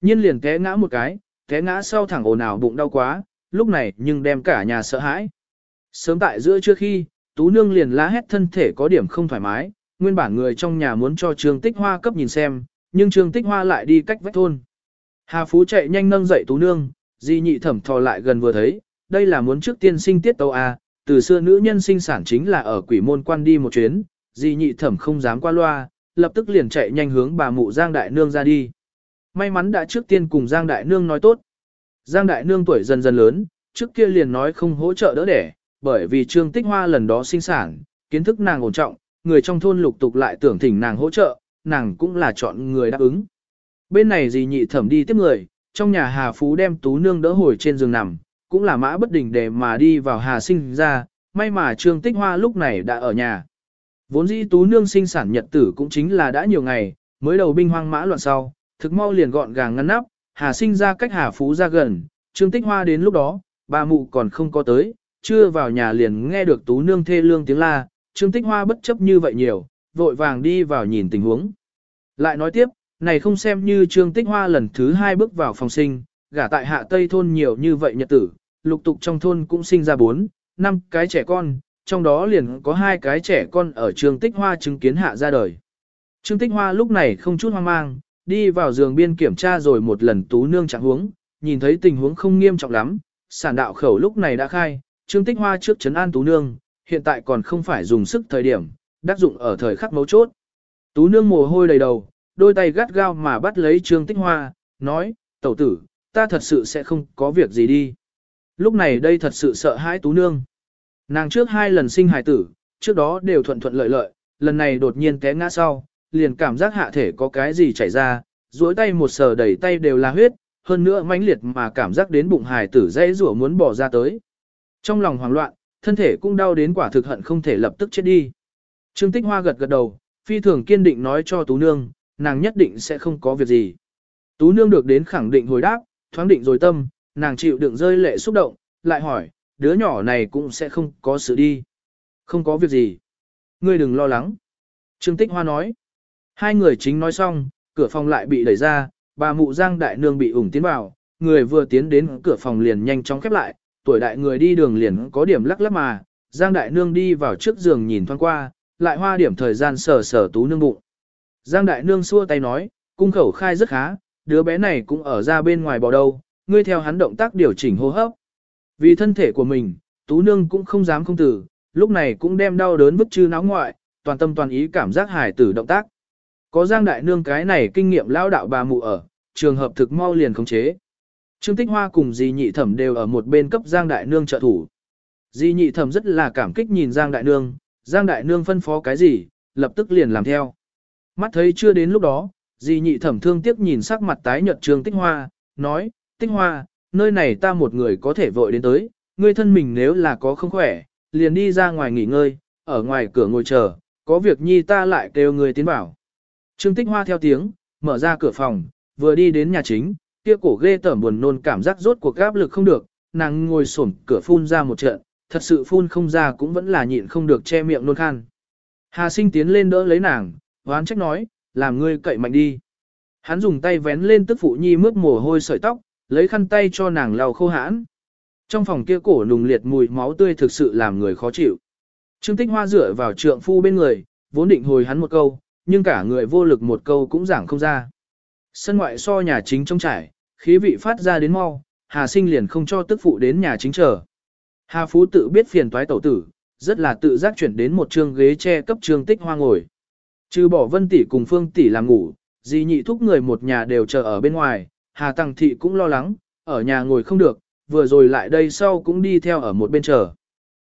Nhiên liền té ngã một cái, té ngã sau thẳng ồn ào bụng đau quá, lúc này nhưng đem cả nhà sợ hãi. Sớm tại giữa trước khi, Tú Nương liền lá hét thân thể có điểm không thoải mái, nguyên bản người trong nhà muốn cho Trương Tích Hoa cấp nhìn xem, nhưng Trương Tích Hoa lại đi cách vách thôn. Hà Phú chạy nhanh nâng dậy Tú Nương, di nhị thẩm thò lại gần vừa thấy, đây là muốn trước tiên sinh tiết tâu à, từ xưa nữ nhân sinh sản chính là ở quỷ môn quan đi một chuyến, di nhị thẩm không dám qua loa, lập tức liền chạy nhanh hướng bà mụ Giang Đại Nương ra đi. May mắn đã trước tiên cùng Giang Đại Nương nói tốt. Giang Đại Nương tuổi dần dần lớn, trước kia liền nói không hỗ trợ đỡ đẻ, bởi vì Trương Tích Hoa lần đó sinh sản, kiến thức nàng ổn trọng, người trong thôn lục tục lại tưởng thỉnh nàng hỗ trợ, nàng cũng là chọn người đáp ứng. Bên này gì nhị thẩm đi tiếp người, trong nhà Hà Phú đem Tú Nương đỡ hồi trên giường nằm, cũng là mã bất đình để mà đi vào Hà sinh ra, may mà Trương Tích Hoa lúc này đã ở nhà. Vốn dĩ Tú Nương sinh sản nhật tử cũng chính là đã nhiều ngày, mới đầu binh hoang mã loạn sau, thực mau liền gọn gàng ngăn nắp, Hà sinh ra cách Hà Phú ra gần, Trương Tích Hoa đến lúc đó, bà mụ còn không có tới, chưa vào nhà liền nghe được Tú Nương thê lương tiếng la, Trương Tích Hoa bất chấp như vậy nhiều, vội vàng đi vào nhìn tình huống. Lại nói tiếp, này không xem như Trương Tích Hoa lần thứ hai bước vào phòng sinh, gả tại hạ Tây thôn nhiều như vậy nhật tử, lục tục trong thôn cũng sinh ra bốn, năm cái trẻ con, trong đó liền có hai cái trẻ con ở Trương Tích Hoa chứng kiến hạ ra đời. Trương Tích Hoa lúc này không chút hoang mang, đi vào giường biên kiểm tra rồi một lần tú nương trạng huống, nhìn thấy tình huống không nghiêm trọng lắm, sản đạo khẩu lúc này đã khai, Trương Tích Hoa trước chấn an tú nương, hiện tại còn không phải dùng sức thời điểm, đắc dụng ở thời khắc mấu chốt. Tú nương mồ hôi đầy đầu, đôi tay gắt gao mà bắt lấy Trương Tích Hoa, nói, tẩu tử, ta thật sự sẽ không có việc gì đi. Lúc này đây thật sự sợ hãi Tú nương. Nàng trước hai lần sinh hài tử, trước đó đều thuận thuận lợi lợi, lần này đột nhiên té ngã sau, liền cảm giác hạ thể có cái gì chảy ra, duỗi tay một sờ đầy tay đều là huyết, hơn nữa mãnh liệt mà cảm giác đến bụng hài tử dây rủa muốn bỏ ra tới. Trong lòng hoảng loạn, thân thể cũng đau đến quả thực hận không thể lập tức chết đi. Trương Tích Hoa gật gật đầu, phi thường kiên định nói cho Tú Nương, nàng nhất định sẽ không có việc gì. Tú Nương được đến khẳng định hồi đáp, thoáng định rồi tâm, nàng chịu đựng rơi lệ xúc động, lại hỏi, đứa nhỏ này cũng sẽ không có sự đi. Không có việc gì. Ngươi đừng lo lắng. Trương Tích Hoa nói. Hai người chính nói xong, cửa phòng lại bị đẩy ra, bà mụ giang đại nương bị ủng tiến vào, người vừa tiến đến cửa phòng liền nhanh chóng khép lại, tuổi đại người đi đường liền có điểm lắc lắc mà, giang đại nương đi vào trước giường nhìn thoáng qua, lại hoa điểm thời gian sờ sờ tú nương bụng. Giang đại nương xua tay nói, cung khẩu khai rất khá, đứa bé này cũng ở ra bên ngoài bò đâu, ngươi theo hắn động tác điều chỉnh hô hấp. Vì thân thể của mình, tú nương cũng không dám không tử, lúc này cũng đem đau đớn bức chư náo ngoại, toàn tâm toàn ý cảm giác hài tử động tác. Có giang đại nương cái này kinh nghiệm lao đạo bà mụ ở, trường hợp thực mau liền khống chế. Trương Tích Hoa cùng dì nhị thẩm đều ở một bên cấp giang đại nương trợ thủ. Dì nhị thẩm rất là cảm kích nhìn giang đại nương, giang đại nương phân phó cái gì, lập tức liền làm theo. Mắt thấy chưa đến lúc đó, dì nhị thẩm thương tiếc nhìn sắc mặt tái nhợt Trương Tích Hoa, nói, Tích Hoa, nơi này ta một người có thể vội đến tới, ngươi thân mình nếu là có không khỏe, liền đi ra ngoài nghỉ ngơi, ở ngoài cửa ngồi chờ, có việc nhi ta lại kêu ngươi tiến bảo. Trương Tích Hoa theo tiếng, mở ra cửa phòng, vừa đi đến nhà chính, kia cổ ghê tởm buồn nôn cảm giác rốt cuộc áp lực không được, nàng ngồi xổm cửa phun ra một trận, thật sự phun không ra cũng vẫn là nhịn không được che miệng nôn khan. Hà sinh tiến lên đỡ lấy nàng, hoán trách nói, làm ngươi cậy mạnh đi. Hắn dùng tay vén lên tức phụ nhi mướt mồ hôi sợi tóc, lấy khăn tay cho nàng lau khô hãn. Trong phòng kia cổ nùng liệt mùi máu tươi thực sự làm người khó chịu. Trương Tích Hoa dựa vào trượng phu bên người, vốn định hồi hắn một câu, nhưng cả người vô lực một câu cũng giảng không ra. Sân ngoại so nhà chính trông trải, khí vị phát ra đến mau, Hà Sinh liền không cho tức phụ đến nhà chính chờ. Hà Phú tự biết phiền toái tẩu tử, rất là tự giác chuyển đến một trường ghế che cấp trường Tích Hoa ngồi. Trừ bỏ Vân tỷ cùng Phương tỷ làm ngủ, dì nhị thúc người một nhà đều chờ ở bên ngoài, Hà Tăng Thị cũng lo lắng, ở nhà ngồi không được, vừa rồi lại đây sau cũng đi theo ở một bên chờ.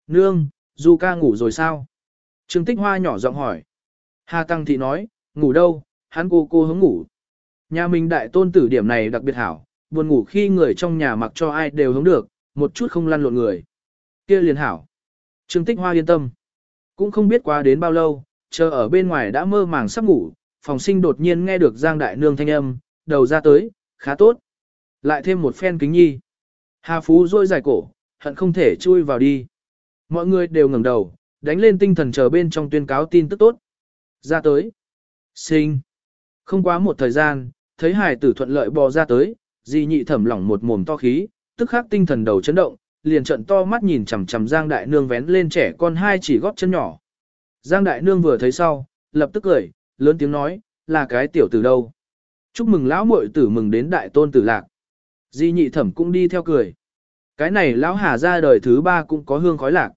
Nương, Du ca ngủ rồi sao? Trương Tích Hoa nhỏ giọng hỏi. Hà Tăng Thị nói, ngủ đâu, hắn cô cô hướng ngủ. Nhà mình đại tôn tử điểm này đặc biệt hảo, buồn ngủ khi người trong nhà mặc cho ai đều hướng được, một chút không lăn lộn người. kia liền hảo. Trương Tích Hoa yên tâm. Cũng không biết qua đến bao lâu, chờ ở bên ngoài đã mơ màng sắp ngủ, phòng sinh đột nhiên nghe được Giang Đại Nương thanh âm, đầu ra tới, khá tốt. Lại thêm một phen kính nhi. Hà Phú rôi dài cổ, hận không thể chui vào đi. Mọi người đều ngẩng đầu, đánh lên tinh thần chờ bên trong tuyên cáo tin tức tốt. Ra tới. Sinh. Không quá một thời gian, thấy hài tử thuận lợi bò ra tới, di nhị thẩm lỏng một mồm to khí, tức khắc tinh thần đầu chấn động, liền trận to mắt nhìn chằm chằm Giang Đại Nương vén lên trẻ con hai chỉ góp chân nhỏ. Giang Đại Nương vừa thấy sau, lập tức cười, lớn tiếng nói, là cái tiểu tử đâu. Chúc mừng lão muội tử mừng đến đại tôn tử lạc. Di nhị thẩm cũng đi theo cười. Cái này lão hà ra đời thứ ba cũng có hương khói lạc.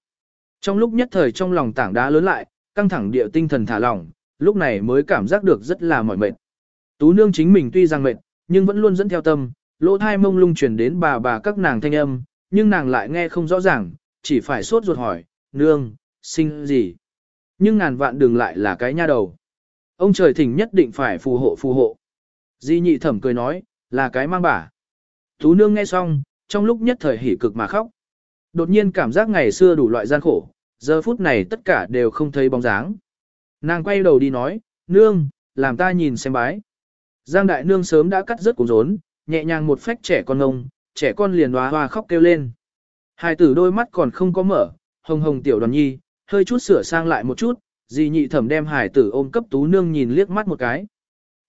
Trong lúc nhất thời trong lòng tảng đá lớn lại, căng thẳng địa tinh thần thả lỏng, lúc này mới cảm giác được rất là mỏi mệt. Tú nương chính mình tuy rằng mệt, nhưng vẫn luôn dẫn theo tâm, lỗ thai mông lung truyền đến bà bà các nàng thanh âm, nhưng nàng lại nghe không rõ ràng, chỉ phải sốt ruột hỏi, nương, sinh gì? Nhưng ngàn vạn đừng lại là cái nha đầu. Ông trời thỉnh nhất định phải phù hộ phù hộ. Di nhị thẩm cười nói, là cái mang bả. Tú nương nghe xong, trong lúc nhất thời hỉ cực mà khóc. Đột nhiên cảm giác ngày xưa đủ loại gian khổ, giờ phút này tất cả đều không thấy bóng dáng. Nàng quay đầu đi nói, nương, làm ta nhìn xem bái. Giang đại nương sớm đã cắt rớt cuốn rốn, nhẹ nhàng một phách trẻ con ngông, trẻ con liền hoa hoa khóc kêu lên. Hai tử đôi mắt còn không có mở, hồng hồng tiểu đoàn nhi, hơi chút sửa sang lại một chút, dì nhị thẩm đem hải tử ôm cấp tú nương nhìn liếc mắt một cái.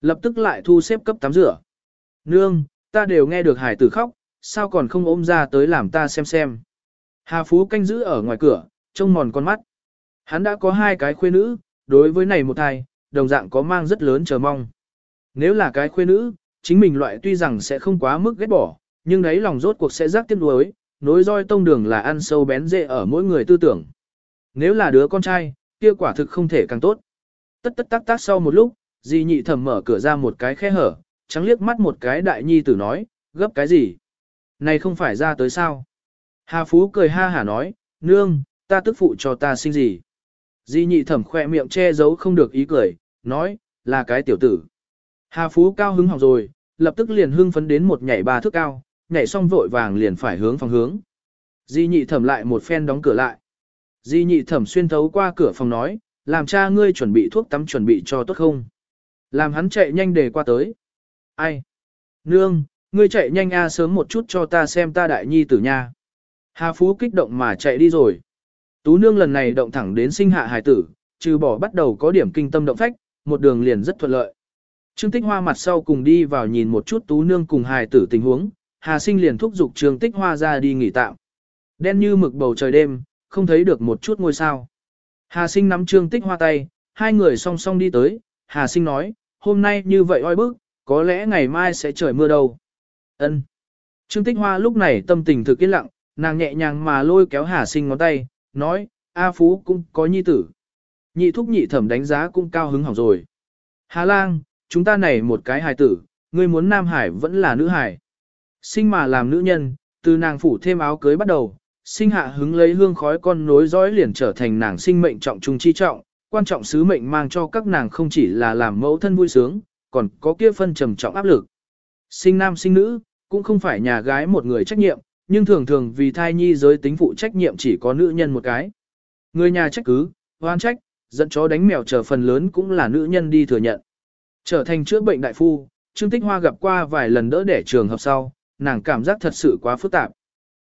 Lập tức lại thu xếp cấp tắm rửa. Nương, ta đều nghe được hải tử khóc, sao còn không ôm ra tới làm ta xem xem. Hà Phú canh giữ ở ngoài cửa, trông mòn con mắt. Hắn đã có hai cái khuê nữ, đối với này một thai, đồng dạng có mang rất lớn chờ mong. Nếu là cái khuê nữ, chính mình loại tuy rằng sẽ không quá mức ghét bỏ, nhưng đấy lòng rốt cuộc sẽ rắc tiếc nuối, nối roi tông đường là ăn sâu bén rễ ở mỗi người tư tưởng. Nếu là đứa con trai, kia quả thực không thể càng tốt. Tất tất tác tác sau một lúc, di nhị thầm mở cửa ra một cái khe hở, trắng liếc mắt một cái đại nhi tử nói, gấp cái gì? Này không phải ra tới sao? Hà Phú cười ha hả nói, nương, ta tức phụ cho ta sinh gì? Di nhị thẩm khoe miệng che giấu không được ý cười, nói, là cái tiểu tử. Hà Phú cao hứng hỏng rồi, lập tức liền hưng phấn đến một nhảy ba thước cao, nhảy xong vội vàng liền phải hướng phòng hướng. Di nhị thẩm lại một phen đóng cửa lại. Di nhị thẩm xuyên thấu qua cửa phòng nói, làm cha ngươi chuẩn bị thuốc tắm chuẩn bị cho tốt không? Làm hắn chạy nhanh để qua tới. Ai? Nương, ngươi chạy nhanh a sớm một chút cho ta xem ta đại nhi tử nha. Hà Phú kích động mà chạy đi rồi. Tú nương lần này động thẳng đến sinh hạ hài tử, trừ bỏ bắt đầu có điểm kinh tâm động phách, một đường liền rất thuận lợi. Trương Tích Hoa mặt sau cùng đi vào nhìn một chút Tú nương cùng hài tử tình huống, Hà Sinh liền thúc giục Trương Tích Hoa ra đi nghỉ tạm. Đen như mực bầu trời đêm, không thấy được một chút ngôi sao. Hà Sinh nắm Trương Tích Hoa tay, hai người song song đi tới, Hà Sinh nói, hôm nay như vậy oi bức, có lẽ ngày mai sẽ trời mưa đâu. Ân. Trương Tích Hoa lúc này tâm tình thực yên lặng, nàng nhẹ nhàng mà lôi kéo Hà Sinh ngón tay, nói, A Phú cũng có nhi tử. Nhị thúc nhị thẩm đánh giá cũng cao hứng hỏng rồi. Hà lang, chúng ta này một cái hài tử, ngươi muốn nam hải vẫn là nữ hải. Sinh mà làm nữ nhân, từ nàng phủ thêm áo cưới bắt đầu, sinh hạ hứng lấy hương khói con nối dõi liền trở thành nàng sinh mệnh trọng trung chi trọng, quan trọng sứ mệnh mang cho các nàng không chỉ là làm mẫu thân vui sướng, còn có kia phân trầm trọng áp lực. Sinh nam sinh nữ, cũng không phải nhà gái một người trách nhiệm, nhưng thường thường vì thai nhi giới tính phụ trách nhiệm chỉ có nữ nhân một cái. Người nhà trách cứ, hoan trách, dẫn chó đánh mèo trở phần lớn cũng là nữ nhân đi thừa nhận. Trở thành chữa bệnh đại phu, Trương Tích Hoa gặp qua vài lần đỡ để trường hợp sau, nàng cảm giác thật sự quá phức tạp.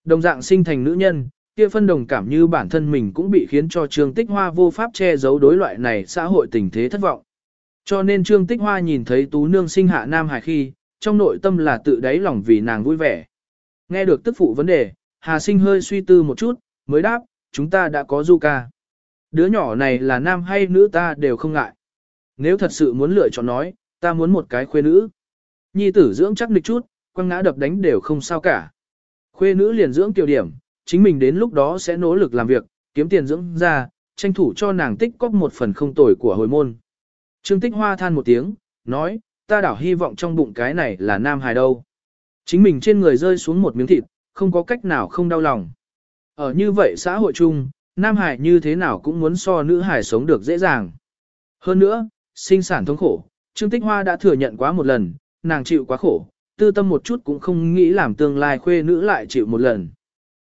Đồng dạng sinh thành nữ nhân, kia phân đồng cảm như bản thân mình cũng bị khiến cho Trương Tích Hoa vô pháp che giấu đối loại này xã hội tình thế thất vọng. Cho nên Trương Tích Hoa nhìn thấy Tú Nương sinh hạ Nam Hải khi, trong nội tâm là tự đáy lòng vì nàng vui vẻ. Nghe được tức phụ vấn đề, Hà Sinh hơi suy tư một chút, mới đáp, chúng ta đã có du ca. Đứa nhỏ này là nam hay nữ ta đều không ngại. Nếu thật sự muốn lựa chọn nói, ta muốn một cái khuê nữ. Nhi tử dưỡng chắc nịch chút, quăng ngã đập đánh đều không sao cả. Khuê nữ liền dưỡng tiểu điểm, chính mình đến lúc đó sẽ nỗ lực làm việc, kiếm tiền dưỡng ra, tranh thủ cho nàng tích cóp một phần không tồi của hồi môn. Trương Tích Hoa than một tiếng, nói, ta đảo hy vọng trong bụng cái này là nam hài đâu. Chính mình trên người rơi xuống một miếng thịt, không có cách nào không đau lòng. Ở như vậy xã hội chung, nam hải như thế nào cũng muốn so nữ hải sống được dễ dàng. Hơn nữa, sinh sản thống khổ, Trương Tích Hoa đã thừa nhận quá một lần, nàng chịu quá khổ, tư tâm một chút cũng không nghĩ làm tương lai khuê nữ lại chịu một lần.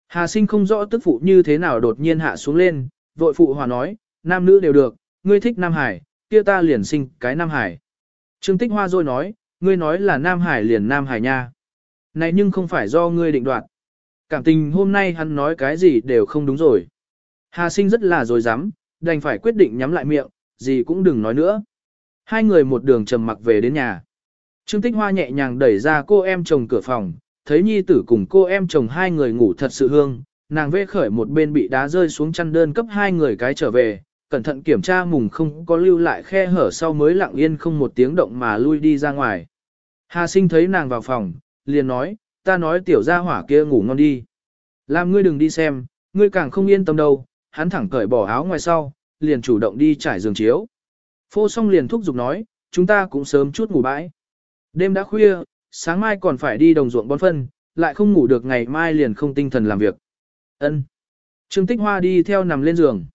Hà sinh không rõ tức phụ như thế nào đột nhiên hạ xuống lên, vội phụ hòa nói, nam nữ đều được, ngươi thích nam hải, kia ta liền sinh cái nam hải. Trương Tích Hoa rồi nói, ngươi nói là nam hải liền nam hải nha. Này nhưng không phải do ngươi định đoạt. Cảm tình hôm nay hắn nói cái gì đều không đúng rồi. Hà sinh rất là dối dám, đành phải quyết định nhắm lại miệng, gì cũng đừng nói nữa. Hai người một đường trầm mặc về đến nhà. Trương Tích Hoa nhẹ nhàng đẩy ra cô em chồng cửa phòng, thấy nhi tử cùng cô em chồng hai người ngủ thật sự hương, nàng vê khởi một bên bị đá rơi xuống chăn đơn cấp hai người cái trở về, cẩn thận kiểm tra mùng không có lưu lại khe hở sau mới lặng yên không một tiếng động mà lui đi ra ngoài. Hà sinh thấy nàng vào phòng, liền nói, ta nói tiểu gia hỏa kia ngủ ngon đi. Làm ngươi đừng đi xem, ngươi càng không yên tâm đâu, hắn thẳng cởi bỏ áo ngoài sau, liền chủ động đi trải giường chiếu. Phô xong liền thúc giục nói, chúng ta cũng sớm chút ngủ bãi. Đêm đã khuya, sáng mai còn phải đi đồng ruộng bón phân, lại không ngủ được ngày mai liền không tinh thần làm việc. Ân. Trương Tích Hoa đi theo nằm lên giường.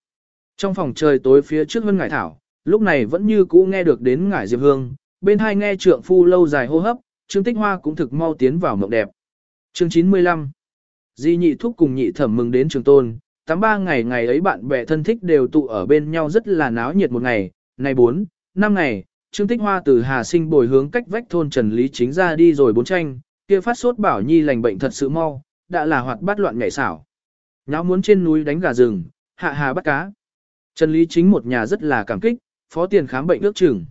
Trong phòng trời tối phía trước Vân Ngải Thảo, lúc này vẫn như cũ nghe được đến Ngải Diệp Hương, bên hai nghe trượng phu lâu dài hô hấp, Trương Tích Hoa cũng thực mau tiến vào mộng đẹp. Chương 95 Di nhị thúc cùng nhị thẩm mừng đến trường tôn, tám ba ngày ngày ấy bạn bè thân thích đều tụ ở bên nhau rất là náo nhiệt một ngày, này bốn, năm ngày, Trương Tích Hoa từ Hà Sinh bồi hướng cách vách thôn Trần Lý chính ra đi rồi bốn tranh, kia phát sốt bảo nhi lành bệnh thật sự mau, đã là hoạt bát loạn nhảy xảo. Nháo muốn trên núi đánh gà rừng, hạ hà bắt cá. Trần Lý chính một nhà rất là cảm kích, phó tiền khám bệnh ước chừng.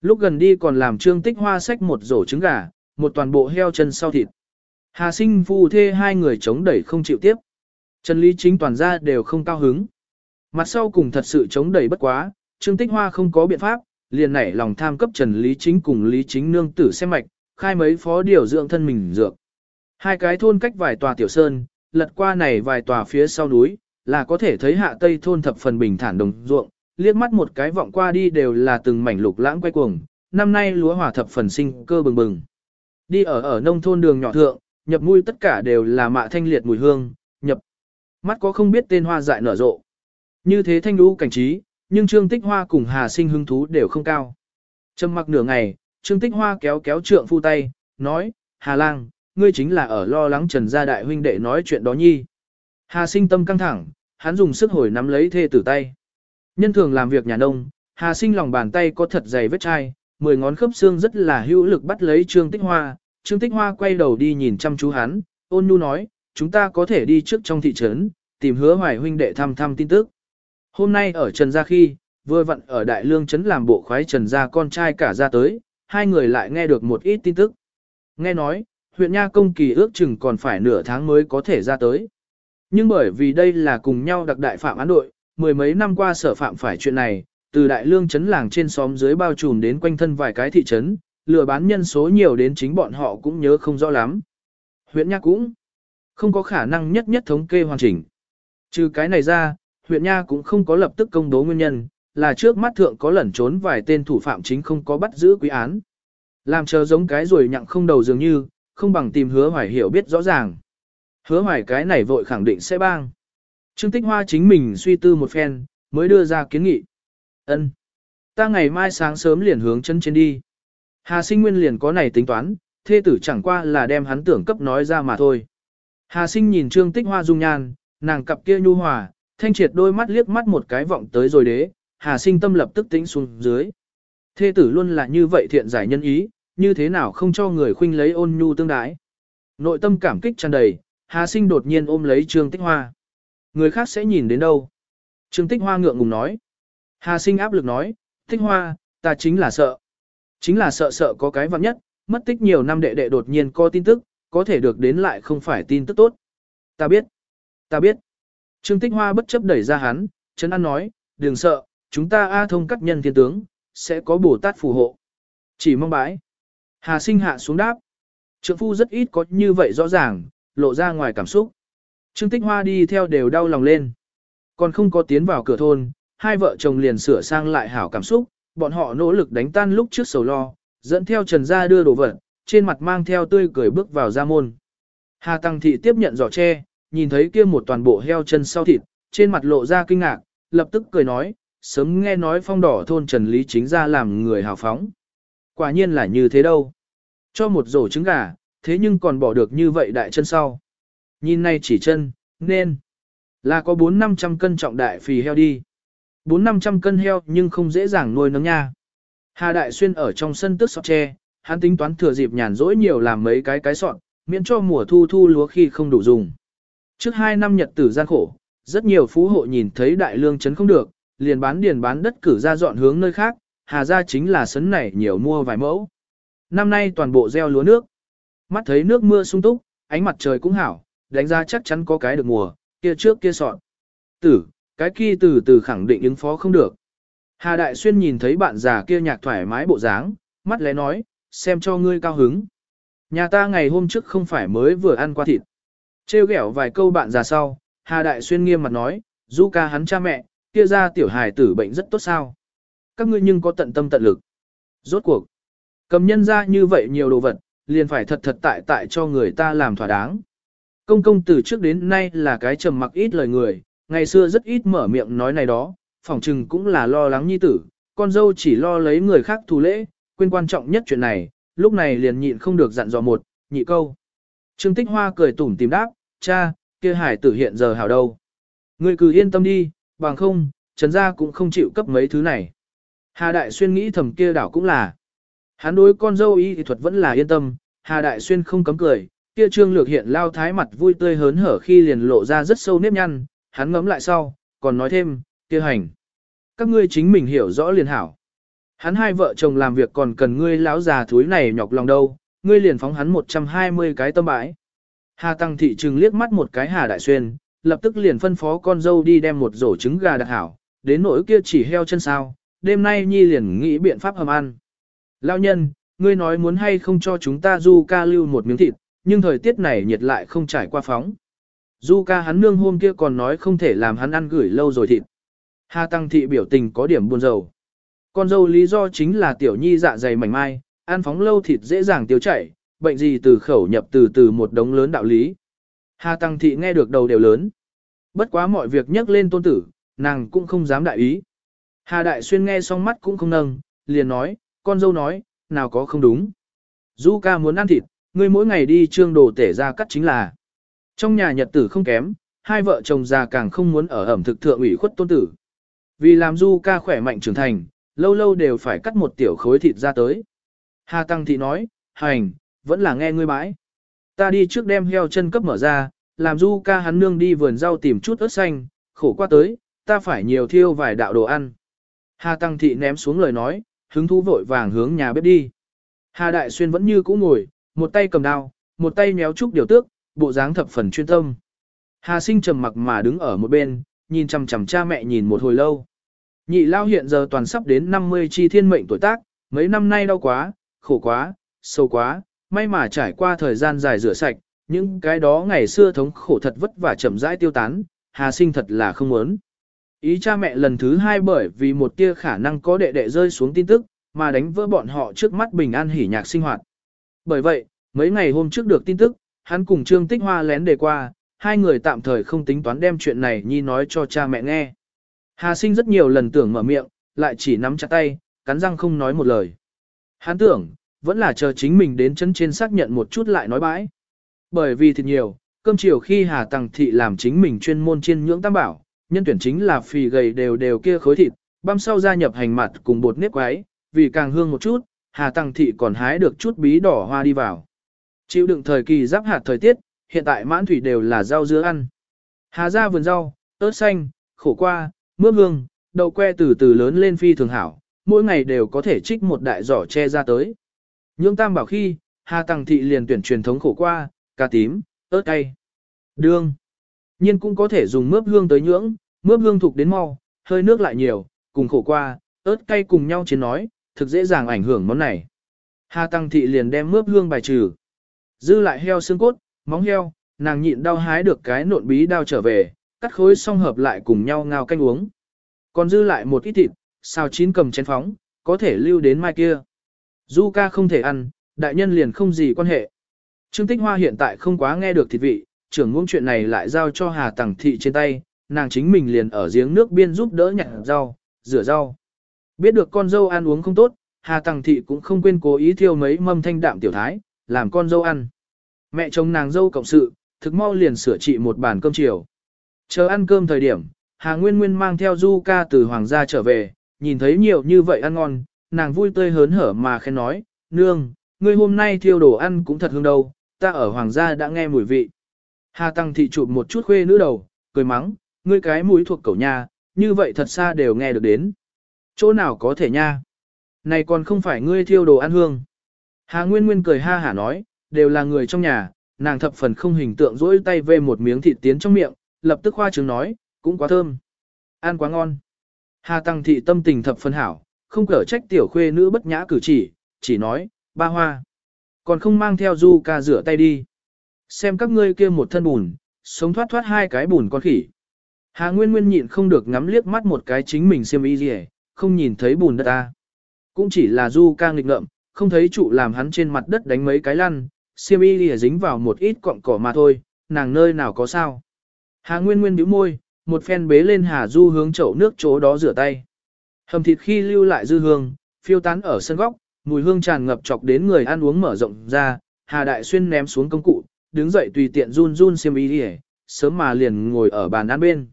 Lúc gần đi còn làm Trương Tích Hoa xách một rổ trứng gà, một toàn bộ heo chân sau thịt. Hà sinh phu thê hai người chống đẩy không chịu tiếp. Trần Lý chính toàn ra đều không cao hứng. Mặt sau cùng thật sự chống đẩy bất quá, Trương Tích Hoa không có biện pháp, liền nảy lòng tham cấp Trần Lý Chính cùng Lý Chính nương tử xem mạch, khai mấy phó điều dưỡng thân mình dược. Hai cái thôn cách vài tòa tiểu sơn, lật qua này vài tòa phía sau núi, là có thể thấy hạ tây thôn thập phần bình thản đồng ruộng, liếc mắt một cái vọng qua đi đều là từng mảnh lục lãng quay cuồng, năm nay lúa hỏa thập phần sinh cơ bừng bừng. Đi ở ở nông thôn đường nhỏ thượng, nhập mũi tất cả đều là mạ thanh liệt mùi hương, nhập mắt có không biết tên hoa dại nở rộ. Như thế thanh lũ cảnh trí, nhưng Trương Tích Hoa cùng Hà Sinh hứng thú đều không cao. Trầm mặc nửa ngày, Trương Tích Hoa kéo kéo trượng phu tay, nói, Hà Lang, ngươi chính là ở lo lắng Trần gia đại huynh đệ nói chuyện đó nhi. Hà Sinh tâm căng thẳng, hắn dùng sức hồi nắm lấy thê tử tay. Nhân thường làm việc nhà nông, Hà Sinh lòng bàn tay có thật dày vết chai, mười ngón khớp xương rất là hữu lực bắt lấy Trương Tích Hoa. Trương Tích Hoa quay đầu đi nhìn chăm chú hắn, ôn nhu nói, chúng ta có thể đi trước trong thị trấn, tìm hứa hoài huynh đệ thăm thăm tin tức. Hôm nay ở Trần Gia khi, vừa vặn ở Đại Lương Trấn làm bộ khoái Trần Gia con trai cả ra tới, hai người lại nghe được một ít tin tức. Nghe nói, huyện Nha Công kỳ ước chừng còn phải nửa tháng mới có thể ra tới. Nhưng bởi vì đây là cùng nhau đặc đại phạm án đội, mười mấy năm qua sở phạm phải chuyện này, từ Đại Lương chấn làng trên xóm dưới bao trùm đến quanh thân vài cái thị trấn, lừa bán nhân số nhiều đến chính bọn họ cũng nhớ không rõ lắm. Huyện Nha cũng không có khả năng nhất nhất thống kê hoàn chỉnh. Trừ cái này ra, huyện Nha cũng không có lập tức công bố nguyên nhân, là trước mắt thượng có lẩn trốn vài tên thủ phạm chính không có bắt giữ quý án. Làm chờ giống cái rồi nhặng không đầu dường như, không bằng tìm hứa hoài hiểu biết rõ ràng. Hứa hoài cái này vội khẳng định sẽ bang. Trương Tích Hoa chính mình suy tư một phen, mới đưa ra kiến nghị. ân Ta ngày mai sáng sớm liền hướng chân trên đi. Hà sinh nguyên liền có này tính toán, thê tử chẳng qua là đem hắn tưởng cấp nói ra mà thôi. Hà sinh nhìn Trương Tích Hoa dung nhan, nàng cặp kia nhu hòa, thanh triệt đôi mắt liếc mắt một cái vọng tới rồi đế, Hà sinh tâm lập tức tính xuống dưới. Thê tử luôn là như vậy thiện giải nhân ý, như thế nào không cho người khuynh lấy ôn nhu tương đái. Nội tâm cảm kích tràn đầy, Hà sinh đột nhiên ôm lấy Trương Tích Hoa. Người khác sẽ nhìn đến đâu? Trương Tích Hoa ngượng ngùng nói. Hà sinh áp lực nói, Tích Hoa, ta chính là sợ. Chính là sợ sợ có cái vặn nhất, mất tích nhiều năm đệ đệ đột nhiên có tin tức, có thể được đến lại không phải tin tức tốt. Ta biết. Ta biết. Trương Tích Hoa bất chấp đẩy ra hắn, Trấn An nói, đừng sợ, chúng ta A thông các nhân thiên tướng, sẽ có Bồ Tát phù hộ. Chỉ mong bãi. Hà sinh hạ xuống đáp. Trượng phu rất ít có như vậy rõ ràng, lộ ra ngoài cảm xúc. Trương Tích Hoa đi theo đều đau lòng lên. Còn không có tiến vào cửa thôn, hai vợ chồng liền sửa sang lại hảo cảm xúc, bọn họ nỗ lực đánh tan lúc trước sầu lo, dẫn theo Trần Gia đưa đồ vật, trên mặt mang theo tươi cười bước vào gia môn. Hà Tăng Thị tiếp nhận giỏ tre, nhìn thấy kia một toàn bộ heo chân sau thịt, trên mặt lộ ra kinh ngạc, lập tức cười nói, sớm nghe nói phong đỏ thôn Trần Lý chính ra làm người hào phóng. Quả nhiên là như thế đâu. Cho một rổ trứng gà, thế nhưng còn bỏ được như vậy đại chân sau. Nhìn này chỉ chân, nên là có 4-500 cân trọng đại phì heo đi. 4-500 cân heo nhưng không dễ dàng nuôi nấng nha. Hà Đại Xuyên ở trong sân tức sọt tre, hắn tính toán thừa dịp nhàn rỗi nhiều làm mấy cái cái sọt, miễn cho mùa thu thu lúa khi không đủ dùng. Trước hai năm nhật tử gian khổ, rất nhiều phú hộ nhìn thấy đại lương chấn không được, liền bán điền bán đất cử ra dọn hướng nơi khác, hà ra chính là sấn này nhiều mua vài mẫu. năm nay toàn bộ gieo lúa nước. Mắt thấy nước mưa sung túc, ánh mặt trời cũng hảo, đánh ra chắc chắn có cái được mùa, kia trước kia sọn. Tử, cái kia từ từ khẳng định ứng phó không được. Hà Đại Xuyên nhìn thấy bạn già kia nhạc thoải mái bộ dáng, mắt lẽ nói, xem cho ngươi cao hứng. Nhà ta ngày hôm trước không phải mới vừa ăn qua thịt. Trêu ghẹo vài câu bạn già sau, Hà Đại Xuyên nghiêm mặt nói, du ca hắn cha mẹ, kia ra tiểu hài tử bệnh rất tốt sao. Các ngươi nhưng có tận tâm tận lực. Rốt cuộc, cầm nhân ra như vậy nhiều đồ vật, liền phải thật thật tại tại cho người ta làm thỏa đáng. Công công từ trước đến nay là cái trầm mặc ít lời người, ngày xưa rất ít mở miệng nói này đó, phỏng chừng cũng là lo lắng nhi tử, con dâu chỉ lo lấy người khác thù lễ, quên quan trọng nhất chuyện này, lúc này liền nhịn không được dặn dò một, nhị câu. Trương Tích Hoa cười tủm tìm đáp, cha, kia hải tử hiện giờ hảo đâu. Ngươi cứ yên tâm đi, bằng không, trần gia cũng không chịu cấp mấy thứ này. Hà Đại Xuyên nghĩ thầm kia đảo cũng là. Hắn đối con dâu y thì thuật vẫn là yên tâm, Hà Đại Xuyên không cấm cười, kia trương lược hiện lao thái mặt vui tươi hớn hở khi liền lộ ra rất sâu nếp nhăn, hắn ngấm lại sau, còn nói thêm, kia hành. Các ngươi chính mình hiểu rõ liền hảo. Hắn hai vợ chồng làm việc còn cần ngươi lão già thúi này nhọc lòng đâu, ngươi liền phóng hắn 120 cái tâm bãi. Hà Tăng Thị trừng liếc mắt một cái Hà Đại Xuyên, lập tức liền phân phó con dâu đi đem một rổ trứng gà đặc hảo, đến nỗi kia chỉ heo chân sao, đêm nay Nhi liền nghĩ biện pháp hầm ăn. Lão nhân, ngươi nói muốn hay không cho chúng ta du ca lưu một miếng thịt, nhưng thời tiết này nhiệt lại không trải qua phóng. Du ca hắn nương hôm kia còn nói không thể làm hắn ăn gửi lâu rồi thịt. Hà Tăng Thị biểu tình có điểm buồn rầu. Con dâu lý do chính là tiểu nhi dạ dày mảnh mai, ăn phóng lâu thịt dễ dàng tiêu chảy, bệnh gì từ khẩu nhập từ từ một đống lớn đạo lý. Hà Tăng Thị nghe được đầu đều lớn. Bất quá mọi việc nhắc lên tôn tử, nàng cũng không dám đại ý. Hà Đại Xuyên nghe xong mắt cũng không nâng, liền nói, con dâu nói, nào có không đúng. Du ca muốn ăn thịt, ngươi mỗi ngày đi trương đồ tể ra cắt chính là. Trong nhà nhật tử không kém, hai vợ chồng già càng không muốn ở ẩm thực thượng ủy khuất tôn tử. Vì làm du ca khỏe mạnh trưởng thành, lâu lâu đều phải cắt một tiểu khối thịt ra tới. Hà Tăng Thị nói, hành, vẫn là nghe ngươi bãi. Ta đi trước đem heo chân cấp mở ra, làm du ca hắn nương đi vườn rau tìm chút ớt xanh, khổ qua tới, ta phải nhiều thiêu vài đạo đồ ăn. Hà Tăng Thị ném xuống lời nói, hứng thú vội vàng hướng nhà bếp đi. Hà Đại Xuyên vẫn như cũ ngồi, một tay cầm đao, một tay méo trúc điều tước, bộ dáng thập phần chuyên tâm. Hà Sinh trầm mặc mà đứng ở một bên, nhìn chằm chằm cha mẹ nhìn một hồi lâu. Nhị lao hiện giờ toàn sắp đến 50 chi thiên mệnh tuổi tác, mấy năm nay đau quá, khổ quá, sâu quá, may mà trải qua thời gian dài rửa sạch, những cái đó ngày xưa thống khổ thật vất vả chậm rãi tiêu tán, Hà Sinh thật là không muốn. Ý cha mẹ lần thứ hai bởi vì một tia khả năng có đệ đệ rơi xuống tin tức, mà đánh vỡ bọn họ trước mắt bình an hỉ nhạc sinh hoạt. Bởi vậy, mấy ngày hôm trước được tin tức, hắn cùng Trương Tích Hoa lén đề qua, hai người tạm thời không tính toán đem chuyện này nhi nói cho cha mẹ nghe. Hà sinh rất nhiều lần tưởng mở miệng, lại chỉ nắm chặt tay, cắn răng không nói một lời. Hắn tưởng, vẫn là chờ chính mình đến chân trên xác nhận một chút lại nói bãi. Bởi vì thịt nhiều, cơm chiều khi Hà Tăng Thị làm chính mình chuyên môn chiên nhưỡng tam bảo, nhân tuyển chính là phì gầy đều đều kia khối thịt, băm sau gia nhập hành mặt cùng bột nếp quái, vì càng hương một chút, Hà Tăng Thị còn hái được chút bí đỏ hoa đi vào. Chịu đựng thời kỳ giáp hạt thời tiết, hiện tại mãn thủy đều là rau dưa ăn. Hà ra vườn rau, ớt xanh, khổ qua, mướp hương, đậu que từ từ lớn lên phi thường hảo, mỗi ngày đều có thể trích một đại giỏ che ra tới. Nhương tam bảo khi, Hà Tăng Thị liền tuyển truyền thống khổ qua, cà tím, ớt cay, đương. Nhiên cũng có thể dùng mướp hương tới nhưỡng, mướp hương thuộc đến mau, hơi nước lại nhiều, cùng khổ qua, ớt cay cùng nhau chiến nói, thực dễ dàng ảnh hưởng món này. Hà Tăng Thị liền đem mướp hương bài trừ. Dư lại heo xương cốt, móng heo, nàng nhịn đau hái được cái nộn bí đao trở về, cắt khối xong hợp lại cùng nhau ngao canh uống. Còn dư lại một ít thịt, xào chín cầm chén phóng, có thể lưu đến mai kia. Du ca không thể ăn, đại nhân liền không gì quan hệ. Trương Tích Hoa hiện tại không quá nghe được thịt vị, trưởng ngôn chuyện này lại giao cho Hà Tằng Thị trên tay, nàng chính mình liền ở giếng nước biên giúp đỡ nhặt rau, rửa rau. Biết được con dâu ăn uống không tốt, Hà Tằng Thị cũng không quên cố ý thiêu mấy mâm thanh đạm tiểu thái, làm con dâu ăn. Mẹ chồng nàng dâu cộng sự, thực mau liền sửa trị một bàn cơm chiều. Chờ ăn cơm thời điểm, Hà Nguyên Nguyên mang theo Du ca từ Hoàng gia trở về, nhìn thấy nhiều như vậy ăn ngon, nàng vui tươi hớn hở mà khen nói, nương, ngươi hôm nay thiêu đồ ăn cũng thật hương đâu, ta ở Hoàng gia đã nghe mùi vị. Hà Tăng thị chụp một chút khuê nữ đầu, cười mắng, ngươi cái mũi thuộc cẩu nhà, như vậy thật xa đều nghe được đến. Chỗ nào có thể nha? Này còn không phải ngươi thiêu đồ ăn hương. Hà Nguyên Nguyên cười ha hả nói, đều là người trong nhà, nàng thập phần không hình tượng rỗi tay về một miếng thịt tiến trong miệng, lập tức khoa trương nói, cũng quá thơm. Ăn quá ngon. Hà Tăng Thị tâm tình thập phần hảo, không cở trách tiểu khuê nữ bất nhã cử chỉ, chỉ nói, ba hoa. Còn không mang theo du ca rửa tay đi. Xem các ngươi kia một thân bùn, sống thoát thoát hai cái bùn con khỉ. Hà Nguyên Nguyên nhịn không được ngắm liếc mắt một cái chính mình xem y gì không nhìn thấy bùn đất ta. Cũng chỉ là du ca nghịch ngợm, không thấy trụ làm hắn trên mặt đất đánh mấy cái lăn, xiêm y lìa dính vào một ít cọng cỏ mà thôi, nàng nơi nào có sao. Hà Nguyên Nguyên bĩu môi, một phen bế lên Hà Du hướng chậu nước chỗ đó rửa tay. Hầm thịt khi lưu lại dư hương, phiêu tán ở sân góc, mùi hương tràn ngập chọc đến người ăn uống mở rộng ra, Hà Đại Xuyên ném xuống công cụ, đứng dậy tùy tiện run run xiêm y lìa, sớm mà liền ngồi ở bàn ăn bên.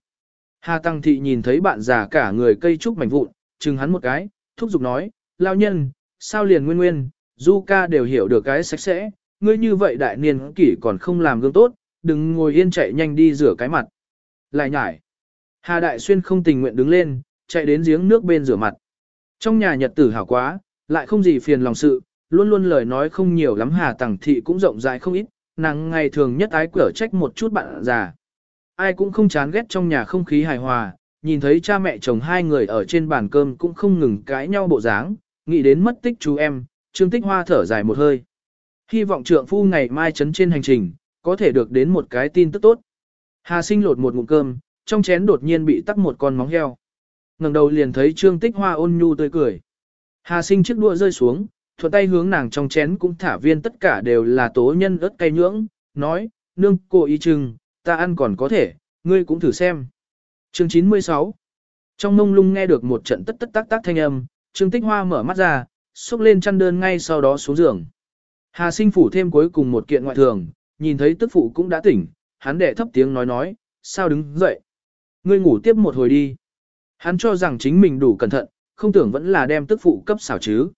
Hà Tăng Thị nhìn thấy bạn già cả người cây trúc mảnh vụn, chừng hắn một cái, thúc giục nói, lao nhân, sao liền nguyên nguyên, du ca đều hiểu được cái sạch sẽ, ngươi như vậy đại niên kỷ còn không làm gương tốt, đừng ngồi yên chạy nhanh đi rửa cái mặt. Lại nhải. Hà Đại Xuyên không tình nguyện đứng lên, chạy đến giếng nước bên rửa mặt. Trong nhà nhật tử hảo quá, lại không gì phiền lòng sự, luôn luôn lời nói không nhiều lắm Hà Tằng Thị cũng rộng rãi không ít, nàng ngày thường nhất ái cửa trách một chút bạn già. Ai cũng không chán ghét trong nhà không khí hài hòa, nhìn thấy cha mẹ chồng hai người ở trên bàn cơm cũng không ngừng cãi nhau bộ dáng, nghĩ đến mất tích chú em, Trương Tích Hoa thở dài một hơi. Hy vọng trượng phu ngày mai chấn trên hành trình, có thể được đến một cái tin tức tốt. Hà sinh lột một ngụm cơm, trong chén đột nhiên bị tắc một con móng heo. ngẩng đầu liền thấy Trương Tích Hoa ôn nhu tươi cười. Hà sinh chiếc đũa rơi xuống, thuận tay hướng nàng trong chén cũng thả viên tất cả đều là tố nhân ớt cay nhưỡng, nói, nương cô ý chừng, ta ăn còn có thể, ngươi cũng thử xem. Chương 96 Trong mông lung nghe được một trận tất tất tác tác thanh âm, Trương Tích Hoa mở mắt ra, xúc lên chăn đơn ngay sau đó xuống giường. Hà sinh phủ thêm cuối cùng một kiện ngoại thường, nhìn thấy tức phụ cũng đã tỉnh, hắn đệ thấp tiếng nói nói, sao đứng dậy. Ngươi ngủ tiếp một hồi đi. Hắn cho rằng chính mình đủ cẩn thận, không tưởng vẫn là đem tức phụ cấp xảo chứ.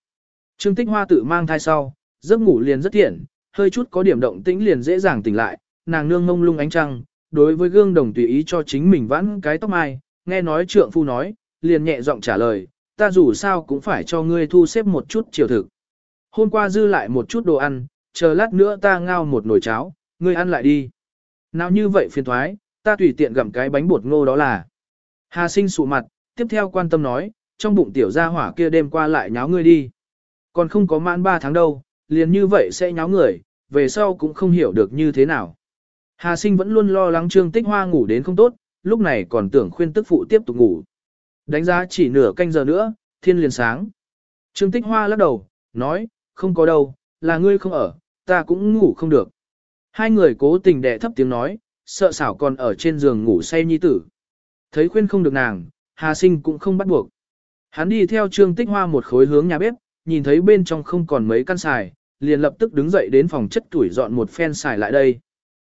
Trương Tích Hoa tự mang thai sau, giấc ngủ liền rất thiện, hơi chút có điểm động tĩnh liền dễ dàng tỉnh lại, nàng nương mông lung ánh trăng, đối với gương đồng tùy ý cho chính mình vãn cái tóc mai, nghe nói trượng phu nói, liền nhẹ giọng trả lời, ta dù sao cũng phải cho ngươi thu xếp một chút chiều thực. Hôm qua dư lại một chút đồ ăn, chờ lát nữa ta ngao một nồi cháo, ngươi ăn lại đi. Nào như vậy phiền thoái, ta tùy tiện gặm cái bánh bột ngô đó là. Hà sinh sụ mặt, tiếp theo quan tâm nói, trong bụng tiểu gia hỏa kia đêm qua lại nháo ngươi đi. Còn không có mãn 3 tháng đâu, liền như vậy sẽ nháo người, về sau cũng không hiểu được như thế nào. Hà sinh vẫn luôn lo lắng trương tích hoa ngủ đến không tốt, lúc này còn tưởng khuyên tức phụ tiếp tục ngủ. Đánh giá chỉ nửa canh giờ nữa, thiên liền sáng. Trương tích hoa lắc đầu, nói, không có đâu, là ngươi không ở, ta cũng ngủ không được. Hai người cố tình đẻ thấp tiếng nói, sợ xảo còn ở trên giường ngủ say nhi tử. Thấy khuyên không được nàng, Hà sinh cũng không bắt buộc. Hắn đi theo trương tích hoa một khối hướng nhà bếp, nhìn thấy bên trong không còn mấy căn xài, liền lập tức đứng dậy đến phòng chất tuổi dọn một phen xài lại đây.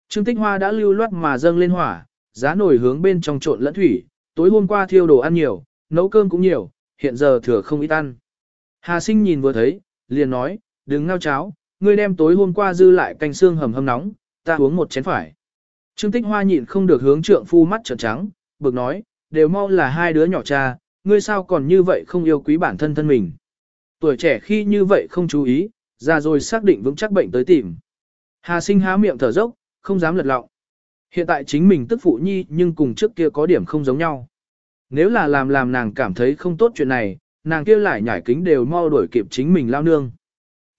Trương Tích Hoa đã lưu loát mà dâng lên hỏa, giá nổi hướng bên trong trộn lẫn thủy, tối hôm qua thiêu đồ ăn nhiều, nấu cơm cũng nhiều, hiện giờ thừa không ít ăn. Hà sinh nhìn vừa thấy, liền nói, đừng ngao cháo, ngươi đem tối hôm qua dư lại canh xương hầm hâm nóng, ta uống một chén phải. Trương Tích Hoa nhịn không được hướng trượng phu mắt trợn trắng, bực nói, đều mau là hai đứa nhỏ cha, ngươi sao còn như vậy không yêu quý bản thân thân mình. Tuổi trẻ khi như vậy không chú ý, ra rồi xác định vững chắc bệnh tới tìm. Hà sinh há miệng thở dốc, không dám lật lọng. Hiện tại chính mình tức phụ nhi nhưng cùng trước kia có điểm không giống nhau. Nếu là làm làm nàng cảm thấy không tốt chuyện này, nàng kia lại nhảy kính đều mau đuổi kịp chính mình lao nương.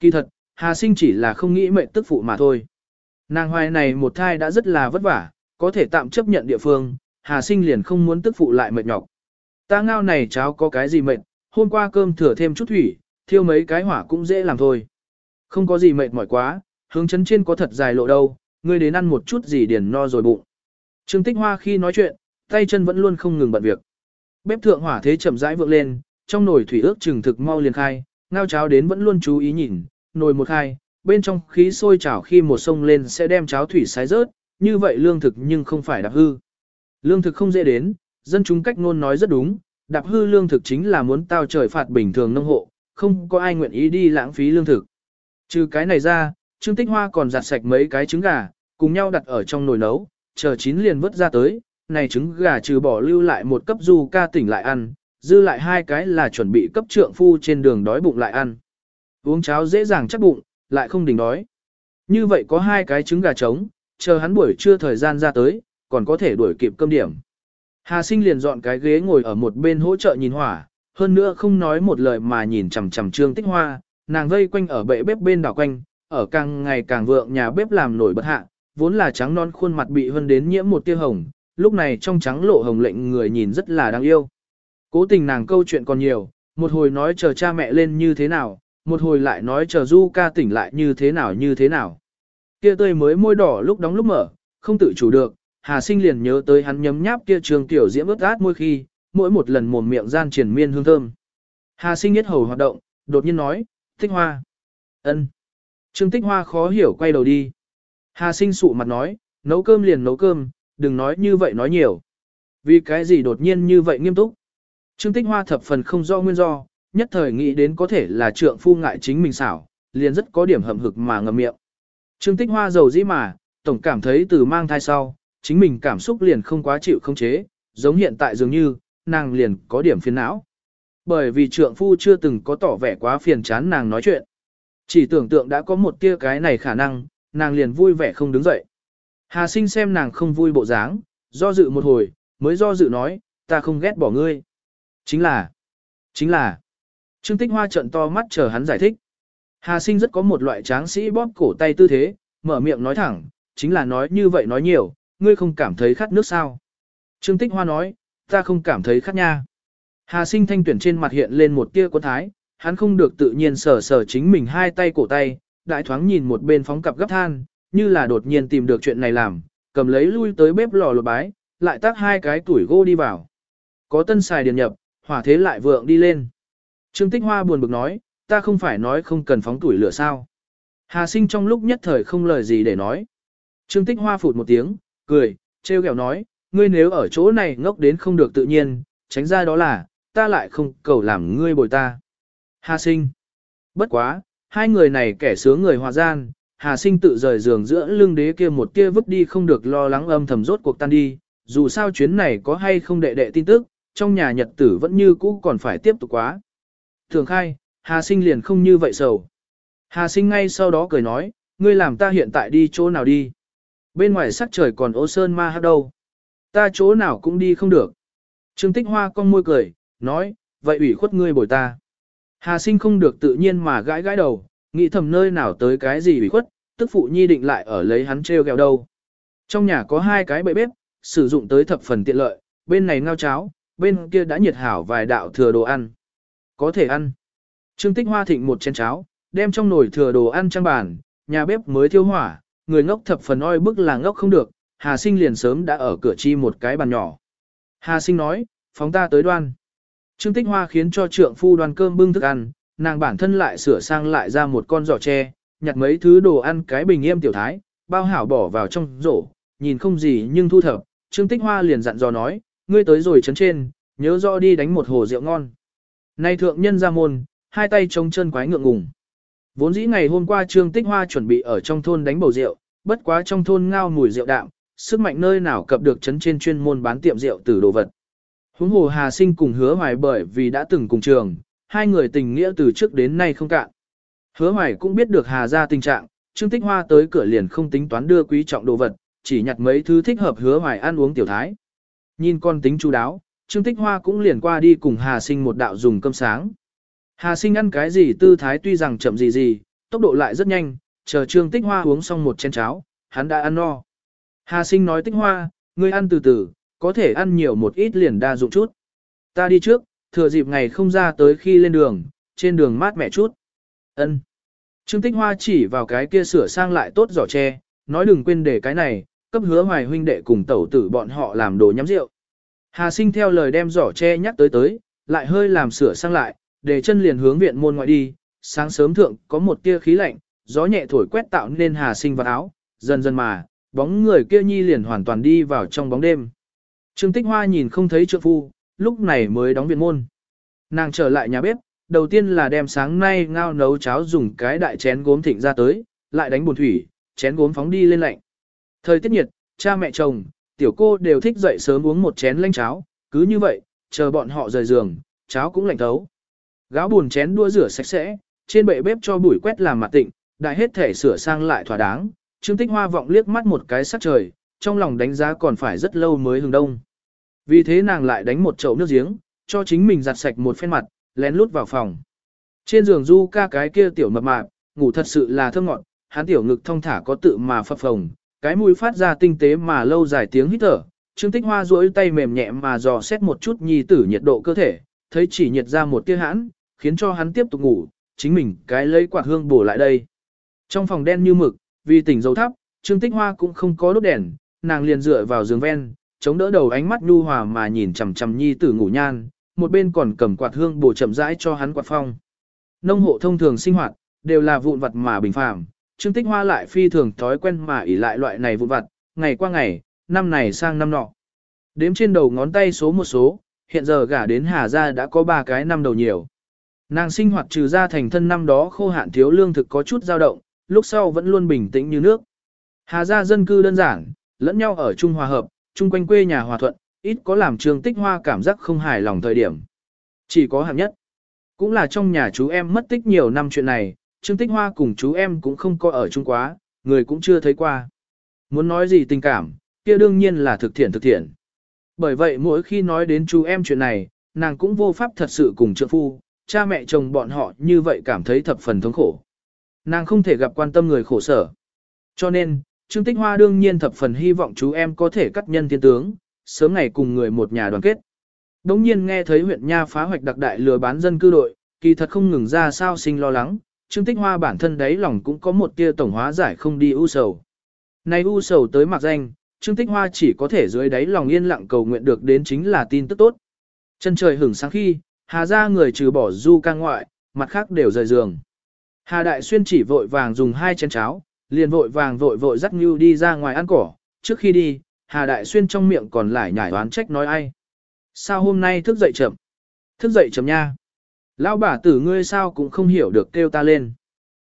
Kỳ thật, Hà sinh chỉ là không nghĩ mệnh tức phụ mà thôi. Nàng hoài này một thai đã rất là vất vả, có thể tạm chấp nhận địa phương, Hà sinh liền không muốn tức phụ lại mệt nhọc. Ta ngao này cháo có cái gì mệt, hôm qua cơm thừa thêm chút thủy, thiêu mấy cái hỏa cũng dễ làm thôi. Không có gì mệt mỏi quá, hướng chấn trên có thật dài lộ đâu, ngươi đến ăn một chút gì điền no rồi bụng. Trương Tích Hoa khi nói chuyện, tay chân vẫn luôn không ngừng bận việc. Bếp thượng hỏa thế chậm rãi vượng lên, trong nồi thủy ước chừng thực mau liền khai, ngao cháo đến vẫn luôn chú ý nhìn, nồi một khai, bên trong khí sôi chảo khi một sông lên sẽ đem cháo thủy sái rớt, như vậy lương thực nhưng không phải đạp hư. Lương thực không dễ đến, dân chúng cách ngôn nói rất đúng, đạp hư lương thực chính là muốn tao trời phạt bình thường nông hộ, không có ai nguyện ý đi lãng phí lương thực. Trừ cái này ra, Trương Tích Hoa còn giặt sạch mấy cái trứng gà, cùng nhau đặt ở trong nồi nấu, chờ chín liền vớt ra tới, này trứng gà trừ bỏ lưu lại một cấp du ca tỉnh lại ăn, dư lại hai cái là chuẩn bị cấp trượng phu trên đường đói bụng lại ăn. Uống cháo dễ dàng chắc bụng, lại không đỉnh đói. Như vậy có hai cái trứng gà trống, chờ hắn buổi trưa thời gian ra tới, còn có thể đuổi kịp cơm điểm. Hà sinh liền dọn cái ghế ngồi ở một bên hỗ trợ nhìn hỏa, hơn nữa không nói một lời mà nhìn chằm chằm trương tích hoa, nàng vây quanh ở bệ bếp bên đảo quanh, ở càng ngày càng vượng nhà bếp làm nổi bật hạ, vốn là trắng non khuôn mặt bị hơn đến nhiễm một tia hồng, lúc này trong trắng lộ hồng lệnh người nhìn rất là đáng yêu. Cố tình nàng câu chuyện còn nhiều, một hồi nói chờ cha mẹ lên như thế nào, một hồi lại nói chờ du ca tỉnh lại như thế nào như thế nào. Kia tươi mới môi đỏ lúc đóng lúc mở, không tự chủ được, Hà Sinh liền nhớ tới hắn nhấm nháp kia trường tiểu diễm ướt át môi khi, mỗi một lần mồm miệng gian triển miên hương thơm. Hà Sinh nhất hầu hoạt động, đột nhiên nói, Tích Hoa. ân. Trương Tích Hoa khó hiểu quay đầu đi. Hà Sinh sụ mặt nói, nấu cơm liền nấu cơm, đừng nói như vậy nói nhiều. Vì cái gì đột nhiên như vậy nghiêm túc? Trương Tích Hoa thập phần không do nguyên do, nhất thời nghĩ đến có thể là trượng phu ngại chính mình xảo, liền rất có điểm hậm hực mà ngậm miệng. Trương Tích Hoa giàu dĩ mà, tổng cảm thấy từ mang thai sau, chính mình cảm xúc liền không quá chịu không chế, giống hiện tại dường như, nàng liền có điểm phiền não. Bởi vì trượng phu chưa từng có tỏ vẻ quá phiền chán nàng nói chuyện. Chỉ tưởng tượng đã có một tia cái này khả năng, nàng liền vui vẻ không đứng dậy. Hà sinh xem nàng không vui bộ dáng, do dự một hồi, mới do dự nói, ta không ghét bỏ ngươi. Chính là, chính là, Trương Tích Hoa trận to mắt chờ hắn giải thích. Hà sinh rất có một loại tráng sĩ bóp cổ tay tư thế, mở miệng nói thẳng, chính là nói như vậy nói nhiều, ngươi không cảm thấy khát nước sao? Trương Tích Hoa nói, ta không cảm thấy khát nha. Hà sinh thanh tuyển trên mặt hiện lên một tia quân thái, hắn không được tự nhiên sờ sờ chính mình hai tay cổ tay, đại thoáng nhìn một bên phóng cặp gấp than, như là đột nhiên tìm được chuyện này làm, cầm lấy lui tới bếp lò lột bái, lại tác hai cái tuổi gỗ đi vào. Có tân xài điền nhập, hỏa thế lại vượng đi lên. Trương Tích Hoa buồn bực nói, ta không phải nói không cần phóng tuổi lửa sao. Hà sinh trong lúc nhất thời không lời gì để nói. Trương Tích Hoa phụt một tiếng, cười, trêu ghẹo nói, ngươi nếu ở chỗ này ngốc đến không được tự nhiên, tránh ra đó là, ta lại không cầu làm ngươi bồi ta. Hà sinh. Bất quá, hai người này kẻ sướng người hòa gian, Hà sinh tự rời giường giữa lưng đế kia một kia vứt đi không được lo lắng âm thầm rốt cuộc tan đi, dù sao chuyến này có hay không đệ đệ tin tức, trong nhà nhật tử vẫn như cũ còn phải tiếp tục quá. Thường khai, Hà sinh liền không như vậy sầu. Hà sinh ngay sau đó cười nói, ngươi làm ta hiện tại đi chỗ nào đi. Bên ngoài sắc trời còn ô sơn ma hát đâu. Ta chỗ nào cũng đi không được. Trương Tích Hoa con môi cười, nói, vậy ủy khuất ngươi bồi ta. Hà sinh không được tự nhiên mà gãi gãi đầu, nghĩ thầm nơi nào tới cái gì ủy khuất, tức phụ nhi định lại ở lấy hắn treo gẹo đâu. Trong nhà có hai cái bậy bếp, sử dụng tới thập phần tiện lợi, bên này ngao cháo, bên kia đã nhiệt hảo vài đạo thừa đồ ăn. Có thể ăn. Trương Tích Hoa thịnh một chén cháo, đem trong nồi thừa đồ ăn trang bàn, nhà bếp mới thiêu hỏa, người ngốc thập phần oi bức là ngốc không được, Hà Sinh liền sớm đã ở cửa chi một cái bàn nhỏ. Hà Sinh nói, phóng ta tới đoan. Trương Tích Hoa khiến cho trượng phu đoan cơm bưng thức ăn, nàng bản thân lại sửa sang lại ra một con giỏ tre, nhặt mấy thứ đồ ăn cái bình yêm tiểu thái, bao hảo bỏ vào trong rổ, nhìn không gì nhưng thu thập. Trương Tích Hoa liền dặn dò nói, ngươi tới rồi chấn trên, nhớ rõ đi đánh một hồ rượu ngon. Nay thượng nhân ra môn, hai tay trống chân quái ngượng ngùng. Vốn dĩ ngày hôm qua Trương Tích Hoa chuẩn bị ở trong thôn đánh bầu rượu, bất quá trong thôn ngao mùi rượu đạm, sức mạnh nơi nào cập được chấn trên chuyên môn bán tiệm rượu từ đồ vật. Huống hồ Hà Sinh cùng hứa hoài bởi vì đã từng cùng trường, hai người tình nghĩa từ trước đến nay không cạn. Hứa hoài cũng biết được Hà ra tình trạng, Trương Tích Hoa tới cửa liền không tính toán đưa quý trọng đồ vật, chỉ nhặt mấy thứ thích hợp hứa hoài ăn uống tiểu thái. Nhìn con tính chú đáo, Trương Tích Hoa cũng liền qua đi cùng Hà Sinh một đạo dùng cơm sáng. Hà sinh ăn cái gì tư thái tuy rằng chậm gì gì, tốc độ lại rất nhanh, chờ trương tích hoa uống xong một chén cháo, hắn đã ăn no. Hà sinh nói tích hoa, ngươi ăn từ từ, có thể ăn nhiều một ít liền đa dụng chút. Ta đi trước, thừa dịp ngày không ra tới khi lên đường, trên đường mát mẻ chút. Ân. Trương tích hoa chỉ vào cái kia sửa sang lại tốt giỏ tre, nói đừng quên để cái này, cấp hứa hoài huynh đệ cùng tẩu tử bọn họ làm đồ nhắm rượu. Hà sinh theo lời đem giỏ tre nhắc tới tới, lại hơi làm sửa sang lại, để chân liền hướng viện môn ngoại đi, sáng sớm thượng có một tia khí lạnh, gió nhẹ thổi quét tạo nên hà sinh vào áo, dần dần mà, bóng người kia nhi liền hoàn toàn đi vào trong bóng đêm. Trương Tích Hoa nhìn không thấy trượng phu, lúc này mới đóng viện môn. Nàng trở lại nhà bếp, đầu tiên là đem sáng nay ngao nấu cháo dùng cái đại chén gốm thịnh ra tới, lại đánh buồn thủy, chén gốm phóng đi lên lạnh. Thời tiết nhiệt, cha mẹ chồng, tiểu cô đều thích dậy sớm uống một chén lanh cháo, cứ như vậy, chờ bọn họ rời giường, cháo cũng lạnh thấu. Gáo buồn chén đua rửa sạch sẽ, trên bệ bếp cho bụi quét làm mặt tịnh, đại hết thể sửa sang lại thỏa đáng, Trương Tích Hoa vọng liếc mắt một cái sắc trời, trong lòng đánh giá còn phải rất lâu mới hừng đông. Vì thế nàng lại đánh một chậu nước giếng, cho chính mình giặt sạch một phen mặt, lén lút vào phòng. Trên giường du ca cái kia tiểu mập mạp, ngủ thật sự là thơm ngọt, hắn tiểu ngực thông thả có tự mà phập phồng, cái mũi phát ra tinh tế mà lâu dài tiếng hít thở. Trương Tích Hoa duỗi tay mềm nhẹ mà dò xét một chút nhi tử nhiệt độ cơ thể, thấy chỉ nhiệt ra một tia hãn, khiến cho hắn tiếp tục ngủ, chính mình cái lấy quạt hương bổ lại đây. Trong phòng đen như mực, vì tỉnh dầu thấp, Trương Tích Hoa cũng không có đốt đèn, nàng liền dựa vào giường ven, chống đỡ đầu ánh mắt nhu hòa mà nhìn chằm chằm nhi tử ngủ nhan, một bên còn cầm quạt hương bổ chậm rãi cho hắn quạt phong. Nông hộ thông thường sinh hoạt, đều là vụn vặt mà bình phàm, Trương Tích Hoa lại phi thường thói quen mà ỉ lại loại này vụn vặt, ngày qua ngày, năm này sang năm nọ. Đếm trên đầu ngón tay số một số, hiện giờ gả đến Hà Gia đã có ba cái năm đầu nhiều. Nàng sinh hoạt trừ ra thành thân năm đó khô hạn thiếu lương thực có chút dao động, lúc sau vẫn luôn bình tĩnh như nước. Hà Gia dân cư đơn giản, lẫn nhau ở chung hòa hợp, chung quanh quê nhà hòa thuận, ít có làm Trương Tích Hoa cảm giác không hài lòng thời điểm. Chỉ có hạng nhất. Cũng là trong nhà chú em mất tích nhiều năm chuyện này, Trương Tích Hoa cùng chú em cũng không có ở chung quá, người cũng chưa thấy qua. Muốn nói gì tình cảm, kia đương nhiên là thực thiện thực thiện. Bởi vậy mỗi khi nói đến chú em chuyện này, nàng cũng vô pháp thật sự cùng trượng phu, cha mẹ chồng bọn họ như vậy cảm thấy thập phần thống khổ. Nàng không thể gặp quan tâm người khổ sở. Cho nên, Trương Tích Hoa đương nhiên thập phần hy vọng chú em có thể cắt nhân thiên tướng, sớm ngày cùng người một nhà đoàn kết. Đống nhiên nghe thấy huyện Nha phá hoạch đặc đại lừa bán dân cư đội, kỳ thật không ngừng ra sao sinh lo lắng, Trương Tích Hoa bản thân đấy lòng cũng có một tia tổng hóa giải không đi u sầu. Nay u sầu tới mặc danh, Trương Tích Hoa chỉ có thể dưới đáy lòng yên lặng cầu nguyện được đến chính là tin tức tốt. Chân trời hưởng sáng khi, Hà ra người trừ bỏ du ca ngoại, mặt khác đều rời giường. Hà Đại Xuyên chỉ vội vàng dùng hai chén cháo, liền vội vàng vội vội dắt Ngưu đi ra ngoài ăn cỏ. Trước khi đi, Hà Đại Xuyên trong miệng còn lại nhải oán trách nói ai. Sao hôm nay thức dậy chậm? Thức dậy chậm nha. Lão bà tử ngươi sao cũng không hiểu được kêu ta lên.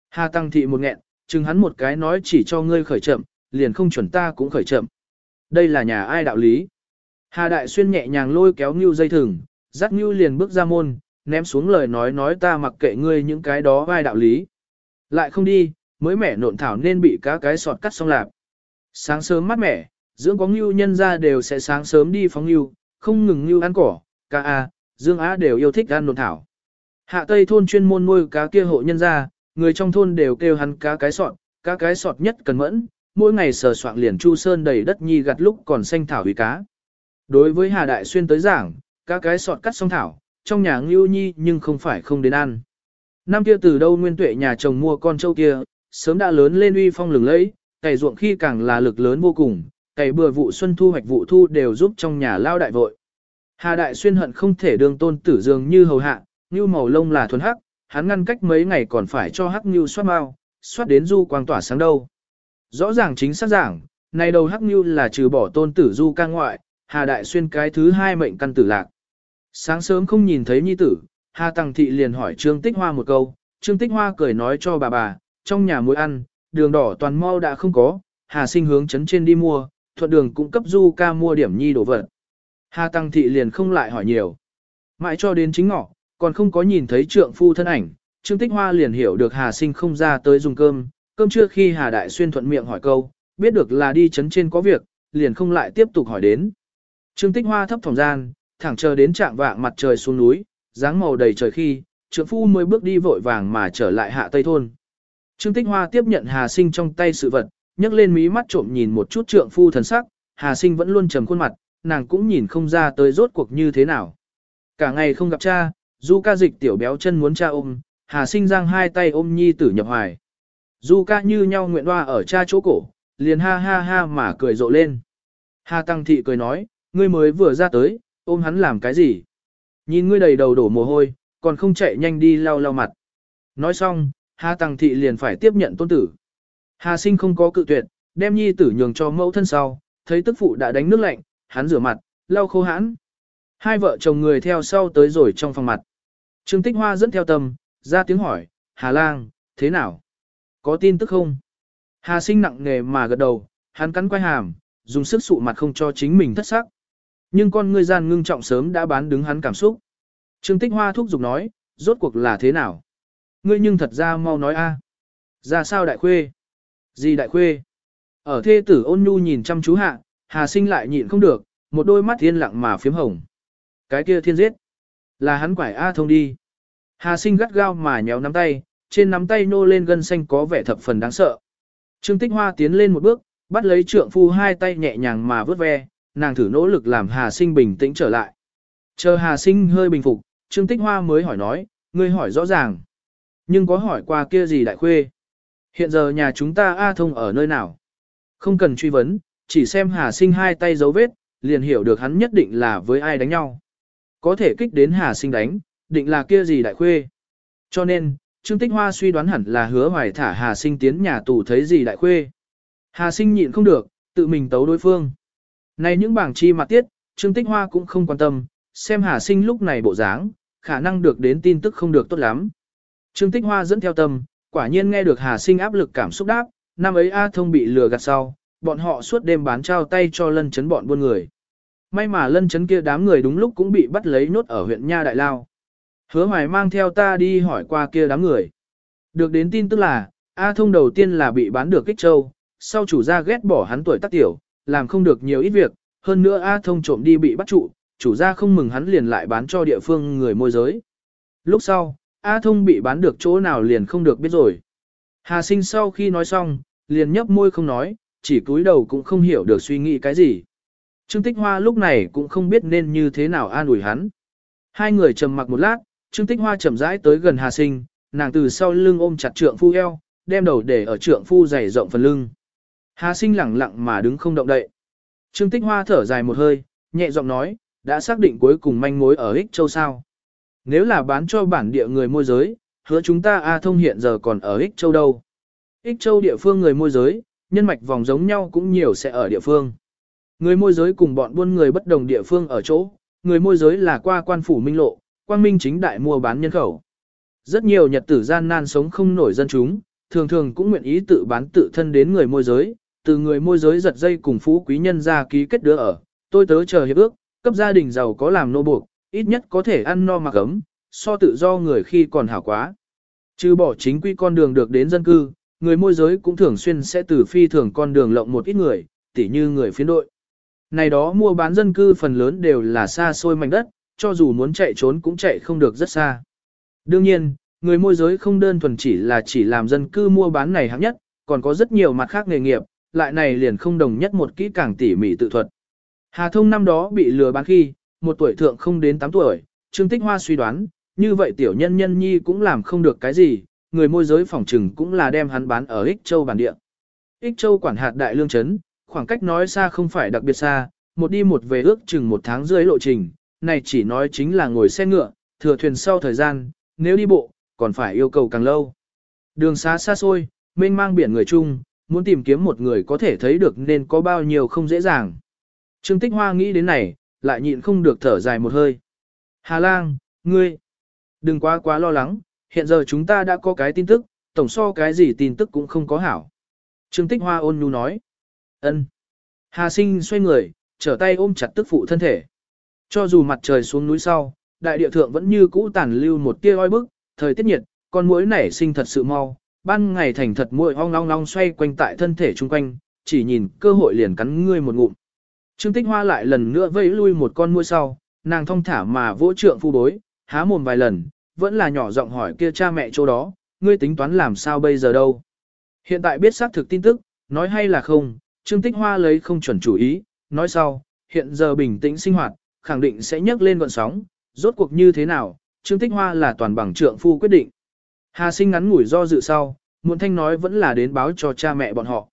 Hà Tăng Thị một nghẹn, chừng hắn một cái nói chỉ cho ngươi khởi chậm, liền không chuẩn ta cũng khởi chậm. Đây là nhà ai đạo lý? Hà Đại Xuyên nhẹ nhàng lôi kéo Ngưu dây thừng, dắt Ngưu liền bước ra môn, ném xuống lời nói nói ta mặc kệ ngươi những cái đó vai đạo lý. Lại không đi, mới mẻ nộn thảo nên bị cá cái sọt cắt xong lạp. Sáng sớm mát mẻ, dưỡng có Ngưu nhân ra đều sẽ sáng sớm đi phóng Ngưu, không ngừng Ngưu ăn cỏ, cá a, Dương Á đều yêu thích ăn nộn thảo. Hạ Tây thôn chuyên môn nuôi cá kia hộ nhân ra, người trong thôn đều kêu hắn cá cái sọt, cá cái sọt nhất cần mẫn, mỗi ngày sờ soạn liền chu sơn đầy đất nhi gặt lúc còn xanh thảo hủy cá. Đối với Hà Đại Xuyên tới giảng, cá cái sọt cắt xong thảo, trong nhà ngưu nhi nhưng không phải không đến ăn. Năm kia từ đâu nguyên tuệ nhà chồng mua con trâu kia, sớm đã lớn lên uy phong lừng lẫy, cày ruộng khi càng là lực lớn vô cùng, cày bừa vụ xuân thu hoạch vụ thu đều giúp trong nhà lao đại vội. Hà Đại Xuyên hận không thể đường tôn tử dường như hầu hạ, như màu lông là thuần hắc, hắn ngăn cách mấy ngày còn phải cho hắc như soát mau, soát đến du quang tỏa sáng đâu. Rõ ràng chính xác giảng, này đầu hắc như là trừ bỏ tôn tử du ca ngoại, Hà Đại Xuyên cái thứ hai mệnh căn tử lạc. Sáng sớm không nhìn thấy nhi tử, Hà Tăng Thị liền hỏi Trương Tích Hoa một câu, Trương Tích Hoa cười nói cho bà bà, trong nhà muối ăn, đường đỏ toàn mau đã không có, Hà sinh hướng chấn trên đi mua, thuận đường cũng cấp du ca mua điểm nhi đồ vật. Hà Tăng Thị liền không lại hỏi nhiều. Mãi cho đến chính ngọ, còn không có nhìn thấy trượng phu thân ảnh, Trương Tích Hoa liền hiểu được Hà Sinh không ra tới dùng cơm, cơm trưa khi Hà Đại Xuyên thuận miệng hỏi câu, biết được là đi chấn trên có việc, liền không lại tiếp tục hỏi đến. Trương Tích Hoa thấp thỏm gian, thẳng chờ đến trạng vạng mặt trời xuống núi, dáng màu đầy trời khi, trượng phu mới bước đi vội vàng mà trở lại hạ tây thôn. Trương Tích Hoa tiếp nhận Hà Sinh trong tay sự vật, nhấc lên mí mắt trộm nhìn một chút trượng phu thần sắc, Hà Sinh vẫn luôn trầm khuôn mặt, nàng cũng nhìn không ra tới rốt cuộc như thế nào. Cả ngày không gặp cha, Du ca dịch tiểu béo chân muốn cha ôm, Hà sinh giang hai tay ôm nhi tử nhập hoài. Du ca như nhau nguyện hoa ở cha chỗ cổ, liền ha ha ha mà cười rộ lên. Hà Tăng Thị cười nói, ngươi mới vừa ra tới, ôm hắn làm cái gì? Nhìn ngươi đầy đầu đổ mồ hôi, còn không chạy nhanh đi lau lau mặt. Nói xong, Hà Tăng Thị liền phải tiếp nhận tôn tử. Hà sinh không có cự tuyệt, đem nhi tử nhường cho mẫu thân sau, thấy tức phụ đã đánh nước lạnh, hắn rửa mặt, lau khô hãn. Hai vợ chồng người theo sau tới rồi trong phòng mặt. Trương Tích Hoa dẫn theo tâm, ra tiếng hỏi, Hà Lang, thế nào? Có tin tức không? Hà sinh nặng nghề mà gật đầu, hắn cắn quay hàm, dùng sức sụ mặt không cho chính mình thất sắc. Nhưng con ngươi gian ngưng trọng sớm đã bán đứng hắn cảm xúc. Trương Tích Hoa thúc giục nói, rốt cuộc là thế nào? Ngươi nhưng thật ra mau nói a. Ra sao đại khuê? Gì đại khuê? Ở thê tử ôn nhu nhìn chăm chú hạ, Hà sinh lại nhịn không được, một đôi mắt thiên lặng mà phiếm hồng. Cái kia thiên giết. Là hắn quải A thông đi. Hà sinh gắt gao mà nhéo nắm tay, trên nắm tay nô lên gân xanh có vẻ thập phần đáng sợ. Trương Tích Hoa tiến lên một bước, bắt lấy trượng phu hai tay nhẹ nhàng mà vớt ve, nàng thử nỗ lực làm Hà sinh bình tĩnh trở lại. Chờ Hà sinh hơi bình phục, Trương Tích Hoa mới hỏi nói, ngươi hỏi rõ ràng. Nhưng có hỏi qua kia gì đại khuê? Hiện giờ nhà chúng ta A thông ở nơi nào? Không cần truy vấn, chỉ xem Hà sinh hai tay dấu vết, liền hiểu được hắn nhất định là với ai đánh nhau. Có thể kích đến Hà sinh đánh, định là kia gì đại khuê. Cho nên, Trương Tích Hoa suy đoán hẳn là hứa hoài thả Hà sinh tiến nhà tù thấy gì đại khuê. Hà sinh nhịn không được, tự mình tấu đối phương. Này những bảng chi mặt tiết, Trương Tích Hoa cũng không quan tâm, xem Hà sinh lúc này bộ dáng, khả năng được đến tin tức không được tốt lắm. Trương Tích Hoa dẫn theo tâm, quả nhiên nghe được Hà sinh áp lực cảm xúc đáp, năm ấy A thông bị lừa gạt sau, bọn họ suốt đêm bán trao tay cho lân chấn bọn buôn người. May mà lân chấn kia đám người đúng lúc cũng bị bắt lấy nốt ở huyện Nha Đại Lao. Hứa hoài mang theo ta đi hỏi qua kia đám người. Được đến tin tức là, A thông đầu tiên là bị bán được kích châu, sau chủ gia ghét bỏ hắn tuổi tác tiểu, làm không được nhiều ít việc, hơn nữa A thông trộm đi bị bắt trụ, chủ gia không mừng hắn liền lại bán cho địa phương người môi giới. Lúc sau, A thông bị bán được chỗ nào liền không được biết rồi. Hà sinh sau khi nói xong, liền nhấp môi không nói, chỉ cúi đầu cũng không hiểu được suy nghĩ cái gì. Trương Tích Hoa lúc này cũng không biết nên như thế nào an ủi hắn. Hai người trầm mặc một lát, Trương Tích Hoa chậm rãi tới gần Hà Sinh, nàng từ sau lưng ôm chặt trượng phu eo, đem đầu để ở trượng phu dày rộng phần lưng. Hà Sinh lẳng lặng mà đứng không động đậy. Trương Tích Hoa thở dài một hơi, nhẹ giọng nói, đã xác định cuối cùng manh mối ở Ích Châu sao. Nếu là bán cho bản địa người môi giới, hứa chúng ta A Thông hiện giờ còn ở Ích Châu đâu. Ích Châu địa phương người môi giới, nhân mạch vòng giống nhau cũng nhiều sẽ ở địa phương. Người môi giới cùng bọn buôn người bất đồng địa phương ở chỗ, người môi giới là qua quan phủ minh lộ, quang minh chính đại mua bán nhân khẩu. Rất nhiều nhật tử gian nan sống không nổi dân chúng, thường thường cũng nguyện ý tự bán tự thân đến người môi giới, từ người môi giới giật dây cùng phú quý nhân ra ký kết đứa ở, tôi tớ chờ hiệp ước, cấp gia đình giàu có làm nô buộc, ít nhất có thể ăn no mặc ấm, so tự do người khi còn hảo quá. Trừ bỏ chính quy con đường được đến dân cư, người môi giới cũng thường xuyên sẽ từ phi thường con đường lộng một ít người, tỉ như người phiến đội. Này đó mua bán dân cư phần lớn đều là xa xôi mảnh đất, cho dù muốn chạy trốn cũng chạy không được rất xa. Đương nhiên, người môi giới không đơn thuần chỉ là chỉ làm dân cư mua bán này hạng nhất, còn có rất nhiều mặt khác nghề nghiệp, lại này liền không đồng nhất một kỹ càng tỉ mỉ tự thuật. Hà Thông năm đó bị lừa bán khi, một tuổi thượng không đến 8 tuổi, Trương Tích Hoa suy đoán, như vậy tiểu nhân nhân nhi cũng làm không được cái gì, người môi giới phòng trừng cũng là đem hắn bán ở Ích Châu bản địa. Ích Châu quản hạt đại lương chấn, khoảng cách nói xa không phải đặc biệt xa, một đi một về ước chừng một tháng rưỡi lộ trình, này chỉ nói chính là ngồi xe ngựa, thừa thuyền sau thời gian, nếu đi bộ, còn phải yêu cầu càng lâu. Đường xá xa xôi, mênh mang biển người chung, muốn tìm kiếm một người có thể thấy được nên có bao nhiêu không dễ dàng. Trương Tích Hoa nghĩ đến này, lại nhịn không được thở dài một hơi. Hà Lang, ngươi, đừng quá quá lo lắng, hiện giờ chúng ta đã có cái tin tức, tổng so cái gì tin tức cũng không có hảo. Trương Tích Hoa ôn nhu nói. ân. Hà sinh xoay người, trở tay ôm chặt tức phụ thân thể. Cho dù mặt trời xuống núi sau, đại địa thượng vẫn như cũ tàn lưu một tia oi bức, thời tiết nhiệt, con muỗi nảy sinh thật sự mau, ban ngày thành thật muỗi ong long long xoay quanh tại thân thể chung quanh, chỉ nhìn cơ hội liền cắn ngươi một ngụm. Trương Tích Hoa lại lần nữa vẫy lui một con muỗi sau, nàng thong thả mà vỗ trượng phu bối, há mồm vài lần, vẫn là nhỏ giọng hỏi kia cha mẹ chỗ đó, ngươi tính toán làm sao bây giờ đâu. Hiện tại biết xác thực tin tức, nói hay là không, Trương Tích Hoa lấy không chuẩn chủ ý, nói sau, hiện giờ bình tĩnh sinh hoạt, khẳng định sẽ nhấc lên gọn sóng, rốt cuộc như thế nào, Trương Tích Hoa là toàn bằng trượng phu quyết định. Hà sinh ngắn ngủi do dự sau, muộn thanh nói vẫn là đến báo cho cha mẹ bọn họ.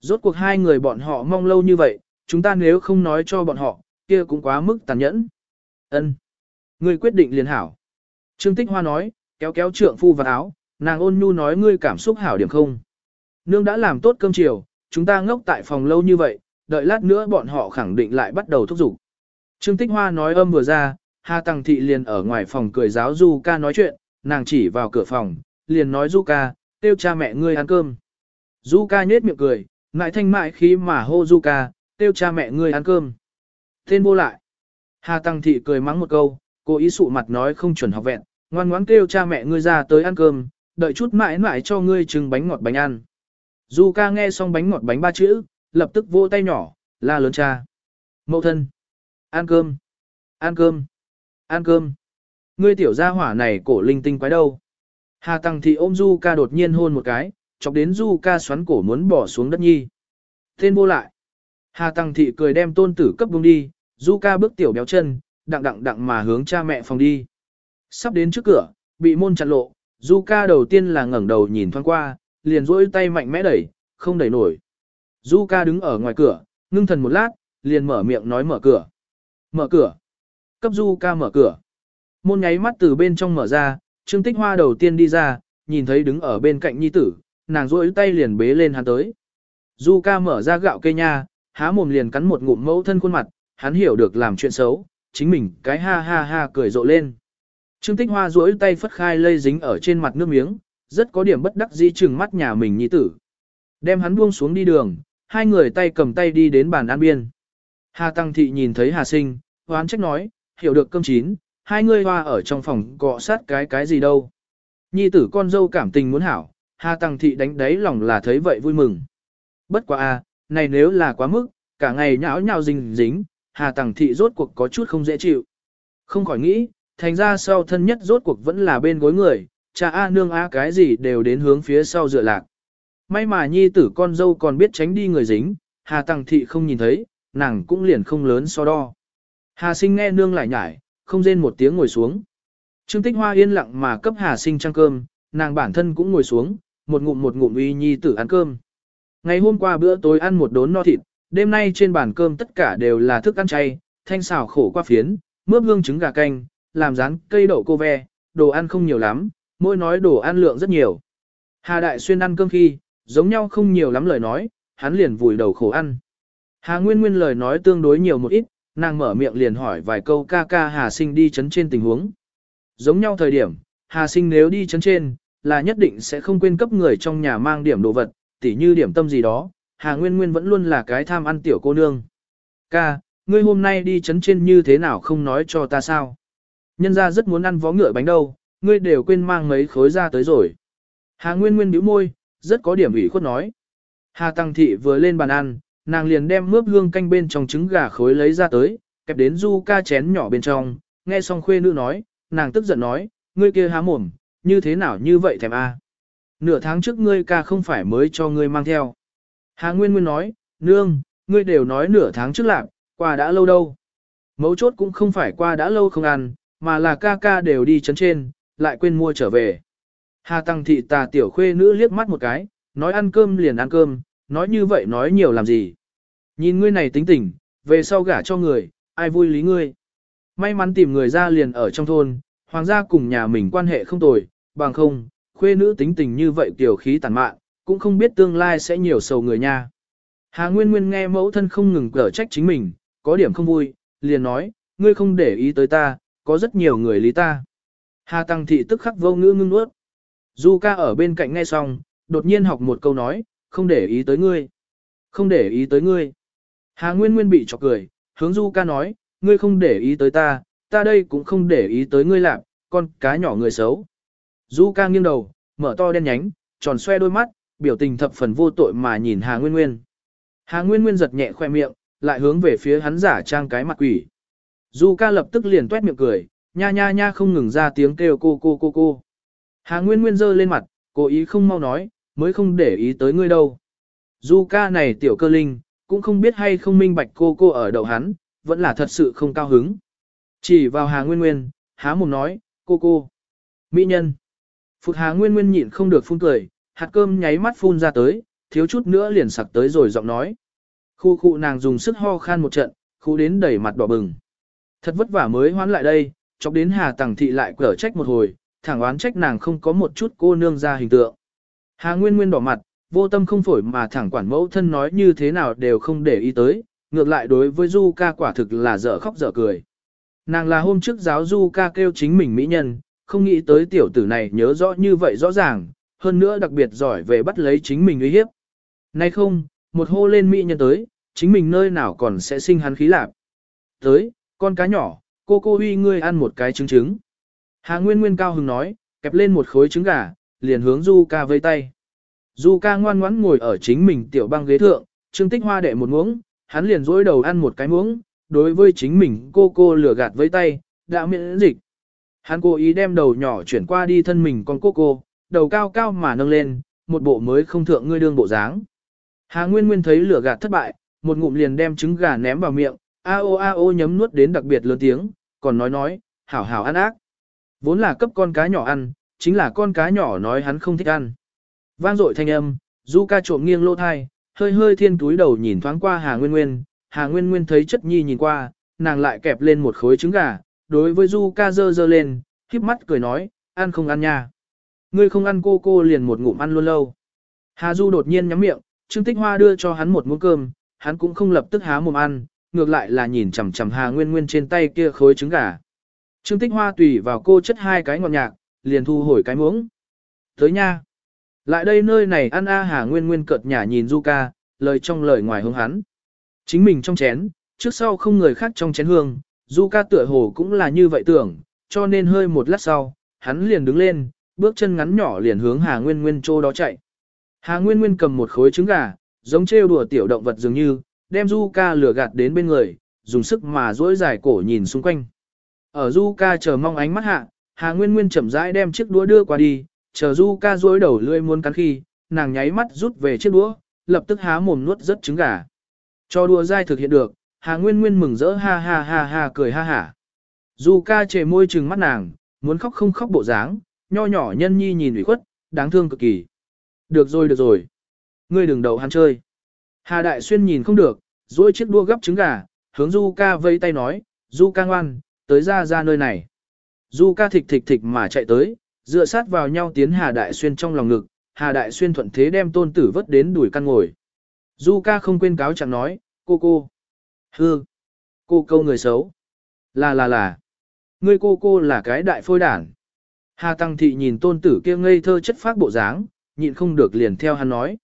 Rốt cuộc hai người bọn họ mong lâu như vậy, chúng ta nếu không nói cho bọn họ, kia cũng quá mức tàn nhẫn. Ân, Ngươi quyết định liền hảo. Trương Tích Hoa nói, kéo kéo trượng phu vào áo, nàng ôn nhu nói ngươi cảm xúc hảo điểm không. Nương đã làm tốt cơm chiều, chúng ta ngốc tại phòng lâu như vậy, đợi lát nữa bọn họ khẳng định lại bắt đầu thúc giục. Trương Tích Hoa nói âm vừa ra, Hà Tăng Thị liền ở ngoài phòng cười giáo Du ca nói chuyện, nàng chỉ vào cửa phòng, liền nói Du ca, tiêu cha mẹ ngươi ăn cơm. Du ca nhết miệng cười, ngại thanh mại khi mà hô Du ca, kêu cha mẹ ngươi ăn cơm. Tên vô lại. Hà Tăng Thị cười mắng một câu, cô ý sụ mặt nói không chuẩn học vẹn, ngoan ngoãn kêu cha mẹ ngươi ra tới ăn cơm, đợi chút mãi mãi cho ngươi trứng bánh ngọt bánh ăn. Du ca nghe xong bánh ngọt bánh ba chữ, lập tức vô tay nhỏ, la lớn cha. Mậu thân. Ăn cơm. Ăn cơm. Ăn cơm. Ngươi tiểu gia hỏa này cổ linh tinh quái đâu. Hà Tăng Thị ôm Du ca đột nhiên hôn một cái, chọc đến Du ca xoắn cổ muốn bỏ xuống đất nhi. Tên vô lại. Hà Tăng Thị cười đem tôn tử cấp buông đi, Du ca bước tiểu béo chân, đặng đặng đặng mà hướng cha mẹ phòng đi. Sắp đến trước cửa, bị môn chặn lộ, Du ca đầu tiên là ngẩng đầu nhìn thoáng qua, liền duỗi tay mạnh mẽ đẩy, không đẩy nổi. Du ca đứng ở ngoài cửa, ngưng thần một lát, liền mở miệng nói mở cửa. Mở cửa. Cấp Du ca mở cửa. Môn nháy mắt từ bên trong mở ra, Trương Tích Hoa đầu tiên đi ra, nhìn thấy đứng ở bên cạnh nhi tử, nàng duỗi tay liền bế lên hắn tới. Du ca mở ra gạo cây nha, há mồm liền cắn một ngụm mẫu thân khuôn mặt, hắn hiểu được làm chuyện xấu, chính mình cái ha ha ha cười rộ lên. Trương Tích Hoa duỗi tay phất khai lây dính ở trên mặt nước miếng, rất có điểm bất đắc dĩ chừng mắt nhà mình nhi tử. Đem hắn buông xuống đi đường, hai người tay cầm tay đi đến bàn ăn biên. Hà Tăng Thị nhìn thấy Hà Sinh, hoán trách nói, hiểu được cơm chín, hai người hoa ở trong phòng cọ sát cái cái gì đâu. Nhi tử con dâu cảm tình muốn hảo, Hà Tăng Thị đánh đáy lòng là thấy vậy vui mừng. Bất quá a, này nếu là quá mức, cả ngày nhão nhào dính dính, Hà Tăng Thị rốt cuộc có chút không dễ chịu. Không khỏi nghĩ, thành ra sau thân nhất rốt cuộc vẫn là bên gối người, cha A nương A cái gì đều đến hướng phía sau dựa lạc. May mà nhi tử con dâu còn biết tránh đi người dính, Hà Tăng Thị không nhìn thấy, nàng cũng liền không lớn so đo. Hà sinh nghe nương lại nhải, không rên một tiếng ngồi xuống. Trương Tích Hoa yên lặng mà cấp Hà sinh trăng cơm, nàng bản thân cũng ngồi xuống, một ngụm một ngụm uy nhi tử ăn cơm. Ngày hôm qua bữa tối ăn một đốn no thịt, đêm nay trên bàn cơm tất cả đều là thức ăn chay, thanh xào khổ qua phiến, mướp hương trứng gà canh, làm rán cây đậu cô ve, đồ ăn không nhiều lắm, mỗi nói đồ ăn lượng rất nhiều. Hà Đại Xuyên ăn cơm khi, giống nhau không nhiều lắm lời nói, hắn liền vùi đầu khổ ăn. Hà Nguyên Nguyên lời nói tương đối nhiều một ít, nàng mở miệng liền hỏi vài câu ca ca Hà Sinh đi chấn trên tình huống. Giống nhau thời điểm, Hà Sinh nếu đi chấn trên, là nhất định sẽ không quên cấp người trong nhà mang điểm đồ vật, tỉ như điểm tâm gì đó, Hà Nguyên Nguyên vẫn luôn là cái tham ăn tiểu cô nương. Ca, ngươi hôm nay đi chấn trên như thế nào không nói cho ta sao? Nhân ra rất muốn ăn vó ngựa bánh đâu, ngươi đều quên mang mấy khối ra tới rồi. Hà Nguyên Nguyên bĩu môi, rất có điểm ủy khuất nói. Hà Tăng Thị vừa lên bàn ăn, nàng liền đem mướp hương canh bên trong trứng gà khối lấy ra tới, kẹp đến du ca chén nhỏ bên trong, nghe xong khuê nữ nói, nàng tức giận nói, ngươi kia há mồm, như thế nào như vậy thèm a? Nửa tháng trước ngươi ca không phải mới cho ngươi mang theo. Hà Nguyên Nguyên nói, nương, ngươi đều nói nửa tháng trước lạc, qua đã lâu đâu. Mấu chốt cũng không phải qua đã lâu không ăn, mà là ca ca đều đi chấn trên, lại quên mua trở về. Hà Tăng Thị tà tiểu khuê nữ liếc mắt một cái, nói ăn cơm liền ăn cơm, nói như vậy nói nhiều làm gì. Nhìn ngươi này tính tình, về sau gả cho người, ai vui lý ngươi. May mắn tìm người ra liền ở trong thôn, hoàng gia cùng nhà mình quan hệ không tồi, bằng không, khuê nữ tính tình như vậy tiểu khí tàn mạn, cũng không biết tương lai sẽ nhiều sầu người nha. Hà Nguyên Nguyên nghe mẫu thân không ngừng cở trách chính mình, có điểm không vui, liền nói, ngươi không để ý tới ta, có rất nhiều người lý ta. Hà Tăng Thị tức khắc vô ngữ ngưng nuốt. Du ca ở bên cạnh nghe xong, đột nhiên học một câu nói, không để ý tới ngươi. Không để ý tới ngươi. Hà Nguyên Nguyên bị chọc cười, hướng Du ca nói, ngươi không để ý tới ta, ta đây cũng không để ý tới ngươi lạc, con cá nhỏ người xấu. Du ca nghiêng đầu, mở to đen nhánh, tròn xoe đôi mắt, biểu tình thập phần vô tội mà nhìn Hà Nguyên Nguyên. Hà Nguyên Nguyên giật nhẹ khoe miệng, lại hướng về phía hắn giả trang cái mặt quỷ. Du ca lập tức liền tuét miệng cười, nha nha nha không ngừng ra tiếng kêu cô cô cô cô. Hà Nguyên Nguyên giơ lên mặt, cố ý không mau nói, mới không để ý tới ngươi đâu. Du ca này tiểu cơ linh, cũng không biết hay không minh bạch cô cô ở đầu hắn, vẫn là thật sự không cao hứng. Chỉ vào Hà Nguyên Nguyên, há mồm nói, cô cô. Mỹ nhân. Phục Hà Nguyên Nguyên nhịn không được phun cười, hạt cơm nháy mắt phun ra tới, thiếu chút nữa liền sặc tới rồi giọng nói. Khu khu nàng dùng sức ho khan một trận, khu đến đẩy mặt đỏ bừng. Thật vất vả mới hoán lại đây, chọc đến Hà Tằng Thị lại cở trách một hồi, thẳng oán trách nàng không có một chút cô nương ra hình tượng. Hà Nguyên Nguyên đỏ mặt, vô tâm không phổi mà thẳng quản mẫu thân nói như thế nào đều không để ý tới, ngược lại đối với Du ca quả thực là dở khóc dở cười. Nàng là hôm trước giáo Du ca kêu chính mình mỹ nhân, không nghĩ tới tiểu tử này nhớ rõ như vậy rõ ràng, hơn nữa đặc biệt giỏi về bắt lấy chính mình uy hiếp. Nay không, một hô lên mỹ nhân tới, chính mình nơi nào còn sẽ sinh hắn khí lạc. Tới, con cá nhỏ, cô cô huy ngươi ăn một cái trứng trứng. Hà Nguyên Nguyên cao hứng nói, kẹp lên một khối trứng gà, liền hướng Du ca vây tay. Du ca ngoan ngoãn ngồi ở chính mình tiểu băng ghế thượng, Trương Tích Hoa đệ một muỗng, hắn liền dối đầu ăn một cái muỗng, đối với chính mình cô cô lừa gạt với tay, đã miễn dịch. Hắn cố ý đem đầu nhỏ chuyển qua đi thân mình con cô cô, đầu cao cao mà nâng lên, một bộ mới không thượng ngươi đương bộ dáng. Hà Nguyên Nguyên thấy lửa gạt thất bại, một ngụm liền đem trứng gà ném vào miệng, a o a o nhấm nuốt đến đặc biệt lớn tiếng, còn nói nói, hảo hảo ăn ác. Vốn là cấp con cá nhỏ ăn, chính là con cá nhỏ nói hắn không thích ăn. Vang dội thanh âm, Du ca trộm nghiêng lô thai, hơi hơi thiên túi đầu nhìn thoáng qua Hà Nguyên Nguyên, Hà Nguyên Nguyên thấy chất nhi nhìn qua, nàng lại kẹp lên một khối trứng gà, đối với Du ca dơ dơ lên, khiếp mắt cười nói, ăn không ăn nha. Ngươi không ăn cô cô liền một ngụm ăn luôn lâu. Hà Du đột nhiên nhắm miệng, Trương Tích Hoa đưa cho hắn một muỗng cơm, hắn cũng không lập tức há mồm ăn, ngược lại là nhìn chằm chằm Hà Nguyên Nguyên trên tay kia khối trứng gà. Trương Tích Hoa tùy vào cô chất hai cái ngọt nhạc, liền thu hồi cái muỗng. Tới nha. Lại đây nơi này ăn a Hà Nguyên Nguyên cợt nhả nhìn Du ca, lời trong lời ngoài hướng hắn. Chính mình trong chén, trước sau không người khác trong chén hương, Du ca tựa hồ cũng là như vậy tưởng, cho nên hơi một lát sau, hắn liền đứng lên, bước chân ngắn nhỏ liền hướng Hà Nguyên Nguyên chỗ đó chạy. Hà Nguyên Nguyên cầm một khối trứng gà, giống trêu đùa tiểu động vật dường như, đem Du ca lừa gạt đến bên người, dùng sức mà duỗi dài cổ nhìn xung quanh. Ở Du ca chờ mong ánh mắt hạ, Hà Nguyên Nguyên chậm rãi đem chiếc đũa đưa qua đi, chờ Du ca duỗi đầu lưỡi muốn cắn khi, nàng nháy mắt rút về chiếc đũa, lập tức há mồm nuốt rất trứng gà. Cho đùa dai thực hiện được, Hà Nguyên Nguyên mừng rỡ ha ha ha ha cười ha hả. Dù ca trề môi trừng mắt nàng, muốn khóc không khóc bộ dáng, nho nhỏ nhân nhi nhìn ủy khuất, đáng thương cực kỳ. Được rồi được rồi. Ngươi đừng đầu hắn chơi. Hà Đại Xuyên nhìn không được, duỗi chiếc đua gấp trứng gà, hướng Du ca vây tay nói, Du ca ngoan, tới ra ra nơi này. Du ca thịch thịch thịch mà chạy tới, dựa sát vào nhau tiến Hà Đại Xuyên trong lòng ngực, Hà Đại Xuyên thuận thế đem tôn tử vớt đến đuổi căn ngồi. Du ca không quên cáo chẳng nói, cô cô. Hư. Cô câu người xấu. Là là là. Ngươi cô cô là cái đại phôi đản. Hà Tăng Thị nhìn tôn tử kia ngây thơ chất phác bộ dáng, nhịn không được liền theo hắn nói.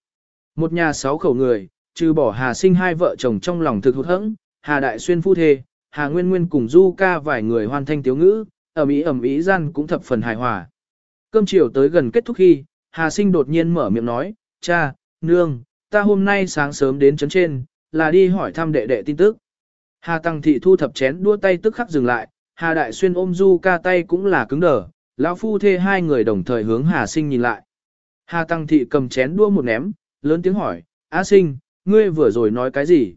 Một nhà sáu khẩu người, trừ bỏ Hà sinh hai vợ chồng trong lòng thực hụt hẫng, Hà Đại Xuyên phu thê, Hà Nguyên Nguyên cùng Du ca vài người hoàn thanh tiếu ngữ, ẩm ý ẩm ý gian cũng thập phần hài hòa. Cơm chiều tới gần kết thúc khi, Hà sinh đột nhiên mở miệng nói, cha, nương, ta hôm nay sáng sớm đến chấn trên, là đi hỏi thăm đệ đệ tin tức. Hà Tăng Thị thu thập chén đua tay tức khắc dừng lại, Hà Đại Xuyên ôm Du ca tay cũng là cứng đờ, lão phu thê hai người đồng thời hướng Hà Sinh nhìn lại. Hà Tăng Thị cầm chén đua một ném, lớn tiếng hỏi, Á Sinh, ngươi vừa rồi nói cái gì?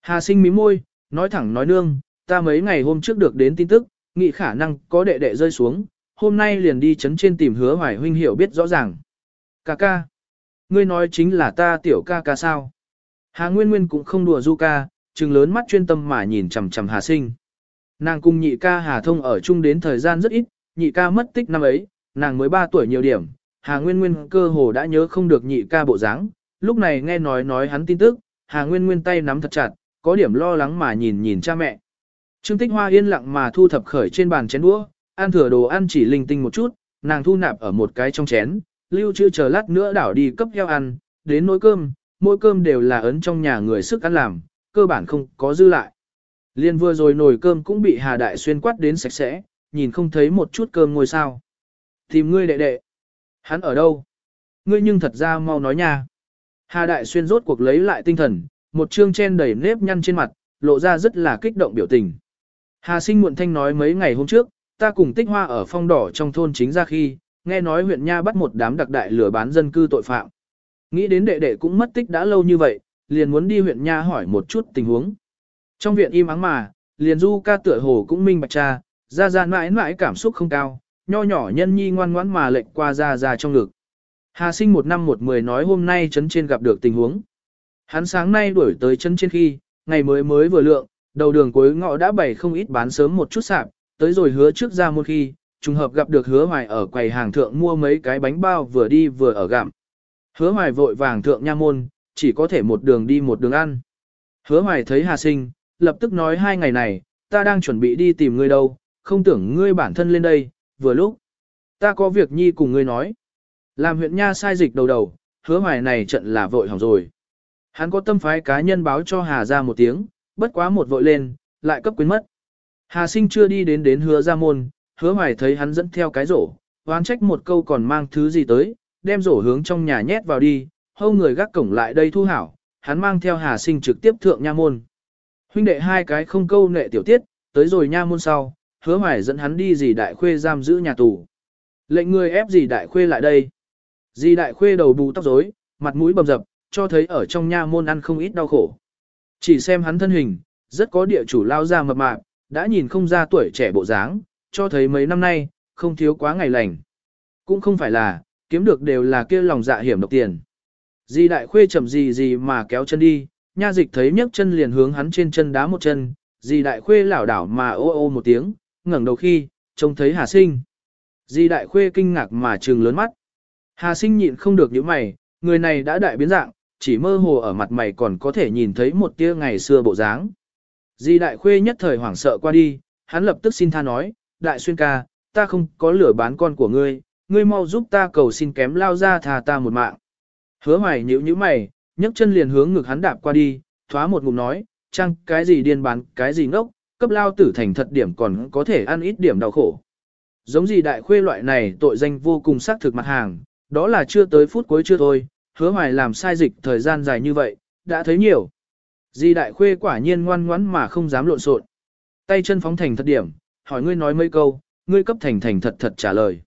Hà Sinh mím môi, nói thẳng nói nương, ta mấy ngày hôm trước được đến tin tức, nghĩ khả năng có đệ đệ rơi xuống, hôm nay liền đi chấn trên tìm hứa hoài huynh hiểu biết rõ ràng. Ca ca, ngươi nói chính là ta tiểu ca ca sao? Hà Nguyên Nguyên cũng không đùa du ca, trừng lớn mắt chuyên tâm mà nhìn chằm chằm Hà Sinh. Nàng cùng nhị ca Hà Thông ở chung đến thời gian rất ít, nhị ca mất tích năm ấy, nàng mới 3 tuổi nhiều điểm, Hà Nguyên Nguyên cơ hồ đã nhớ không được nhị ca bộ dáng, lúc này nghe nói nói hắn tin tức, Hà Nguyên Nguyên tay nắm thật chặt, có điểm lo lắng mà nhìn nhìn cha mẹ. Trương Tích Hoa yên lặng mà thu thập khởi trên bàn chén đũa, ăn thừa đồ ăn chỉ linh tinh một chút, nàng thu nạp ở một cái trong chén, lưu trữ chờ lát nữa đảo đi cấp heo ăn, đến nỗi cơm, mỗi cơm đều là ấn trong nhà người sức ăn làm, cơ bản không có dư lại. Liên vừa rồi nồi cơm cũng bị Hà Đại Xuyên quát đến sạch sẽ, nhìn không thấy một chút cơm ngồi sao. Tìm ngươi đệ đệ. Hắn ở đâu? Ngươi nhưng thật ra mau nói nha. Hà Đại Xuyên rốt cuộc lấy lại tinh thần, một trương chen đầy nếp nhăn trên mặt, lộ ra rất là kích động biểu tình. Hà sinh muộn thanh nói mấy ngày hôm trước, ta cùng tích hoa ở phong đỏ trong thôn chính ra khi, nghe nói huyện Nha bắt một đám đặc đại lừa bán dân cư tội phạm. Nghĩ đến đệ đệ cũng mất tích đã lâu như vậy, liền muốn đi huyện Nha hỏi một chút tình huống. Trong viện im ắng mà, liền du ca tựa hồ cũng minh bạch cha, ra ra mãi mãi cảm xúc không cao, nho nhỏ nhân nhi ngoan ngoãn mà lệnh qua ra ra trong ngực. Hà sinh một năm một mười nói hôm nay chấn trên gặp được tình huống. Hắn sáng nay đuổi tới chân trên khi, ngày mới mới vừa lượng, đầu đường cuối ngõ đã bày không ít bán sớm một chút sạp, tới rồi hứa trước ra một khi, trùng hợp gặp được hứa hoài ở quầy hàng thượng mua mấy cái bánh bao vừa đi vừa ở gặm. Hứa hoài vội vàng thượng nha môn, chỉ có thể một đường đi một đường ăn. Hứa hoài thấy Hà sinh, lập tức nói hai ngày này, ta đang chuẩn bị đi tìm ngươi đâu, không tưởng ngươi bản thân lên đây, vừa lúc. Ta có việc nhi cùng ngươi nói. Làm huyện nha sai dịch đầu đầu, hứa hoài này trận là vội hỏng rồi. Hắn có tâm phái cá nhân báo cho Hà ra một tiếng, bất quá một vội lên, lại cấp quyến mất. Hà sinh chưa đi đến đến hứa ra môn, hứa hoài thấy hắn dẫn theo cái rổ, oán trách một câu còn mang thứ gì tới, đem rổ hướng trong nhà nhét vào đi, hâu người gác cổng lại đây thu hảo, hắn mang theo Hà Sinh trực tiếp thượng nha môn. Huynh đệ hai cái không câu nệ tiểu tiết, tới rồi nha môn sau, hứa hoài dẫn hắn đi dì đại khuê giam giữ nhà tù. Lệnh người ép dì đại khuê lại đây. Dì đại khuê đầu bù tóc rối, mặt mũi bầm dập, cho thấy ở trong nha môn ăn không ít đau khổ. Chỉ xem hắn thân hình, rất có địa chủ lao ra mập mạp, đã nhìn không ra tuổi trẻ bộ dáng, cho thấy mấy năm nay, không thiếu quá ngày lành. Cũng không phải là, kiếm được đều là kia lòng dạ hiểm độc tiền. Di đại khuê chậm gì gì mà kéo chân đi, nha dịch thấy nhấc chân liền hướng hắn trên chân đá một chân, di đại khuê lảo đảo mà ô ô một tiếng, ngẩng đầu khi, trông thấy Hà Sinh. Di đại khuê kinh ngạc mà trừng lớn mắt. Hà Sinh nhịn không được những mày, người này đã đại biến dạng, chỉ mơ hồ ở mặt mày còn có thể nhìn thấy một tia ngày xưa bộ dáng. Di đại khuê nhất thời hoảng sợ qua đi, hắn lập tức xin tha nói, đại xuyên ca, ta không có lửa bán con của ngươi, ngươi mau giúp ta cầu xin kém lao ra thà ta một mạng. Hứa hoài nhíu nhíu mày, nhấc chân liền hướng ngực hắn đạp qua đi, thoá một ngụm nói, chăng cái gì điên bán, cái gì ngốc, cấp lao tử thành thật điểm còn có thể ăn ít điểm đau khổ. Giống gì đại khuê loại này tội danh vô cùng xác thực mặt hàng, đó là chưa tới phút cuối chưa thôi, hứa hoài làm sai dịch thời gian dài như vậy, đã thấy nhiều. Di đại khuê quả nhiên ngoan ngoãn mà không dám lộn xộn. Tay chân phóng thành thật điểm, hỏi ngươi nói mấy câu, ngươi cấp thành thành thật thật trả lời.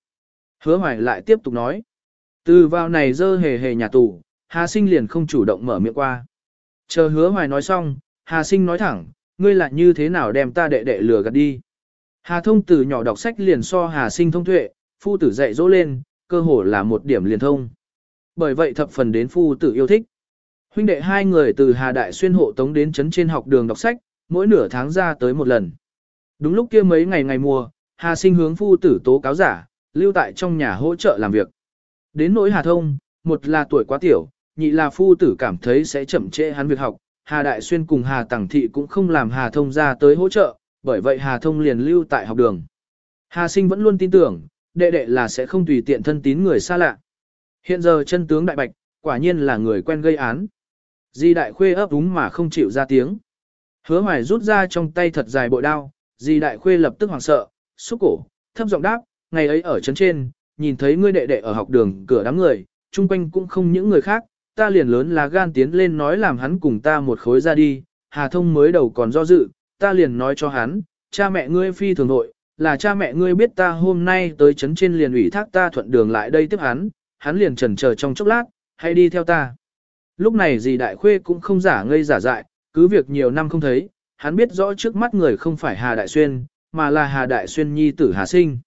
Hứa hoài lại tiếp tục nói. Từ vào này dơ hề hề nhà tù, Hà Sinh liền không chủ động mở miệng qua. Chờ hứa hoài nói xong, Hà Sinh nói thẳng, ngươi lại như thế nào đem ta đệ đệ lừa gạt đi. Hà thông từ nhỏ đọc sách liền so Hà Sinh thông tuệ, phu tử dạy dỗ lên, cơ hồ là một điểm liền thông. Bởi vậy thập phần đến phu tử yêu thích. Huynh đệ hai người từ Hà Đại Xuyên hộ tống đến trấn trên học đường đọc sách, mỗi nửa tháng ra tới một lần. Đúng lúc kia mấy ngày ngày mùa, Hà Sinh hướng phu tử tố cáo giả, lưu tại trong nhà hỗ trợ làm việc. Đến nỗi Hà Thông, một là tuổi quá tiểu, nhị là phu tử cảm thấy sẽ chậm trễ hắn việc học, Hà Đại Xuyên cùng Hà Tằng Thị cũng không làm Hà Thông ra tới hỗ trợ, bởi vậy Hà Thông liền lưu tại học đường. Hà Sinh vẫn luôn tin tưởng, đệ đệ là sẽ không tùy tiện thân tín người xa lạ. Hiện giờ chân tướng đại bạch, quả nhiên là người quen gây án. Di đại khuê ấp úng mà không chịu ra tiếng. Hứa hoài rút ra trong tay thật dài bội đao, di đại khuê lập tức hoảng sợ, xúc cổ, thấp giọng đáp, ngày ấy ở trấn trên, nhìn thấy ngươi đệ đệ ở học đường cửa đám người, chung quanh cũng không những người khác, ta liền lớn là gan tiến lên nói làm hắn cùng ta một khối ra đi, Hà Thông mới đầu còn do dự, ta liền nói cho hắn, cha mẹ ngươi phi thường nội, là cha mẹ ngươi biết ta hôm nay tới trấn trên liền ủy thác ta thuận đường lại đây tiếp hắn, hắn liền chần chờ trong chốc lát, hãy đi theo ta. Lúc này dì đại khuê cũng không giả ngây giả dại, cứ việc nhiều năm không thấy, hắn biết rõ trước mắt người không phải Hà Đại Xuyên, mà là Hà Đại Xuyên nhi tử Hà Sinh.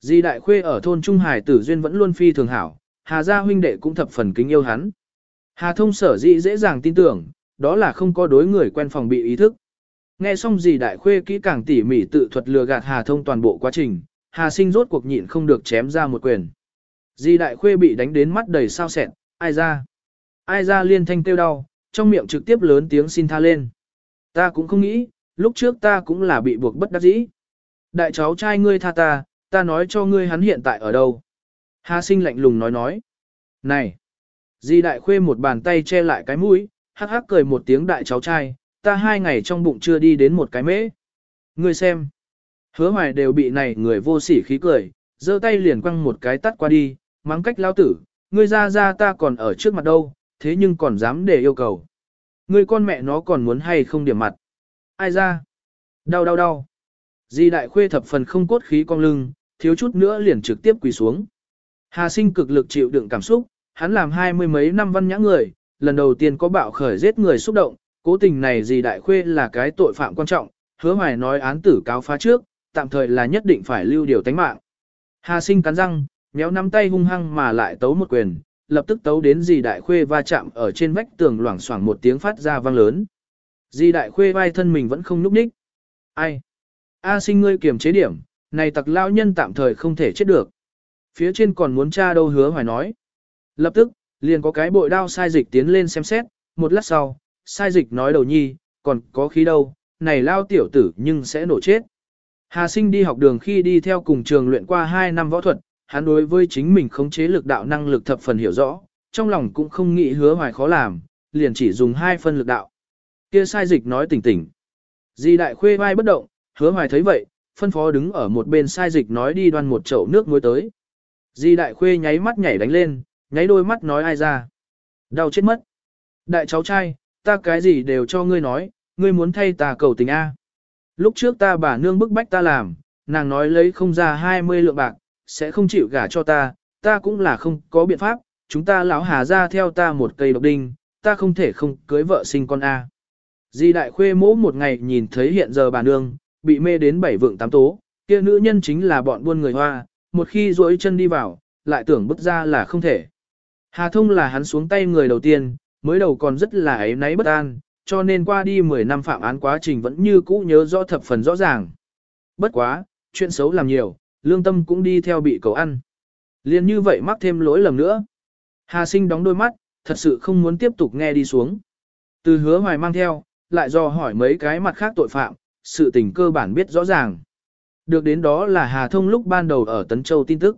Dì đại khuê ở thôn Trung Hải tử duyên vẫn luôn phi thường hảo, Hà gia huynh đệ cũng thập phần kính yêu hắn. Hà thông sở dĩ dễ dàng tin tưởng, đó là không có đối người quen phòng bị ý thức. Nghe xong dì đại khuê kỹ càng tỉ mỉ tự thuật lừa gạt Hà thông toàn bộ quá trình, Hà sinh rốt cuộc nhịn không được chém ra một quyền. Dì đại khuê bị đánh đến mắt đầy sao sẹn, ai ra? Ai ra liên thanh kêu đau, trong miệng trực tiếp lớn tiếng xin tha lên. Ta cũng không nghĩ, lúc trước ta cũng là bị buộc bất đắc dĩ. Đại cháu trai ngươi tha ta, ta nói cho ngươi hắn hiện tại ở đâu. Hà sinh lạnh lùng nói nói. Này! Di đại khuê một bàn tay che lại cái mũi, hắc hắc cười một tiếng đại cháu trai, ta hai ngày trong bụng chưa đi đến một cái mễ. Ngươi xem. Hứa hoài đều bị này người vô sỉ khí cười, giơ tay liền quăng một cái tắt qua đi, mắng cách lao tử, ngươi ra ra ta còn ở trước mặt đâu, thế nhưng còn dám để yêu cầu. Ngươi con mẹ nó còn muốn hay không điểm mặt. Ai ra? Đau đau đau. Di đại khuê thập phần không cốt khí cong lưng, thiếu chút nữa liền trực tiếp quỳ xuống. Hà sinh cực lực chịu đựng cảm xúc, hắn làm hai mươi mấy năm văn nhã người, lần đầu tiên có bạo khởi giết người xúc động, cố tình này gì đại khuê là cái tội phạm quan trọng, hứa hoài nói án tử cáo phá trước, tạm thời là nhất định phải lưu điều tánh mạng. Hà sinh cắn răng, méo nắm tay hung hăng mà lại tấu một quyền, lập tức tấu đến dì đại khuê va chạm ở trên vách tường loảng xoảng một tiếng phát ra vang lớn. Dì đại khuê vai thân mình vẫn không núp đích. Ai? A sinh ngươi kiềm chế điểm, này tặc lao nhân tạm thời không thể chết được. Phía trên còn muốn tra đâu hứa hoài nói. Lập tức, liền có cái bội đao sai dịch tiến lên xem xét, một lát sau, sai dịch nói đầu nhi, còn có khí đâu, này lao tiểu tử nhưng sẽ nổ chết. Hà sinh đi học đường khi đi theo cùng trường luyện qua 2 năm võ thuật, hắn đối với chính mình khống chế lực đạo năng lực thập phần hiểu rõ, trong lòng cũng không nghĩ hứa hoài khó làm, liền chỉ dùng hai phân lực đạo. Kia sai dịch nói tỉnh tỉnh. Di đại khuê vai bất động, hứa hoài thấy vậy, phân phó đứng ở một bên sai dịch nói đi đoan một chậu nước muối tới. Di đại khuê nháy mắt nhảy đánh lên, nháy đôi mắt nói ai ra. Đau chết mất. Đại cháu trai, ta cái gì đều cho ngươi nói, ngươi muốn thay ta cầu tình A. Lúc trước ta bà nương bức bách ta làm, nàng nói lấy không ra 20 lượng bạc, sẽ không chịu gả cho ta, ta cũng là không có biện pháp, chúng ta lão hà ra theo ta một cây độc đinh, ta không thể không cưới vợ sinh con A. Di đại khuê mỗ một ngày nhìn thấy hiện giờ bà nương, bị mê đến bảy vượng tám tố, kia nữ nhân chính là bọn buôn người hoa, một khi duỗi chân đi vào, lại tưởng bức ra là không thể. Hà thông là hắn xuống tay người đầu tiên, mới đầu còn rất là ấy náy bất an, cho nên qua đi 10 năm phạm án quá trình vẫn như cũ nhớ rõ thập phần rõ ràng. Bất quá, chuyện xấu làm nhiều, lương tâm cũng đi theo bị cầu ăn. Liên như vậy mắc thêm lỗi lầm nữa. Hà sinh đóng đôi mắt, thật sự không muốn tiếp tục nghe đi xuống. Từ hứa hoài mang theo, lại do hỏi mấy cái mặt khác tội phạm, sự tình cơ bản biết rõ ràng. Được đến đó là Hà Thông lúc ban đầu ở Tấn Châu tin tức.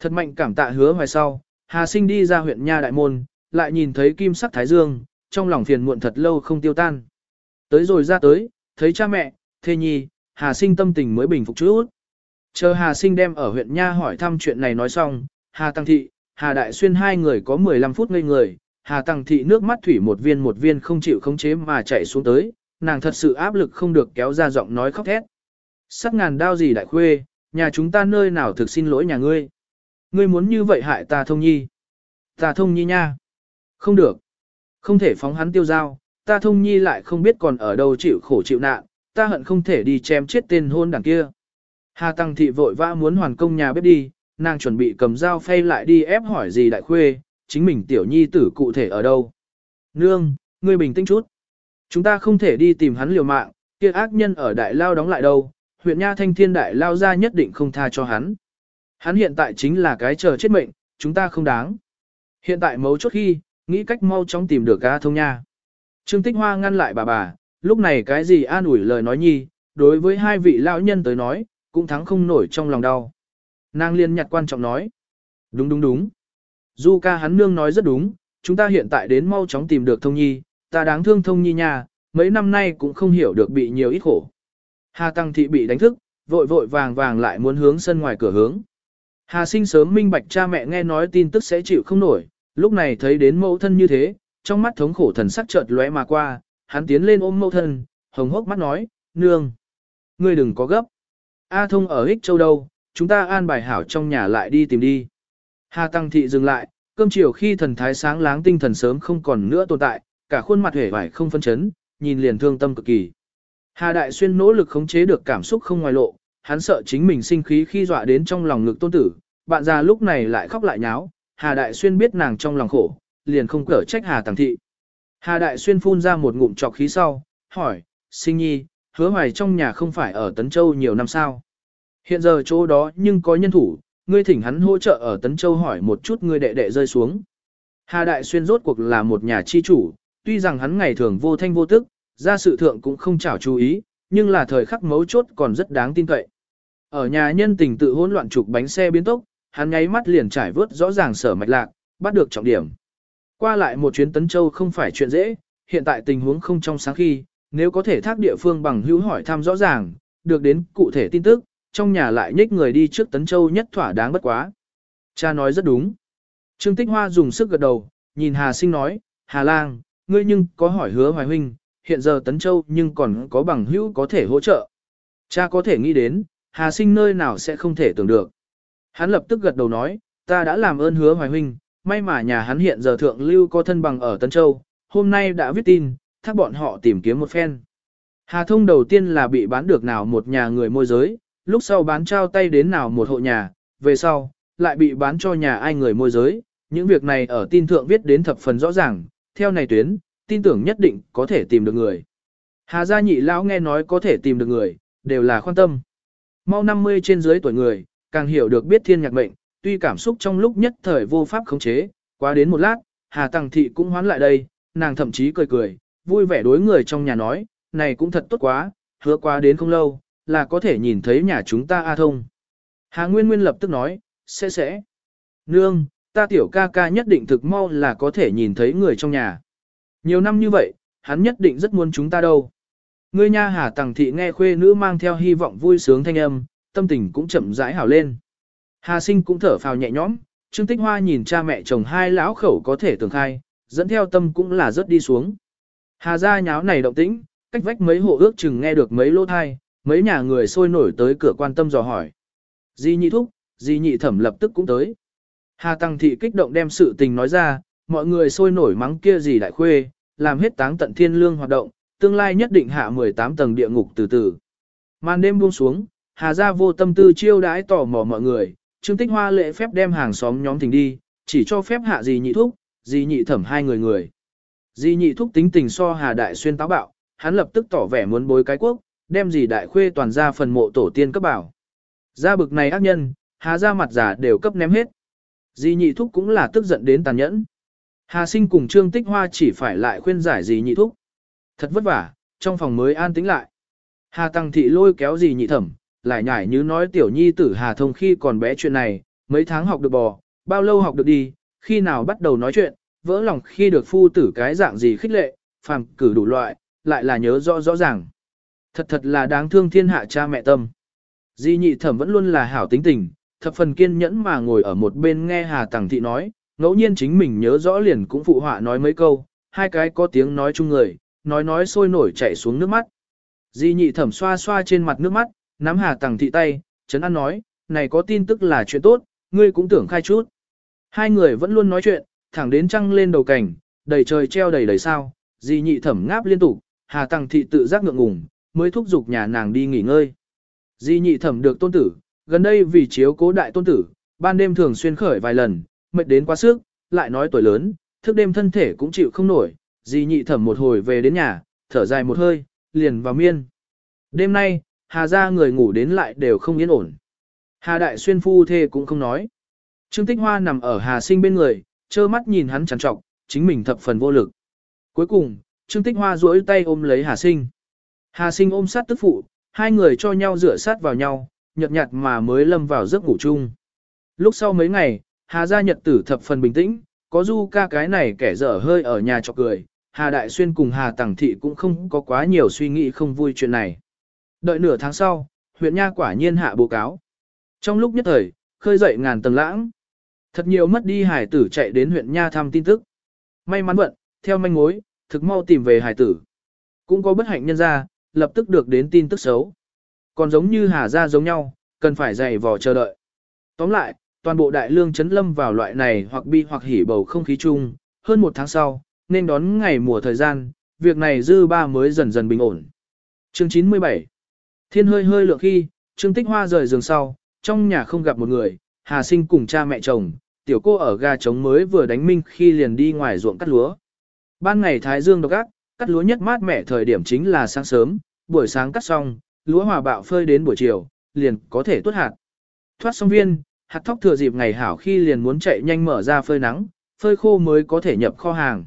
Thật mạnh cảm tạ hứa hoài sau, Hà sinh đi ra huyện Nha Đại Môn, lại nhìn thấy kim sắc Thái Dương, trong lòng phiền muộn thật lâu không tiêu tan. Tới rồi ra tới, thấy cha mẹ, thê nhi, Hà sinh tâm tình mới bình phục chút. Chờ Hà sinh đem ở huyện Nha hỏi thăm chuyện này nói xong, Hà Tăng Thị, Hà Đại Xuyên hai người có 15 phút ngây người, Hà Tăng Thị nước mắt thủy một viên một viên không chịu khống chế mà chạy xuống tới, nàng thật sự áp lực không được kéo ra giọng nói khóc thét. Sắc ngàn đao gì đại khuê, nhà chúng ta nơi nào thực xin lỗi nhà ngươi. Ngươi muốn như vậy hại ta thông nhi. Ta thông nhi nha. Không được. Không thể phóng hắn tiêu giao, ta thông nhi lại không biết còn ở đâu chịu khổ chịu nạn, ta hận không thể đi chém chết tên hôn đảng kia. Hà Tăng Thị vội vã muốn hoàn công nhà bếp đi, nàng chuẩn bị cầm dao phay lại đi ép hỏi gì đại khuê, chính mình tiểu nhi tử cụ thể ở đâu. Nương, ngươi bình tĩnh chút. Chúng ta không thể đi tìm hắn liều mạng, kia ác nhân ở đại lao đóng lại đâu, huyện Nha Thanh Thiên đại lao ra nhất định không tha cho hắn. Hắn hiện tại chính là cái chờ chết mệnh, chúng ta không đáng. Hiện tại mấu chốt khi, nghĩ cách mau chóng tìm được ca thông nha. Trương Tích Hoa ngăn lại bà bà, lúc này cái gì an ủi lời nói nhi, đối với hai vị lão nhân tới nói, cũng thắng không nổi trong lòng đau. Nàng liên nhặt quan trọng nói. Đúng đúng đúng. Du ca hắn nương nói rất đúng, chúng ta hiện tại đến mau chóng tìm được thông nhi, ta đáng thương thông nhi nha, mấy năm nay cũng không hiểu được bị nhiều ít khổ. Hà Tăng Thị bị đánh thức, vội vội vàng vàng lại muốn hướng sân ngoài cửa hướng. Hà sinh sớm minh bạch cha mẹ nghe nói tin tức sẽ chịu không nổi, lúc này thấy đến mẫu thân như thế, trong mắt thống khổ thần sắc chợt lóe mà qua, hắn tiến lên ôm mẫu thân, hồng hốc mắt nói, nương, ngươi đừng có gấp. A thông ở Ích Châu đâu, chúng ta an bài hảo trong nhà lại đi tìm đi. Hà Tăng Thị dừng lại, cơm chiều khi thần thái sáng láng tinh thần sớm không còn nữa tồn tại, cả khuôn mặt hể vải không phân chấn, nhìn liền thương tâm cực kỳ. Hà Đại Xuyên nỗ lực khống chế được cảm xúc không ngoài lộ, hắn sợ chính mình sinh khí khi dọa đến trong lòng ngực tôn tử, bạn già lúc này lại khóc lại nháo, Hà Đại Xuyên biết nàng trong lòng khổ, liền không cở trách Hà Tàng Thị. Hà Đại Xuyên phun ra một ngụm trọc khí sau, hỏi, sinh nhi, hứa hoài trong nhà không phải ở Tấn Châu nhiều năm sao. Hiện giờ chỗ đó nhưng có nhân thủ, ngươi thỉnh hắn hỗ trợ ở Tấn Châu hỏi một chút ngươi đệ đệ rơi xuống. Hà Đại Xuyên rốt cuộc là một nhà chi chủ, tuy rằng hắn ngày thường vô thanh vô tức, ra sự thượng cũng không chảo chú ý, nhưng là thời khắc mấu chốt còn rất đáng tin cậy. Ở nhà nhân tình tự hỗn loạn trục bánh xe biến tốc, hắn nháy mắt liền trải vớt rõ ràng sở mạch lạc, bắt được trọng điểm. Qua lại một chuyến Tấn Châu không phải chuyện dễ, hiện tại tình huống không trong sáng khi, nếu có thể thác địa phương bằng hữu hỏi thăm rõ ràng, được đến cụ thể tin tức, trong nhà lại nhích người đi trước Tấn Châu nhất thỏa đáng bất quá. Cha nói rất đúng. Trương Tích Hoa dùng sức gật đầu, nhìn Hà Sinh nói, Hà Lang, ngươi nhưng có hỏi hứa hoài huynh, hiện giờ Tấn Châu nhưng còn có bằng hữu có thể hỗ trợ. Cha có thể nghĩ đến, Hà Sinh nơi nào sẽ không thể tưởng được. Hắn lập tức gật đầu nói, ta đã làm ơn hứa hoài huynh, may mà nhà hắn hiện giờ thượng lưu có thân bằng ở Tân Châu, hôm nay đã viết tin, thác bọn họ tìm kiếm một phen. Hà thông đầu tiên là bị bán được nào một nhà người môi giới, lúc sau bán trao tay đến nào một hộ nhà, về sau, lại bị bán cho nhà ai người môi giới. Những việc này ở tin thượng viết đến thập phần rõ ràng, theo này tuyến, tin tưởng nhất định có thể tìm được người. Hà gia nhị lão nghe nói có thể tìm được người, đều là khoan tâm. Mau 50 trên dưới tuổi người, càng hiểu được biết thiên nhạc mệnh, tuy cảm xúc trong lúc nhất thời vô pháp khống chế, quá đến một lát, Hà Tăng Thị cũng hoán lại đây, nàng thậm chí cười cười, vui vẻ đối người trong nhà nói, này cũng thật tốt quá, hứa qua đến không lâu, là có thể nhìn thấy nhà chúng ta A Thông. Hà Nguyên Nguyên lập tức nói, sẽ sẽ. Nương, ta tiểu ca ca nhất định thực mau là có thể nhìn thấy người trong nhà. Nhiều năm như vậy, hắn nhất định rất muốn chúng ta đâu. Ngươi nha Hà Tằng Thị nghe khuê nữ mang theo hy vọng vui sướng thanh âm, tâm tình cũng chậm rãi hảo lên. Hà sinh cũng thở phào nhẹ nhõm, Trương Tích Hoa nhìn cha mẹ chồng hai lão khẩu có thể tưởng khai, dẫn theo tâm cũng là rất đi xuống. Hà gia nháo này động tĩnh, cách vách mấy hộ ước chừng nghe được mấy lỗ thai, mấy nhà người sôi nổi tới cửa quan tâm dò hỏi. Di nhị thúc, di nhị thẩm lập tức cũng tới. Hà Tăng Thị kích động đem sự tình nói ra, mọi người sôi nổi mắng kia gì đại khuê, làm hết táng tận thiên lương hoạt động, tương lai nhất định hạ 18 tầng địa ngục từ từ. Màn đêm buông xuống, Hà gia vô tâm tư chiêu đãi tỏ mò mọi người, Trương Tích Hoa lễ phép đem hàng xóm nhóm thỉnh đi, chỉ cho phép hạ gì nhị thúc, gì nhị thẩm hai người người. Di nhị thúc tính tình so Hà Đại Xuyên táo bạo, hắn lập tức tỏ vẻ muốn bối cái quốc, đem gì đại khuê toàn ra phần mộ tổ tiên cấp bảo. Ra bực này ác nhân, Hà ra mặt giả đều cấp ném hết. Dì nhị thúc cũng là tức giận đến tàn nhẫn. Hà sinh cùng Trương Tích Hoa chỉ phải lại khuyên giải Dì nhị thúc. Thật vất vả, trong phòng mới an tĩnh lại. Hà Tăng Thị lôi kéo Dì nhị thẩm, lại nhải như nói tiểu nhi tử Hà Thông khi còn bé chuyện này, mấy tháng học được bò, bao lâu học được đi, khi nào bắt đầu nói chuyện, vỡ lòng khi được phu tử cái dạng gì khích lệ, phàm cử đủ loại, lại là nhớ rõ rõ ràng. Thật thật là đáng thương thiên hạ cha mẹ tâm. Di nhị thẩm vẫn luôn là hảo tính tình, thập phần kiên nhẫn mà ngồi ở một bên nghe Hà Tằng Thị nói, ngẫu nhiên chính mình nhớ rõ liền cũng phụ họa nói mấy câu, hai cái có tiếng nói chung người, nói nói sôi nổi chảy xuống nước mắt. Di nhị thẩm xoa xoa trên mặt nước mắt, nắm Hà Tằng Thị tay, chấn an nói, này có tin tức là chuyện tốt, ngươi cũng tưởng khai chút. Hai người vẫn luôn nói chuyện, thẳng đến trăng lên đầu cảnh, đầy trời treo đầy đầy sao, di nhị thẩm ngáp liên tục, Hà Tăng Thị tự giác ngượng ngùng, mới thúc giục nhà nàng đi nghỉ ngơi. Di nhị thẩm được tôn tử, gần đây vì chiếu cố đại tôn tử, ban đêm thường xuyên khởi vài lần, mệt đến quá sức, lại nói tuổi lớn, thức đêm thân thể cũng chịu không nổi, dì nhị thẩm một hồi về đến nhà, thở dài một hơi, liền vào miên. Đêm nay, Hà ra người ngủ đến lại đều không yên ổn. Hà đại xuyên phu thê cũng không nói. Trương Tích Hoa nằm ở Hà sinh bên người, trơ mắt nhìn hắn trằn trọc, chính mình thập phần vô lực. Cuối cùng, Trương Tích Hoa duỗi tay ôm lấy Hà Sinh. Hà Sinh ôm sát tức phụ, hai người cho nhau rửa sát vào nhau, nhợt nhạt mà mới lâm vào giấc ngủ chung. Lúc sau mấy ngày, Hà gia nhật tử thập phần bình tĩnh, có du ca cái này kẻ dở hơi ở nhà chọc cười, Hà Đại Xuyên cùng Hà Tằng Thị cũng không có quá nhiều suy nghĩ không vui chuyện này. Đợi nửa tháng sau, huyện Nha quả nhiên hạ báo cáo. Trong lúc nhất thời, khơi dậy ngàn tầng lãng. Thật nhiều mất đi hải tử chạy đến huyện Nha thăm tin tức. May mắn vận, theo manh mối, thực mau tìm về hải tử. Cũng có bất hạnh nhân ra, lập tức được đến tin tức xấu. Còn giống như Hà Gia giống nhau, cần phải dày vò chờ đợi. Tóm lại, toàn bộ đại lương chấn lâm vào loại này hoặc bi hoặc hỉ bầu không khí chung, hơn một tháng sau, nên đón ngày mùa thời gian, việc này dư ba mới dần dần bình ổn. Chương 97 Thiên hơi hơi lượng khi, Trương Tích Hoa rời giường sau, trong nhà không gặp một người, Hà Sinh cùng cha mẹ chồng, tiểu cô ở ga trống mới vừa đánh minh khi liền đi ngoài ruộng cắt lúa. Ban ngày thái dương độc ác, cắt lúa nhất mát mẻ thời điểm chính là sáng sớm, buổi sáng cắt xong, lúa hòa bạo phơi đến buổi chiều, liền có thể tuốt hạt. Thoát xong viên, hạt thóc thừa dịp ngày hảo khi liền muốn chạy nhanh mở ra phơi nắng, phơi khô mới có thể nhập kho hàng.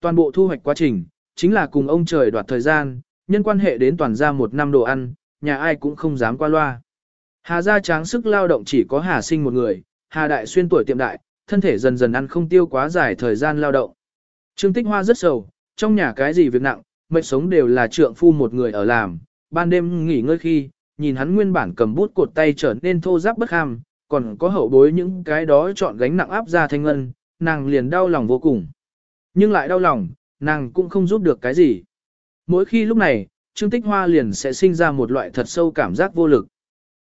Toàn bộ thu hoạch quá trình, chính là cùng ông trời đoạt thời gian, nhân quan hệ đến toàn gia một năm đồ ăn, nhà ai cũng không dám qua loa. Hà gia tráng sức lao động chỉ có Hà sinh một người, Hà đại xuyên tuổi tiệm đại, thân thể dần dần ăn không tiêu quá dài thời gian lao động. Trương Tích Hoa rất sầu, trong nhà cái gì việc nặng, mệnh sống đều là trượng phu một người ở làm, ban đêm nghỉ ngơi khi, nhìn hắn nguyên bản cầm bút cột tay trở nên thô ráp bất ham, còn có hậu bối những cái đó chọn gánh nặng áp ra thanh ngân, nàng liền đau lòng vô cùng. Nhưng lại đau lòng, nàng cũng không giúp được cái gì. Mỗi khi lúc này, Trương Tích Hoa liền sẽ sinh ra một loại thật sâu cảm giác vô lực.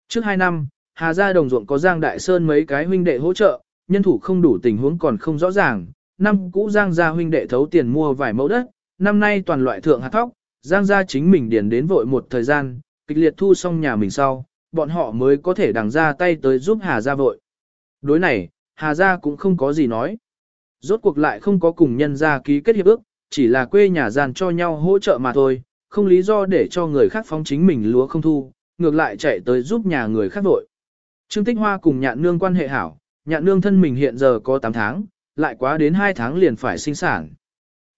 Trước hai năm, Hà gia đồng ruộng có Giang Đại Sơn mấy cái huynh đệ hỗ trợ, nhân thủ không đủ tình huống còn không rõ ràng, năm cũ Giang gia huynh đệ thấu tiền mua vài mẫu đất, năm nay toàn loại thượng hạt thóc, Giang gia chính mình điền đến vội một thời gian, kịch liệt thu xong nhà mình sau, bọn họ mới có thể đằng ra tay tới giúp Hà gia vội. Đối này, Hà gia cũng không có gì nói. Rốt cuộc lại không có cùng nhân gia ký kết hiệp ước, chỉ là quê nhà gian cho nhau hỗ trợ mà thôi, không lý do để cho người khác phóng chính mình lúa không thu, ngược lại chạy tới giúp nhà người khác vội. Trương Tích Hoa cùng nhạn nương quan hệ hảo, nhạn nương thân mình hiện giờ có 8 tháng, lại quá đến 2 tháng liền phải sinh sản.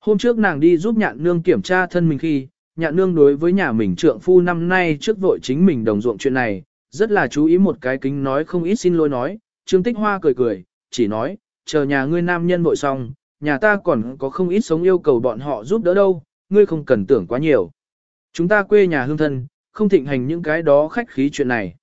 Hôm trước nàng đi giúp nhạn nương kiểm tra thân mình khi, nhạn nương đối với nhà mình trượng phu năm nay trước vội chính mình đồng ruộng chuyện này, rất là chú ý một cái kính nói không ít xin lỗi nói, Trương Tích Hoa cười cười, chỉ nói, chờ nhà ngươi nam nhân vội xong, nhà ta còn có không ít sống yêu cầu bọn họ giúp đỡ đâu, ngươi không cần tưởng quá nhiều. Chúng ta quê nhà hương thân, không thịnh hành những cái đó khách khí chuyện này.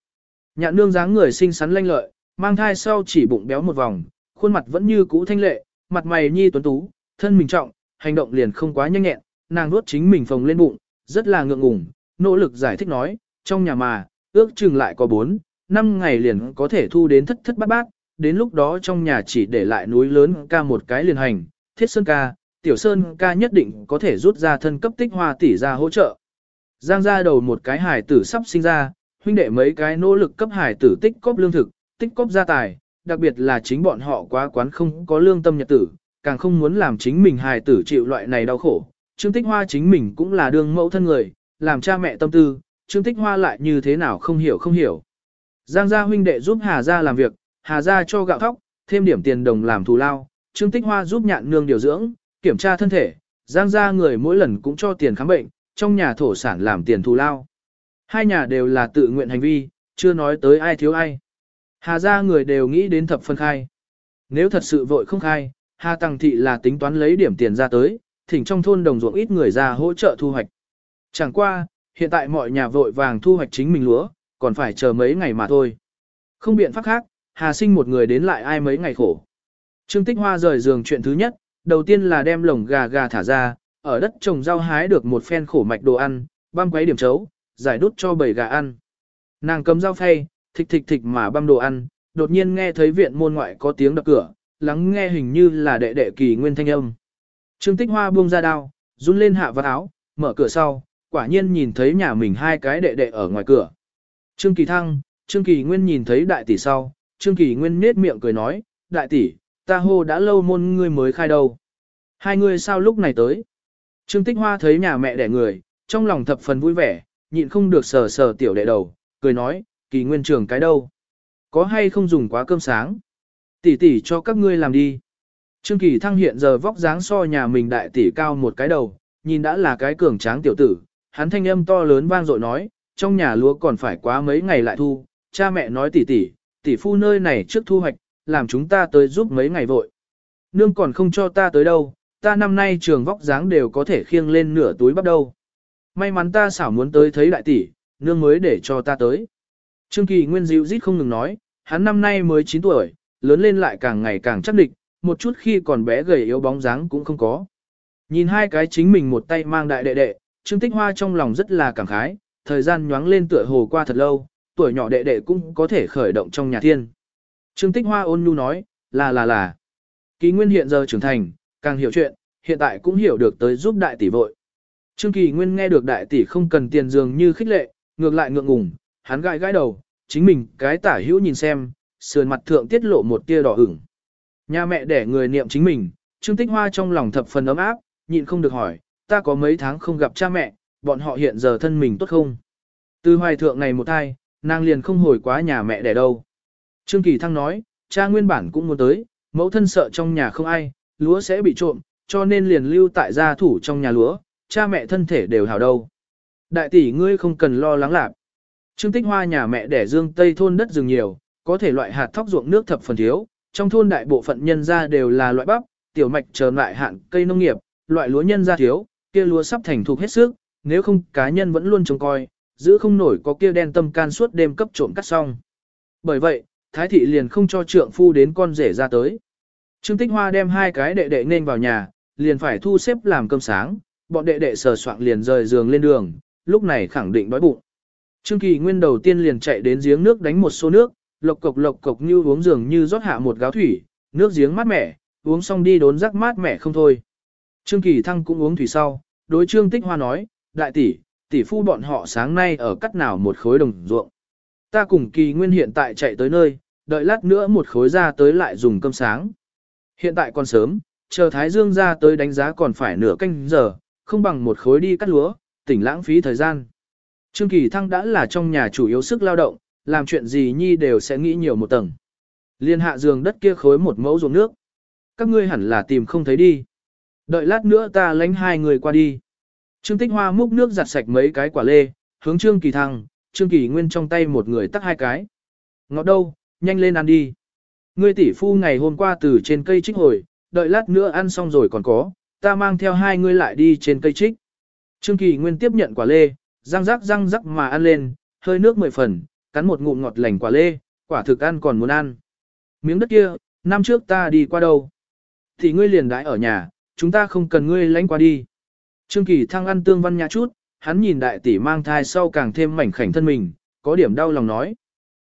Nhạn nương dáng người xinh xắn lanh lợi, Mang thai sau chỉ bụng béo một vòng, khuôn mặt vẫn như cũ thanh lệ, mặt mày nhi tuấn tú, thân mình trọng, hành động liền không quá nhanh nhẹn, nàng nuốt chính mình phồng lên bụng, rất là ngượng ngùng, nỗ lực giải thích nói, trong nhà mà, ước chừng lại có 4, 5 ngày liền có thể thu đến thất thất bát bát, đến lúc đó trong nhà chỉ để lại núi lớn ca một cái liền hành, thiết sơn ca, tiểu sơn ca nhất định có thể rút ra thân cấp tích hoa tỷ ra hỗ trợ. Giang ra đầu một cái hải tử sắp sinh ra, huynh đệ mấy cái nỗ lực cấp hải tử tích cóp lương thực, tích cóp gia tài, đặc biệt là chính bọn họ quá quán không có lương tâm nhật tử, càng không muốn làm chính mình hài tử chịu loại này đau khổ. Trương Tích Hoa chính mình cũng là đương mẫu thân người, làm cha mẹ tâm tư, Trương Tích Hoa lại như thế nào không hiểu không hiểu. Giang gia huynh đệ giúp Hà gia làm việc, Hà gia cho gạo thóc, thêm điểm tiền đồng làm thù lao, Trương Tích Hoa giúp nhạn nương điều dưỡng, kiểm tra thân thể, Giang gia người mỗi lần cũng cho tiền khám bệnh, trong nhà thổ sản làm tiền thù lao. Hai nhà đều là tự nguyện hành vi, chưa nói tới ai thiếu ai. Hà gia người đều nghĩ đến thập phân khai. Nếu thật sự vội không khai, Hà Tăng Thị là tính toán lấy điểm tiền ra tới, thỉnh trong thôn đồng ruộng ít người ra hỗ trợ thu hoạch. Chẳng qua, hiện tại mọi nhà vội vàng thu hoạch chính mình lúa, còn phải chờ mấy ngày mà thôi. Không biện pháp khác, Hà sinh một người đến lại ai mấy ngày khổ. Trương Tích Hoa rời giường chuyện thứ nhất, đầu tiên là đem lồng gà gà thả ra, ở đất trồng rau hái được một phen khổ mạch đồ ăn, băm quấy điểm chấu, giải đút cho bầy gà ăn. Nàng cầm dao phay, thịch thịch thịch mà băm đồ ăn, đột nhiên nghe thấy viện môn ngoại có tiếng đập cửa, lắng nghe hình như là đệ đệ kỳ nguyên thanh âm. Trương Tích Hoa buông ra đao, run lên hạ vào áo, mở cửa sau, quả nhiên nhìn thấy nhà mình hai cái đệ đệ ở ngoài cửa. Trương Kỳ Thăng, Trương Kỳ Nguyên nhìn thấy đại tỷ sau, Trương Kỳ Nguyên nết miệng cười nói, đại tỷ, ta hô đã lâu môn ngươi mới khai đầu. Hai người sao lúc này tới? Trương Tích Hoa thấy nhà mẹ đẻ người, trong lòng thập phần vui vẻ, nhịn không được sờ sờ tiểu đệ đầu, cười nói, Kỳ Nguyên trưởng cái đâu? Có hay không dùng quá cơm sáng? Tỷ tỷ cho các ngươi làm đi. Trương Kỳ Thăng hiện giờ vóc dáng so nhà mình đại tỷ cao một cái đầu, nhìn đã là cái cường tráng tiểu tử, hắn thanh âm to lớn vang dội nói, trong nhà lúa còn phải quá mấy ngày lại thu, cha mẹ nói tỷ tỷ, tỷ phu nơi này trước thu hoạch, làm chúng ta tới giúp mấy ngày vội. Nương còn không cho ta tới đâu, ta năm nay trường vóc dáng đều có thể khiêng lên nửa túi bắp đâu. May mắn ta xảo muốn tới thấy đại tỷ, nương mới để cho ta tới. Trương Kỳ Nguyên dịu rít không ngừng nói, hắn năm nay mới 9 tuổi, lớn lên lại càng ngày càng chắc địch, một chút khi còn bé gầy yếu bóng dáng cũng không có. Nhìn hai cái chính mình một tay mang đại đệ đệ, Trương Tích Hoa trong lòng rất là cảm khái, thời gian nhoáng lên tựa hồ qua thật lâu, tuổi nhỏ đệ đệ cũng có thể khởi động trong nhà thiên. Trương Tích Hoa ôn nhu nói, là là là. Kỳ Nguyên hiện giờ trưởng thành, càng hiểu chuyện, hiện tại cũng hiểu được tới giúp đại tỷ vội. Trương Kỳ Nguyên nghe được đại tỷ không cần tiền dường như khích lệ, ngược lại ngượng ngùng, hắn gãi gãi đầu, chính mình cái tả hữu nhìn xem, sườn mặt thượng tiết lộ một tia đỏ ửng. Nhà mẹ để người niệm chính mình, Trương Tích Hoa trong lòng thập phần ấm áp, nhịn không được hỏi, ta có mấy tháng không gặp cha mẹ, bọn họ hiện giờ thân mình tốt không? Từ hoài thượng ngày một thai, nàng liền không hồi quá nhà mẹ đẻ đâu. Trương Kỳ Thăng nói, cha nguyên bản cũng muốn tới, mẫu thân sợ trong nhà không ai, lúa sẽ bị trộm, cho nên liền lưu tại gia thủ trong nhà lúa, cha mẹ thân thể đều hào đâu. Đại tỷ ngươi không cần lo lắng lạc. Trương Tích Hoa nhà mẹ đẻ dương Tây thôn đất rừng nhiều, có thể loại hạt thóc ruộng nước thập phần thiếu, trong thôn đại bộ phận nhân gia đều là loại bắp, tiểu mạch chờ lại hạn cây nông nghiệp, loại lúa nhân gia thiếu, kia lúa sắp thành thục hết sức, nếu không cá nhân vẫn luôn trông coi, giữ không nổi có kia đen tâm can suốt đêm cấp trộm cắt xong. Bởi vậy, Thái thị liền không cho trượng phu đến con rể ra tới. Trương Tích Hoa đem hai cái đệ đệ nên vào nhà, liền phải thu xếp làm cơm sáng, bọn đệ đệ sờ soạn liền rời giường lên đường, lúc này khẳng định đói bụng. Trương Kỳ Nguyên đầu tiên liền chạy đến giếng nước đánh một xô nước, lộc cộc lộc cộc như uống giường như rót hạ một gáo thủy, nước giếng mát mẻ, uống xong đi đốn rắc mát mẻ không thôi. Trương Kỳ Thăng cũng uống thủy sau, đối Trương Tích Hoa nói, đại tỷ, tỷ phu bọn họ sáng nay ở cắt nào một khối đồng ruộng. Ta cùng Kỳ Nguyên hiện tại chạy tới nơi, đợi lát nữa một khối ra tới lại dùng cơm sáng. Hiện tại còn sớm, chờ Thái Dương ra tới đánh giá còn phải nửa canh giờ, không bằng một khối đi cắt lúa, tỉnh lãng phí thời gian. Trương Kỳ Thăng đã là trong nhà chủ yếu sức lao động, làm chuyện gì nhi đều sẽ nghĩ nhiều một tầng. Liên hạ giường đất kia khối một mẫu ruộng nước. Các ngươi hẳn là tìm không thấy đi. Đợi lát nữa ta lánh hai người qua đi. Trương Tích Hoa múc nước giặt sạch mấy cái quả lê, hướng Trương Kỳ Thăng, Trương Kỳ Nguyên trong tay một người tắt hai cái. Ngọt đâu, nhanh lên ăn đi. Ngươi tỷ phu ngày hôm qua từ trên cây trích hồi, đợi lát nữa ăn xong rồi còn có, ta mang theo hai ngươi lại đi trên cây trích. Trương Kỳ Nguyên tiếp nhận quả lê, răng rắc răng rắc mà ăn lên, hơi nước mười phần, cắn một ngụm ngọt lành quả lê, quả thực ăn còn muốn ăn. miếng đất kia, năm trước ta đi qua đâu. Thì ngươi liền đãi ở nhà, chúng ta không cần ngươi lánh qua đi. Trương Kỳ Thăng ăn tương văn nhã chút, hắn nhìn đại tỷ mang thai sau càng thêm mảnh khảnh thân mình, có điểm đau lòng nói.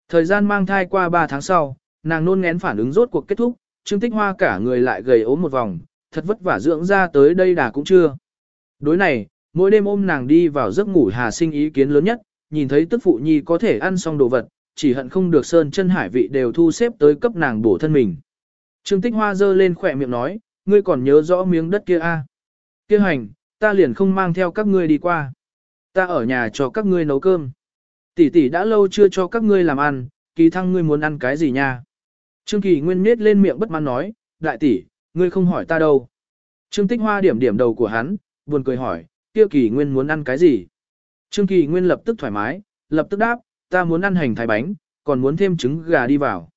Thời gian mang thai qua 3 tháng sau, nàng nôn ngén phản ứng rốt cuộc kết thúc, Trương Tích Hoa cả người lại gầy ốm một vòng, thật vất vả dưỡng ra tới đây đà cũng chưa. Đối này, mỗi đêm ôm nàng đi vào giấc ngủ Hà Sinh ý kiến lớn nhất, nhìn thấy tức phụ nhi có thể ăn xong đồ vật, chỉ hận không được sơn chân hải vị đều thu xếp tới cấp nàng bổ thân mình. Trương Tích Hoa giơ lên khỏe miệng nói, ngươi còn nhớ rõ miếng đất kia a? À? Kia hành, ta liền không mang theo các ngươi đi qua. Ta ở nhà cho các ngươi nấu cơm. Tỷ tỷ đã lâu chưa cho các ngươi làm ăn, kỳ thăng ngươi muốn ăn cái gì nha? Trương Kỳ Nguyên nết lên miệng bất mãn nói, đại tỷ, ngươi không hỏi ta đâu. Trương Tích Hoa điểm điểm đầu của hắn, buồn cười hỏi, kia Kỳ Nguyên muốn ăn cái gì? Trương Kỳ Nguyên lập tức thoải mái, lập tức đáp, ta muốn ăn hành thái bánh, còn muốn thêm trứng gà đi vào.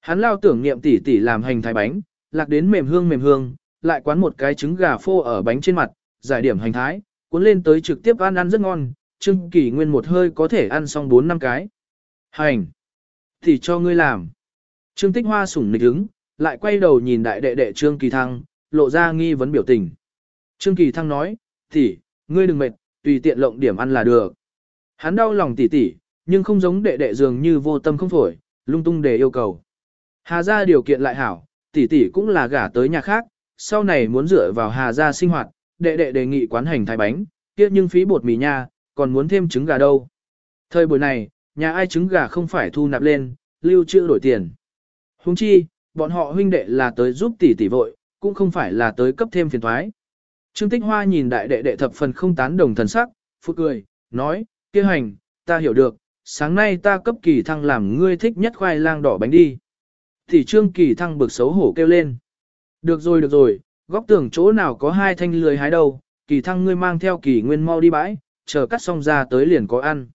Hắn lao tưởng niệm tỷ tỷ làm hành thái bánh, lạc đến mềm hương mềm hương, lại quán một cái trứng gà phô ở bánh trên mặt, giải điểm hành thái, cuốn lên tới trực tiếp ăn ăn rất ngon, Trương Kỳ Nguyên một hơi có thể ăn xong 4 năm cái. Hành! Thì cho ngươi làm. Trương Tích Hoa sủng nịch ứng, lại quay đầu nhìn đại đệ đệ Trương Kỳ Thăng, lộ ra nghi vấn biểu tình. Trương Kỳ Thăng nói, tỷ, ngươi đừng mệt, tùy tiện lộng điểm ăn là được. Hắn đau lòng tỷ tỷ, nhưng không giống đệ đệ dường như vô tâm không phổi, lung tung để yêu cầu. Hà gia điều kiện lại hảo, tỷ tỷ cũng là gả tới nhà khác, sau này muốn dựa vào Hà gia sinh hoạt, đệ đệ đề nghị quán hành thái bánh, kia nhưng phí bột mì nha, còn muốn thêm trứng gà đâu. Thời buổi này, nhà ai trứng gà không phải thu nạp lên, lưu trữ đổi tiền. Huống chi, bọn họ huynh đệ là tới giúp tỷ tỷ vội, cũng không phải là tới cấp thêm phiền thoái. Trương Tích Hoa nhìn đại đệ đệ thập phần không tán đồng thần sắc, phút cười, nói, kia hành, ta hiểu được, sáng nay ta cấp kỳ thăng làm ngươi thích nhất khoai lang đỏ bánh đi. Thì Trương Kỳ thăng bực xấu hổ kêu lên. Được rồi được rồi, góc tường chỗ nào có hai thanh lười hái đâu, kỳ thăng ngươi mang theo kỳ nguyên mau đi bãi, chờ cắt xong ra tới liền có ăn.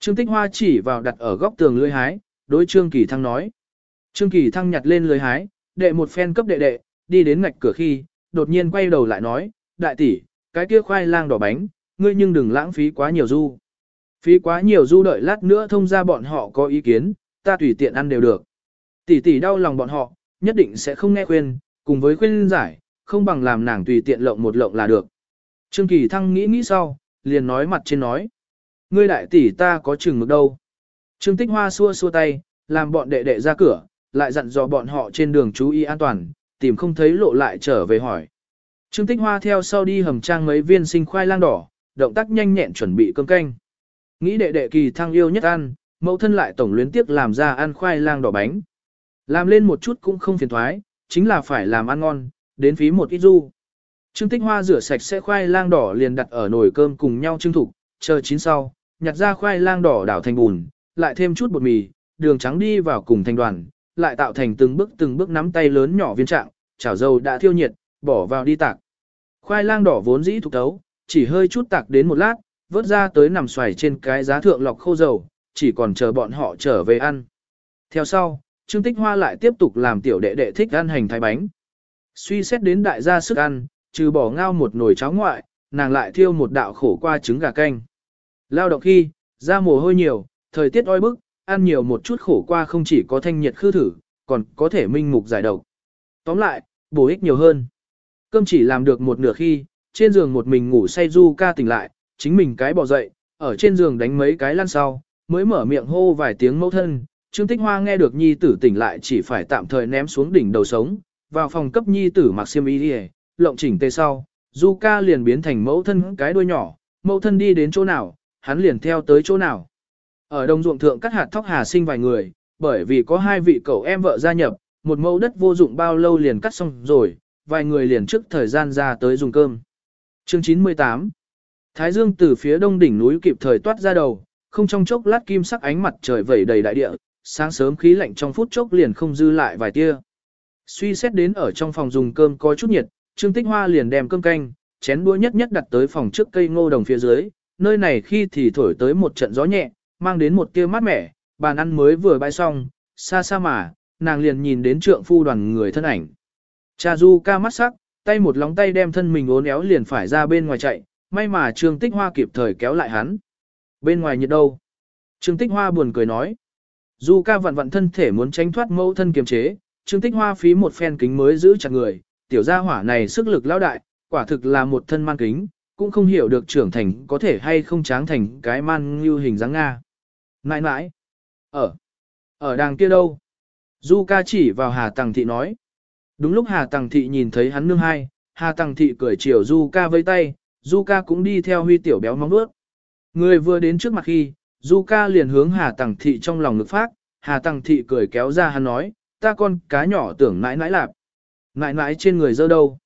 Trương Tích Hoa chỉ vào đặt ở góc tường lưới hái, đối Trương Kỳ Thăng nói. Trương Kỳ Thăng nhặt lên lưới hái, đệ một phen cấp đệ đệ, đi đến ngạch cửa khi, đột nhiên quay đầu lại nói, đại tỷ, cái kia khoai lang đỏ bánh, ngươi nhưng đừng lãng phí quá nhiều du. Phí quá nhiều du đợi lát nữa thông ra bọn họ có ý kiến, ta tùy tiện ăn đều được. Tỷ tỷ đau lòng bọn họ, nhất định sẽ không nghe khuyên, cùng với khuyên giải, không bằng làm nàng tùy tiện lộng một lộng là được. Trương Kỳ Thăng nghĩ nghĩ sau, liền nói mặt trên nói. Ngươi đại tỷ ta có chừng mực đâu. Trương Tích Hoa xua xua tay, làm bọn đệ đệ ra cửa, lại dặn dò bọn họ trên đường chú ý an toàn, tìm không thấy lộ lại trở về hỏi. Trương Tích Hoa theo sau đi hầm trang mấy viên sinh khoai lang đỏ, động tác nhanh nhẹn chuẩn bị cơm canh. Nghĩ đệ đệ kỳ thăng yêu nhất ăn, mẫu thân lại tổng luyến tiếc làm ra ăn khoai lang đỏ bánh. Làm lên một chút cũng không phiền thoái, chính là phải làm ăn ngon, đến phí một ít du. Trương Tích Hoa rửa sạch sẽ khoai lang đỏ liền đặt ở nồi cơm cùng nhau trưng thủ, chờ chín sau, nhặt ra khoai lang đỏ đảo thành bùn, lại thêm chút bột mì, đường trắng đi vào cùng thành đoàn, lại tạo thành từng bước từng bước nắm tay lớn nhỏ viên trạng, chảo dầu đã thiêu nhiệt, bỏ vào đi tạc. Khoai lang đỏ vốn dĩ thục tấu, chỉ hơi chút tạc đến một lát, vớt ra tới nằm xoài trên cái giá thượng lọc khô dầu, chỉ còn chờ bọn họ trở về ăn. Theo sau, Trương Tích Hoa lại tiếp tục làm tiểu đệ đệ thích ăn hành thái bánh. Suy xét đến đại gia sức ăn, trừ bỏ ngao một nồi cháo ngoại, nàng lại thiêu một đạo khổ qua trứng gà canh. Lao động khi, ra mồ hôi nhiều, thời tiết oi bức, ăn nhiều một chút khổ qua không chỉ có thanh nhiệt khư thử, còn có thể minh mục giải độc. Tóm lại, bổ ích nhiều hơn. Cơm chỉ làm được một nửa khi, trên giường một mình ngủ say du ca tỉnh lại, chính mình cái bỏ dậy, ở trên giường đánh mấy cái lăn sau, mới mở miệng hô vài tiếng mẫu thân. Trương Tích Hoa nghe được nhi tử tỉnh lại chỉ phải tạm thời ném xuống đỉnh đầu sống, vào phòng cấp nhi tử mặc xiêm y đi lộng chỉnh tê sau, du ca liền biến thành mẫu thân cái đuôi nhỏ, mẫu thân đi đến chỗ nào, hắn liền theo tới chỗ nào. Ở đồng ruộng thượng cắt hạt thóc hà sinh vài người, bởi vì có hai vị cậu em vợ gia nhập, một mẫu đất vô dụng bao lâu liền cắt xong rồi, vài người liền trước thời gian ra tới dùng cơm. Chương 98 Thái dương từ phía đông đỉnh núi kịp thời toát ra đầu, không trong chốc lát kim sắc ánh mặt trời vẩy đầy đại địa, sáng sớm khí lạnh trong phút chốc liền không dư lại vài tia. Suy xét đến ở trong phòng dùng cơm có chút nhiệt, Trương Tích Hoa liền đem cơm canh, chén đũa nhất nhất đặt tới phòng trước cây ngô đồng phía dưới, nơi này khi thì thổi tới một trận gió nhẹ, mang đến một tia mát mẻ, bàn ăn mới vừa bãi xong, xa xa mà, nàng liền nhìn đến trượng phu đoàn người thân ảnh. Cha Du ca mắt sắc, tay một lóng tay đem thân mình uốn éo liền phải ra bên ngoài chạy, may mà Trương Tích Hoa kịp thời kéo lại hắn. Bên ngoài nhiệt đâu? Trương Tích Hoa buồn cười nói. Du ca vặn vặn thân thể muốn tránh thoát mẫu thân kiềm chế, Trương Tích Hoa phí một phen kính mới giữ chặt người, tiểu gia hỏa này sức lực lão đại, quả thực là một thân man kính, cũng không hiểu được trưởng thành có thể hay không tráng thành cái man như hình dáng Nga. Nãi nãi, ở, ở đàng kia đâu? Du ca chỉ vào Hà Tằng Thị nói. Đúng lúc Hà Tằng Thị nhìn thấy hắn nương hai, Hà Tằng Thị cười chiều Du ca với tay, Du ca cũng đi theo huy tiểu béo móng bước. Người vừa đến trước mặt khi, Du ca liền hướng Hà Tằng Thị trong lòng ngực phát, Hà Tằng Thị cười kéo ra hắn nói, ta con cá nhỏ tưởng nãi nãi lạp. Nãi nãi trên người dơ đâu.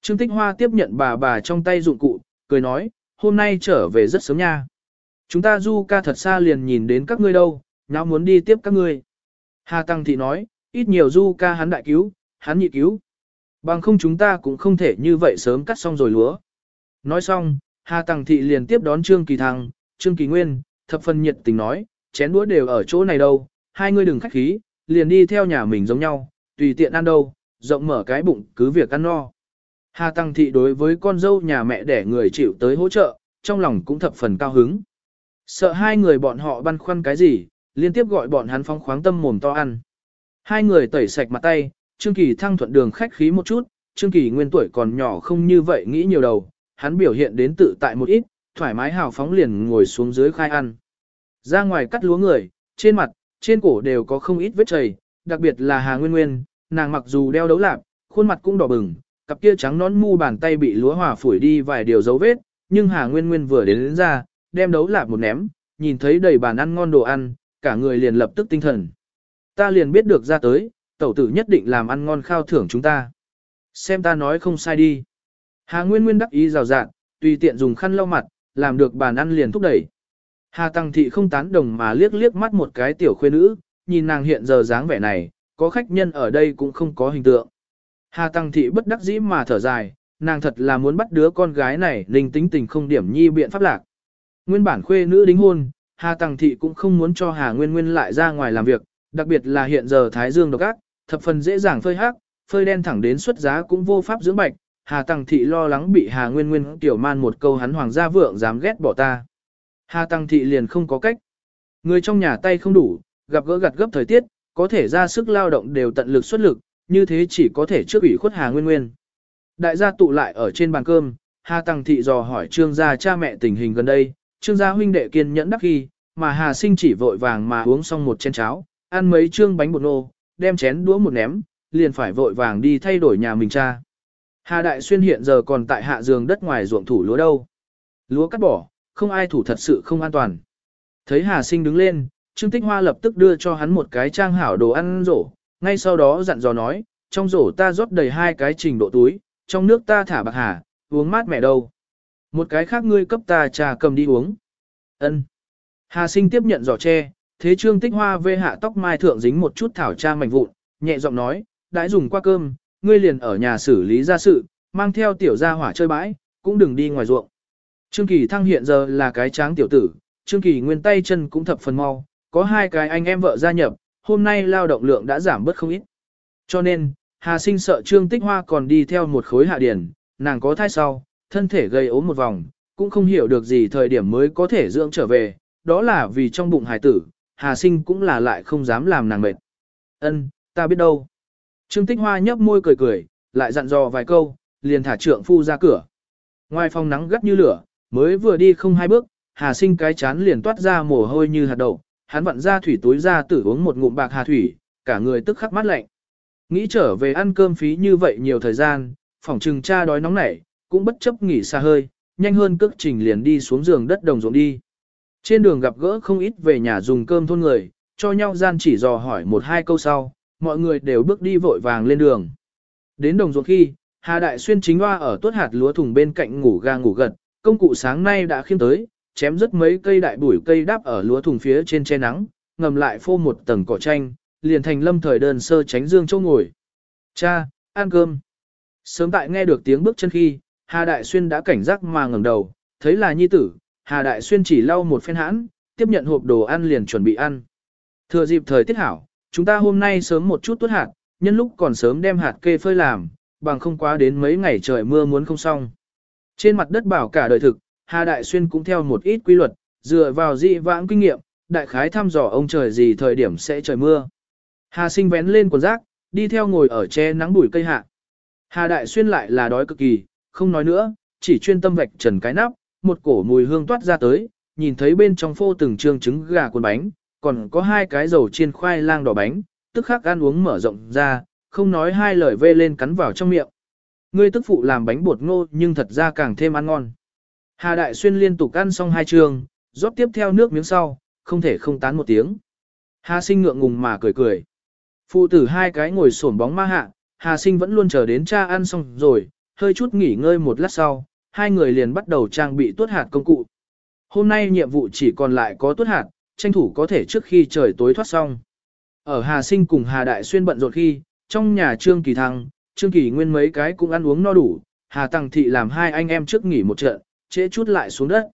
Trương Tích Hoa tiếp nhận bà bà trong tay dụng cụ, cười nói, hôm nay trở về rất sớm nha. Chúng ta Du ca thật xa liền nhìn đến các ngươi đâu, nào muốn đi tiếp các ngươi. Hà Tăng Thị nói, ít nhiều Du ca hắn đại cứu, hắn nhị cứu. Bằng không chúng ta cũng không thể như vậy sớm cắt xong rồi lúa. Nói xong, Hà Tăng Thị liền tiếp đón Trương Kỳ Thăng, Trương Kỳ Nguyên, thập phần nhiệt tình nói, chén đũa đều ở chỗ này đâu, hai người đừng khách khí, liền đi theo nhà mình giống nhau, tùy tiện ăn đâu, rộng mở cái bụng cứ việc ăn no. Hà Tăng Thị đối với con dâu nhà mẹ để người chịu tới hỗ trợ, trong lòng cũng thập phần cao hứng. Sợ hai người bọn họ băn khoăn cái gì, liên tiếp gọi bọn hắn phong khoáng tâm mồm to ăn. Hai người tẩy sạch mặt tay, Trương Kỳ thăng thuận đường khách khí một chút, Trương Kỳ nguyên tuổi còn nhỏ không như vậy nghĩ nhiều đầu, hắn biểu hiện đến tự tại một ít, thoải mái hào phóng liền ngồi xuống dưới khai ăn. Ra ngoài cắt lúa người, trên mặt, trên cổ đều có không ít vết chảy, đặc biệt là Hà Nguyên Nguyên, nàng mặc dù đeo đấu lạp, khuôn mặt cũng đỏ bừng, cặp kia trắng nón mu bàn tay bị lúa hòa phủi đi vài điều dấu vết, nhưng Hà Nguyên Nguyên vừa đến, đến ra, đem đấu lạp một ném, nhìn thấy đầy bàn ăn ngon đồ ăn, cả người liền lập tức tinh thần. Ta liền biết được ra tới, tẩu tử nhất định làm ăn ngon khao thưởng chúng ta. Xem ta nói không sai đi. Hà Nguyên Nguyên đắc ý rào rạng, tùy tiện dùng khăn lau mặt, làm được bàn ăn liền thúc đẩy. Hà Tăng Thị không tán đồng mà liếc liếc mắt một cái tiểu khuê nữ, nhìn nàng hiện giờ dáng vẻ này, có khách nhân ở đây cũng không có hình tượng. Hà Tăng Thị bất đắc dĩ mà thở dài, nàng thật là muốn bắt đứa con gái này linh tính tình không điểm nhi biện pháp lạc. Nguyên bản khuê nữ đính hôn, Hà Tăng Thị cũng không muốn cho Hà Nguyên Nguyên lại ra ngoài làm việc, đặc biệt là hiện giờ Thái Dương độc ác, thập phần dễ dàng phơi hắc, phơi đen thẳng đến xuất giá cũng vô pháp dưỡng bạch. Hà Tăng Thị lo lắng bị Hà Nguyên Nguyên tiểu man một câu hắn hoàng gia vượng dám ghét bỏ ta. Hà Tăng Thị liền không có cách. Người trong nhà tay không đủ, gặp gỡ gặt gấp thời tiết, có thể ra sức lao động đều tận lực xuất lực, như thế chỉ có thể trước ủy khuất Hà Nguyên Nguyên. Đại gia tụ lại ở trên bàn cơm, Hà Tăng Thị dò hỏi trương gia cha mẹ tình hình gần đây, trương gia huynh đệ kiên nhẫn đắc khi, mà Hà Sinh chỉ vội vàng mà uống xong một chén cháo, ăn mấy trương bánh bột nô, đem chén đũa một ném, liền phải vội vàng đi thay đổi nhà mình cha. Hà Đại Xuyên hiện giờ còn tại hạ giường đất ngoài ruộng thủ lúa đâu. Lúa cắt bỏ, không ai thủ thật sự không an toàn. Thấy Hà Sinh đứng lên, Trương Tích Hoa lập tức đưa cho hắn một cái trang hảo đồ ăn rổ, ngay sau đó dặn dò nói, trong rổ ta rót đầy hai cái trình độ túi, trong nước ta thả bạc hà, uống mát mẹ đâu. Một cái khác ngươi cấp ta trà cầm đi uống. Ân. Hà sinh tiếp nhận giỏ tre, thế trương tích hoa vê hạ tóc mai thượng dính một chút thảo tra mảnh vụn, nhẹ giọng nói, đãi dùng qua cơm, ngươi liền ở nhà xử lý gia sự, mang theo tiểu gia hỏa chơi bãi, cũng đừng đi ngoài ruộng. Trương Kỳ Thăng hiện giờ là cái tráng tiểu tử, Trương Kỳ nguyên tay chân cũng thập phần mau, có hai cái anh em vợ gia nhập, hôm nay lao động lượng đã giảm bớt không ít. Cho nên, Hà sinh sợ Trương Tích Hoa còn đi theo một khối hạ điển, nàng có thai sau, thân thể gây ốm một vòng, cũng không hiểu được gì thời điểm mới có thể dưỡng trở về, đó là vì trong bụng hải tử, Hà sinh cũng là lại không dám làm nàng mệt. Ân, ta biết đâu. Trương Tích Hoa nhấp môi cười cười, lại dặn dò vài câu, liền thả trượng phu ra cửa. Ngoài phòng nắng gắt như lửa, mới vừa đi không hai bước, Hà sinh cái chán liền toát ra mồ hôi như hạt đậu, hắn vặn ra thủy túi ra tử uống một ngụm bạc hà thủy, cả người tức khắc mát lạnh. Nghĩ trở về ăn cơm phí như vậy nhiều thời gian, phòng trừng cha đói nóng nảy, cũng bất chấp nghỉ xa hơi, nhanh hơn cước trình liền đi xuống giường đất đồng ruộng đi. Trên đường gặp gỡ không ít về nhà dùng cơm thôn người, cho nhau gian chỉ dò hỏi một hai câu sau, mọi người đều bước đi vội vàng lên đường. Đến đồng ruộng khi, Hà Đại Xuyên chính hoa ở tuốt hạt lúa thùng bên cạnh ngủ ga ngủ gật, công cụ sáng nay đã khiêm tới, chém rất mấy cây đại bụi cây đáp ở lúa thùng phía trên che nắng, ngầm lại phô một tầng cỏ tranh, liền thành lâm thời đơn sơ tránh dương châu ngồi. Cha, ăn cơm. Sớm tại nghe được tiếng bước chân khi, Hà Đại Xuyên đã cảnh giác mà ngẩng đầu, thấy là nhi tử, Hà Đại Xuyên chỉ lau một phen hãn, tiếp nhận hộp đồ ăn liền chuẩn bị ăn. Thừa dịp thời tiết hảo, chúng ta hôm nay sớm một chút tuốt hạt, nhân lúc còn sớm đem hạt kê phơi làm, bằng không quá đến mấy ngày trời mưa muốn không xong. Trên mặt đất bảo cả đời thực, Hà Đại Xuyên cũng theo một ít quy luật, dựa vào dị vãng kinh nghiệm, đại khái thăm dò ông trời gì thời điểm sẽ trời mưa. Hà sinh vén lên quần rác, đi theo ngồi ở che nắng bụi cây hạ. Hà đại xuyên lại là đói cực kỳ, không nói nữa, chỉ chuyên tâm vạch trần cái nắp, một cổ mùi hương toát ra tới, nhìn thấy bên trong phô từng trương trứng gà cuốn bánh, còn có hai cái dầu chiên khoai lang đỏ bánh, tức khắc ăn uống mở rộng ra, không nói hai lời vê lên cắn vào trong miệng. Ngươi tức phụ làm bánh bột ngô nhưng thật ra càng thêm ăn ngon. Hà Đại Xuyên liên tục ăn xong hai trường, rót tiếp theo nước miếng sau, không thể không tán một tiếng. Hà sinh ngượng ngùng mà cười cười. Phụ tử hai cái ngồi sổn bóng ma hạ, Hà sinh vẫn luôn chờ đến cha ăn xong rồi, hơi chút nghỉ ngơi một lát sau, hai người liền bắt đầu trang bị tuốt hạt công cụ. Hôm nay nhiệm vụ chỉ còn lại có tuốt hạt, tranh thủ có thể trước khi trời tối thoát xong. Ở Hà Sinh cùng Hà Đại Xuyên bận rộn khi, trong nhà Trương Kỳ Thăng, Trương Kỳ Nguyên mấy cái cũng ăn uống no đủ, Hà Tăng Thị làm hai anh em trước nghỉ một trận, trễ chút lại xuống đất.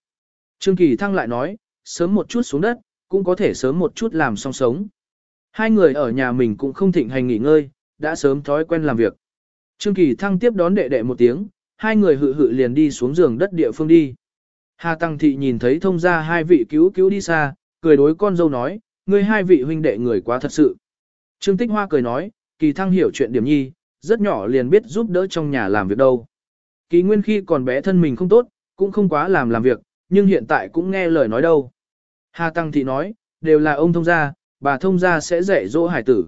Trương Kỳ Thăng lại nói, sớm một chút xuống đất, cũng có thể sớm một chút làm xong sống. Hai người ở nhà mình cũng không thịnh hành nghỉ ngơi, đã sớm thói quen làm việc. Trương Kỳ Thăng tiếp đón đệ đệ một tiếng, hai người hự hự liền đi xuống giường đất địa phương đi. Hà Tăng Thị nhìn thấy thông ra hai vị cứu cứu đi xa, cười đối con dâu nói, ngươi hai vị huynh đệ người quá thật sự. Trương Tích Hoa cười nói, Kỳ Thăng hiểu chuyện điểm nhi, rất nhỏ liền biết giúp đỡ trong nhà làm việc đâu. Kỳ Nguyên khi còn bé thân mình không tốt, cũng không quá làm làm việc, nhưng hiện tại cũng nghe lời nói đâu. Hà Tăng Thị nói, đều là ông thông gia, bà thông gia sẽ dạy dỗ hải tử.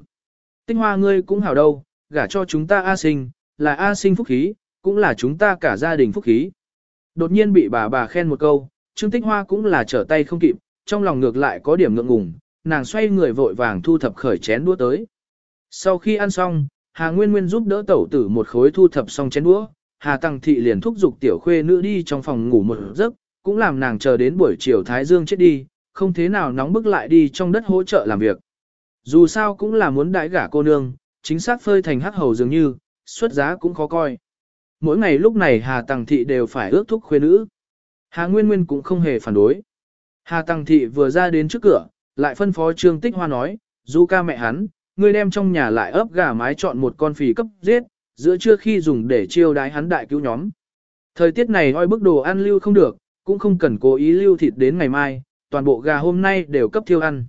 Tích Hoa ngươi cũng hảo đâu, gả cho chúng ta A sinh, là A sinh phúc khí, cũng là chúng ta cả gia đình phúc khí. Đột nhiên bị bà bà khen một câu, Trương Tích Hoa cũng là trở tay không kịp, trong lòng ngược lại có điểm ngượng ngùng, nàng xoay người vội vàng thu thập khởi chén đũa tới. Sau khi ăn xong, Hà Nguyên Nguyên giúp đỡ tẩu tử một khối thu thập xong chén đũa, Hà Tăng Thị liền thúc giục tiểu khuê nữ đi trong phòng ngủ một giấc, cũng làm nàng chờ đến buổi chiều Thái Dương chết đi, không thế nào nóng bức lại đi trong đất hỗ trợ làm việc. Dù sao cũng là muốn đãi gả cô nương, chính xác phơi thành hắc hầu dường như, xuất giá cũng khó coi. Mỗi ngày lúc này Hà Tăng Thị đều phải ước thúc khuê nữ. Hà Nguyên Nguyên cũng không hề phản đối. Hà Tăng Thị vừa ra đến trước cửa, lại phân phó Trương Tích Hoa nói, du ca mẹ hắn, ngươi đem trong nhà lại ấp gà mái chọn một con phì cấp giết, giữa trưa khi dùng để chiêu đái hắn đại cứu nhóm. Thời tiết này oi bức đồ ăn lưu không được, cũng không cần cố ý lưu thịt đến ngày mai, toàn bộ gà hôm nay đều cấp thiêu ăn.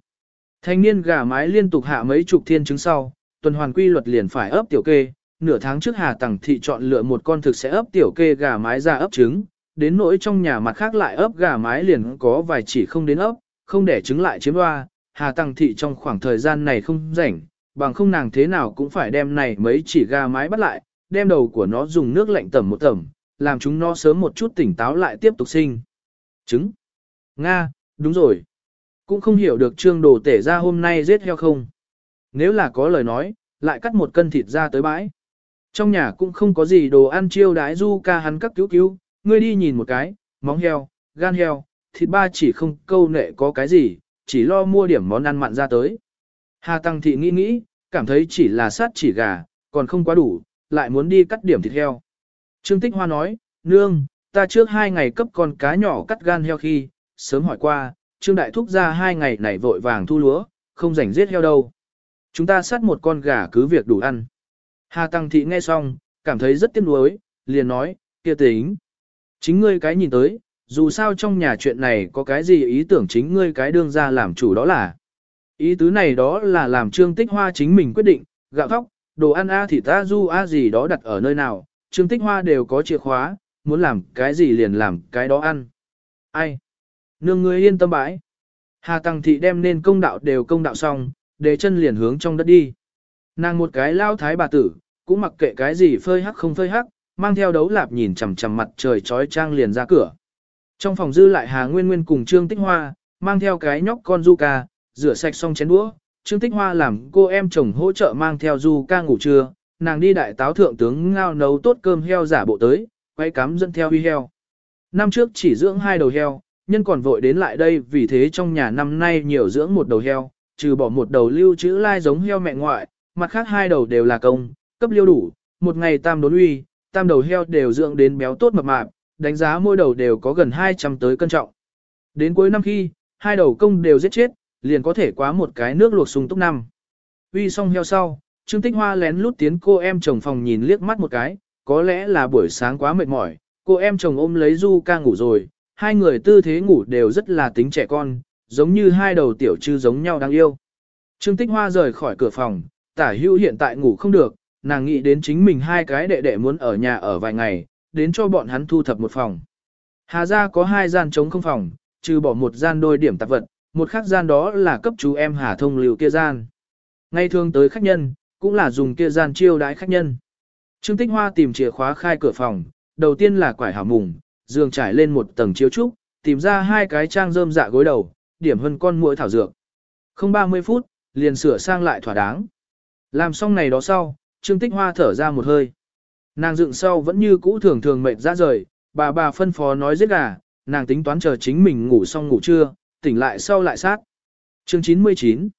Thanh niên gà mái liên tục hạ mấy chục thiên trứng sau, tuần hoàn quy luật liền phải ấp tiểu kê, nửa tháng trước Hà Tằng thị chọn lựa một con thực sẽ ấp tiểu kê gà mái ra ấp trứng, đến nỗi trong nhà mặt khác lại ấp gà mái liền có vài chỉ không đến ấp, không để trứng lại chiếm hoa, Hà Tăng Thị trong khoảng thời gian này không rảnh, bằng không nàng thế nào cũng phải đem này mấy chỉ gà mái bắt lại, đem đầu của nó dùng nước lạnh tẩm một tẩm, làm chúng nó sớm một chút tỉnh táo lại tiếp tục sinh. Trứng. Nga, đúng rồi. Cũng không hiểu được trương đồ tể ra hôm nay giết heo không. Nếu là có lời nói, lại cắt một cân thịt ra tới bãi. Trong nhà cũng không có gì đồ ăn chiêu đái du ca hắn các cứu cứu, ngươi đi nhìn một cái, móng heo, gan heo, thịt ba chỉ không câu nệ có cái gì, chỉ lo mua điểm món ăn mặn ra tới. Hà Tăng Thị nghĩ nghĩ, cảm thấy chỉ là sát chỉ gà, còn không quá đủ, lại muốn đi cắt điểm thịt heo. Trương Tích Hoa nói, nương, ta trước hai ngày cấp con cá nhỏ cắt gan heo khi, sớm hỏi qua, Trương Đại Thúc ra hai ngày này vội vàng thu lúa, không rảnh giết heo đâu. Chúng ta sát một con gà cứ việc đủ ăn. Hà Tăng Thị nghe xong, cảm thấy rất tiếc nuối, liền nói, kia tính. Chính ngươi cái nhìn tới, dù sao trong nhà chuyện này có cái gì ý tưởng chính ngươi cái đương ra làm chủ đó là. Ý tứ này đó là làm trương tích hoa chính mình quyết định, gạo thóc, đồ ăn A thì ta du A gì đó đặt ở nơi nào, trương tích hoa đều có chìa khóa, muốn làm cái gì liền làm cái đó ăn. Ai? Nương ngươi yên tâm bãi. Hà Tăng Thị đem nên công đạo đều công đạo xong, để chân liền hướng trong đất đi. Nàng một cái lao thái bà tử, cũng mặc kệ cái gì phơi hắc không phơi hắc, mang theo đấu lạp nhìn chằm chằm mặt trời trói trang liền ra cửa. Trong phòng dư lại Hà Nguyên Nguyên cùng Trương Tích Hoa, mang theo cái nhóc con du ca, rửa sạch xong chén đũa, Trương Tích Hoa làm cô em chồng hỗ trợ mang theo du ca ngủ trưa, nàng đi đại táo thượng tướng ngao nấu tốt cơm heo giả bộ tới, quay cắm dẫn theo huy heo. Năm trước chỉ dưỡng hai đầu heo, nhân còn vội đến lại đây vì thế trong nhà năm nay nhiều dưỡng một đầu heo, trừ bỏ một đầu lưu trữ lai giống heo mẹ ngoại, mặt khác hai đầu đều là công, cấp liêu đủ, một ngày tam đốn uy, tam đầu heo đều dưỡng đến béo tốt mập mạp, đánh giá mỗi đầu đều có gần 200 tới cân trọng. Đến cuối năm khi, hai đầu công đều giết chết, liền có thể quá một cái nước luộc sung túc năm. Uy xong heo sau, Trương Tích Hoa lén lút tiến cô em chồng phòng nhìn liếc mắt một cái, có lẽ là buổi sáng quá mệt mỏi, cô em chồng ôm lấy Du ca ngủ rồi, hai người tư thế ngủ đều rất là tính trẻ con, giống như hai đầu tiểu trư giống nhau đáng yêu. Trương Tích Hoa rời khỏi cửa phòng, tả Hưu hiện tại ngủ không được, nàng nghĩ đến chính mình hai cái đệ đệ muốn ở nhà ở vài ngày, đến cho bọn hắn thu thập một phòng. Hà gia có hai gian trống không phòng, trừ bỏ một gian đôi điểm tạp vật, một khác gian đó là cấp chú em Hà Thông Lưu kia gian. Ngay thường tới khách nhân, cũng là dùng kia gian chiêu đãi khách nhân. Trương Tích Hoa tìm chìa khóa khai cửa phòng, đầu tiên là quải hảo mùng, giường trải lên một tầng chiếu trúc, tìm ra hai cái trang rơm dạ gối đầu, điểm hơn con muỗi thảo dược. Không 30 phút, liền sửa sang lại thỏa đáng. Làm xong này đó sau, Trương Tích Hoa thở ra một hơi. Nàng dựng sau vẫn như cũ thường thường mệt ra rời, bà bà phân phó nói giết gà, nàng tính toán chờ chính mình ngủ xong ngủ trưa, tỉnh lại sau lại sát. Chương 99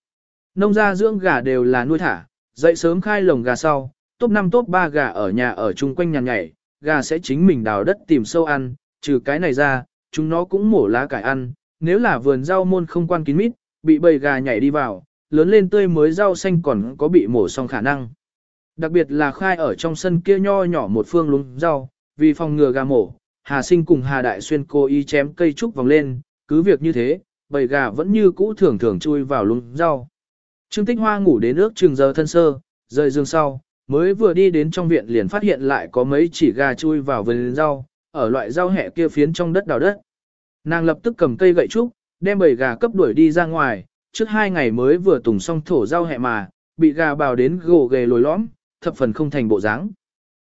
Nông gia dưỡng gà đều là nuôi thả, dậy sớm khai lồng gà sau, top 5 top 3 gà ở nhà ở chung quanh nhàn nhảy, gà sẽ chính mình đào đất tìm sâu ăn, trừ cái này ra, chúng nó cũng mổ lá cải ăn, nếu là vườn rau môn không quan kín mít, bị bầy gà nhảy đi vào, lớn lên tươi mới rau xanh còn có bị mổ xong khả năng. Đặc biệt là khai ở trong sân kia nho nhỏ một phương lúng rau, vì phòng ngừa gà mổ, Hà Sinh cùng Hà Đại Xuyên cố ý chém cây trúc vòng lên, cứ việc như thế, bầy gà vẫn như cũ thường thường chui vào lúng rau. Trương Tích Hoa ngủ đến ước chừng giờ thân sơ, rời giường sau, mới vừa đi đến trong viện liền phát hiện lại có mấy chỉ gà chui vào vườn rau, ở loại rau hẹ kia phiến trong đất đào đất. Nàng lập tức cầm cây gậy trúc, đem bầy gà cấp đuổi đi ra ngoài, trước hai ngày mới vừa tùng xong thổ rau hẹ mà, bị gà bào đến gồ ghề lồi lõm, thập phần không thành bộ dáng.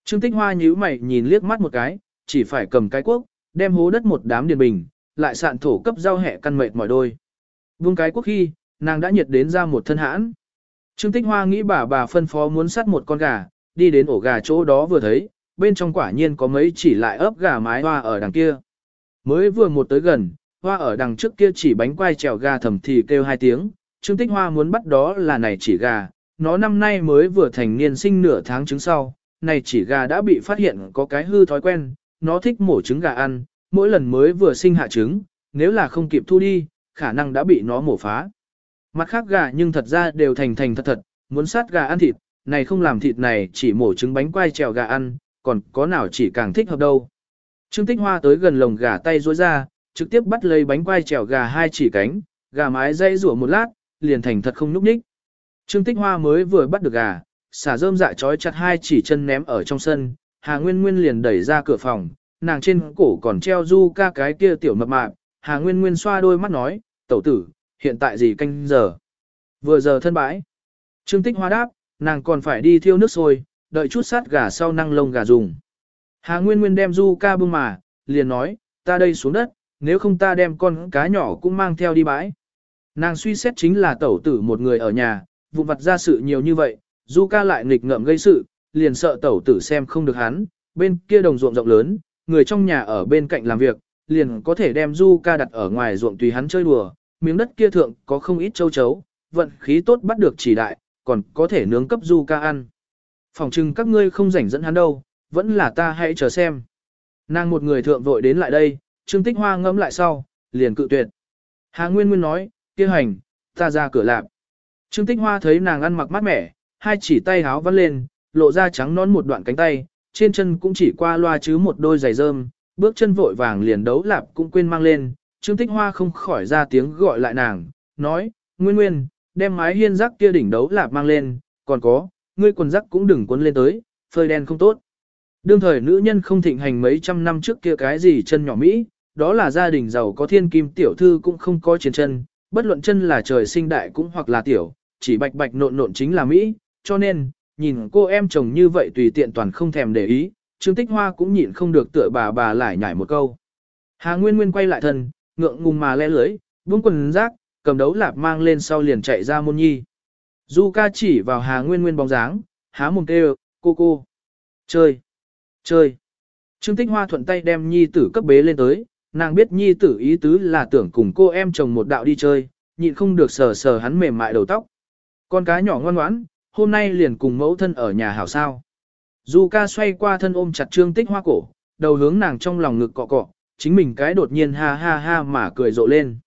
Trương Tích Hoa nhíu mày nhìn liếc mắt một cái, chỉ phải cầm cái cuốc, đem hố đất một đám điền bình, lại sạn thổ cấp rau hẹ căn mệt mỏi đôi. Vung cái cuốc khi, nàng đã nhiệt đến ra một thân hãn. Trương Tích Hoa nghĩ bà bà phân phó muốn sát một con gà, đi đến ổ gà chỗ đó vừa thấy, bên trong quả nhiên có mấy chỉ lại ấp gà mái hoa ở đằng kia. Mới vừa một tới gần, hoa ở đằng trước kia chỉ bánh quai trèo gà thầm thì kêu hai tiếng, Trương Tích Hoa muốn bắt đó là này chỉ gà, nó năm nay mới vừa thành niên sinh nửa tháng trứng sau, này chỉ gà đã bị phát hiện có cái hư thói quen, nó thích mổ trứng gà ăn, mỗi lần mới vừa sinh hạ trứng, nếu là không kịp thu đi, khả năng đã bị nó mổ phá. Mặt khác gà nhưng thật ra đều thành thành thật thật, muốn sát gà ăn thịt, này không làm thịt này chỉ mổ trứng bánh quai trèo gà ăn, còn có nào chỉ càng thích hợp đâu. Trương Tích Hoa tới gần lồng gà tay rối ra, trực tiếp bắt lấy bánh quai trèo gà hai chỉ cánh, gà mái dây rủa một lát, liền thành thật không núp ních. Trương Tích Hoa mới vừa bắt được gà, xả rơm dạ trói chặt hai chỉ chân ném ở trong sân, Hà Nguyên Nguyên liền đẩy ra cửa phòng, nàng trên cổ còn treo du ca cái kia tiểu mập mạp, Hà Nguyên Nguyên xoa đôi mắt nói, tẩu tử, hiện tại gì canh giờ? Vừa giờ thân bãi. Trương Tích Hoa đáp, nàng còn phải đi thiêu nước sôi, đợi chút sát gà sau năng lông gà dùng. Hà Nguyên Nguyên đem du ca bưng mà, liền nói, ta đây xuống đất, nếu không ta đem con cá nhỏ cũng mang theo đi bãi. Nàng suy xét chính là tẩu tử một người ở nhà, vụ vặt ra sự nhiều như vậy, du ca lại nghịch ngợm gây sự, liền sợ tẩu tử xem không được hắn, bên kia đồng ruộng rộng lớn, người trong nhà ở bên cạnh làm việc, liền có thể đem du ca đặt ở ngoài ruộng tùy hắn chơi đùa, miếng đất kia thượng có không ít châu chấu, vận khí tốt bắt được chỉ đại, còn có thể nướng cấp du ca ăn. Phòng trưng các ngươi không rảnh dẫn hắn đâu, vẫn là ta hãy chờ xem. Nàng một người thượng vội đến lại đây, Trương Tích Hoa ngẫm lại sau, liền cự tuyệt. Hà Nguyên Nguyên nói, kia hành, ta ra cửa lạp. Trương Tích Hoa thấy nàng ăn mặc mát mẻ, hai chỉ tay háo vắt lên, lộ ra trắng nón một đoạn cánh tay, trên chân cũng chỉ qua loa chứ một đôi giày rơm, bước chân vội vàng liền đấu lạp cũng quên mang lên. Trương Tích Hoa không khỏi ra tiếng gọi lại nàng, nói, Nguyên Nguyên, đem mái hiên rắc kia đỉnh đấu lạp mang lên, còn có, ngươi quần rắc cũng đừng quấn lên tới, phơi đen không tốt. Đương thời nữ nhân không thịnh hành mấy trăm năm trước kia cái gì chân nhỏ Mỹ, đó là gia đình giàu có thiên kim tiểu thư cũng không có chiến chân, bất luận chân là trời sinh đại cũng hoặc là tiểu, chỉ bạch bạch nộn nộn chính là Mỹ, cho nên, nhìn cô em chồng như vậy tùy tiện toàn không thèm để ý, Trương Tích Hoa cũng nhịn không được tựa bà bà lại nhảy một câu. Hà Nguyên Nguyên quay lại thân, ngượng ngùng mà le lưới, buông quần rác, cầm đấu lạp mang lên sau liền chạy ra môn nhi. Du ca chỉ vào Hà Nguyên Nguyên bóng dáng, há mồm kêu, cô cô. Chơi, chơi. Trương Tích Hoa thuận tay đem nhi tử cấp bế lên tới, nàng biết nhi tử ý tứ là tưởng cùng cô em chồng một đạo đi chơi, nhịn không được sờ sờ hắn mềm mại đầu tóc. Con cá nhỏ ngoan ngoãn, hôm nay liền cùng mẫu thân ở nhà hảo sao. Du ca xoay qua thân ôm chặt Trương Tích Hoa cổ, đầu hướng nàng trong lòng ngực cọ cọ, chính mình cái đột nhiên ha ha ha mà cười rộ lên.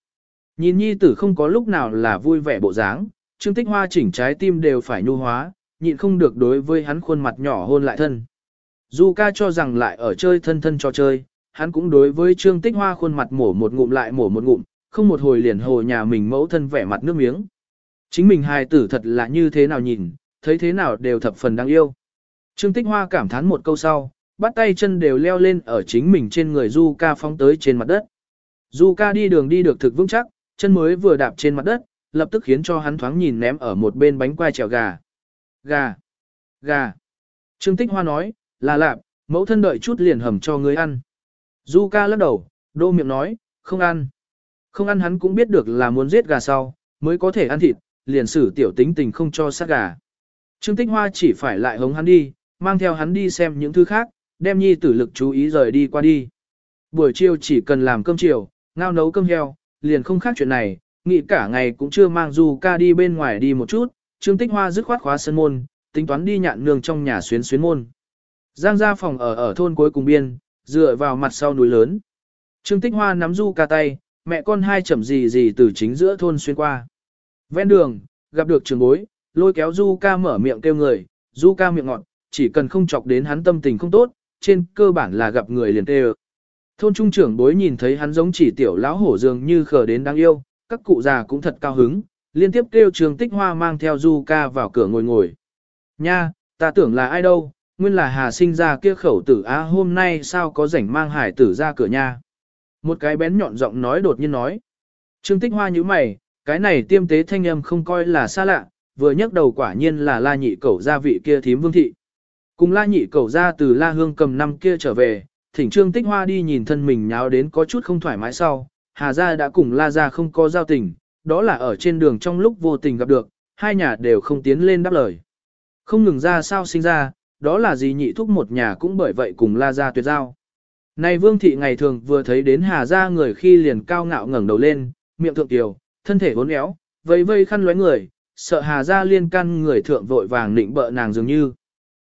Nhìn nhi tử không có lúc nào là vui vẻ bộ dáng, Trương Tích Hoa chỉnh trái tim đều phải nhu hóa, nhịn không được đối với hắn khuôn mặt nhỏ hôn lại thân. Du ca cho rằng lại ở chơi thân thân cho chơi, hắn cũng đối với Trương Tích Hoa khuôn mặt mổ một ngụm lại mổ một ngụm, không một hồi liền hồ nhà mình mẫu thân vẻ mặt nước miếng. Chính mình hài tử thật là như thế nào nhìn, thấy thế nào đều thập phần đáng yêu. Trương Tích Hoa cảm thán một câu sau, bắt tay chân đều leo lên ở chính mình trên người Du Ca phóng tới trên mặt đất. Du Ca đi đường đi được thực vững chắc, chân mới vừa đạp trên mặt đất, lập tức khiến cho hắn thoáng nhìn ném ở một bên bánh quai trèo gà. Gà! Gà! Trương Tích Hoa nói, là lạp, mẫu thân đợi chút liền hầm cho ngươi ăn. Du Ca lắc đầu, đô miệng nói, không ăn. Không ăn hắn cũng biết được là muốn giết gà sau, mới có thể ăn thịt, liền xử tiểu tính tình không cho sát gà. Trương Tích Hoa chỉ phải lại hống hắn đi, mang theo hắn đi xem những thứ khác, đem nhi tử lực chú ý rời đi qua đi. Buổi chiều chỉ cần làm cơm chiều, ngao nấu cơm heo, liền không khác chuyện này, nghĩ cả ngày cũng chưa mang Du ca đi bên ngoài đi một chút, Trương Tích Hoa dứt khoát khóa sân môn, tính toán đi nhạn nương trong nhà xuyến xuyến môn. Giang ra phòng ở ở thôn cuối cùng biên, dựa vào mặt sau núi lớn. Trương Tích Hoa nắm Du ca tay, mẹ con hai chậm gì gì từ chính giữa thôn xuyên qua. Ven đường, gặp được trường bối, lôi kéo Du ca mở miệng kêu người, Du ca miệng ngọt, chỉ cần không chọc đến hắn tâm tình không tốt, trên cơ bản là gặp người liền tê Thôn trung trưởng bối nhìn thấy hắn giống chỉ tiểu lão hổ dường như khờ đến đáng yêu, các cụ già cũng thật cao hứng, liên tiếp kêu trường tích hoa mang theo Du ca vào cửa ngồi ngồi. Nha, ta tưởng là ai đâu, nguyên là hà sinh ra kia khẩu tử á hôm nay sao có rảnh mang hải tử ra cửa nha. Một cái bén nhọn giọng nói đột nhiên nói. Trương tích hoa như mày, cái này tiêm tế thanh âm không coi là xa lạ, vừa nhấc đầu quả nhiên là la nhị cẩu gia vị kia thím vương thị. Cùng la nhị cẩu ra từ la hương cầm năm kia trở về, thỉnh trương tích hoa đi nhìn thân mình nháo đến có chút không thoải mái sau, hà gia đã cùng la gia không có giao tình, đó là ở trên đường trong lúc vô tình gặp được, hai nhà đều không tiến lên đáp lời. Không ngừng ra sao sinh ra, đó là gì nhị thúc một nhà cũng bởi vậy cùng la gia tuyệt giao. Này vương thị ngày thường vừa thấy đến hà gia người khi liền cao ngạo ngẩng đầu lên, miệng thượng tiểu, thân thể vốn éo, vây vây khăn lóe người, sợ hà gia liên căn người thượng vội vàng định bợ nàng dường như.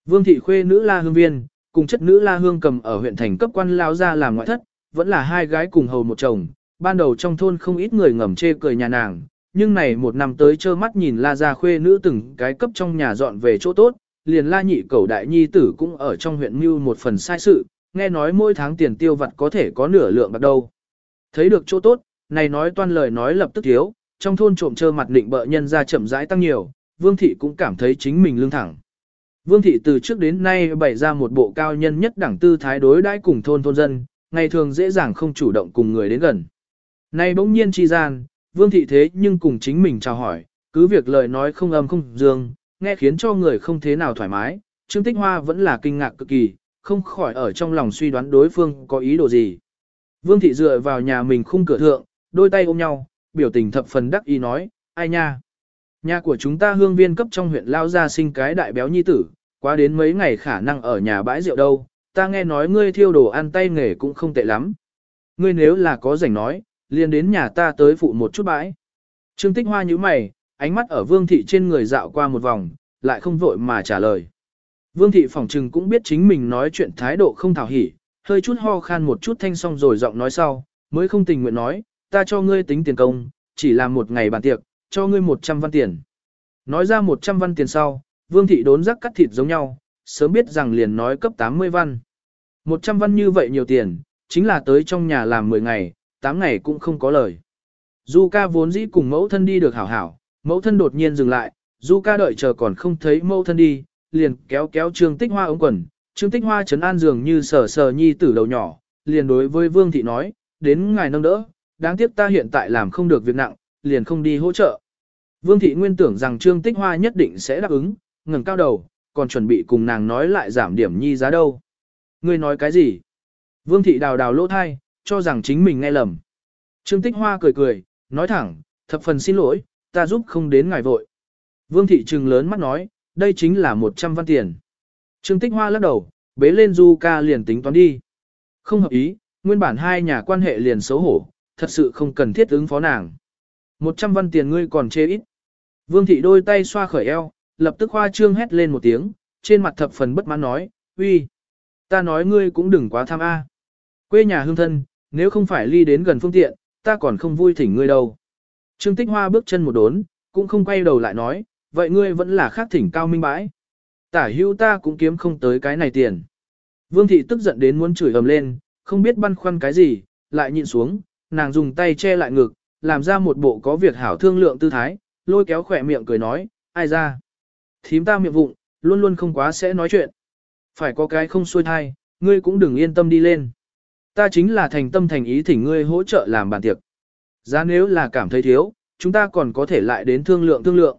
Vương thị khuê nữ la hương viên, cùng chất nữ la hương cầm ở huyện thành cấp quan lao ra làm ngoại thất, vẫn là hai gái cùng hầu một chồng. Ban đầu trong thôn không ít người ngầm chê cười nhà nàng, nhưng này một năm tới trơ mắt nhìn la ra khuê nữ từng cái cấp trong nhà dọn về chỗ tốt, liền la nhị cầu đại nhi tử cũng ở trong huyện mưu một phần sai sự, nghe nói mỗi tháng tiền tiêu vặt có thể có nửa lượng bạc đâu. Thấy được chỗ tốt, này nói toan lời nói lập tức thiếu, trong thôn trộm trơ mặt định bợ nhân ra chậm rãi tăng nhiều, vương thị cũng cảm thấy chính mình lương thẳng. Vương thị từ trước đến nay bày ra một bộ cao nhân nhất đẳng tư thái đối đãi cùng thôn thôn dân, ngày thường dễ dàng không chủ động cùng người đến gần. Nay bỗng nhiên chi gian, vương thị thế nhưng cùng chính mình chào hỏi, cứ việc lời nói không âm không dương, nghe khiến cho người không thế nào thoải mái, Trương Tích Hoa vẫn là kinh ngạc cực kỳ, không khỏi ở trong lòng suy đoán đối phương có ý đồ gì. Vương thị dựa vào nhà mình khung cửa thượng, đôi tay ôm nhau, biểu tình thập phần đắc ý nói, ai nha. Nhà của chúng ta hương viên cấp trong huyện lao ra sinh cái đại béo nhi tử, quá đến mấy ngày khả năng ở nhà bãi rượu đâu, ta nghe nói ngươi thiêu đồ ăn tay nghề cũng không tệ lắm. Ngươi nếu là có rảnh nói, liền đến nhà ta tới phụ một chút bãi. Trương Tích Hoa như mày, ánh mắt ở Vương Thị trên người dạo qua một vòng, lại không vội mà trả lời. Vương Thị phỏng trừng cũng biết chính mình nói chuyện thái độ không thảo hỉ, hơi chút ho khan một chút thanh xong rồi giọng nói sau, mới không tình nguyện nói, ta cho ngươi tính tiền công, chỉ là một ngày bàn tiệc, cho ngươi 100 văn tiền. Nói ra 100 văn tiền sau, Vương thị đốn rắc cắt thịt giống nhau, sớm biết rằng liền nói cấp 80 văn. 100 văn như vậy nhiều tiền, chính là tới trong nhà làm 10 ngày, 8 ngày cũng không có lời. Du ca vốn dĩ cùng mẫu thân đi được hảo hảo, mẫu thân đột nhiên dừng lại, Du ca đợi chờ còn không thấy mẫu thân đi, liền kéo kéo Trương Tích Hoa ống quần, Trương Tích Hoa chấn an dường như sờ sờ nhi tử đầu nhỏ, liền đối với Vương thị nói, đến ngài nâng đỡ, đáng tiếc ta hiện tại làm không được việc nặng, liền không đi hỗ trợ. Vương thị nguyên tưởng rằng Trương Tích Hoa nhất định sẽ đáp ứng, ngẩng cao đầu, còn chuẩn bị cùng nàng nói lại giảm điểm nhi giá đâu. Ngươi nói cái gì? Vương thị đào đào lỗ thai, cho rằng chính mình nghe lầm. Trương Tích Hoa cười cười, nói thẳng, thập phần xin lỗi, ta giúp không đến ngài vội. Vương thị trừng lớn mắt nói, đây chính là 100 văn tiền. Trương Tích Hoa lắc đầu, bế lên Du ca liền tính toán đi. Không hợp ý, nguyên bản hai nhà quan hệ liền xấu hổ, thật sự không cần thiết ứng phó nàng. 100 văn tiền ngươi còn chê ít. Vương thị đôi tay xoa khởi eo, lập tức hoa trương hét lên một tiếng, trên mặt thập phần bất mãn nói, uy, ta nói ngươi cũng đừng quá tham a. Quê nhà hương thân, nếu không phải ly đến gần phương tiện, ta còn không vui thỉnh ngươi đâu. Trương Tích Hoa bước chân một đốn, cũng không quay đầu lại nói, vậy ngươi vẫn là khác thỉnh cao minh bãi. Tả hữu ta cũng kiếm không tới cái này tiền. Vương thị tức giận đến muốn chửi ầm lên, không biết băn khoăn cái gì, lại nhịn xuống, nàng dùng tay che lại ngực, làm ra một bộ có việc hảo thương lượng tư thái, lôi kéo khỏe miệng cười nói, ai ra. Thím ta miệng vụng, luôn luôn không quá sẽ nói chuyện. Phải có cái không xuôi thai, ngươi cũng đừng yên tâm đi lên. Ta chính là thành tâm thành ý thỉnh ngươi hỗ trợ làm bàn tiệc. Giá nếu là cảm thấy thiếu, chúng ta còn có thể lại đến thương lượng thương lượng.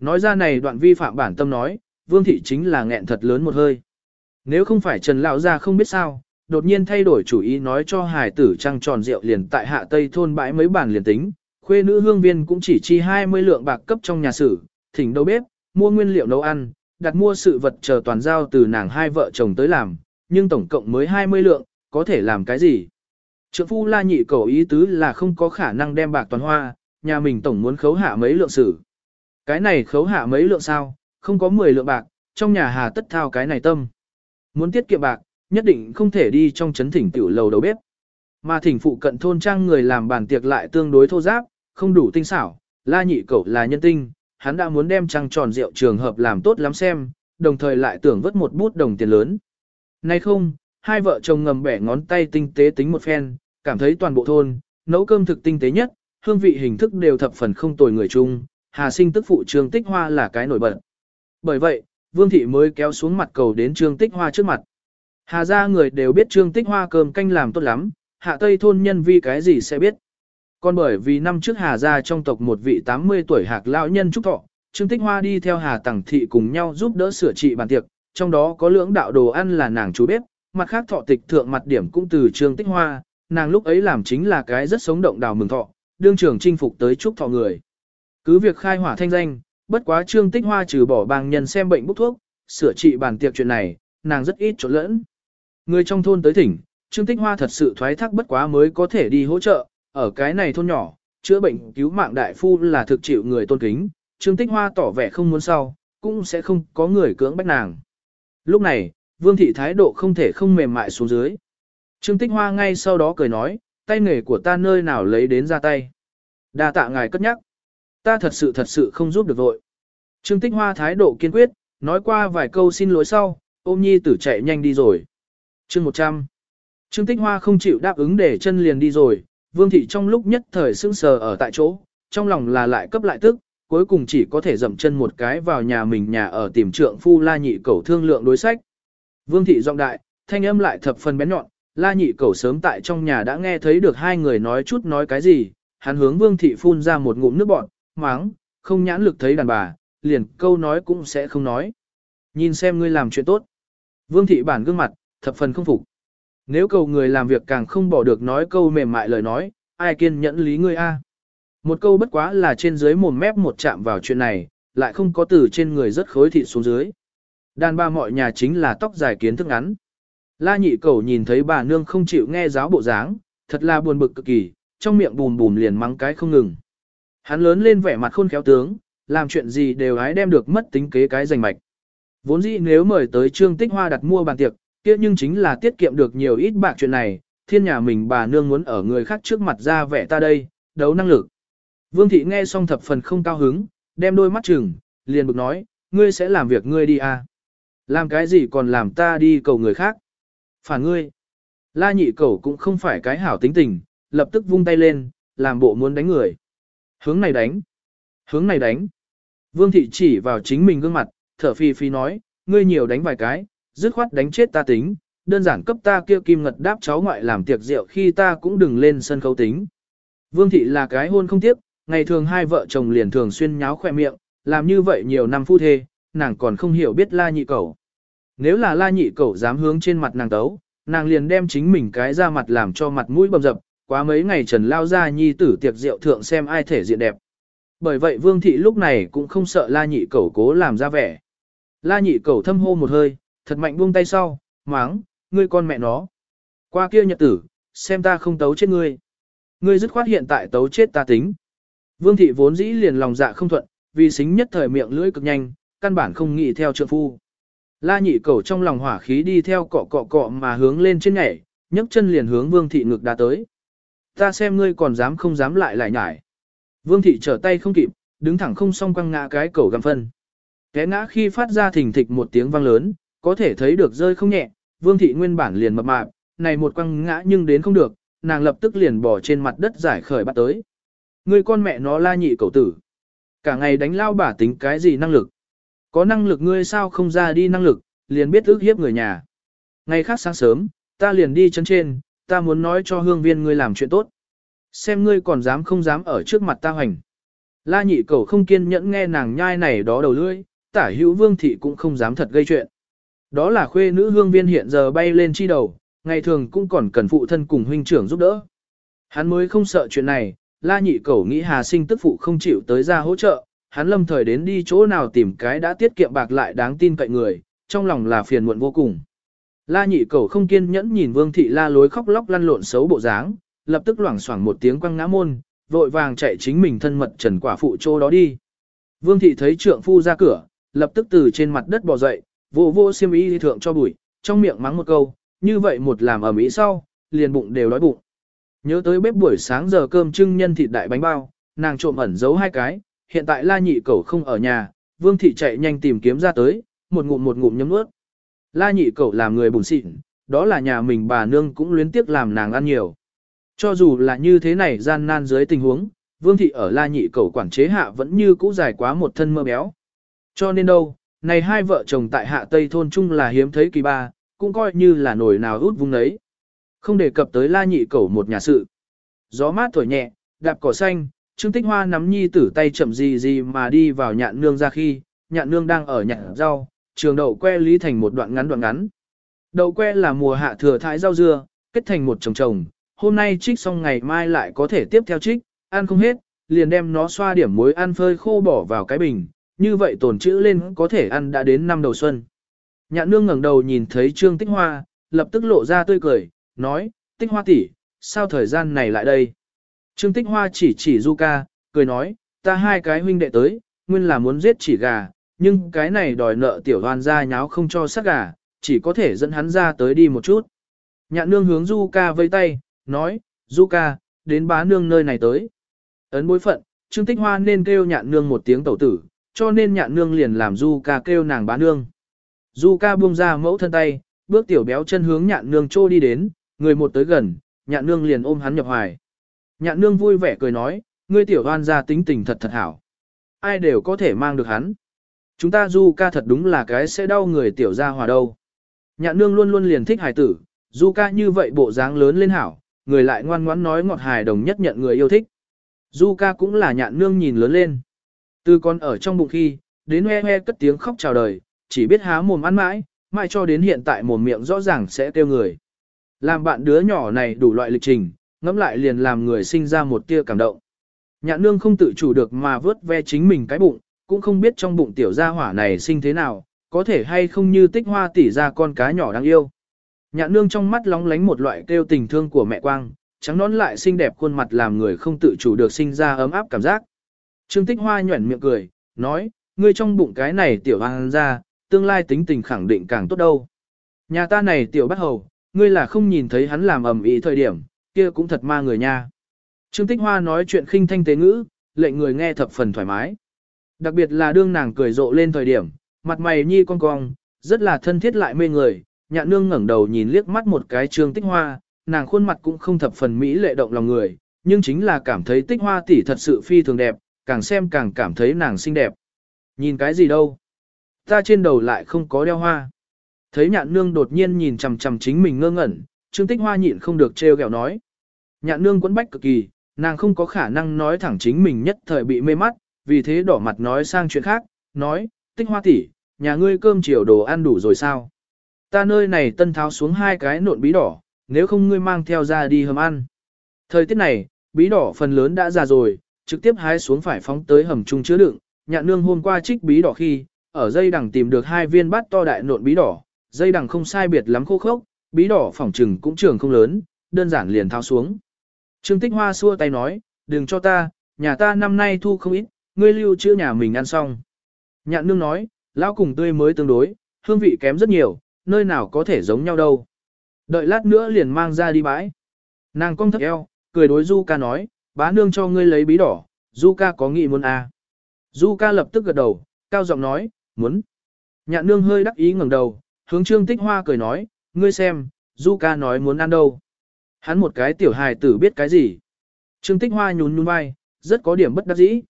Nói ra này đoạn vi phạm bản tâm nói, vương thị chính là nghẹn thật lớn một hơi. Nếu không phải Trần Lão ra không biết sao, đột nhiên thay đổi chủ ý nói cho hải tử trăng tròn rượu liền tại hạ tây thôn bãi mấy bản liền tính, khuê nữ hương viên cũng chỉ chi 20 lượng bạc cấp trong nhà sử, thỉnh đầu bếp, mua nguyên liệu nấu ăn, đặt mua sự vật chờ toàn giao từ nàng hai vợ chồng tới làm, nhưng tổng cộng mới 20 lượng, có thể làm cái gì? Trượng phu la nhị cầu ý tứ là không có khả năng đem bạc toàn hoa, nhà mình tổng muốn khấu hạ mấy lượng sử. Cái này khấu hạ mấy lượng sao, không có 10 lượng bạc, trong nhà hà tất thao cái này tâm. Muốn tiết kiệm bạc, nhất định không thể đi trong chấn thỉnh tiểu lầu đầu bếp. Mà thỉnh phụ cận thôn trang người làm bàn tiệc lại tương đối thô giáp, không đủ tinh xảo, la nhị cậu là nhân tinh, hắn đã muốn đem trăng tròn rượu trường hợp làm tốt lắm xem, đồng thời lại tưởng vất một bút đồng tiền lớn. Nay không, hai vợ chồng ngầm bẻ ngón tay tinh tế tính một phen, cảm thấy toàn bộ thôn, nấu cơm thực tinh tế nhất, hương vị hình thức đều thập phần không tồi người chung, hà sinh tức phụ trương tích hoa là cái nổi bật. Bởi vậy, vương thị mới kéo xuống mặt cầu đến trương tích hoa trước mặt. Hà ra người đều biết trương tích hoa cơm canh làm tốt lắm, hạ tây thôn nhân vi cái gì sẽ biết. Còn bởi vì năm trước Hà ra trong tộc một vị 80 tuổi hạc lão nhân trúc thọ, Trương Tích Hoa đi theo Hà Tằng Thị cùng nhau giúp đỡ sửa trị bàn tiệc, trong đó có lưỡng đạo đồ ăn là nàng chú bếp, mặt khác thọ tịch thượng mặt điểm cũng từ Trương Tích Hoa, nàng lúc ấy làm chính là cái rất sống động đào mừng thọ, đương trưởng chinh phục tới chúc thọ người. Cứ việc khai hỏa thanh danh, bất quá Trương Tích Hoa trừ bỏ bang nhân xem bệnh bốc thuốc, sửa trị bàn tiệc chuyện này, nàng rất ít trộn lẫn. Người trong thôn tới thỉnh, Trương Tích Hoa thật sự thoái thác bất quá mới có thể đi hỗ trợ, ở cái này thôn nhỏ, chữa bệnh cứu mạng đại phu là thực chịu người tôn kính, Trương Tích Hoa tỏ vẻ không muốn sau, cũng sẽ không có người cưỡng bách nàng. Lúc này, Vương thị thái độ không thể không mềm mại xuống dưới. Trương Tích Hoa ngay sau đó cười nói, tay nghề của ta nơi nào lấy đến ra tay. Đa tạ ngài cất nhắc. Ta thật sự thật sự không giúp được vội. Trương Tích Hoa thái độ kiên quyết, nói qua vài câu xin lỗi sau, ôm nhi tử chạy nhanh đi rồi. Chương 100. Trương Tích Hoa không chịu đáp ứng để chân liền đi rồi, Vương thị trong lúc nhất thời sững sờ ở tại chỗ, trong lòng là lại cấp lại tức, cuối cùng chỉ có thể dậm chân một cái vào nhà mình nhà ở tìm trượng phu La Nhị cầu thương lượng đối sách. Vương thị giọng đại, thanh âm lại thập phần bén nhọn, La Nhị Cẩu sớm tại trong nhà đã nghe thấy được hai người nói chút nói cái gì, hắn hướng Vương thị phun ra một ngụm nước bọt, máng, không nhãn lực thấy đàn bà, liền câu nói cũng sẽ không nói. Nhìn xem ngươi làm chuyện tốt. Vương thị bản gương mặt, thập phần không phục. Nếu cầu người làm việc càng không bỏ được nói câu mềm mại lời nói, ai kiên nhẫn lý ngươi a? Một câu bất quá là trên dưới mồm mép một chạm vào chuyện này, lại không có từ trên người rất khối thịt xuống dưới. Đàn bà mọi nhà chính là tóc dài kiến thức ngắn. La nhị cầu nhìn thấy bà nương không chịu nghe giáo bộ dáng, thật là buồn bực cực kỳ, trong miệng bùm bùm liền mắng cái không ngừng. Hắn lớn lên vẻ mặt khôn khéo tướng, làm chuyện gì đều hái đem được mất tính kế cái giành mạch. Vốn dĩ nếu mời tới Trương Tích Hoa đặt mua bàn tiệc, kia nhưng chính là tiết kiệm được nhiều ít bạc chuyện này, thiên nhà mình bà nương muốn ở người khác trước mặt ra vẻ ta đây, đấu năng lực. Vương thị nghe xong thập phần không cao hứng, đem đôi mắt chừng, liền bực nói, ngươi sẽ làm việc ngươi đi à. Làm cái gì còn làm ta đi cầu người khác. Phản ngươi. La nhị cẩu cũng không phải cái hảo tính tình, lập tức vung tay lên, làm bộ muốn đánh người. Hướng này đánh. Hướng này đánh. Vương thị chỉ vào chính mình gương mặt, thở phi phi nói, ngươi nhiều đánh vài cái, dứt khoát đánh chết ta tính, đơn giản cấp ta kia kim ngật đáp cháu ngoại làm tiệc rượu khi ta cũng đừng lên sân khấu tính. Vương thị là cái hôn không tiếp, ngày thường hai vợ chồng liền thường xuyên nháo khoe miệng, làm như vậy nhiều năm phu thê, nàng còn không hiểu biết la nhị cẩu. Nếu là la nhị cẩu dám hướng trên mặt nàng tấu, nàng liền đem chính mình cái ra mặt làm cho mặt mũi bầm dập, quá mấy ngày trần lao ra nhi tử tiệc rượu thượng xem ai thể diện đẹp. Bởi vậy vương thị lúc này cũng không sợ la nhị cẩu cố làm ra vẻ. La nhị cẩu thâm hô một hơi, thật mạnh buông tay sau, máng, ngươi con mẹ nó. Qua kia nhật tử, xem ta không tấu chết ngươi. Ngươi dứt khoát hiện tại tấu chết ta tính. Vương thị vốn dĩ liền lòng dạ không thuận, vì xính nhất thời miệng lưỡi cực nhanh, căn bản không nghĩ theo trượng phu. La nhị cầu trong lòng hỏa khí đi theo cọ cọ cọ mà hướng lên trên nhảy, nhấc chân liền hướng vương thị ngực đá tới. Ta xem ngươi còn dám không dám lại lại nhảy. Vương thị trở tay không kịp, đứng thẳng không song quăng ngã cái cầu găm phân. Té ngã khi phát ra thình thịch một tiếng vang lớn, có thể thấy được rơi không nhẹ, vương thị nguyên bản liền mập mạp, này một quăng ngã nhưng đến không được, nàng lập tức liền bỏ trên mặt đất giải khởi bắt tới. Ngươi con mẹ nó la nhị cầu tử. Cả ngày đánh lao bà tính cái gì năng lực. Có năng lực ngươi sao không ra đi năng lực, liền biết ước hiếp người nhà. Ngày khác sáng sớm, ta liền đi chân trên, ta muốn nói cho hương viên ngươi làm chuyện tốt. Xem ngươi còn dám không dám ở trước mặt ta hoành. La nhị cầu không kiên nhẫn nghe nàng nhai này đó đầu lưỡi, tả hữu vương thị cũng không dám thật gây chuyện. Đó là khuê nữ hương viên hiện giờ bay lên chi đầu, ngày thường cũng còn cần phụ thân cùng huynh trưởng giúp đỡ. Hắn mới không sợ chuyện này, la nhị cầu nghĩ hà sinh tức phụ không chịu tới ra hỗ trợ, hắn lâm thời đến đi chỗ nào tìm cái đã tiết kiệm bạc lại đáng tin cậy người, trong lòng là phiền muộn vô cùng. La nhị cầu không kiên nhẫn nhìn vương thị la lối khóc lóc lăn lộn xấu bộ dáng, lập tức loảng xoảng một tiếng quăng ngã môn, vội vàng chạy chính mình thân mật trần quả phụ chỗ đó đi. Vương thị thấy trượng phu ra cửa, lập tức từ trên mặt đất bò dậy, vô vô xiêm y đi thượng cho bụi, trong miệng mắng một câu, như vậy một làm ở mỹ sau, liền bụng đều đói bụng. Nhớ tới bếp buổi sáng giờ cơm trưng nhân thịt đại bánh bao, nàng trộm ẩn giấu hai cái, hiện tại la nhị cẩu không ở nhà, vương thị chạy nhanh tìm kiếm ra tới, một ngụm một ngụm nhấm nuốt. La nhị cẩu làm người bùn xịn, đó là nhà mình bà nương cũng luyến tiếc làm nàng ăn nhiều. Cho dù là như thế này gian nan dưới tình huống, vương thị ở la nhị cẩu quản chế hạ vẫn như cũ dài quá một thân mơ béo. Cho nên đâu, này hai vợ chồng tại hạ tây thôn chung là hiếm thấy kỳ ba, cũng coi như là nổi nào út vùng đấy. Không đề cập tới la nhị cẩu một nhà sự. Gió mát thổi nhẹ, đạp cỏ xanh, Trương Tích Hoa nắm nhi tử tay chậm gì gì mà đi vào nhạn nương ra khi, nhạn nương đang ở nhạn rau, trường đậu que lý thành một đoạn ngắn đoạn ngắn. Đậu que là mùa hạ thừa thái rau dưa, kết thành một chồng chồng, hôm nay trích xong ngày mai lại có thể tiếp theo trích, ăn không hết, liền đem nó xoa điểm muối ăn phơi khô bỏ vào cái bình, như vậy tồn trữ lên có thể ăn đã đến năm đầu xuân. Nhạn nương ngẩng đầu nhìn thấy Trương Tích Hoa, lập tức lộ ra tươi cười, nói, Tích Hoa tỷ, sao thời gian này lại đây? Trương Tích Hoa chỉ chỉ Du ca, cười nói, ta hai cái huynh đệ tới, nguyên là muốn giết chỉ gà, nhưng cái này đòi nợ tiểu hoan ra nháo không cho sát gà, chỉ có thể dẫn hắn ra tới đi một chút. Nhạn nương hướng Du ca vây tay, nói, Du ca, đến bá nương nơi này tới. Ấn bối phận, Trương Tích Hoa nên kêu nhạn nương một tiếng tẩu tử, cho nên nhạn nương liền làm Du ca kêu nàng bá nương. Du ca buông ra mẫu thân tay, bước tiểu béo chân hướng nhạn nương trô đi đến, người một tới gần, nhạn nương liền ôm hắn nhập hoài. Nhạn nương vui vẻ cười nói, ngươi tiểu hoan gia tính tình thật thật hảo. Ai đều có thể mang được hắn. Chúng ta du ca thật đúng là cái sẽ đau người tiểu gia hòa đâu. Nhạn nương luôn luôn liền thích hài tử, du ca như vậy bộ dáng lớn lên hảo, người lại ngoan ngoãn nói ngọt hài đồng nhất nhận người yêu thích. Du ca cũng là nhạn nương nhìn lớn lên. Từ con ở trong bụng khi, đến hoe hoe cất tiếng khóc chào đời, chỉ biết há mồm ăn mãi, mãi cho đến hiện tại mồm miệng rõ ràng sẽ kêu người. Làm bạn đứa nhỏ này đủ loại lịch trình, ngẫm lại liền làm người sinh ra một tia cảm động. Nhạn nương không tự chủ được mà vớt ve chính mình cái bụng, cũng không biết trong bụng tiểu gia hỏa này sinh thế nào, có thể hay không như tích hoa tỉ ra con cá nhỏ đáng yêu. Nhạn nương trong mắt lóng lánh một loại kêu tình thương của mẹ quang, trắng nón lại xinh đẹp khuôn mặt làm người không tự chủ được sinh ra ấm áp cảm giác. Trương tích hoa nhuẩn miệng cười, nói, ngươi trong bụng cái này tiểu hoàng ra, tương lai tính tình khẳng định càng tốt đâu. Nhà ta này tiểu bắt hầu, ngươi là không nhìn thấy hắn làm ầm ĩ thời điểm, kia cũng thật ma người nha. Trương Tích Hoa nói chuyện khinh thanh tế ngữ, lệnh người nghe thập phần thoải mái. Đặc biệt là đương nàng cười rộ lên thời điểm, mặt mày nhi cong cong, rất là thân thiết lại mê người, nhạn nương ngẩng đầu nhìn liếc mắt một cái Trương Tích Hoa, nàng khuôn mặt cũng không thập phần mỹ lệ động lòng người, nhưng chính là cảm thấy Tích Hoa tỷ thật sự phi thường đẹp, càng xem càng cảm thấy nàng xinh đẹp. Nhìn cái gì đâu? Ta trên đầu lại không có đeo hoa. Thấy nhạn nương đột nhiên nhìn chằm chằm chính mình ngơ ngẩn, Trương Tích Hoa nhịn không được trêu ghẹo nói. Nhạn nương quấn bách cực kỳ, nàng không có khả năng nói thẳng chính mình nhất thời bị mê mắt, vì thế đỏ mặt nói sang chuyện khác, nói, Tích Hoa tỷ, nhà ngươi cơm chiều đồ ăn đủ rồi sao? Ta nơi này tân tháo xuống hai cái nộn bí đỏ, nếu không ngươi mang theo ra đi hầm ăn. Thời tiết này, bí đỏ phần lớn đã già rồi, trực tiếp hái xuống phải phóng tới hầm chung chứa đựng, nhạn nương hôm qua trích bí đỏ khi, ở dây đằng tìm được hai viên bát to đại nộn bí đỏ, dây đằng không sai biệt lắm khô khốc, bí đỏ phỏng trừng cũng trường không lớn, đơn giản liền tháo xuống. Trương Tích Hoa xua tay nói, đừng cho ta, nhà ta năm nay thu không ít, ngươi lưu trữ nhà mình ăn xong. Nhạn nương nói, lão cùng tươi mới tương đối, hương vị kém rất nhiều, nơi nào có thể giống nhau đâu. Đợi lát nữa liền mang ra đi bãi. Nàng cong thấp eo, cười đối Du ca nói, bá nương cho ngươi lấy bí đỏ, Du ca có nghị muốn à. Du ca lập tức gật đầu, cao giọng nói, muốn. Nhạn nương hơi đắc ý ngẩng đầu, hướng trương tích hoa cười nói, ngươi xem, Du ca nói muốn ăn đâu. Hắn một cái tiểu hài tử biết cái gì. Trương tích hoa nhún nhún vai, rất có điểm bất đắc dĩ.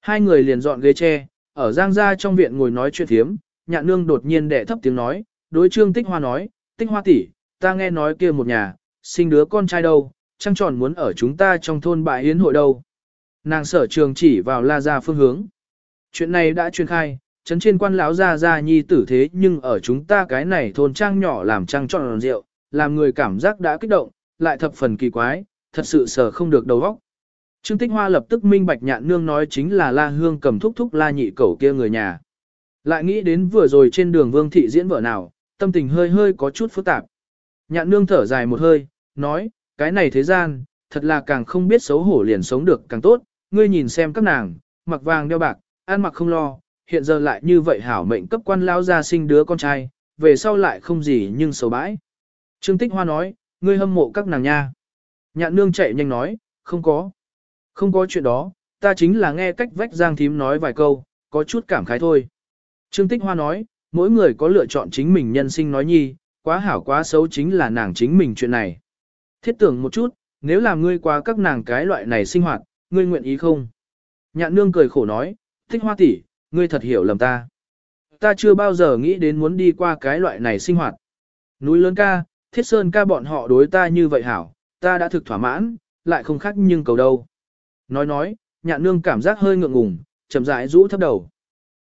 Hai người liền dọn ghế tre, ở giang gia trong viện ngồi nói chuyện thiếm, nhạn nương đột nhiên đẻ thấp tiếng nói, đối trương tích hoa nói, tích hoa tỷ, ta nghe nói kia một nhà, sinh đứa con trai đâu, trăng tròn muốn ở chúng ta trong thôn bại hiến hội đâu. Nàng sở trường chỉ vào la ra phương hướng. Chuyện này đã truyền khai, chấn trên quan lão gia gia nhi tử thế nhưng ở chúng ta cái này thôn trang nhỏ làm trăng tròn rượu, làm người cảm giác đã kích động, lại thập phần kỳ quái, thật sự sở không được đầu óc. Trương Tích Hoa lập tức minh bạch nhạn nương nói chính là La Hương cầm thúc thúc La nhị cẩu kia người nhà. Lại nghĩ đến vừa rồi trên đường Vương thị diễn vợ nào, tâm tình hơi hơi có chút phức tạp. Nhạn nương thở dài một hơi, nói, cái này thế gian, thật là càng không biết xấu hổ liền sống được càng tốt, ngươi nhìn xem các nàng, mặc vàng đeo bạc, ăn mặc không lo, hiện giờ lại như vậy hảo mệnh cấp quan lao ra sinh đứa con trai, về sau lại không gì nhưng xấu bãi. Trương Tích Hoa nói, ngươi hâm mộ các nàng nha. Nhạn nương chạy nhanh nói, không có. Không có chuyện đó, ta chính là nghe cách vách giang thím nói vài câu, có chút cảm khái thôi. Trương Tích Hoa nói, mỗi người có lựa chọn chính mình nhân sinh nói nhi, quá hảo quá xấu chính là nàng chính mình chuyện này. Thiết tưởng một chút, nếu làm ngươi qua các nàng cái loại này sinh hoạt, ngươi nguyện ý không? Nhạn nương cười khổ nói, Tích Hoa tỷ, ngươi thật hiểu lầm ta. Ta chưa bao giờ nghĩ đến muốn đi qua cái loại này sinh hoạt. Núi lớn ca, thiết sơn ca bọn họ đối ta như vậy hảo, ta đã thực thỏa mãn, lại không khác nhưng cầu đâu. Nói nói, nhạn nương cảm giác hơi ngượng ngùng, chậm rãi rũ thấp đầu.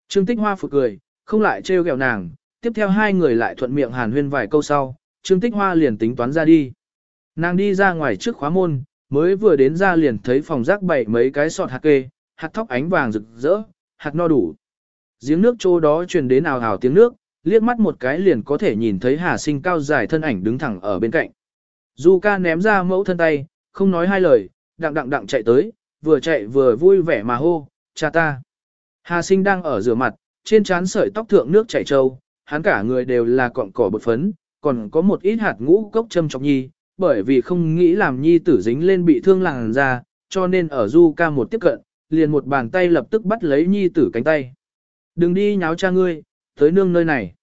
Trương Tích Hoa phụ cười, không lại trêu ghẹo nàng, tiếp theo hai người lại thuận miệng hàn huyên vài câu sau, Trương Tích Hoa liền tính toán ra đi. Nàng đi ra ngoài trước khóa môn, mới vừa đến ra liền thấy phòng rác bày mấy cái sọt hạt kê, hạt thóc ánh vàng rực rỡ, hạt no đủ. Giếng nước chỗ đó truyền đến ào ào tiếng nước, liếc mắt một cái liền có thể nhìn thấy Hà Sinh cao dài thân ảnh đứng thẳng ở bên cạnh. Du ca ném ra mẫu thân tay, không nói hai lời, đặng đặng đặng chạy tới, vừa chạy vừa vui vẻ mà hô, cha ta. Hà sinh đang ở rửa mặt, trên trán sợi tóc thượng nước chảy trâu, hắn cả người đều là cọng cỏ bột phấn, còn có một ít hạt ngũ cốc châm chọc nhi, bởi vì không nghĩ làm nhi tử dính lên bị thương làng ra, cho nên ở du ca một tiếp cận, liền một bàn tay lập tức bắt lấy nhi tử cánh tay. Đừng đi nháo cha ngươi, tới nương nơi này.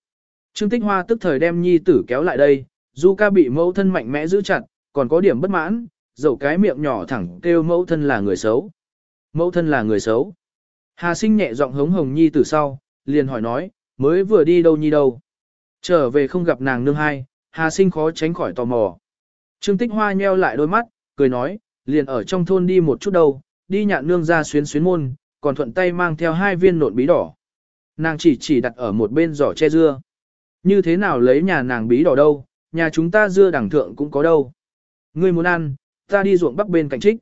Trương Tích Hoa tức thời đem nhi tử kéo lại đây, du ca bị mẫu thân mạnh mẽ giữ chặt, còn có điểm bất mãn, dẫu cái miệng nhỏ thẳng kêu mẫu thân là người xấu. Mẫu thân là người xấu. Hà sinh nhẹ giọng hống hồng nhi từ sau, liền hỏi nói, mới vừa đi đâu nhi đâu. Trở về không gặp nàng nương hai, hà sinh khó tránh khỏi tò mò. Trương tích hoa nheo lại đôi mắt, cười nói, liền ở trong thôn đi một chút đâu, đi nhạn nương ra xuyến xuyến môn, còn thuận tay mang theo hai viên nộn bí đỏ. Nàng chỉ chỉ đặt ở một bên giỏ che dưa. Như thế nào lấy nhà nàng bí đỏ đâu, nhà chúng ta dưa đẳng thượng cũng có đâu. Ngươi muốn ăn, ta đi ruộng bắc bên cạnh trích.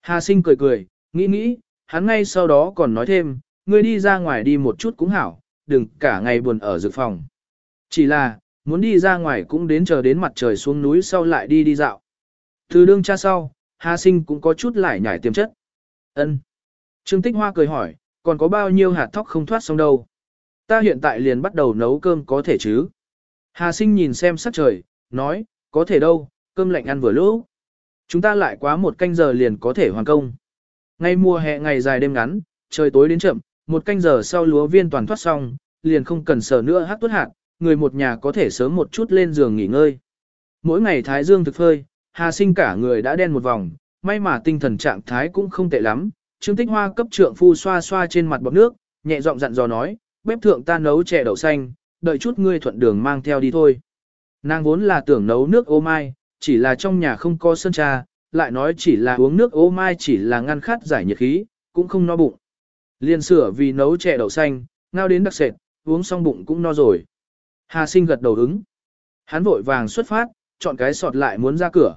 Hà sinh cười cười, nghĩ nghĩ, hắn ngay sau đó còn nói thêm, ngươi đi ra ngoài đi một chút cũng hảo, đừng cả ngày buồn ở dự phòng. Chỉ là, muốn đi ra ngoài cũng đến chờ đến mặt trời xuống núi sau lại đi đi dạo. Từ đương cha sau, Hà sinh cũng có chút lại nhảy tiềm chất. ân Trương Tích Hoa cười hỏi, còn có bao nhiêu hạt thóc không thoát xong đâu. Ta hiện tại liền bắt đầu nấu cơm có thể chứ. Hà sinh nhìn xem sắc trời, nói, có thể đâu, cơm lạnh ăn vừa lúc. Chúng ta lại quá một canh giờ liền có thể hoàn công. Ngay mùa hè ngày dài đêm ngắn, trời tối đến chậm, một canh giờ sau lúa viên toàn thoát xong, liền không cần sờ nữa hát tuốt hạt, người một nhà có thể sớm một chút lên giường nghỉ ngơi. Mỗi ngày thái dương thực phơi, Hà Sinh cả người đã đen một vòng, may mà tinh thần trạng thái cũng không tệ lắm. Trương Tích Hoa cấp trượng phu xoa xoa trên mặt bọt nước, nhẹ giọng dặn dò nói, bếp thượng ta nấu chè đậu xanh, đợi chút ngươi thuận đường mang theo đi thôi. Nàng vốn là tưởng nấu nước ô mai, chỉ là trong nhà không có sơn trà, lại nói chỉ là uống nước ô mai chỉ là ngăn khát giải nhiệt khí, cũng không no bụng. Liên sửa vì nấu chè đậu xanh, ngao đến đặc sệt, uống xong bụng cũng no rồi. Hà sinh gật đầu ứng. Hắn vội vàng xuất phát, chọn cái sọt lại muốn ra cửa.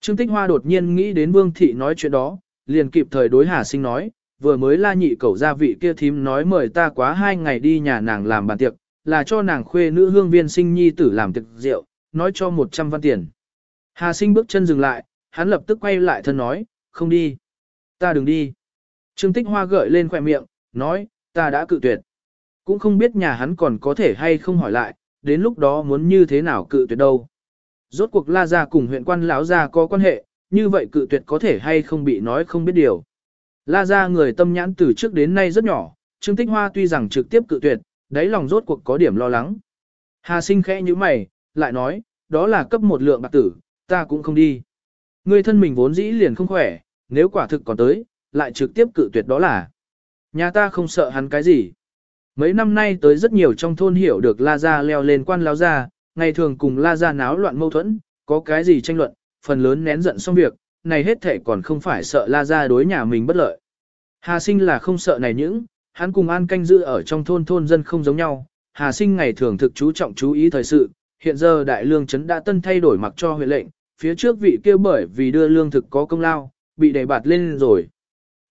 Trương Tích Hoa đột nhiên nghĩ đến Vương Thị nói chuyện đó, liền kịp thời đối Hà sinh nói, vừa mới la nhị cẩu gia vị kia thím nói mời ta quá hai ngày đi nhà nàng làm bàn tiệc, là cho nàng khuê nữ hương viên sinh nhi tử làm tiệc rượu, nói cho 100 văn tiền. Hà sinh bước chân dừng lại, hắn lập tức quay lại thân nói, không đi. Ta đừng đi. Trương Tích Hoa gợi lên khỏe miệng, nói, ta đã cự tuyệt. Cũng không biết nhà hắn còn có thể hay không hỏi lại, đến lúc đó muốn như thế nào cự tuyệt đâu. Rốt cuộc La Gia cùng huyện quan lão Gia có quan hệ, như vậy cự tuyệt có thể hay không bị nói không biết điều. La Gia người tâm nhãn từ trước đến nay rất nhỏ, Trương Tích Hoa tuy rằng trực tiếp cự tuyệt, đáy lòng rốt cuộc có điểm lo lắng. Hà sinh khẽ như mày, lại nói, đó là cấp một lượng bạc tử, ta cũng không đi. Ngươi thân mình vốn dĩ liền không khỏe, nếu quả thực còn tới, lại trực tiếp cự tuyệt đó là. Nhà ta không sợ hắn cái gì. Mấy năm nay tới rất nhiều trong thôn hiểu được La Gia leo lên quan lao gia, ngày thường cùng La Gia náo loạn mâu thuẫn, có cái gì tranh luận, phần lớn nén giận xong việc, này hết thể còn không phải sợ La ra đối nhà mình bất lợi. Hà sinh là không sợ này những, hắn cùng an canh giữ ở trong thôn thôn dân không giống nhau, Hà sinh ngày thường thực chú trọng chú ý thời sự, hiện giờ đại lương trấn đã tân thay đổi mặc cho huyện lệnh, phía trước vị kêu bởi vì đưa lương thực có công lao, bị đẩy bạt lên rồi.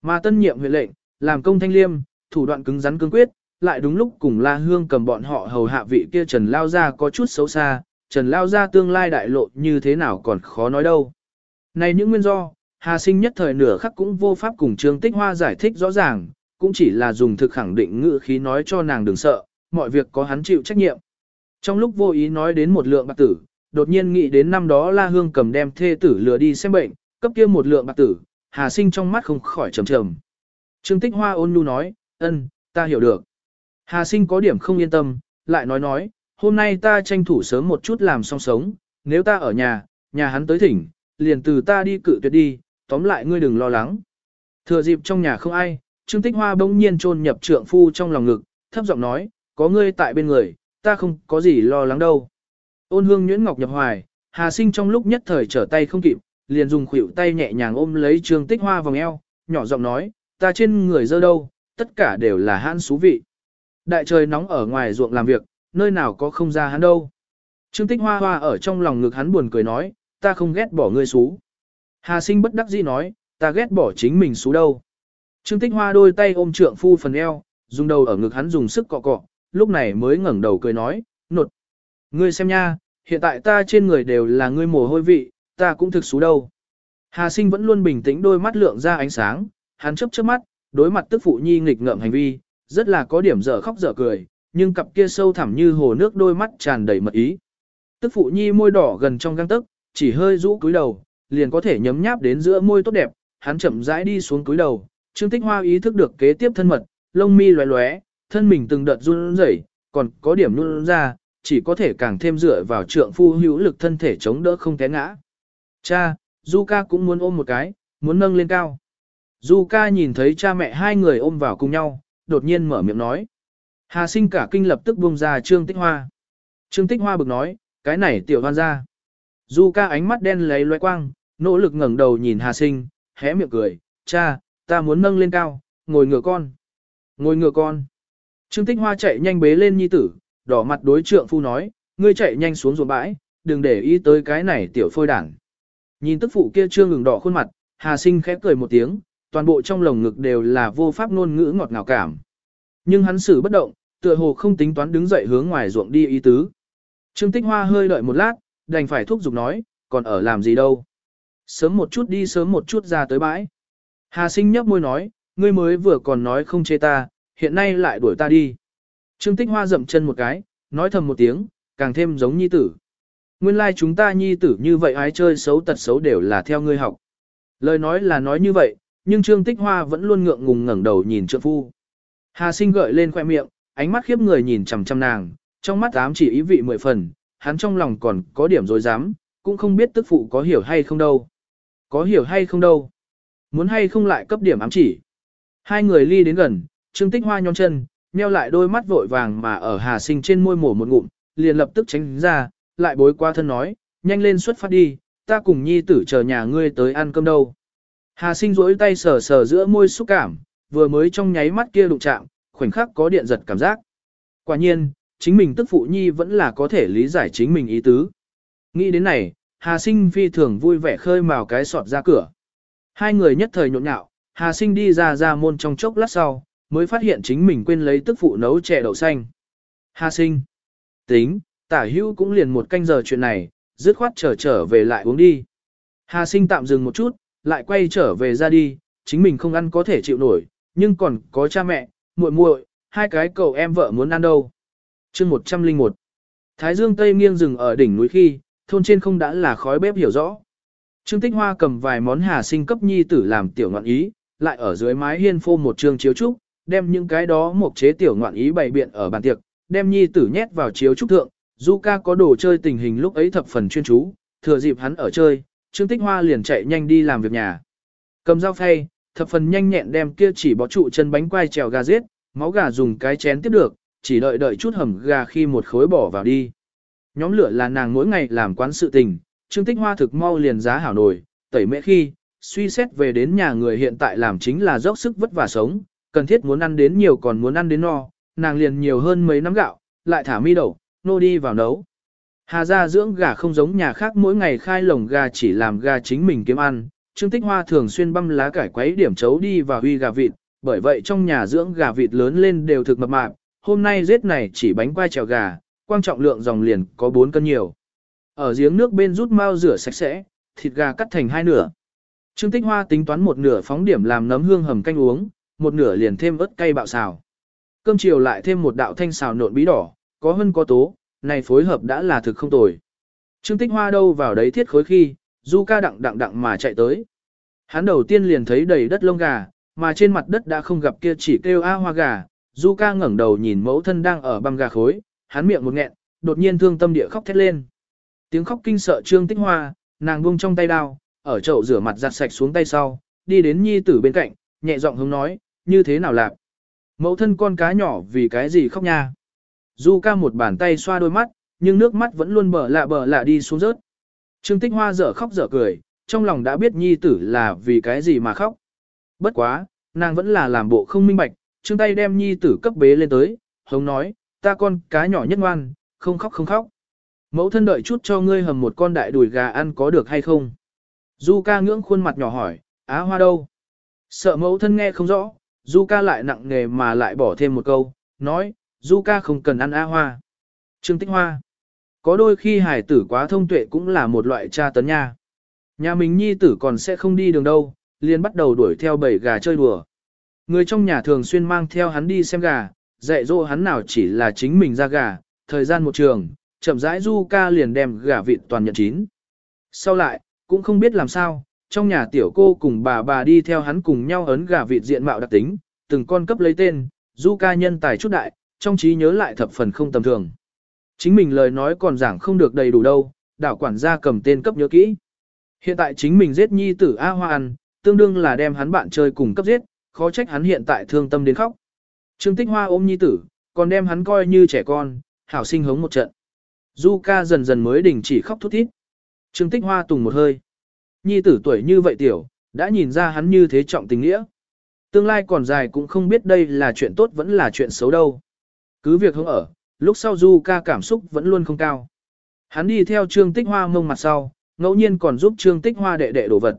Mà tân nhiệm huyện lệnh, làm công thanh liêm, thủ đoạn cứng rắn cương quyết, lại đúng lúc cùng La Hương cầm bọn họ hầu hạ vị kia Trần Lao Gia có chút xấu xa, Trần Lao Gia tương lai đại lộ như thế nào còn khó nói đâu. Này những nguyên do, Hà Sinh nhất thời nửa khắc cũng vô pháp cùng Trương Tích Hoa giải thích rõ ràng, cũng chỉ là dùng thực khẳng định ngữ khí nói cho nàng đừng sợ, mọi việc có hắn chịu trách nhiệm. Trong lúc vô ý nói đến một lượng bạc tử, đột nhiên nghĩ đến năm đó La Hương cầm đem thê tử lừa đi xem bệnh, cấp kia một lượng bạc tử, Hà Sinh trong mắt không khỏi trầm trầm. Trương Tích Hoa ôn nhu nói, ân, ta hiểu được. Hà Sinh có điểm không yên tâm, lại nói nói, hôm nay ta tranh thủ sớm một chút làm xong sống, nếu ta ở nhà, nhà hắn tới thỉnh, liền từ ta đi cự tuyệt đi, tóm lại ngươi đừng lo lắng. Thừa dịp trong nhà không ai, Trương Tích Hoa bỗng nhiên chôn nhập trượng phu trong lòng ngực, thấp giọng nói, có ngươi tại bên người, ta không có gì lo lắng đâu. Ôn hương nhuyễn ngọc nhập hoài, Hà Sinh trong lúc nhất thời trở tay không kịp, liền dùng khuỷu tay nhẹ nhàng ôm lấy Trương Tích Hoa vòng eo, nhỏ giọng nói, ta trên người dơ đâu, tất cả đều là hãn xú vị. Đại trời nóng ở ngoài ruộng làm việc, nơi nào có không ra hắn đâu. Trương Tích Hoa Hoa ở trong lòng ngực hắn buồn cười nói, ta không ghét bỏ ngươi xú. Hà sinh bất đắc dĩ nói, ta ghét bỏ chính mình xú đâu. Trương Tích Hoa đôi tay ôm trượng phu phần eo, dùng đầu ở ngực hắn dùng sức cọ cọ, lúc này mới ngẩng đầu cười nói, nột. Ngươi xem nha, hiện tại ta trên người đều là ngươi mồ hôi vị, ta cũng thực xú đâu. Hà sinh vẫn luôn bình tĩnh đôi mắt lượng ra ánh sáng, hắn chớp chớp mắt, đối mặt tức phụ nhi nghịch ngợm hành vi, rất là có điểm dở khóc dở cười, nhưng cặp kia sâu thẳm như hồ nước đôi mắt tràn đầy mật ý. Tức phụ nhi môi đỏ gần trong găng tức, chỉ hơi rũ cúi đầu, liền có thể nhấm nháp đến giữa môi tốt đẹp, hắn chậm rãi đi xuống cúi đầu, Trương Tích Hoa ý thức được kế tiếp thân mật, lông mi lóe lóe, thân mình từng đợt run rẩy, còn có điểm run ra, chỉ có thể càng thêm dựa vào trượng phu hữu lực thân thể chống đỡ không té ngã. Cha, Du ca cũng muốn ôm một cái, muốn nâng lên cao. Du ca nhìn thấy cha mẹ hai người ôm vào cùng nhau, đột nhiên mở miệng nói. Hà sinh cả kinh lập tức buông ra Trương Tích Hoa. Trương Tích Hoa bực nói, cái này tiểu hoan ra. Du ca ánh mắt đen lấy loe quang, nỗ lực ngẩng đầu nhìn Hà sinh, hé miệng cười, cha, ta muốn nâng lên cao, ngồi ngửa con. Ngồi ngửa con. Trương Tích Hoa chạy nhanh bế lên nhi tử, đỏ mặt đối trượng phu nói, ngươi chạy nhanh xuống ruộng bãi, đừng để ý tới cái này tiểu phôi đảng. Nhìn tức phụ kia trương ngừng đỏ khuôn mặt, Hà sinh khẽ cười một tiếng, toàn bộ trong lồng ngực đều là vô pháp ngôn ngữ ngọt ngào cảm. Nhưng hắn xử bất động, tựa hồ không tính toán đứng dậy hướng ngoài ruộng đi ý tứ. Trương Tích Hoa hơi đợi một lát, đành phải thúc giục nói, còn ở làm gì đâu. Sớm một chút đi sớm một chút ra tới bãi. Hà sinh nhấp môi nói, ngươi mới vừa còn nói không chê ta, hiện nay lại đuổi ta đi. Trương Tích Hoa dậm chân một cái, nói thầm một tiếng, càng thêm giống nhi tử. Nguyên lai like chúng ta nhi tử như vậy ái chơi xấu tật xấu đều là theo ngươi học. Lời nói là nói như vậy, nhưng Trương Tích Hoa vẫn luôn ngượng ngùng ngẩng đầu nhìn trượng phu. Hà sinh gợi lên khoe miệng, ánh mắt khiếp người nhìn chằm chằm nàng, trong mắt ám chỉ ý vị mười phần, hắn trong lòng còn có điểm dối dám, cũng không biết tức phụ có hiểu hay không đâu. Có hiểu hay không đâu. Muốn hay không lại cấp điểm ám chỉ. Hai người ly đến gần, Trương Tích Hoa nhón chân, nheo lại đôi mắt vội vàng mà ở Hà Sinh trên môi mổ một ngụm, liền lập tức tránh ra, lại bối qua thân nói, nhanh lên xuất phát đi, ta cùng nhi tử chờ nhà ngươi tới ăn cơm đâu. Hà sinh rỗi tay sờ sờ giữa môi xúc cảm, vừa mới trong nháy mắt kia đụng chạm, khoảnh khắc có điện giật cảm giác. Quả nhiên, chính mình tức phụ nhi vẫn là có thể lý giải chính mình ý tứ. Nghĩ đến này, Hà sinh phi thường vui vẻ khơi mào cái sọt ra cửa. Hai người nhất thời nhộn nhạo, Hà sinh đi ra ra môn trong chốc lát sau, mới phát hiện chính mình quên lấy tức phụ nấu chè đậu xanh. Hà sinh, tính, tả hữu cũng liền một canh giờ chuyện này, dứt khoát trở trở về lại uống đi. Hà sinh tạm dừng một chút, lại quay trở về ra đi, chính mình không ăn có thể chịu nổi, nhưng còn có cha mẹ, muội muội, hai cái cậu em vợ muốn ăn đâu chương 101 Thái dương Tây nghiêng rừng ở đỉnh núi khi, thôn trên không đã là khói bếp hiểu rõ. Trương Tích Hoa cầm vài món hà sinh cấp nhi tử làm tiểu ngoạn ý, lại ở dưới mái hiên phô một trường chiếu trúc, đem những cái đó một chế tiểu ngoạn ý bày biện ở bàn tiệc, đem nhi tử nhét vào chiếu trúc thượng. Du ca có đồ chơi tình hình lúc ấy thập phần chuyên chú, thừa dịp hắn ở chơi, Trương Tích Hoa liền chạy nhanh đi làm việc nhà. Cầm dao phay, thập phần nhanh nhẹn đem kia chỉ bó trụ chân bánh quai trèo gà giết, máu gà dùng cái chén tiếp được, chỉ đợi đợi chút hầm gà khi một khối bỏ vào đi. Nhóm lửa là nàng mỗi ngày làm quán sự tình, Trương Tích Hoa thực mau liền giá hảo nổi, tẩy mễ khi, suy xét về đến nhà người hiện tại làm chính là dốc sức vất vả sống, cần thiết muốn ăn đến nhiều còn muốn ăn đến no, nàng liền nhiều hơn mấy nắm gạo, lại thả mi đậu, nô đi vào nấu. Hà gia dưỡng gà không giống nhà khác mỗi ngày khai lồng gà chỉ làm gà chính mình kiếm ăn, Trương Tích Hoa thường xuyên băm lá cải quấy điểm chấu đi và huy gà vịt, bởi vậy trong nhà dưỡng gà vịt lớn lên đều thực mập mạp, hôm nay giết này chỉ bánh quai trèo gà, quan trọng lượng dòng liền có 4 cân nhiều. Ở giếng nước bên rút mau rửa sạch sẽ, thịt gà cắt thành hai nửa. Trương Tích Hoa tính toán một nửa phóng điểm làm nấm hương hầm canh uống, một nửa liền thêm ớt cay bạo xào. Cơm chiều lại thêm một đạo thanh xào nộn bí đỏ, có hơn có tố, này phối hợp đã là thực không tồi. Trương Tích Hoa đâu vào đấy thiết khối khi, Du ca đặng đặng đặng mà chạy tới. Hắn đầu tiên liền thấy đầy đất lông gà, mà trên mặt đất đã không gặp kia chỉ kêu a hoa gà. Du ca ngẩng đầu nhìn mẫu thân đang ở băm gà khối, hắn miệng một nghẹn, đột nhiên thương tâm địa khóc thét lên. Tiếng khóc kinh sợ Trương Tích Hoa, nàng buông trong tay đao, ở chậu rửa mặt giặt sạch xuống tay sau, đi đến nhi tử bên cạnh, nhẹ giọng hướng nói, như thế nào lạc. Mẫu thân con cá nhỏ vì cái gì khóc nha. Du ca một bàn tay xoa đôi mắt, nhưng nước mắt vẫn luôn bờ lạ bờ lạ đi xuống rớt. Trương Tích Hoa dở khóc dở cười, trong lòng đã biết nhi tử là vì cái gì mà khóc. Bất quá, nàng vẫn là làm bộ không minh bạch, trương tay đem nhi tử cấp bế lên tới, hống nói, ta con cá nhỏ nhất ngoan, không khóc không khóc. Mẫu thân đợi chút cho ngươi hầm một con đại đùi gà ăn có được hay không? Du ca ngưỡng khuôn mặt nhỏ hỏi, á hoa đâu? Sợ mẫu thân nghe không rõ, Du ca lại nặng nghề mà lại bỏ thêm một câu, nói, Du ca không cần ăn á hoa. Trương tích hoa. Có đôi khi hải tử quá thông tuệ cũng là một loại tra tấn nha. Nhà mình nhi tử còn sẽ không đi đường đâu, liền bắt đầu đuổi theo bầy gà chơi đùa. Người trong nhà thường xuyên mang theo hắn đi xem gà, dạy dỗ hắn nào chỉ là chính mình ra gà, thời gian một trường, chậm rãi du ca liền đem gà vịt toàn nhận chín. Sau lại, cũng không biết làm sao, trong nhà tiểu cô cùng bà bà đi theo hắn cùng nhau ấn gà vịt diện mạo đặc tính, từng con cấp lấy tên, du ca nhân tài chút đại, trong trí nhớ lại thập phần không tầm thường. Chính mình lời nói còn giảng không được đầy đủ đâu, đảo quản gia cầm tên cấp nhớ kỹ. Hiện tại chính mình giết nhi tử A Hoa ăn, tương đương là đem hắn bạn chơi cùng cấp giết, khó trách hắn hiện tại thương tâm đến khóc. Trương Tích Hoa ôm nhi tử, còn đem hắn coi như trẻ con, hảo sinh hống một trận. Du ca dần dần mới đình chỉ khóc thút thít. Trương Tích Hoa tùng một hơi. Nhi tử tuổi như vậy tiểu, đã nhìn ra hắn như thế trọng tình nghĩa. Tương lai còn dài cũng không biết đây là chuyện tốt vẫn là chuyện xấu đâu. Cứ việc hướng ở, lúc sau Du ca cảm xúc vẫn luôn không cao. Hắn đi theo Trương Tích Hoa mông mặt sau, ngẫu nhiên còn giúp Trương Tích Hoa đệ đệ đồ vật.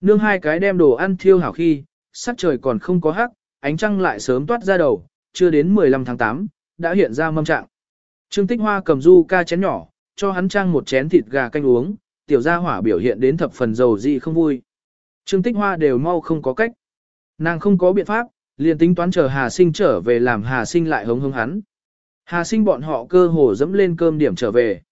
Nương hai cái đem đồ ăn thiêu hảo khi, sắc trời còn không có hắc, ánh trăng lại sớm toát ra đầu, chưa đến 15 tháng 8, đã hiện ra mâm trạng. Trương Tích Hoa cầm du ca chén nhỏ, cho hắn trang một chén thịt gà canh uống, tiểu gia hỏa biểu hiện đến thập phần dầu dị không vui. Trương Tích Hoa đều mau không có cách. Nàng không có biện pháp, liền tính toán chờ Hà Sinh trở về làm Hà Sinh lại hống hống hắn. Hà Sinh bọn họ cơ hồ dẫm lên cơm điểm trở về.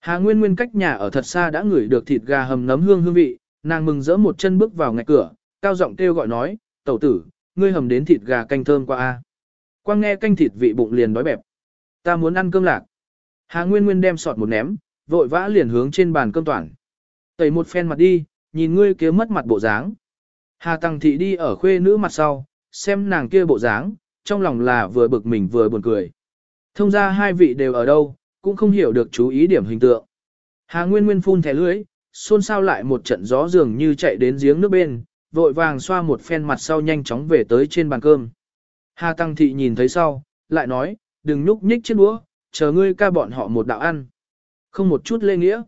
Hà Nguyên Nguyên cách nhà ở thật xa đã ngửi được thịt gà hầm nấm hương hương vị, nàng mừng rỡ một chân bước vào ngạch cửa, cao giọng kêu gọi nói, tẩu tử, ngươi hầm đến thịt gà canh thơm qua a. Quang nghe canh thịt vị bụng liền đói bẹp. Ta muốn ăn cơm lạc. Hà Nguyên Nguyên đem sọt một ném, vội vã liền hướng trên bàn cơm toàn. Tẩy một phen mặt đi, nhìn ngươi kia mất mặt bộ dáng. Hà Tăng Thị đi ở khuê nữ mặt sau, xem nàng kia bộ dáng, trong lòng là vừa bực mình vừa buồn cười. Thông ra hai vị đều ở đâu, cũng không hiểu được chú ý điểm hình tượng. Hà Nguyên Nguyên phun thẻ lưới, xôn xao lại một trận gió dường như chạy đến giếng nước bên, vội vàng xoa một phen mặt sau nhanh chóng về tới trên bàn cơm. Hà Tăng Thị nhìn thấy sau, lại nói, đừng nhúc nhích chiếc đũa, chờ ngươi ca bọn họ một đạo ăn. Không một chút lê nghĩa.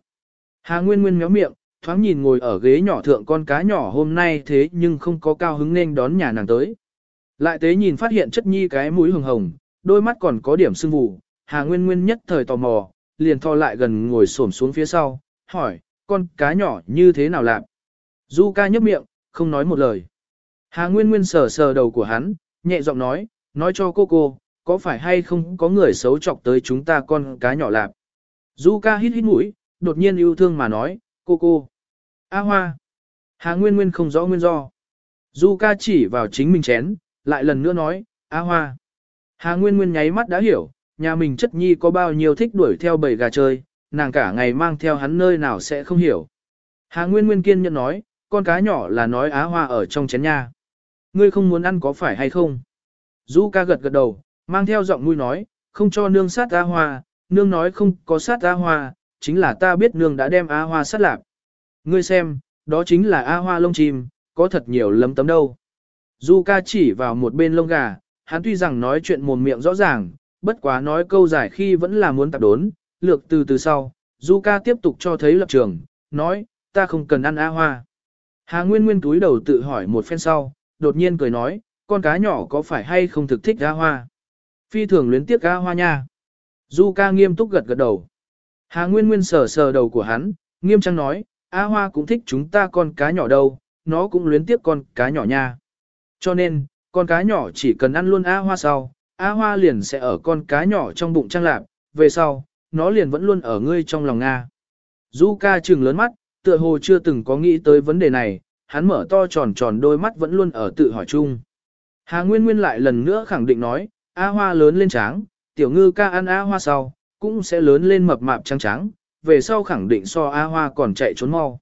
Hà Nguyên Nguyên méo miệng, thoáng nhìn ngồi ở ghế nhỏ thượng con cá nhỏ hôm nay thế nhưng không có cao hứng nên đón nhà nàng tới. Lại tế nhìn phát hiện chất nhi cái mũi hồng hồng, đôi mắt còn có điểm sưng vụ, Hà Nguyên Nguyên nhất thời tò mò, liền thò lại gần ngồi xổm xuống phía sau, hỏi, con cá nhỏ như thế nào làm? Du ca nhấp miệng, không nói một lời. Hà Nguyên Nguyên sờ sờ đầu của hắn, nhẹ giọng nói, nói cho cô cô, có phải hay không có người xấu chọc tới chúng ta con cá nhỏ lạp. Du ca hít hít mũi, đột nhiên yêu thương mà nói, cô cô. A hoa. Hà Nguyên Nguyên không rõ nguyên do. Du ca chỉ vào chính mình chén, lại lần nữa nói, A hoa. Hà Nguyên Nguyên nháy mắt đã hiểu, nhà mình chất nhi có bao nhiêu thích đuổi theo bầy gà chơi, nàng cả ngày mang theo hắn nơi nào sẽ không hiểu. Hà Nguyên Nguyên kiên nhẫn nói, con cá nhỏ là nói Á Hoa ở trong chén nha. ngươi không muốn ăn có phải hay không? Du ca gật gật đầu, mang theo giọng nuôi nói, không cho nương sát á Hoa, nương nói không có sát á Hoa, chính là ta biết nương đã đem á Hoa sát lạc. Ngươi xem, đó chính là á Hoa lông chim, có thật nhiều lấm tấm đâu. Du ca chỉ vào một bên lông gà, hắn tuy rằng nói chuyện mồm miệng rõ ràng, bất quá nói câu giải khi vẫn là muốn tạp đốn, lược từ từ sau, Du ca tiếp tục cho thấy lập trường, nói, ta không cần ăn á Hoa. Hà Nguyên Nguyên túi đầu tự hỏi một phen sau, đột nhiên cười nói, con cá nhỏ có phải hay không thực thích A Hoa? Phi thường luyến tiếc A Hoa nha. Du ca nghiêm túc gật gật đầu. Hà Nguyên Nguyên sờ sờ đầu của hắn, nghiêm trang nói, A Hoa cũng thích chúng ta con cá nhỏ đâu, nó cũng luyến tiếc con cá nhỏ nha. Cho nên, con cá nhỏ chỉ cần ăn luôn A Hoa sau, A Hoa liền sẽ ở con cá nhỏ trong bụng trang lạc, về sau, nó liền vẫn luôn ở ngươi trong lòng Nga. Du ca trừng lớn mắt, tựa hồ chưa từng có nghĩ tới vấn đề này, hắn mở to tròn tròn đôi mắt vẫn luôn ở tự hỏi chung. Hà Nguyên Nguyên lại lần nữa khẳng định nói, A Hoa lớn lên tráng, tiểu ngư ca ăn A Hoa sau, cũng sẽ lớn lên mập mạp trắng trắng, về sau khẳng định so A Hoa còn chạy trốn mau.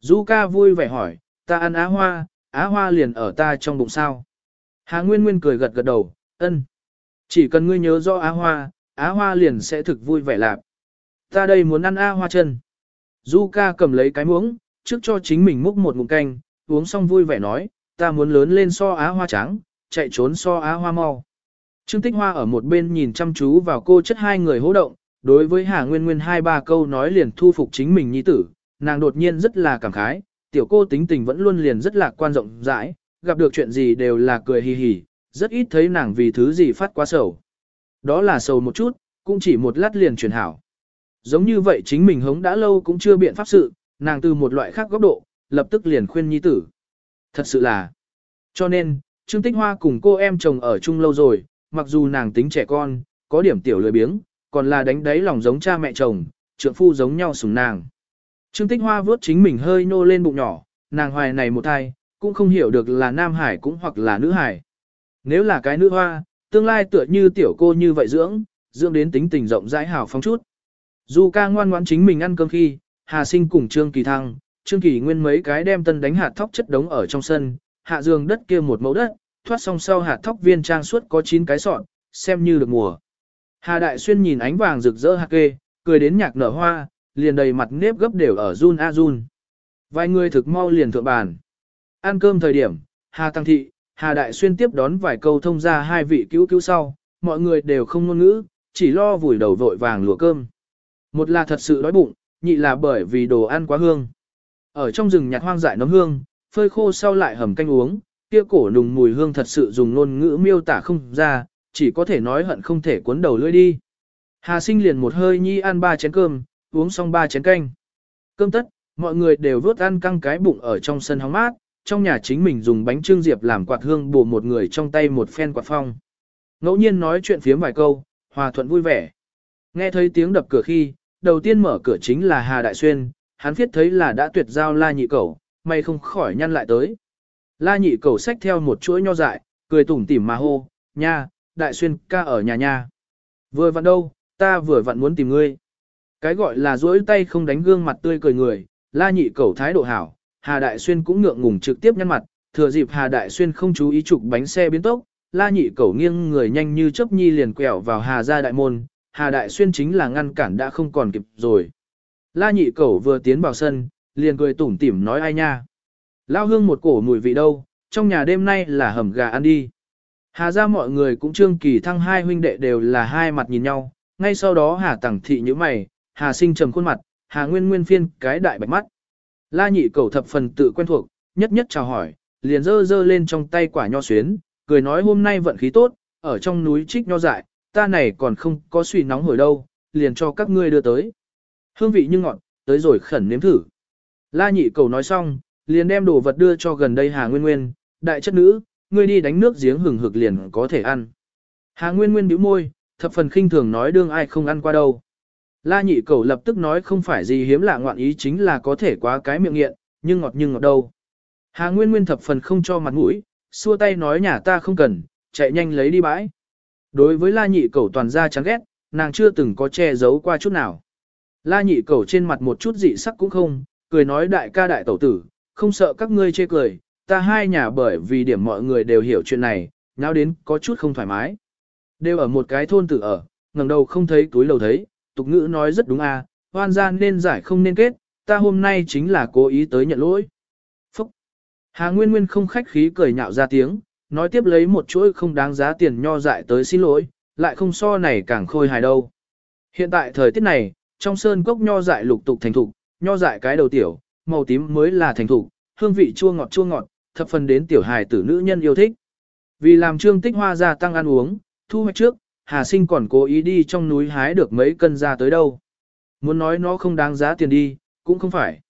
Du ca vui vẻ hỏi, ta ăn A Hoa, Á Hoa liền ở ta trong bụng sao. Hà Nguyên Nguyên cười gật gật đầu, ân. Chỉ cần ngươi nhớ rõ Á Hoa, Á Hoa liền sẽ thực vui vẻ lạc. Ta đây muốn ăn Á Hoa chân. Du ca cầm lấy cái muỗng, trước cho chính mình múc một ngụm canh, uống xong vui vẻ nói, ta muốn lớn lên so Á Hoa trắng, chạy trốn so Á Hoa mau. Trương Tích Hoa ở một bên nhìn chăm chú vào cô chất hai người hỗ động, đối với Hà Nguyên Nguyên hai ba câu nói liền thu phục chính mình nhi tử, nàng đột nhiên rất là cảm khái, tiểu cô tính tình vẫn luôn liền rất là quan rộng rãi, gặp được chuyện gì đều là cười hì hì, rất ít thấy nàng vì thứ gì phát quá sầu. Đó là sầu một chút, cũng chỉ một lát liền chuyển hảo. Giống như vậy chính mình hống đã lâu cũng chưa biện pháp sự, nàng từ một loại khác góc độ, lập tức liền khuyên nhi tử. Thật sự là. Cho nên, Trương Tích Hoa cùng cô em chồng ở chung lâu rồi, mặc dù nàng tính trẻ con, có điểm tiểu lười biếng, còn là đánh đáy lòng giống cha mẹ chồng, trượng phu giống nhau sủng nàng. Trương Tích Hoa vớt chính mình hơi nô lên bụng nhỏ, nàng hoài này một thai, cũng không hiểu được là nam hải cũng hoặc là nữ hải. Nếu là cái nữ hoa, tương lai tựa như tiểu cô như vậy dưỡng, dưỡng đến tính tình rộng rãi hào phóng chút. Dù ca ngoan ngoãn chính mình ăn cơm khi, Hà Sinh cùng Trương Kỳ Thăng, Trương Kỳ Nguyên mấy cái đem tân đánh hạt thóc chất đống ở trong sân, hạ giường đất kia một mẫu đất, thoát xong sau hạt thóc viên trang suốt có 9 cái sọn, xem như được mùa. Hà Đại Xuyên nhìn ánh vàng rực rỡ hạt kê, cười đến nhạc nở hoa, liền đầy mặt nếp gấp đều ở run a run. Vài người thực mau liền thượng bàn. Ăn cơm thời điểm, Hà Tăng Thị, Hà Đại Xuyên tiếp đón vài câu thông ra hai vị cứu cứu sau, mọi người đều không ngôn ngữ, chỉ lo vùi đầu vội vàng lùa cơm. Một là thật sự đói bụng, nhị là bởi vì đồ ăn quá hương. Ở trong rừng nhặt hoang dại nấm hương, phơi khô sau lại hầm canh uống, kia cổ nùng mùi hương thật sự dùng ngôn ngữ miêu tả không ra, chỉ có thể nói hận không thể cuốn đầu lưỡi đi. Hà sinh liền một hơi nhi ăn ba chén cơm, uống xong ba chén canh. Cơm tất, mọi người đều vớt ăn căng cái bụng ở trong sân hóng mát, trong nhà chính mình dùng bánh trưng diệp làm quạt hương bổ một người trong tay một phen quạt phong. Ngẫu nhiên nói chuyện phiếm vài câu, hòa thuận vui vẻ. Nghe thấy tiếng đập cửa khi, đầu tiên mở cửa chính là Hà Đại Xuyên, hắn viết thấy là đã tuyệt giao la nhị cẩu, may không khỏi nhăn lại tới. La nhị cẩu xách theo một chuỗi nho dại, cười tủm tỉm mà hô, nha, Đại Xuyên ca ở nhà nha. Vừa vặn đâu, ta vừa vặn muốn tìm ngươi. Cái gọi là duỗi tay không đánh gương mặt tươi cười người, la nhị cẩu thái độ hảo, Hà Đại Xuyên cũng ngượng ngùng trực tiếp nhăn mặt, thừa dịp Hà Đại Xuyên không chú ý trục bánh xe biến tốc, la nhị cẩu nghiêng người nhanh như chớp nhi liền quẹo vào Hà gia đại môn, Hà Đại Xuyên chính là ngăn cản đã không còn kịp rồi. La nhị cẩu vừa tiến vào sân, liền cười tủm tỉm nói ai nha. Lao hương một cổ mùi vị đâu, trong nhà đêm nay là hầm gà ăn đi. Hà ra mọi người cũng trương kỳ thăng hai huynh đệ đều là hai mặt nhìn nhau, ngay sau đó Hà tẳng thị như mày, Hà sinh trầm khuôn mặt, Hà nguyên nguyên phiên cái đại bạch mắt. La nhị cầu thập phần tự quen thuộc, nhất nhất chào hỏi, liền dơ dơ lên trong tay quả nho xuyến, cười nói hôm nay vận khí tốt, ở trong núi trích nho dại, ta này còn không có suy nóng hồi đâu, liền cho các ngươi đưa tới. Hương vị như ngọt, tới rồi khẩn nếm thử. La nhị cầu nói xong, liền đem đồ vật đưa cho gần đây Hà Nguyên Nguyên, đại chất nữ, ngươi đi đánh nước giếng hừng hực liền có thể ăn. Hà Nguyên Nguyên bĩu môi, thập phần khinh thường nói đương ai không ăn qua đâu. La nhị cầu lập tức nói không phải gì hiếm lạ ngoạn ý chính là có thể quá cái miệng nghiện, nhưng ngọt nhưng ngọt đâu. Hà Nguyên Nguyên thập phần không cho mặt mũi, xua tay nói nhà ta không cần, chạy nhanh lấy đi bãi. Đối với la nhị cầu toàn ra chán ghét, nàng chưa từng có che giấu qua chút nào. La nhị cầu trên mặt một chút dị sắc cũng không, cười nói đại ca đại tẩu tử, không sợ các ngươi chê cười, ta hai nhà bởi vì điểm mọi người đều hiểu chuyện này, nháo đến có chút không thoải mái. Đều ở một cái thôn tử ở, ngẩng đầu không thấy túi lầu thấy, tục ngữ nói rất đúng à, hoan gian nên giải không nên kết, ta hôm nay chính là cố ý tới nhận lỗi. Phúc! Hà Nguyên Nguyên không khách khí cười nhạo ra tiếng, nói tiếp lấy một chuỗi không đáng giá tiền nho dại tới xin lỗi, lại không so này càng khôi hài đâu. Hiện tại thời tiết này, trong sơn cốc nho dại lục tục thành thục, nho dại cái đầu tiểu, màu tím mới là thành thục, hương vị chua ngọt chua ngọt, thập phần đến tiểu hài tử nữ nhân yêu thích. Vì làm trương tích hoa gia tăng ăn uống, thu hoạch trước, Hà Sinh còn cố ý đi trong núi hái được mấy cân ra tới đâu. Muốn nói nó không đáng giá tiền đi, cũng không phải.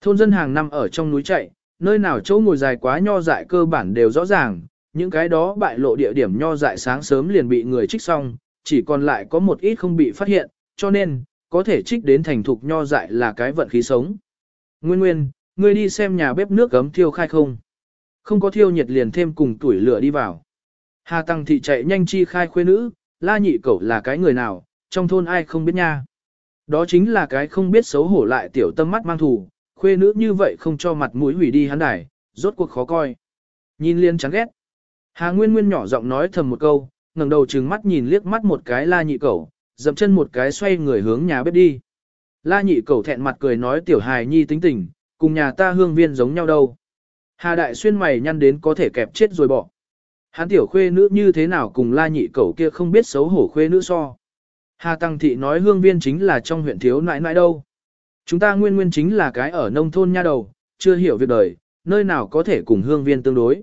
Thôn dân hàng năm ở trong núi chạy, nơi nào chỗ ngồi dài quá nho dại cơ bản đều rõ ràng, những cái đó bại lộ địa điểm nho dại sáng sớm liền bị người trích xong, chỉ còn lại có một ít không bị phát hiện, cho nên, có thể trích đến thành thục nho dại là cái vận khí sống. Nguyên nguyên, ngươi đi xem nhà bếp nước gấm thiêu khai không? Không có thiêu nhiệt liền thêm cùng tuổi lửa đi vào. Hà Tăng Thị chạy nhanh chi khai khuê nữ, la nhị cậu là cái người nào, trong thôn ai không biết nha. Đó chính là cái không biết xấu hổ lại tiểu tâm mắt mang thù, khuê nữ như vậy không cho mặt mũi hủy đi hắn đài, rốt cuộc khó coi. Nhìn liên chán ghét. Hà Nguyên Nguyên nhỏ giọng nói thầm một câu, ngẩng đầu trừng mắt nhìn liếc mắt một cái la nhị cẩu, dậm chân một cái xoay người hướng nhà bếp đi. La nhị cẩu thẹn mặt cười nói tiểu hài nhi tính tình, cùng nhà ta hương viên giống nhau đâu. Hà đại xuyên mày nhăn đến có thể kẹp chết rồi bỏ. Hắn tiểu khuê nữ như thế nào cùng la nhị cẩu kia không biết xấu hổ khuê nữ so. Hà Tăng Thị nói hương viên chính là trong huyện thiếu nãi nãi đâu. Chúng ta nguyên nguyên chính là cái ở nông thôn nha đầu, chưa hiểu việc đời, nơi nào có thể cùng hương viên tương đối.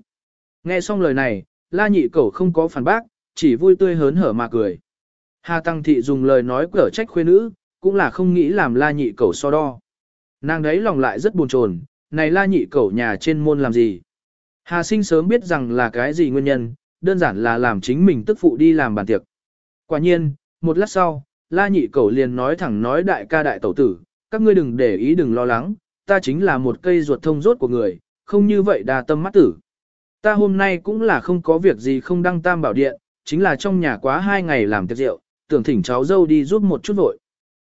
Nghe xong lời này, la nhị cẩu không có phản bác, chỉ vui tươi hớn hở mà cười. Hà Tăng Thị dùng lời nói cở trách khuê nữ, cũng là không nghĩ làm la nhị cẩu so đo. Nàng đấy lòng lại rất buồn chồn, này la nhị cẩu nhà trên môn làm gì. Hà sinh sớm biết rằng là cái gì nguyên nhân, đơn giản là làm chính mình tức phụ đi làm bàn tiệc. Quả nhiên, một lát sau, la nhị cẩu liền nói thẳng nói đại ca đại tẩu tử, các ngươi đừng để ý đừng lo lắng, ta chính là một cây ruột thông rốt của người, không như vậy đà tâm mắt tử. Ta hôm nay cũng là không có việc gì không đăng tam bảo điện, chính là trong nhà quá hai ngày làm tiệc rượu, tưởng thỉnh cháu dâu đi giúp một chút vội.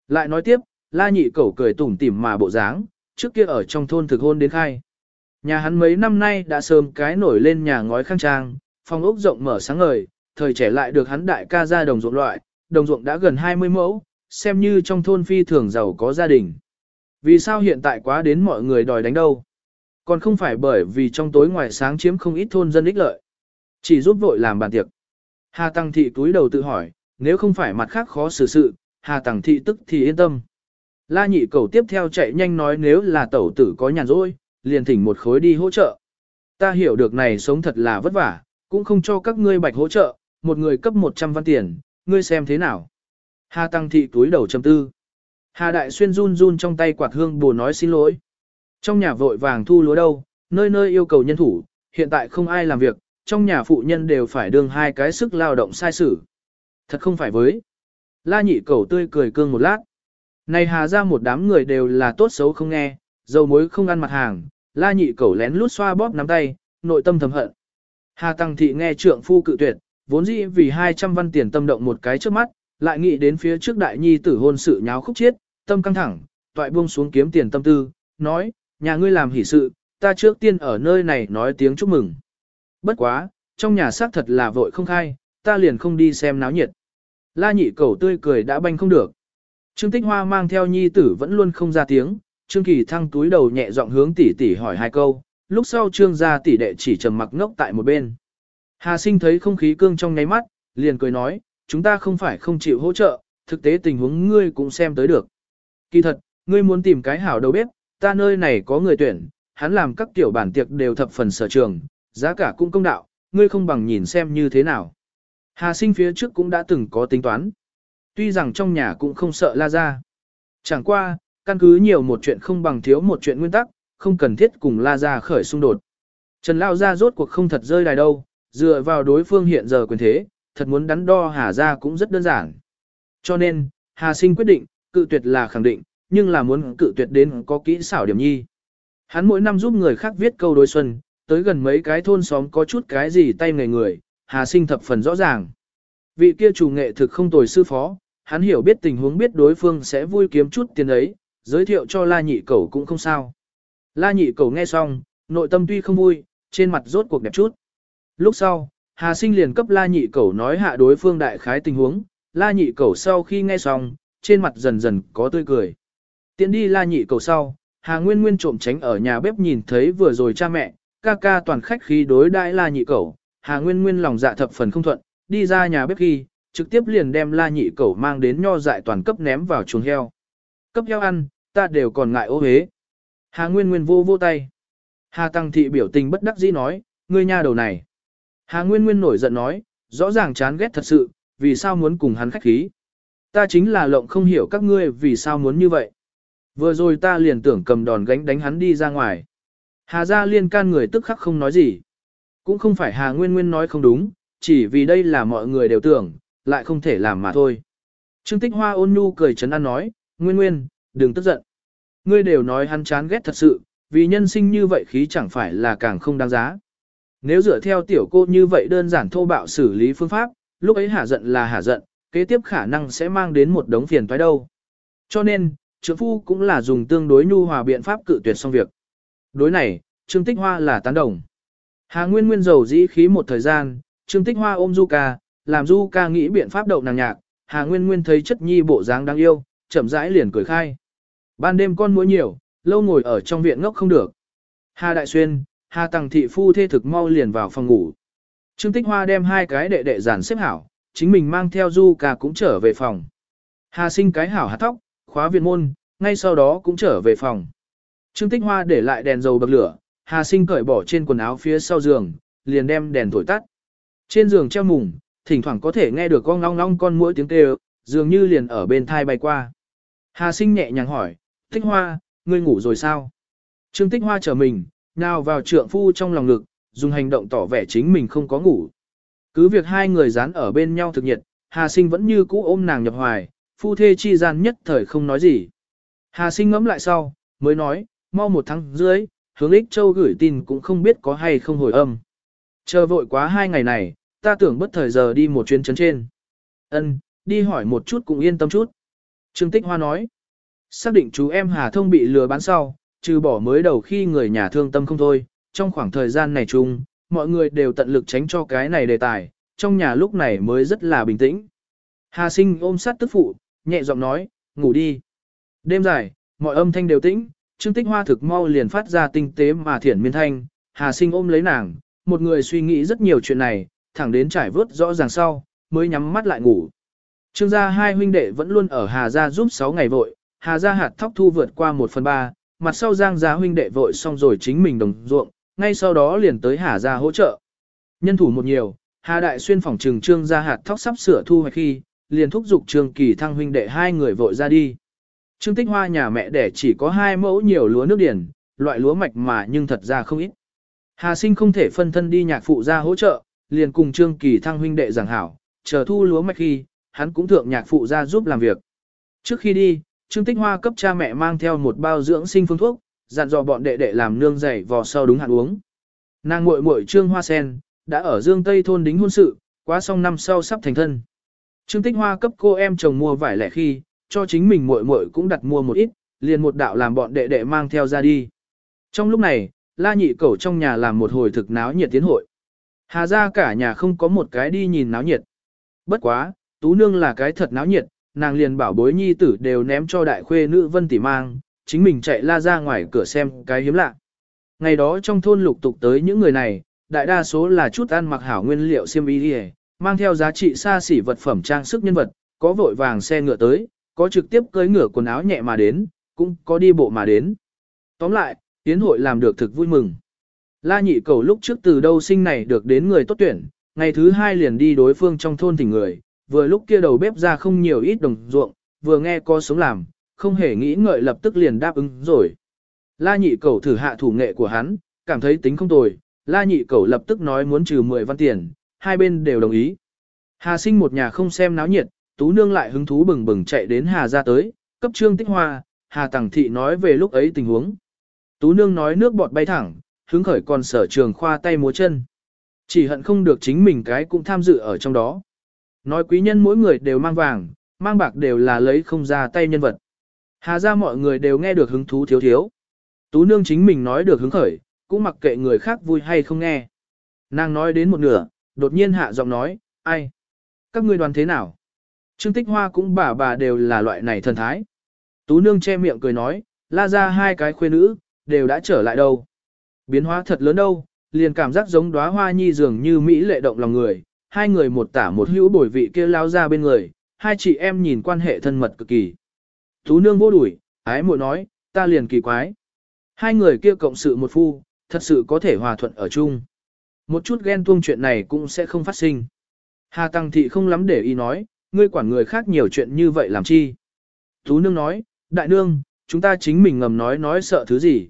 Lại nói tiếp, la nhị cẩu cười tủm tỉm mà bộ dáng, trước kia ở trong thôn thực hôn đến khai. Nhà hắn mấy năm nay đã sớm cái nổi lên nhà ngói khang trang, phòng ốc rộng mở sáng ngời, thời trẻ lại được hắn đại ca ra đồng ruộng loại, đồng ruộng đã gần 20 mẫu, xem như trong thôn phi thường giàu có gia đình. Vì sao hiện tại quá đến mọi người đòi đánh đâu? Còn không phải bởi vì trong tối ngoài sáng chiếm không ít thôn dân ích lợi. Chỉ giúp vội làm bàn tiệc. Hà Tăng Thị túi đầu tự hỏi, nếu không phải mặt khác khó xử sự, Hà Tăng Thị tức thì yên tâm. La nhị cầu tiếp theo chạy nhanh nói nếu là tẩu tử có nhàn rỗi, liền thỉnh một khối đi hỗ trợ. Ta hiểu được này sống thật là vất vả, cũng không cho các ngươi bạch hỗ trợ, một người cấp 100 văn tiền, ngươi xem thế nào. Hà Tăng Thị túi đầu châm tư. Hà Đại Xuyên run run trong tay quạt hương bù nói xin lỗi. Trong nhà vội vàng thu lúa đâu, nơi nơi yêu cầu nhân thủ, hiện tại không ai làm việc, trong nhà phụ nhân đều phải đương hai cái sức lao động sai sử. Thật không phải với. La nhị cầu tươi cười cương một lát. Này hà ra một đám người đều là tốt xấu không nghe, dầu muối không ăn mặt hàng, la nhị cầu lén lút xoa bóp nắm tay, nội tâm thầm hận. Hà Tăng Thị nghe trượng phu cự tuyệt, vốn dĩ vì 200 văn tiền tâm động một cái trước mắt, lại nghĩ đến phía trước đại nhi tử hôn sự nháo khúc chiết, tâm căng thẳng, toại buông xuống kiếm tiền tâm tư, nói, nhà ngươi làm hỷ sự, ta trước tiên ở nơi này nói tiếng chúc mừng. Bất quá, trong nhà xác thật là vội không khai, ta liền không đi xem náo nhiệt. La nhị cầu tươi cười đã banh không được. Trương Tích Hoa mang theo nhi tử vẫn luôn không ra tiếng, Trương Kỳ thăng túi đầu nhẹ giọng hướng tỷ tỷ hỏi hai câu, lúc sau Trương gia tỷ đệ chỉ trầm mặc ngốc tại một bên. Hà sinh thấy không khí cương trong nháy mắt, liền cười nói, chúng ta không phải không chịu hỗ trợ, thực tế tình huống ngươi cũng xem tới được. Kỳ thật, ngươi muốn tìm cái hảo đầu bếp, ta nơi này có người tuyển, hắn làm các tiểu bản tiệc đều thập phần sở trường, giá cả cũng công đạo, ngươi không bằng nhìn xem như thế nào. Hà sinh phía trước cũng đã từng có tính toán. Tuy rằng trong nhà cũng không sợ la ra. Chẳng qua, căn cứ nhiều một chuyện không bằng thiếu một chuyện nguyên tắc, không cần thiết cùng la ra khởi xung đột. Trần Lao ra rốt cuộc không thật rơi đài đâu, dựa vào đối phương hiện giờ quyền thế, thật muốn đắn đo Hà ra cũng rất đơn giản. Cho nên, Hà sinh quyết định, cự tuyệt là khẳng định, nhưng là muốn cự tuyệt đến có kỹ xảo điểm nhi. Hắn mỗi năm giúp người khác viết câu đối xuân, tới gần mấy cái thôn xóm có chút cái gì tay người người, Hà sinh thập phần rõ ràng. Vị kia chủ nghệ thực không tồi sư phó, hắn hiểu biết tình huống biết đối phương sẽ vui kiếm chút tiền ấy, giới thiệu cho La Nhị Cẩu cũng không sao. La Nhị Cẩu nghe xong, nội tâm tuy không vui, trên mặt rốt cuộc đẹp chút. Lúc sau, Hà Sinh liền cấp La Nhị Cẩu nói hạ đối phương đại khái tình huống, La Nhị Cẩu sau khi nghe xong, trên mặt dần dần có tươi cười. Tiến đi La Nhị Cẩu sau, Hà Nguyên Nguyên trộm tránh ở nhà bếp nhìn thấy vừa rồi cha mẹ, ca ca toàn khách khí đối đãi La Nhị Cẩu, Hà Nguyên Nguyên lòng dạ thập phần không thuận, đi ra nhà bếp khi, trực tiếp liền đem La Nhị Cẩu mang đến nho dại toàn cấp ném vào chuồng heo. Cấp heo ăn, ta đều còn ngại ô hế. Hà Nguyên Nguyên vô vô tay. Hà Tăng Thị biểu tình bất đắc dĩ nói, ngươi nha đầu này. Hà Nguyên Nguyên nổi giận nói, rõ ràng chán ghét thật sự, vì sao muốn cùng hắn khách khí. Ta chính là lộng không hiểu các ngươi vì sao muốn như vậy. Vừa rồi ta liền tưởng cầm đòn gánh đánh hắn đi ra ngoài. Hà gia liên can người tức khắc không nói gì. Cũng không phải Hà Nguyên Nguyên nói không đúng, chỉ vì đây là mọi người đều tưởng, lại không thể làm mà thôi. Trương Tích Hoa ôn nhu cười chấn an nói, Nguyên Nguyên, đừng tức giận. Ngươi đều nói hắn chán ghét thật sự, vì nhân sinh như vậy khí chẳng phải là càng không đáng giá. Nếu dựa theo tiểu cô như vậy đơn giản thô bạo xử lý phương pháp, lúc ấy hả giận là hả giận, kế tiếp khả năng sẽ mang đến một đống phiền toái đâu. Cho nên, trưởng phu cũng là dùng tương đối nhu hòa biện pháp cự tuyệt xong việc. Đối này, Trương Tích Hoa là tán đồng. Hà Nguyên Nguyên dầu dĩ khí một thời gian, Trương Tích Hoa ôm Du Ca, làm Du Ca nghĩ biện pháp đậu nàng nhạc, Hà Nguyên Nguyên thấy chất nhi bộ dáng đáng yêu, chậm rãi liền cười khai. Ban đêm con muỗi nhiều, lâu ngồi ở trong viện ngốc không được. Hà Đại Xuyên, Hà Tằng Thị Phu thê thực mau liền vào phòng ngủ. Trương Tích Hoa đem hai cái đệ đệ giản xếp hảo, chính mình mang theo Du Ca cũng trở về phòng. Hà sinh cái hảo hạt tóc, khóa viện môn, ngay sau đó cũng trở về phòng. Trương Tích Hoa để lại đèn dầu bậc lửa, Hà sinh cởi bỏ trên quần áo phía sau giường, liền đem đèn thổi tắt. Trên giường treo mùng, thỉnh thoảng có thể nghe được con long long con mũi tiếng kêu, dường như liền ở bên thai bay qua. Hà sinh nhẹ nhàng hỏi, Tích Hoa, ngươi ngủ rồi sao? Trương Tích Hoa trở mình, nào vào trượng phu trong lòng ngực, dùng hành động tỏ vẻ chính mình không có ngủ. Cứ việc hai người dán ở bên nhau thực nhiệt, Hà sinh vẫn như cũ ôm nàng nhập hoài, phu thê chi gian nhất thời không nói gì. Hà sinh ngẫm lại sau, mới nói, mau một tháng dưới, hướng ích châu gửi tin cũng không biết có hay không hồi âm. Chờ vội quá hai ngày này, ta tưởng bất thời giờ đi một chuyến chấn trên. Ân, đi hỏi một chút cũng yên tâm chút. Trương Tích Hoa nói, xác định chú em Hà Thông bị lừa bán sau, trừ bỏ mới đầu khi người nhà thương tâm không thôi, trong khoảng thời gian này chung, mọi người đều tận lực tránh cho cái này đề tài, trong nhà lúc này mới rất là bình tĩnh. Hà sinh ôm sát tức phụ, nhẹ giọng nói, ngủ đi. Đêm dài, mọi âm thanh đều tĩnh, Trương Tích Hoa thực mau liền phát ra tinh tế mà thiển miên thanh, Hà Sinh ôm lấy nàng, một người suy nghĩ rất nhiều chuyện này, thẳng đến trải vớt rõ ràng sau, mới nhắm mắt lại ngủ. Trương gia hai huynh đệ vẫn luôn ở Hà gia giúp 6 ngày vội, Hà gia hạt thóc thu vượt qua 1 phần 3, mặt sau Giang gia huynh đệ vội xong rồi chính mình đồng ruộng, ngay sau đó liền tới Hà gia hỗ trợ. Nhân thủ một nhiều, Hà đại xuyên phòng trừng Trương gia hạt thóc sắp sửa thu hoạch khi, liền thúc giục Trương Kỳ Thăng huynh đệ hai người vội ra đi. Trương Tích Hoa nhà mẹ đẻ chỉ có hai mẫu nhiều lúa nước điển, loại lúa mạch mà nhưng thật ra không ít. Hà sinh không thể phân thân đi nhạc phụ ra hỗ trợ, liền cùng Trương Kỳ Thăng huynh đệ giảng hảo, chờ thu lúa mạch khi, hắn cũng thượng nhạc phụ ra giúp làm việc. Trước khi đi, Trương Tích Hoa cấp cha mẹ mang theo một bao dưỡng sinh phương thuốc, dặn dò bọn đệ đệ làm nương dày vò sau đúng hạn uống. Nàng muội muội Trương Hoa Sen đã ở Dương Tây thôn đính hôn sự, quá xong năm sau sắp thành thân. Trương Tích Hoa cấp cô em chồng mua vải lẻ khi, cho chính mình muội muội cũng đặt mua một ít, liền một đạo làm bọn đệ đệ mang theo ra đi. Trong lúc này, La Nhị Cẩu trong nhà làm một hồi thực náo nhiệt tiến hội. Hà ra cả nhà không có một cái đi nhìn náo nhiệt. Bất quá, Tú Nương là cái thật náo nhiệt, nàng liền bảo bối nhi tử đều ném cho đại khuê nữ Vân Tỷ mang, chính mình chạy la ra ngoài cửa xem cái hiếm lạ. Ngày đó trong thôn lục tục tới những người này, đại đa số là chút ăn mặc hảo nguyên liệu xiêm y đi mang theo giá trị xa xỉ vật phẩm trang sức nhân vật, có vội vàng xe ngựa tới, có trực tiếp cưới ngựa quần áo nhẹ mà đến, cũng có đi bộ mà đến. Tóm lại, tiến hội làm được thực vui mừng. La nhị cầu lúc trước từ đâu sinh này được đến người tốt tuyển, ngày thứ hai liền đi đối phương trong thôn thỉnh người, vừa lúc kia đầu bếp ra không nhiều ít đồng ruộng, vừa nghe có sống làm, không hề nghĩ ngợi lập tức liền đáp ứng rồi. La nhị cầu thử hạ thủ nghệ của hắn, cảm thấy tính không tồi, la nhị cầu lập tức nói muốn trừ 10 văn tiền, hai bên đều đồng ý. Hà sinh một nhà không xem náo nhiệt, Tú Nương lại hứng thú bừng bừng chạy đến Hà ra tới, cấp trương tích hoa, Hà Tằng Thị nói về lúc ấy tình huống. Tú Nương nói nước bọt bay thẳng, hứng khởi còn sở trường khoa tay múa chân. Chỉ hận không được chính mình cái cũng tham dự ở trong đó. Nói quý nhân mỗi người đều mang vàng, mang bạc đều là lấy không ra tay nhân vật. Hà ra mọi người đều nghe được hứng thú thiếu thiếu. Tú Nương chính mình nói được hứng khởi, cũng mặc kệ người khác vui hay không nghe. Nàng nói đến một nửa, đột nhiên hạ giọng nói, ai? Các ngươi đoàn thế nào? Trương Tích Hoa cũng bà bà đều là loại này thần thái. Tú nương che miệng cười nói, la ra hai cái khuê nữ, đều đã trở lại đâu. Biến hóa thật lớn đâu, liền cảm giác giống đóa hoa nhi dường như Mỹ lệ động lòng người, hai người một tả một hữu bồi vị kia lao ra bên người, hai chị em nhìn quan hệ thân mật cực kỳ. Tú nương vô đuổi, ái muội nói, ta liền kỳ quái. Hai người kia cộng sự một phu, thật sự có thể hòa thuận ở chung. Một chút ghen tuông chuyện này cũng sẽ không phát sinh. Hà Tăng Thị không lắm để ý nói, ngươi quản người khác nhiều chuyện như vậy làm chi. Tú nương nói, đại nương, chúng ta chính mình ngầm nói nói sợ thứ gì.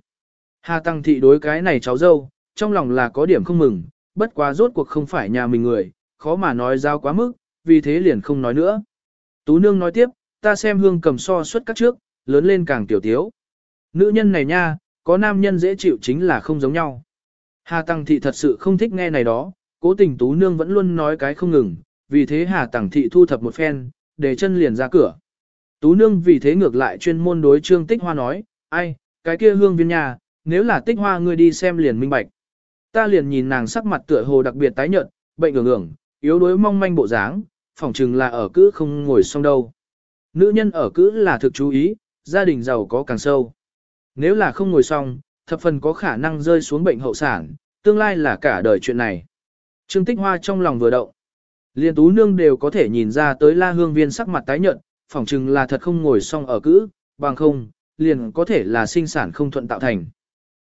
Hà Tăng Thị đối cái này cháu dâu, trong lòng là có điểm không mừng, bất quá rốt cuộc không phải nhà mình người, khó mà nói giao quá mức, vì thế liền không nói nữa. Tú nương nói tiếp, ta xem hương cầm so suất các trước, lớn lên càng tiểu tiếu. Nữ nhân này nha, có nam nhân dễ chịu chính là không giống nhau. Hà Tăng Thị thật sự không thích nghe này đó, cố tình Tú Nương vẫn luôn nói cái không ngừng, vì thế Hà Tăng Thị thu thập một phen, để chân liền ra cửa. Tú Nương vì thế ngược lại chuyên môn đối Trương Tích Hoa nói, ai, cái kia hương viên nhà, nếu là Tích Hoa ngươi đi xem liền minh bạch. Ta liền nhìn nàng sắc mặt tựa hồ đặc biệt tái nhợt, bệnh ngưỡng ngưỡng, yếu đuối mong manh bộ dáng, phỏng chừng là ở cữ không ngồi xong đâu. Nữ nhân ở cữ là thực chú ý, gia đình giàu có càng sâu. Nếu là không ngồi xong, thập phần có khả năng rơi xuống bệnh hậu sản, tương lai là cả đời chuyện này. Trương Tích Hoa trong lòng vừa động. Liên tú nương đều có thể nhìn ra tới la hương viên sắc mặt tái nhợt, phỏng chừng là thật không ngồi xong ở cữ, bằng không, liền có thể là sinh sản không thuận tạo thành.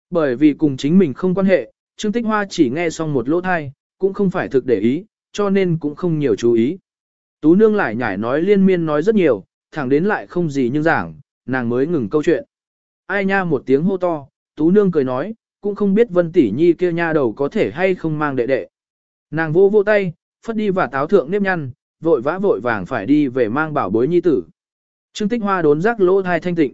Bởi vì cùng chính mình không quan hệ, Trương Tích Hoa chỉ nghe xong một lỗ thai, cũng không phải thực để ý, cho nên cũng không nhiều chú ý. Tú nương lại nhải nói liên miên nói rất nhiều, thẳng đến lại không gì nhưng giảng, nàng mới ngừng câu chuyện. Ai nha một tiếng hô to, Tú nương cười nói, cũng không biết Vân tỷ nhi kia nha đầu có thể hay không mang đệ đệ. Nàng vô vô tay, phất đi và táo thượng nếp nhăn, vội vã vội vàng phải đi về mang bảo bối nhi tử. Trương Tích Hoa đốn rắc lỗ thai thanh tịnh.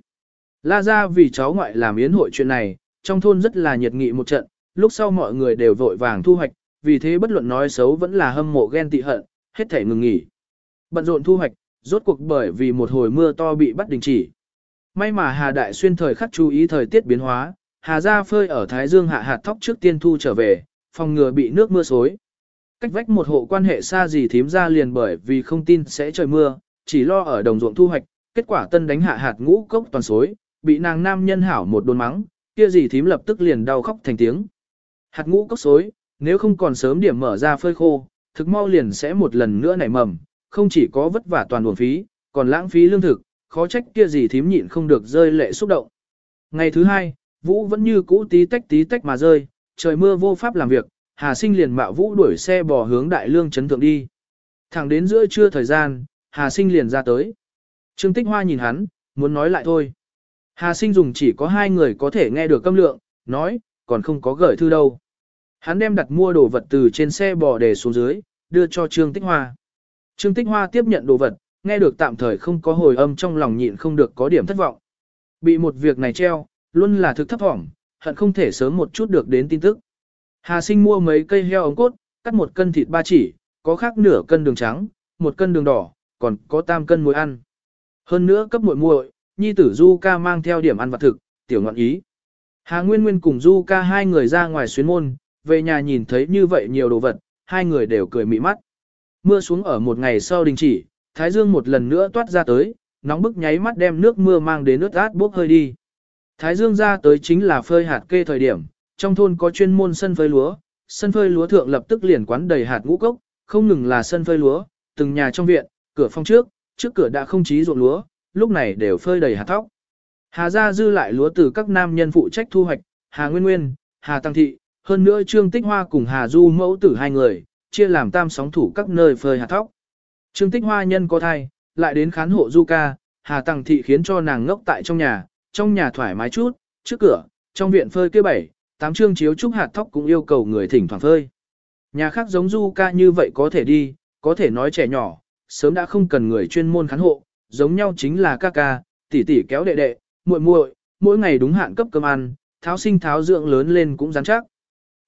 La ra vì cháu ngoại làm yến hội chuyện này, trong thôn rất là nhiệt nghị một trận, lúc sau mọi người đều vội vàng thu hoạch, vì thế bất luận nói xấu vẫn là hâm mộ ghen tị hận, hết thể ngừng nghỉ. Bận rộn thu hoạch, rốt cuộc bởi vì một hồi mưa to bị bắt đình chỉ. May mà Hà Đại Xuyên thời khắc chú ý thời tiết biến hóa, Hà Gia phơi ở Thái Dương hạ hạt thóc trước tiên thu trở về, phòng ngừa bị nước mưa xối. Cách vách một hộ quan hệ xa gì thím ra liền bởi vì không tin sẽ trời mưa, chỉ lo ở đồng ruộng thu hoạch, kết quả tân đánh hạ hạt ngũ cốc toàn xối, bị nàng nam nhân hảo một đồn mắng, kia gì thím lập tức liền đau khóc thành tiếng. Hạt ngũ cốc xối, nếu không còn sớm điểm mở ra phơi khô, thực mau liền sẽ một lần nữa nảy mầm, không chỉ có vất vả toàn buồn phí, còn lãng phí lương thực, khó trách kia gì thím nhịn không được rơi lệ xúc động. Ngày thứ hai, Vũ vẫn như cũ tí tách tí tách mà rơi, trời mưa vô pháp làm việc, Hà Sinh liền mạo Vũ đuổi xe bò hướng đại lương chấn thượng đi. Thẳng đến giữa trưa thời gian, Hà Sinh liền ra tới. Trương Tích Hoa nhìn hắn, muốn nói lại thôi. Hà Sinh dùng chỉ có hai người có thể nghe được câm lượng, nói, còn không có gửi thư đâu. Hắn đem đặt mua đồ vật từ trên xe bò để xuống dưới, đưa cho Trương Tích Hoa. Trương Tích Hoa tiếp nhận đồ vật, nghe được tạm thời không có hồi âm trong lòng nhịn không được có điểm thất vọng. Bị một việc này treo, luôn là thực thấp thỏm, hận không thể sớm một chút được đến tin tức. Hà sinh mua mấy cây heo ống cốt, cắt một cân thịt ba chỉ, có khác nửa cân đường trắng, một cân đường đỏ, còn có tam cân muối ăn. Hơn nữa cấp muội muội, nhi tử Du ca mang theo điểm ăn vặt thực, tiểu ngọn ý. Hà Nguyên Nguyên cùng Du ca hai người ra ngoài xuyến môn, về nhà nhìn thấy như vậy nhiều đồ vật, hai người đều cười mị mắt. Mưa xuống ở một ngày sau đình chỉ, Thái Dương một lần nữa toát ra tới, nóng bức nháy mắt đem nước mưa mang đến nước át bốc hơi đi. Thái Dương ra tới chính là phơi hạt kê thời điểm, trong thôn có chuyên môn sân phơi lúa, sân phơi lúa thượng lập tức liền quán đầy hạt ngũ cốc, không ngừng là sân phơi lúa, từng nhà trong viện, cửa phong trước, trước cửa đã không chí ruộng lúa, lúc này đều phơi đầy hạt thóc. Hà gia dư lại lúa từ các nam nhân phụ trách thu hoạch, Hà Nguyên Nguyên, Hà Tăng Thị, hơn nữa Trương Tích Hoa cùng Hà Du mẫu tử hai người, chia làm tam sóng thủ các nơi phơi hạt thóc. Trương Tích Hoa nhân có thai, lại đến khán hộ Du ca, Hà Tăng Thị khiến cho nàng ngốc tại trong nhà, trong nhà thoải mái chút, trước cửa, trong viện phơi kia bảy, tám trương chiếu trúc hạt thóc cũng yêu cầu người thỉnh thoảng phơi. Nhà khác giống Du ca như vậy có thể đi, có thể nói trẻ nhỏ, sớm đã không cần người chuyên môn khán hộ, giống nhau chính là ca ca, tỷ tỷ kéo đệ đệ, muội muội, mỗi ngày đúng hạn cấp cơm ăn, tháo sinh tháo dưỡng lớn lên cũng rắn chắc.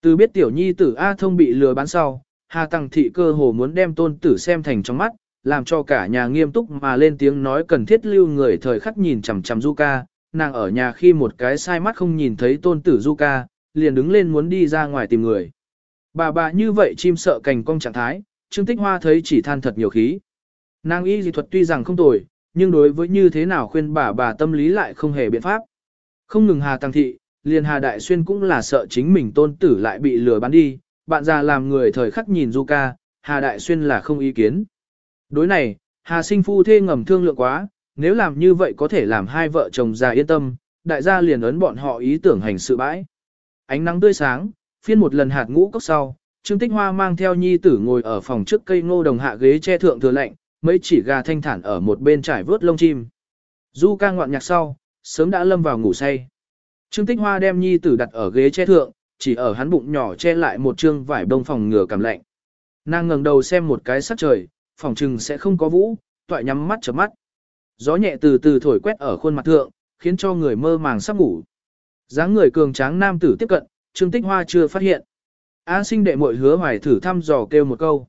Từ biết tiểu nhi tử A thông bị lừa bán sau, Hà Tăng Thị cơ hồ muốn đem tôn tử xem thành trong mắt, làm cho cả nhà nghiêm túc mà lên tiếng nói cần thiết lưu người thời khắc nhìn chằm chằm Du ca, nàng ở nhà khi một cái sai mắt không nhìn thấy tôn tử Du ca, liền đứng lên muốn đi ra ngoài tìm người. Bà bà như vậy chim sợ cành cong trạng thái, Trương Tích Hoa thấy chỉ than thật nhiều khí. Nàng y dị thuật tuy rằng không tồi, nhưng đối với như thế nào khuyên bà bà tâm lý lại không hề biện pháp. Không ngừng Hà Tăng Thị, liền Hà Đại Xuyên cũng là sợ chính mình tôn tử lại bị lừa bán đi, bạn già làm người thời khắc nhìn Du ca, Hà Đại Xuyên là không ý kiến. Đối này, Hà sinh phu thê ngầm thương lượng quá, nếu làm như vậy có thể làm hai vợ chồng già yên tâm, đại gia liền ấn bọn họ ý tưởng hành sự bãi. Ánh nắng tươi sáng, phiên một lần hạt ngũ cốc sau, Trương Tích Hoa mang theo nhi tử ngồi ở phòng trước cây ngô đồng hạ ghế che thượng thừa lạnh, mấy chỉ gà thanh thản ở một bên trải vớt lông chim. Du ca ngoạn nhạc sau, sớm đã lâm vào ngủ say. Trương Tích Hoa đem nhi tử đặt ở ghế che thượng, chỉ ở hắn bụng nhỏ che lại một trương vải bông phòng ngừa cảm lạnh. Nàng ngẩng đầu xem một cái sắc trời, phòng trừng sẽ không có vũ, toại nhắm mắt chớp mắt. Gió nhẹ từ từ thổi quét ở khuôn mặt thượng, khiến cho người mơ màng sắp ngủ. dáng người cường tráng nam tử tiếp cận, Trương Tích Hoa chưa phát hiện. A sinh đệ muội hứa hoài thử thăm dò kêu một câu.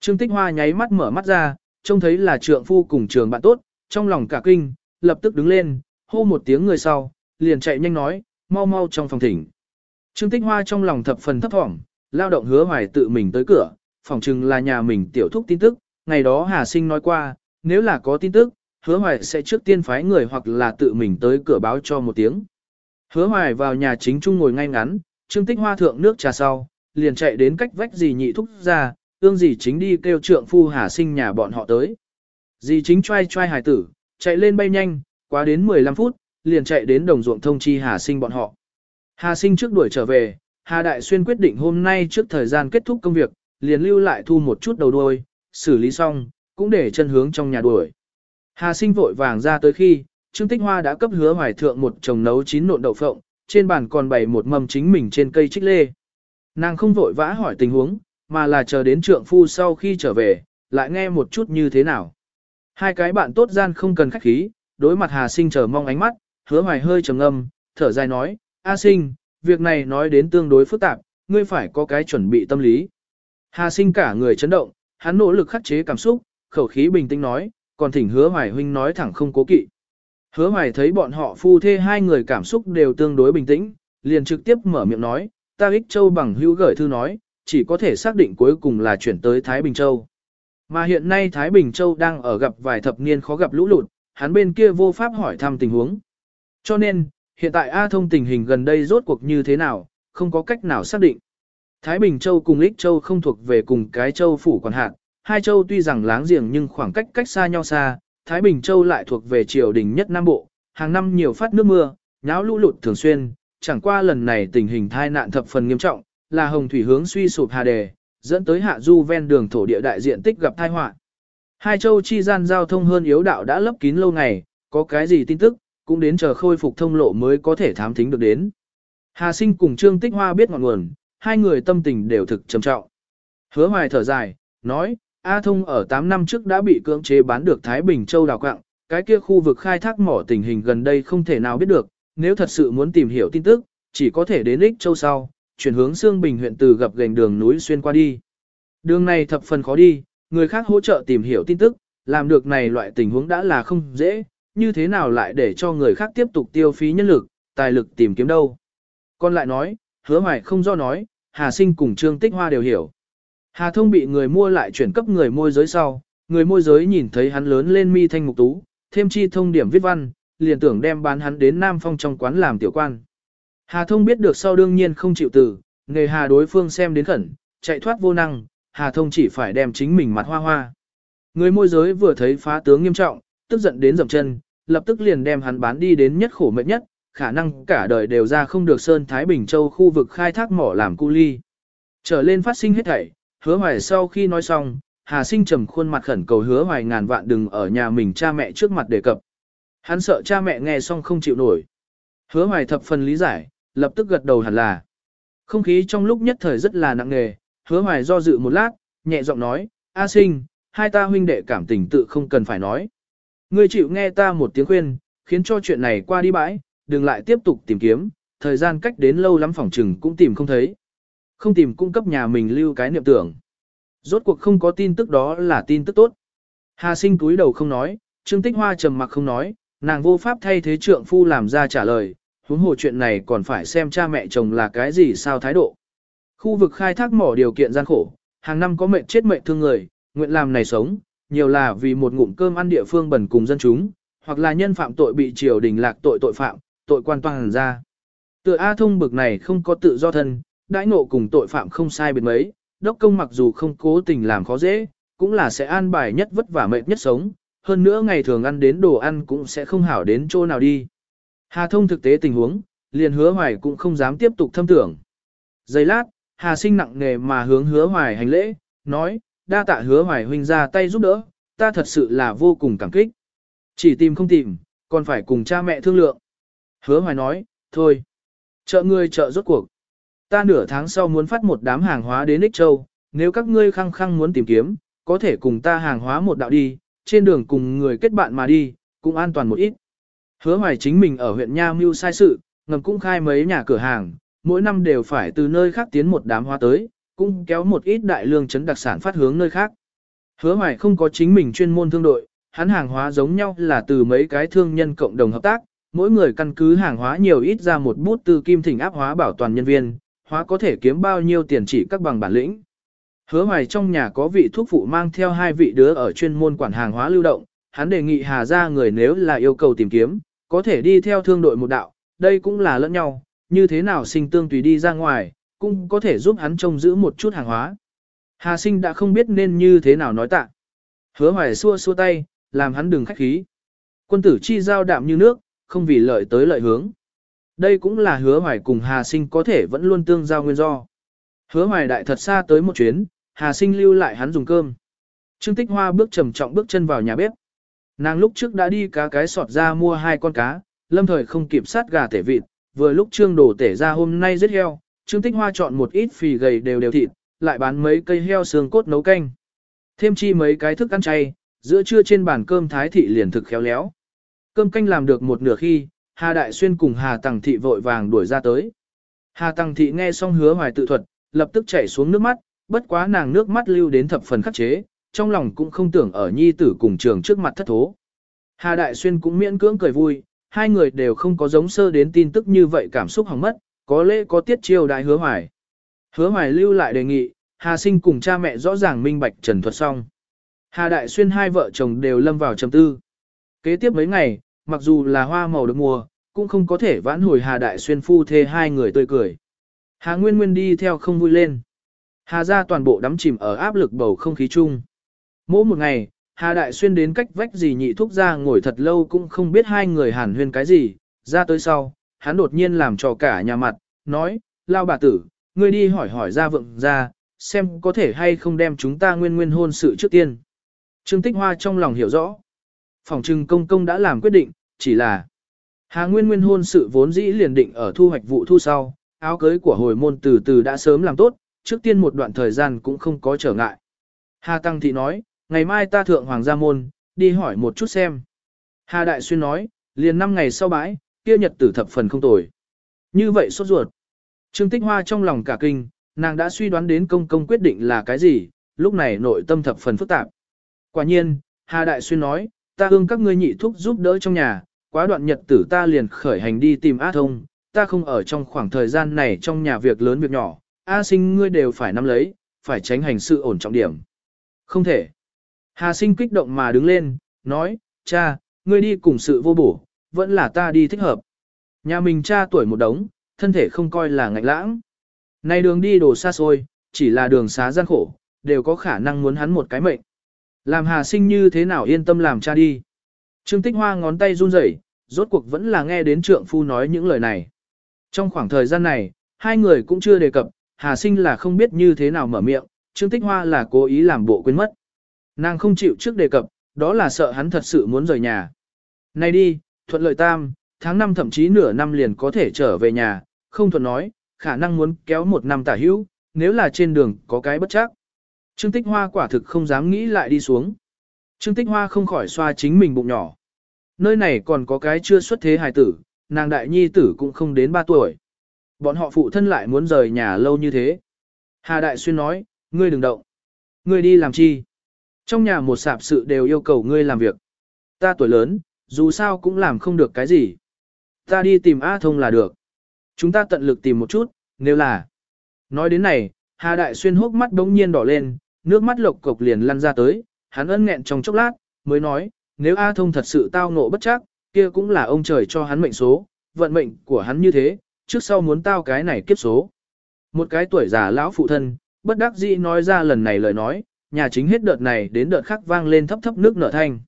Trương Tích Hoa nháy mắt mở mắt ra, trông thấy là trượng phu cùng trường bạn tốt, trong lòng cả kinh, lập tức đứng lên, hô một tiếng người sau, liền chạy nhanh nói, mau mau trong phòng thỉnh. Trương Tích Hoa trong lòng thập phần thấp thỏm, lao động hứa hoài tự mình tới cửa, phòng chừng là nhà mình tiểu thúc tin tức, ngày đó Hà Sinh nói qua, nếu là có tin tức, hứa hoài sẽ trước tiên phái người hoặc là tự mình tới cửa báo cho một tiếng. Hứa hoài vào nhà chính trung ngồi ngay ngắn, Trương Tích Hoa thượng nước trà sau, liền chạy đến cách vách gì nhị thúc ra, ương gì chính đi kêu trượng phu Hà Sinh nhà bọn họ tới. Dì chính trai trai hài tử, chạy lên bay nhanh, quá đến 15 phút, liền chạy đến đồng ruộng thông chi Hà Sinh bọn họ. Hà Sinh trước đuổi trở về, Hà Đại Xuyên quyết định hôm nay trước thời gian kết thúc công việc, liền lưu lại thu một chút đầu đuôi, xử lý xong, cũng để chân hướng trong nhà đuổi. Hà Sinh vội vàng ra tới khi, Trương Tích Hoa đã cấp hứa hoài thượng một chồng nấu chín nộn đậu phộng, trên bàn còn bày một mầm chính mình trên cây trích lê. Nàng không vội vã hỏi tình huống, mà là chờ đến trượng phu sau khi trở về, lại nghe một chút như thế nào. Hai cái bạn tốt gian không cần khách khí, đối mặt Hà Sinh chờ mong ánh mắt, hứa hoài hơi trầm ngâm, thở dài nói, A Sinh, việc này nói đến tương đối phức tạp, ngươi phải có cái chuẩn bị tâm lý. Hà Sinh cả người chấn động, hắn nỗ lực khắc chế cảm xúc, khẩu khí bình tĩnh nói, còn thỉnh hứa hoài huynh nói thẳng không cố kỵ. Hứa hoài thấy bọn họ phu thê hai người cảm xúc đều tương đối bình tĩnh, liền trực tiếp mở miệng nói, ta ích châu bằng hữu gửi thư nói, chỉ có thể xác định cuối cùng là chuyển tới Thái Bình Châu. Mà hiện nay Thái Bình Châu đang ở gặp vài thập niên khó gặp lũ lụt, hắn bên kia vô pháp hỏi thăm tình huống. Cho nên, hiện tại A thông tình hình gần đây rốt cuộc như thế nào, không có cách nào xác định. Thái Bình Châu cùng Ích Châu không thuộc về cùng cái châu phủ quản hạt, hai châu tuy rằng láng giềng nhưng khoảng cách cách xa nhau xa, Thái Bình Châu lại thuộc về triều đình nhất Nam Bộ, hàng năm nhiều phát nước mưa, nháo lũ lụt thường xuyên, chẳng qua lần này tình hình thai nạn thập phần nghiêm trọng, là hồng thủy hướng suy sụp hà đề, dẫn tới hạ du ven đường thổ địa đại diện tích gặp tai họa. Hai châu chi gian giao thông hơn yếu đạo đã lấp kín lâu ngày, có cái gì tin tức, cũng đến chờ khôi phục thông lộ mới có thể thám thính được đến. Hà sinh cùng Trương Tích Hoa biết ngọn nguồn, hai người tâm tình đều thực trầm trọng. Hứa hoài thở dài, nói, A Thông ở 8 năm trước đã bị cưỡng chế bán được Thái Bình Châu đào quạng, cái kia khu vực khai thác mỏ tình hình gần đây không thể nào biết được, nếu thật sự muốn tìm hiểu tin tức, chỉ có thể đến Ích Châu sau, chuyển hướng Sương Bình huyện từ gặp gành đường núi xuyên qua đi. Đường này thập phần khó đi, người khác hỗ trợ tìm hiểu tin tức, làm được này loại tình huống đã là không dễ, như thế nào lại để cho người khác tiếp tục tiêu phí nhân lực, tài lực tìm kiếm đâu. Còn lại nói, hứa hoài không do nói, Hà Sinh cùng Trương Tích Hoa đều hiểu. Hà Thông bị người mua lại chuyển cấp người môi giới sau, người môi giới nhìn thấy hắn lớn lên mi thanh mục tú, thêm chi thông điểm viết văn, liền tưởng đem bán hắn đến Nam Phong trong quán làm tiểu quan. Hà Thông biết được sau đương nhiên không chịu từ, nghề Hà đối phương xem đến khẩn, chạy thoát vô năng, Hà Thông chỉ phải đem chính mình mặt hoa hoa. Người môi giới vừa thấy phá tướng nghiêm trọng, tức giận đến dậm chân, lập tức liền đem hắn bán đi đến nhất khổ mệnh nhất, khả năng cả đời đều ra không được Sơn Thái Bình Châu khu vực khai thác mỏ làm cu ly. Trở lên phát sinh hết thảy, hứa hoài sau khi nói xong, Hà sinh trầm khuôn mặt khẩn cầu hứa hoài ngàn vạn đừng ở nhà mình cha mẹ trước mặt đề cập. Hắn sợ cha mẹ nghe xong không chịu nổi. Hứa hoài thập phần lý giải, lập tức gật đầu hẳn là. Không khí trong lúc nhất thời rất là nặng nề, hứa hoài do dự một lát, nhẹ giọng nói, A sinh, hai ta huynh đệ cảm tình tự không cần phải nói. Ngươi chịu nghe ta một tiếng khuyên, khiến cho chuyện này qua đi bãi, đừng lại tiếp tục tìm kiếm, thời gian cách đến lâu lắm phòng trừng cũng tìm không thấy. Không tìm cung cấp nhà mình lưu cái niệm tưởng. Rốt cuộc không có tin tức đó là tin tức tốt. Hà sinh túi đầu không nói, Trương Tích Hoa trầm mặc không nói, nàng vô pháp thay thế trượng phu làm ra trả lời, huống hồ chuyện này còn phải xem cha mẹ chồng là cái gì sao thái độ. Khu vực khai thác mỏ điều kiện gian khổ, hàng năm có mệnh chết mệnh thương người, nguyện làm này sống, nhiều là vì một ngụm cơm ăn địa phương bẩn cùng dân chúng, hoặc là nhân phạm tội bị triều đình lạc tội tội phạm, tội quan toàn ra. Tựa A thông bực này không có tự do thân, đãi ngộ cùng tội phạm không sai biệt mấy, đốc công mặc dù không cố tình làm khó dễ, cũng là sẽ an bài nhất vất vả mệt nhất sống, hơn nữa ngày thường ăn đến đồ ăn cũng sẽ không hảo đến chỗ nào đi. Hà thông thực tế tình huống, liền hứa hoài cũng không dám tiếp tục thâm tưởng. Giây lát, Hà sinh nặng nề mà hướng hứa hoài hành lễ, nói, đa tạ hứa hoài huynh ra tay giúp đỡ, ta thật sự là vô cùng cảm kích. Chỉ tìm không tìm, còn phải cùng cha mẹ thương lượng. Hứa hoài nói, thôi, trợ ngươi trợ rốt cuộc. Ta nửa tháng sau muốn phát một đám hàng hóa đến Ích Châu, nếu các ngươi khăng khăng muốn tìm kiếm, có thể cùng ta hàng hóa một đạo đi, trên đường cùng người kết bạn mà đi, cũng an toàn một ít. Hứa hoài chính mình ở huyện Nha Mưu sai sự, ngầm cũng khai mấy nhà cửa hàng, mỗi năm đều phải từ nơi khác tiến một đám hóa tới, cũng kéo một ít đại lương chấn đặc sản phát hướng nơi khác. Hứa hoài không có chính mình chuyên môn thương đội, hắn hàng hóa giống nhau là từ mấy cái thương nhân cộng đồng hợp tác, mỗi người căn cứ hàng hóa nhiều ít ra một bút từ kim thỉnh áp hóa bảo toàn nhân viên, hóa có thể kiếm bao nhiêu tiền chỉ các bằng bản lĩnh. Hứa hoài trong nhà có vị thuốc phụ mang theo hai vị đứa ở chuyên môn quản hàng hóa lưu động, hắn đề nghị hà ra người nếu là yêu cầu tìm kiếm, có thể đi theo thương đội một đạo, đây cũng là lẫn nhau, như thế nào sinh tương tùy đi ra ngoài, cũng có thể giúp hắn trông giữ một chút hàng hóa. Hà sinh đã không biết nên như thế nào nói tạ. Hứa hoài xua xua tay, làm hắn đừng khách khí. Quân tử chi giao đạm như nước, không vì lợi tới lợi hướng. Đây cũng là hứa hoài cùng Hà sinh có thể vẫn luôn tương giao nguyên do. Hứa hoài đại thật xa tới một chuyến, Hà sinh lưu lại hắn dùng cơm. Trương Tích Hoa bước trầm trọng bước chân vào nhà bếp. Nàng lúc trước đã đi cá cái sọt ra mua hai con cá, lâm thời không kịp sát gà tể vịt, vừa lúc trương đổ tể ra hôm nay giết heo, trương tích hoa chọn một ít phì gầy đều đều thịt, lại bán mấy cây heo xương cốt nấu canh. Thêm chi mấy cái thức ăn chay, giữa trưa trên bàn cơm thái thị liền thực khéo léo. Cơm canh làm được một nửa khi, Hà Đại Xuyên cùng Hà Tăng Thị vội vàng đuổi ra tới. Hà Tăng Thị nghe xong hứa hoài tự thuật, lập tức chảy xuống nước mắt, bất quá nàng nước mắt lưu đến thập phần khắc chế, trong lòng cũng không tưởng ở nhi tử cùng trường trước mặt thất thố. Hà Đại Xuyên cũng miễn cưỡng cười vui, hai người đều không có giống sơ đến tin tức như vậy cảm xúc hỏng mất, có lẽ có tiết chiêu đại hứa hoài. Hứa hoài lưu lại đề nghị, Hà sinh cùng cha mẹ rõ ràng minh bạch trần thuật xong. Hà Đại Xuyên hai vợ chồng đều lâm vào trầm tư. Kế tiếp mấy ngày, mặc dù là hoa màu được mùa, cũng không có thể vãn hồi Hà Đại Xuyên phu thê hai người tươi cười. Hà Nguyên Nguyên đi theo không vui lên. Hà ra toàn bộ đắm chìm ở áp lực bầu không khí chung. Mỗi một ngày, Hà Đại Xuyên đến cách vách gì nhị thúc ra ngồi thật lâu cũng không biết hai người hàn huyên cái gì, ra tới sau, hắn đột nhiên làm cho cả nhà mặt, nói, lao bà tử, ngươi đi hỏi hỏi ra vượng ra, xem có thể hay không đem chúng ta nguyên nguyên hôn sự trước tiên. Trương Tích Hoa trong lòng hiểu rõ. Phòng trừng công công đã làm quyết định, chỉ là Hà Nguyên Nguyên hôn sự vốn dĩ liền định ở thu hoạch vụ thu sau, áo cưới của hồi môn từ từ đã sớm làm tốt, trước tiên một đoạn thời gian cũng không có trở ngại. Hà Tăng Thị nói, ngày mai ta thượng hoàng gia môn, đi hỏi một chút xem. Hà Đại Xuyên nói, liền 5 ngày sau bãi, kia nhật tử thập phần không tồi. Như vậy sốt ruột. Trương Tích Hoa trong lòng cả kinh, nàng đã suy đoán đến công công quyết định là cái gì, lúc này nội tâm thập phần phức tạp. Quả nhiên, Hà Đại Xuyên nói, ta hương các ngươi nhị thúc giúp đỡ trong nhà, quá đoạn nhật tử ta liền khởi hành đi tìm A Thông, ta không ở trong khoảng thời gian này trong nhà việc lớn việc nhỏ, A sinh ngươi đều phải nắm lấy, phải tránh hành sự ổn trọng điểm. Không thể. Hà sinh kích động mà đứng lên, nói, cha, ngươi đi cùng sự vô bổ, vẫn là ta đi thích hợp. Nhà mình cha tuổi một đống, thân thể không coi là ngạnh lãng. Này đường đi đồ xa xôi, chỉ là đường xá gian khổ, đều có khả năng muốn hắn một cái mệnh. Làm hà sinh như thế nào yên tâm làm cha đi. Trương Tích Hoa ngón tay run rẩy, rốt cuộc vẫn là nghe đến trượng phu nói những lời này. Trong khoảng thời gian này, hai người cũng chưa đề cập, hà sinh là không biết như thế nào mở miệng, Trương Tích Hoa là cố ý làm bộ quên mất. Nàng không chịu trước đề cập, đó là sợ hắn thật sự muốn rời nhà. Này đi, thuận lợi tam, tháng năm thậm chí nửa năm liền có thể trở về nhà, không thuận nói, khả năng muốn kéo một năm tả hữu, nếu là trên đường có cái bất chắc. Trương Tích Hoa quả thực không dám nghĩ lại đi xuống. Trương Tích Hoa không khỏi xoa chính mình bụng nhỏ. Nơi này còn có cái chưa xuất thế hài tử, nàng đại nhi tử cũng không đến 3 tuổi. Bọn họ phụ thân lại muốn rời nhà lâu như thế. Hà Đại Xuyên nói, ngươi đừng động. Ngươi đi làm chi? Trong nhà một sạp sự đều yêu cầu ngươi làm việc. Ta tuổi lớn, dù sao cũng làm không được cái gì. Ta đi tìm A Thông là được. Chúng ta tận lực tìm một chút, nếu là... Nói đến này, Hà Đại Xuyên hốc mắt đống nhiên đỏ lên, nước mắt lộc cộc liền lăn ra tới, hắn ân nghẹn trong chốc lát, mới nói, nếu A Thông thật sự tao ngộ bất chắc, kia cũng là ông trời cho hắn mệnh số, vận mệnh của hắn như thế, trước sau muốn tao cái này kiếp số. Một cái tuổi già lão phụ thân, bất đắc dĩ nói ra lần này lời nói, nhà chính hết đợt này đến đợt khác vang lên thấp thấp nước nở thanh.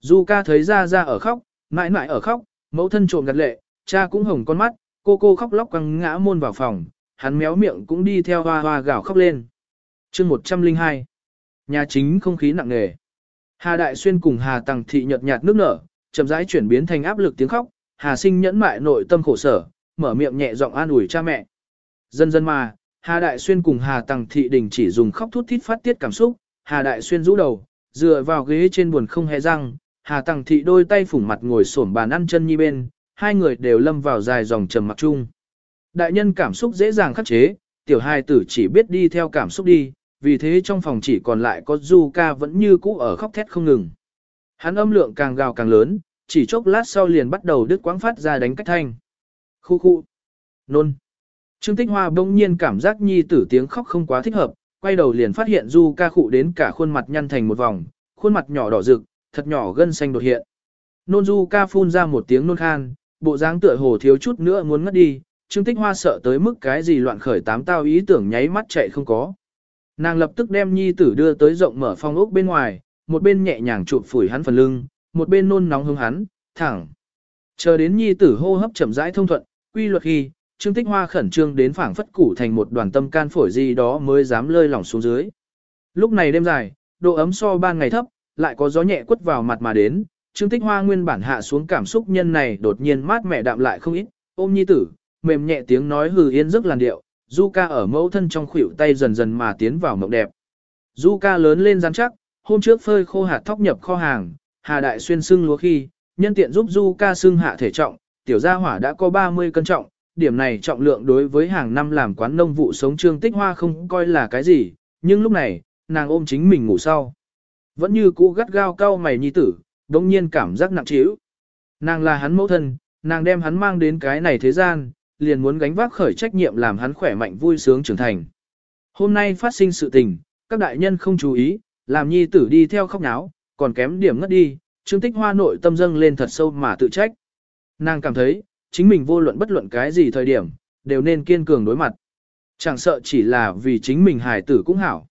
Du ca thấy ra ra ở khóc, mãi mãi ở khóc, mẫu thân trộm gật lệ, cha cũng hồng con mắt, cô cô khóc lóc quăng ngã môn vào phòng, hắn méo miệng cũng đi theo hoa hoa gào khóc lên chương 102 Nhà chính không khí nặng nề. Hà Đại Xuyên cùng Hà Tằng Thị nhợt nhạt nước nở, chậm rãi chuyển biến thành áp lực tiếng khóc, Hà Sinh nhẫn mại nội tâm khổ sở, mở miệng nhẹ giọng an ủi cha mẹ. Dần dần mà, Hà Đại Xuyên cùng Hà Tằng Thị Đình chỉ dùng khóc thút thít phát tiết cảm xúc, Hà Đại Xuyên rũ đầu, dựa vào ghế trên buồn không hề răng, Hà Tằng Thị đôi tay phủng mặt ngồi xổm bàn ăn chân nhi bên, hai người đều lâm vào dài dòng trầm mặc chung. Đại nhân cảm xúc dễ dàng khắc chế, tiểu hai tử chỉ biết đi theo cảm xúc đi, vì thế trong phòng chỉ còn lại có Du ca vẫn như cũ ở khóc thét không ngừng. Hắn âm lượng càng gào càng lớn, chỉ chốc lát sau liền bắt đầu đứt quãng phát ra đánh cách thanh. Khu khu. Nôn. Trương Tích Hoa bỗng nhiên cảm giác nhi tử tiếng khóc không quá thích hợp, quay đầu liền phát hiện Du ca khụ đến cả khuôn mặt nhăn thành một vòng, khuôn mặt nhỏ đỏ rực, thật nhỏ gân xanh đột hiện. Nôn Du ca phun ra một tiếng nôn khan, bộ dáng tựa hồ thiếu chút nữa muốn ngất đi, Trương Tích Hoa sợ tới mức cái gì loạn khởi tám tao ý tưởng nháy mắt chạy không có. Nàng lập tức đem nhi tử đưa tới rộng mở phòng ốc bên ngoài, một bên nhẹ nhàng chụp phủi hắn phần lưng, một bên nôn nóng hướng hắn, thẳng. Chờ đến nhi tử hô hấp chậm rãi thông thuận, quy luật khi, Trương Tích Hoa khẩn trương đến phảng phất củ thành một đoàn tâm can phổi gì đó mới dám lơi lỏng xuống dưới. Lúc này đêm dài, độ ấm so ban ngày thấp, lại có gió nhẹ quất vào mặt mà đến, Trương Tích Hoa nguyên bản hạ xuống cảm xúc nhân này đột nhiên mát mẻ đạm lại không ít, ôm nhi tử, mềm nhẹ tiếng nói hừ yên giấc làn điệu, Du ca ở mẫu thân trong khuỷu tay dần dần mà tiến vào mộng đẹp. Du ca lớn lên rắn chắc, hôm trước phơi khô hạt thóc nhập kho hàng, Hà Đại Xuyên xưng lúa khi, nhân tiện giúp Du ca xưng hạ thể trọng, tiểu gia hỏa đã có 30 cân trọng, điểm này trọng lượng đối với hàng năm làm quán nông vụ sống trương tích hoa không coi là cái gì, nhưng lúc này, nàng ôm chính mình ngủ sau. Vẫn như cũ gắt gao cao mày nhi tử, đồng nhiên cảm giác nặng trĩu. Nàng là hắn mẫu thân, nàng đem hắn mang đến cái này thế gian, liền muốn gánh vác khởi trách nhiệm làm hắn khỏe mạnh vui sướng trưởng thành. Hôm nay phát sinh sự tình, các đại nhân không chú ý, làm nhi tử đi theo khóc náo, còn kém điểm ngất đi, Trương Tích Hoa nội tâm dâng lên thật sâu mà tự trách. Nàng cảm thấy, chính mình vô luận bất luận cái gì thời điểm, đều nên kiên cường đối mặt. Chẳng sợ chỉ là vì chính mình hài tử cũng hảo.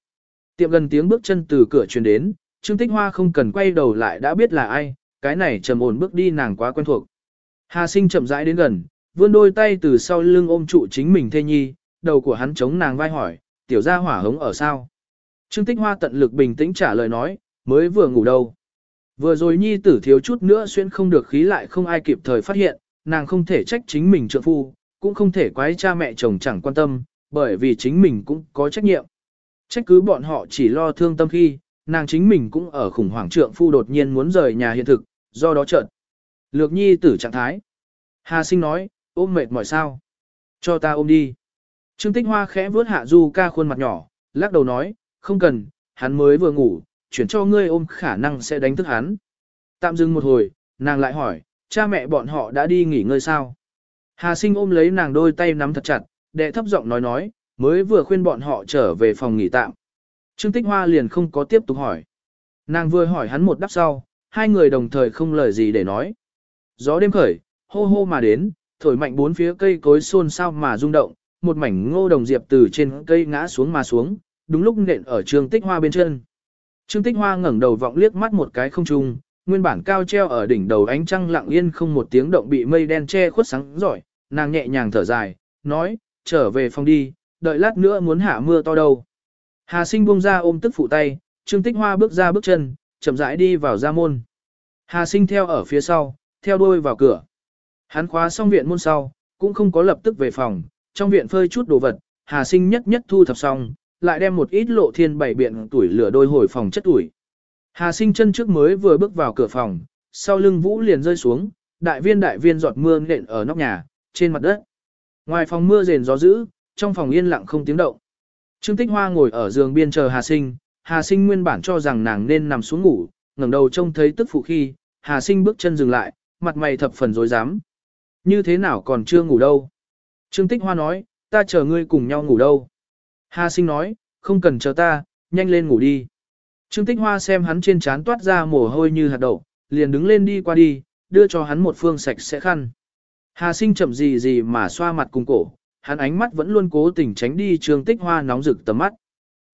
Tiệm gần tiếng bước chân từ cửa truyền đến, Trương Tích Hoa không cần quay đầu lại đã biết là ai, cái này trầm ổn bước đi nàng quá quen thuộc. Hà sinh chậm rãi đến gần, vươn đôi tay từ sau lưng ôm trụ chính mình thê nhi, đầu của hắn chống nàng vai hỏi, tiểu gia hỏa hống ở sao? Trương Tích Hoa tận lực bình tĩnh trả lời nói, mới vừa ngủ đâu. Vừa rồi nhi tử thiếu chút nữa xuyên không được khí lại không ai kịp thời phát hiện, nàng không thể trách chính mình trượng phu, cũng không thể quái cha mẹ chồng chẳng quan tâm, bởi vì chính mình cũng có trách nhiệm. Trách cứ bọn họ chỉ lo thương tâm khi, nàng chính mình cũng ở khủng hoảng trượng phu đột nhiên muốn rời nhà hiện thực, do đó chợt Lược nhi tử trạng thái. Hà sinh nói, ôm mệt mỏi sao. Cho ta ôm đi. Trương Tích Hoa khẽ vuốt hạ Du ca khuôn mặt nhỏ, lắc đầu nói, không cần, hắn mới vừa ngủ, chuyển cho ngươi ôm khả năng sẽ đánh thức hắn. Tạm dừng một hồi, nàng lại hỏi, cha mẹ bọn họ đã đi nghỉ ngơi sao? Hà sinh ôm lấy nàng đôi tay nắm thật chặt, đệ thấp giọng nói nói, mới vừa khuyên bọn họ trở về phòng nghỉ tạm. Trương Tích Hoa liền không có tiếp tục hỏi. Nàng vừa hỏi hắn một đáp sau, hai người đồng thời không lời gì để nói. Gió đêm khởi, hô hô mà đến, thổi mạnh bốn phía cây cối xôn xao mà rung động, một mảnh ngô đồng diệp từ trên cây ngã xuống mà xuống, đúng lúc nện ở Trương Tích Hoa bên chân. Trương Tích Hoa ngẩng đầu vọng liếc mắt một cái không trung, nguyên bản cao treo ở đỉnh đầu ánh trăng lặng yên không một tiếng động bị mây đen che khuất sáng giỏi, nàng nhẹ nhàng thở dài, nói, trở về phòng đi, đợi lát nữa muốn hạ mưa to đâu. Hà sinh buông ra ôm tức phụ tay, Trương Tích Hoa bước ra bước chân, chậm rãi đi vào ra môn. Hà sinh theo ở phía sau, theo đuôi vào cửa. Hắn khóa xong viện môn sau, cũng không có lập tức về phòng, trong viện phơi chút đồ vật, Hà sinh nhất nhất thu thập xong, lại đem một ít lộ thiên bảy biện tuổi lửa đôi hồi phòng chất tuổi. Hà sinh chân trước mới vừa bước vào cửa phòng, sau lưng vũ liền rơi xuống, đại viên đại viên giọt mưa nện ở nóc nhà, trên mặt đất. Ngoài phòng mưa rền gió dữ, trong phòng yên lặng không tiếng động. Trương Tích Hoa ngồi ở giường biên chờ Hà Sinh, Hà Sinh nguyên bản cho rằng nàng nên nằm xuống ngủ, ngẩng đầu trông thấy tức phụ khi, Hà Sinh bước chân dừng lại, mặt mày thập phần rối rắm. Như thế nào còn chưa ngủ đâu? Trương Tích Hoa nói, ta chờ ngươi cùng nhau ngủ đâu. Hà sinh nói, không cần chờ ta, nhanh lên ngủ đi. Trương Tích Hoa xem hắn trên trán toát ra mồ hôi như hạt đậu, liền đứng lên đi qua đi, đưa cho hắn một phương sạch sẽ khăn. Hà sinh chậm gì gì mà xoa mặt cùng cổ, hắn ánh mắt vẫn luôn cố tình tránh đi Trương Tích Hoa nóng rực tầm mắt.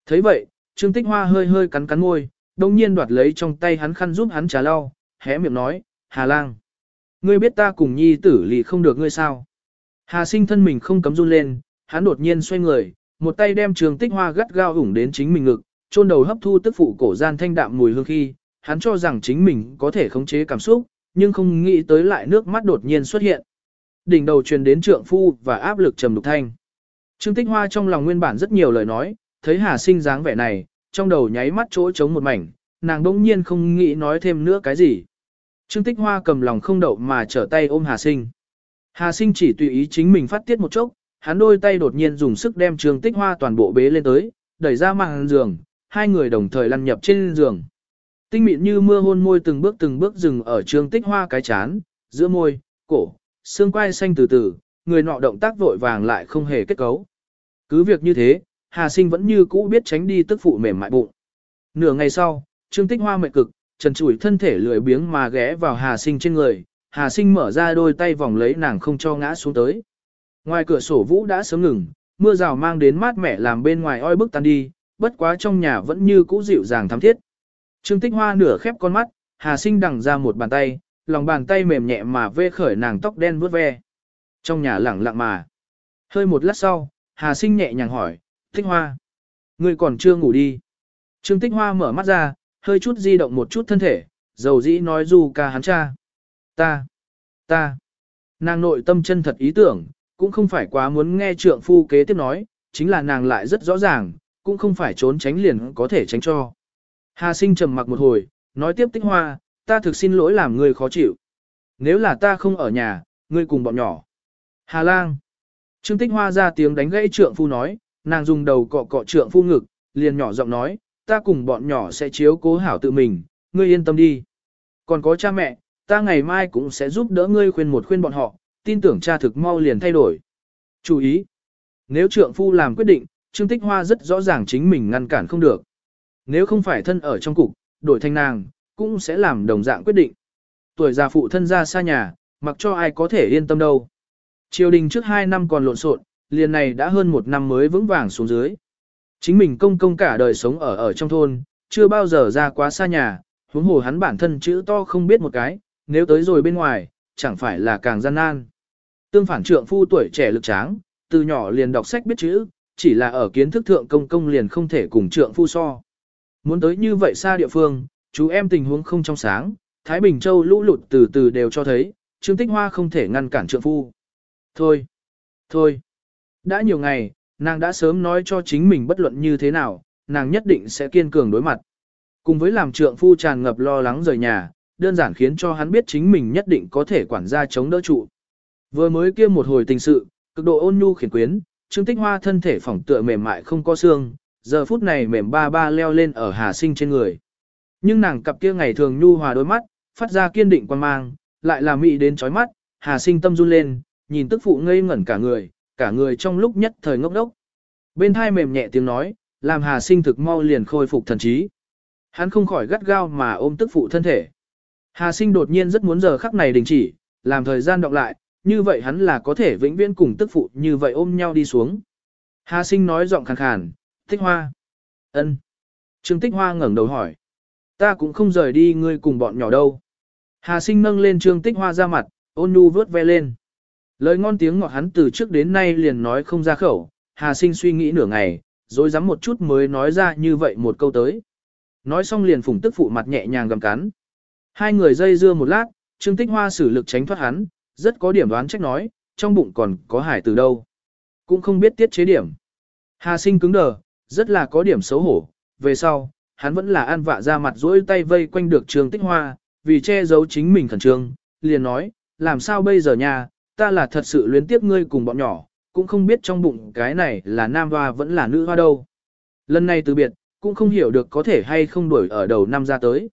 thấy vậy, Trương Tích Hoa hơi hơi cắn cắn môi, đồng nhiên đoạt lấy trong tay hắn khăn giúp hắn trà lau, hé miệng nói, Hà lang. Ngươi biết ta cùng nhi tử lì không được ngươi sao? Hà sinh thân mình không cấm run lên, hắn đột nhiên xoay người, một tay đem trường tích hoa gắt gao ủng đến chính mình ngực, chôn đầu hấp thu tức phụ cổ gian thanh đạm mùi hương khi, hắn cho rằng chính mình có thể khống chế cảm xúc, nhưng không nghĩ tới lại nước mắt đột nhiên xuất hiện. Đỉnh đầu truyền đến trượng phu và áp lực trầm đục thanh. Trương Tích Hoa trong lòng nguyên bản rất nhiều lời nói, thấy Hà Sinh dáng vẻ này, trong đầu nháy mắt chỗ trống một mảnh, nàng đỗng nhiên không nghĩ nói thêm nữa cái gì. Trương Tích Hoa cầm lòng không đậu mà trở tay ôm Hà Sinh. Hà Sinh chỉ tùy ý chính mình phát tiết một chốc, hắn đôi tay đột nhiên dùng sức đem Trương Tích Hoa toàn bộ bế lên tới, đẩy ra màn giường, hai người đồng thời lăn nhập trên giường. Tinh mịn như mưa hôn môi từng bước từng bước dừng ở Trương Tích Hoa cái chán, giữa môi, cổ, xương quai xanh từ từ, người nọ động tác vội vàng lại không hề kết cấu. Cứ việc như thế, Hà Sinh vẫn như cũ biết tránh đi tức phụ mềm mại bụng. Nửa ngày sau, Trương Tích Hoa mệt cực, trần trụi thân thể lười biếng mà ghé vào Hà Sinh trên người, Hà Sinh mở ra đôi tay vòng lấy nàng không cho ngã xuống tới. Ngoài cửa sổ vũ đã sớm ngừng, mưa rào mang đến mát mẻ làm bên ngoài oi bức tan đi, bất quá trong nhà vẫn như cũ dịu dàng thắm thiết. Trương Tích Hoa nửa khép con mắt, Hà Sinh đằng ra một bàn tay, lòng bàn tay mềm nhẹ mà vê khởi nàng tóc đen vuốt ve. Trong nhà lẳng lặng mà. Hơi một lát sau, Hà Sinh nhẹ nhàng hỏi, Tích Hoa, ngươi còn chưa ngủ đi. Trương Tích Hoa mở mắt ra, hơi chút di động một chút thân thể, dầu dĩ nói du ca hắn cha. Ta, ta, nàng nội tâm chân thật ý tưởng, cũng không phải quá muốn nghe trượng phu kế tiếp nói, chính là nàng lại rất rõ ràng, cũng không phải trốn tránh liền có thể tránh cho. Hà sinh trầm mặc một hồi, nói tiếp tích hoa, ta thực xin lỗi làm ngươi khó chịu. Nếu là ta không ở nhà, ngươi cùng bọn nhỏ. Hà lang. Trương tích hoa ra tiếng đánh gãy trượng phu nói, nàng dùng đầu cọ cọ trượng phu ngực, liền nhỏ giọng nói, ta cùng bọn nhỏ sẽ chiếu cố hảo tự mình, ngươi yên tâm đi. Còn có cha mẹ, ta ngày mai cũng sẽ giúp đỡ ngươi khuyên một khuyên bọn họ, tin tưởng cha thực mau liền thay đổi. Chú ý, nếu trượng phu làm quyết định, Trương Tích Hoa rất rõ ràng chính mình ngăn cản không được. Nếu không phải thân ở trong cục, đổi thành nàng, cũng sẽ làm đồng dạng quyết định. Tuổi già phụ thân ra xa nhà, mặc cho ai có thể yên tâm đâu. Triều đình trước 2 năm còn lộn xộn, liền này đã hơn một năm mới vững vàng xuống dưới. Chính mình công công cả đời sống ở ở trong thôn, chưa bao giờ ra quá xa nhà, huống hồ hắn bản thân chữ to không biết một cái, nếu tới rồi bên ngoài, chẳng phải là càng gian nan. Tương phản trượng phu tuổi trẻ lực tráng, từ nhỏ liền đọc sách biết chữ, chỉ là ở kiến thức thượng công công liền không thể cùng trượng phu so. Muốn tới như vậy xa địa phương, chú em tình huống không trong sáng, Thái Bình Châu lũ lụt từ từ đều cho thấy, Trương Tích Hoa không thể ngăn cản trượng phu. Thôi, thôi, đã nhiều ngày, nàng đã sớm nói cho chính mình bất luận như thế nào, nàng nhất định sẽ kiên cường đối mặt. Cùng với làm trượng phu tràn ngập lo lắng rời nhà, đơn giản khiến cho hắn biết chính mình nhất định có thể quản gia chống đỡ trụ. Vừa mới kia một hồi tình sự, cực độ ôn nhu khiển quyến, Trương Tích Hoa thân thể phỏng tựa mềm mại không có xương, giờ phút này mềm ba ba leo lên ở Hà Sinh trên người. Nhưng nàng cặp kia ngày thường nhu hòa đôi mắt, phát ra kiên định quan mang, lại là mị đến chói mắt, Hà Sinh tâm run lên, nhìn tức phụ ngây ngẩn cả người, cả người trong lúc nhất thời ngốc đốc. Bên thai mềm nhẹ tiếng nói, làm Hà Sinh thực mau liền khôi phục thần trí. Hắn không khỏi gắt gao mà ôm tức phụ thân thể. Hà Sinh đột nhiên rất muốn giờ khắc này đình chỉ, làm thời gian đọc lại, như vậy hắn là có thể vĩnh viễn cùng tức phụ như vậy ôm nhau đi xuống. Hà sinh nói giọng khàn khàn, tích hoa. ân. Trương tích hoa ngẩng đầu hỏi. Ta cũng không rời đi ngươi cùng bọn nhỏ đâu. Hà sinh nâng lên trương tích hoa ra mặt, ôn nhu vớt ve lên. Lời ngon tiếng ngọt hắn từ trước đến nay liền nói không ra khẩu, Hà sinh suy nghĩ nửa ngày, rồi dám một chút mới nói ra như vậy một câu tới. Nói xong liền phủng tức phụ mặt nhẹ nhàng gầm cắn. Hai người dây dưa một lát, Trương Tích Hoa sử lực tránh thoát hắn, rất có điểm đoán trách nói, trong bụng còn có hải từ đâu. Cũng không biết tiết chế điểm. Hà sinh cứng đờ, rất là có điểm xấu hổ, về sau, hắn vẫn là an vạ ra mặt dỗi tay vây quanh được Trương tích hoa, vì che giấu chính mình khẩn trương, liền nói, làm sao bây giờ nha, ta là thật sự luyến tiếp ngươi cùng bọn nhỏ, cũng không biết trong bụng cái này là nam hoa vẫn là nữ hoa đâu. Lần này từ biệt, cũng không hiểu được có thể hay không đuổi ở đầu năm ra tới.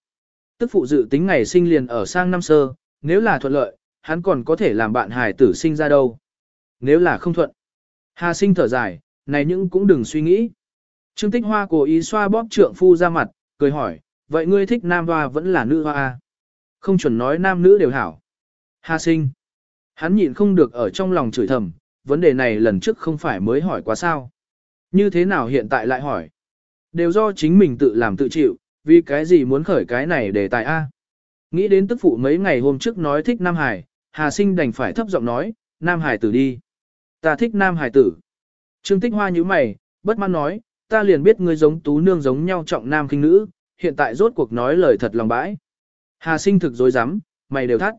Tức phụ dự tính ngày sinh liền ở sang năm sơ, nếu là thuận lợi, hắn còn có thể làm bạn hài tử sinh ra đâu. Nếu là không thuận. Hà sinh thở dài, này những cũng đừng suy nghĩ. Trương Tích Hoa cố ý xoa bóp trượng phu ra mặt, cười hỏi, vậy ngươi thích nam hoa vẫn là nữ hoa à? Không chuẩn nói nam nữ đều hảo. Hà sinh. Hắn nhịn không được ở trong lòng chửi thầm, vấn đề này lần trước không phải mới hỏi quá sao. Như thế nào hiện tại lại hỏi? Đều do chính mình tự làm tự chịu, vì cái gì muốn khởi cái này để tài A. Nghĩ đến tức phụ mấy ngày hôm trước nói thích Nam Hải, Hà sinh đành phải thấp giọng nói, Nam Hải tử đi. Ta thích Nam Hải tử. Trương Tích Hoa như mày, bất mãn nói, ta liền biết ngươi giống tú nương giống nhau trọng nam khinh nữ, hiện tại rốt cuộc nói lời thật lòng bãi. Hà sinh thực dối rắm mày đều thắt.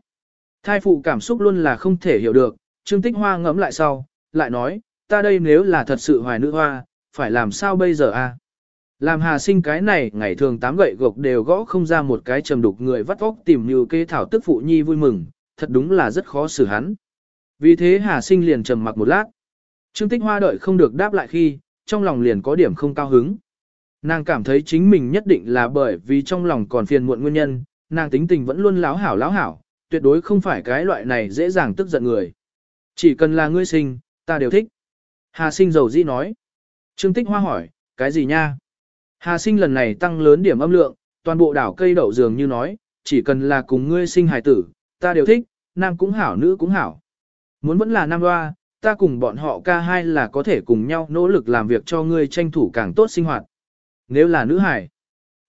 Thai phụ cảm xúc luôn là không thể hiểu được, Trương Tích Hoa ngẫm lại sau, lại nói, ta đây nếu là thật sự hoài nữ hoa, phải làm sao bây giờ a? Làm hà sinh cái này ngày thường tám gậy gộc đều gõ không ra một cái trầm đục người vắt óc tìm như kê thảo tức phụ nhi vui mừng, thật đúng là rất khó xử hắn. Vì thế hà sinh liền trầm mặc một lát. Trương Tích Hoa đợi không được đáp lại khi, trong lòng liền có điểm không cao hứng. Nàng cảm thấy chính mình nhất định là bởi vì trong lòng còn phiền muộn nguyên nhân, nàng tính tình vẫn luôn láo hảo láo hảo, tuyệt đối không phải cái loại này dễ dàng tức giận người. Chỉ cần là ngươi sinh, ta đều thích. Hà sinh dầu dĩ nói. Trương Tích Hoa hỏi, cái gì nha? Hà sinh lần này tăng lớn điểm âm lượng, toàn bộ đảo cây đậu dường như nói, chỉ cần là cùng ngươi sinh hài tử, ta đều thích, nam cũng hảo nữ cũng hảo. Muốn vẫn là nam hoa, ta cùng bọn họ ca hai là có thể cùng nhau nỗ lực làm việc cho ngươi tranh thủ càng tốt sinh hoạt. Nếu là nữ hải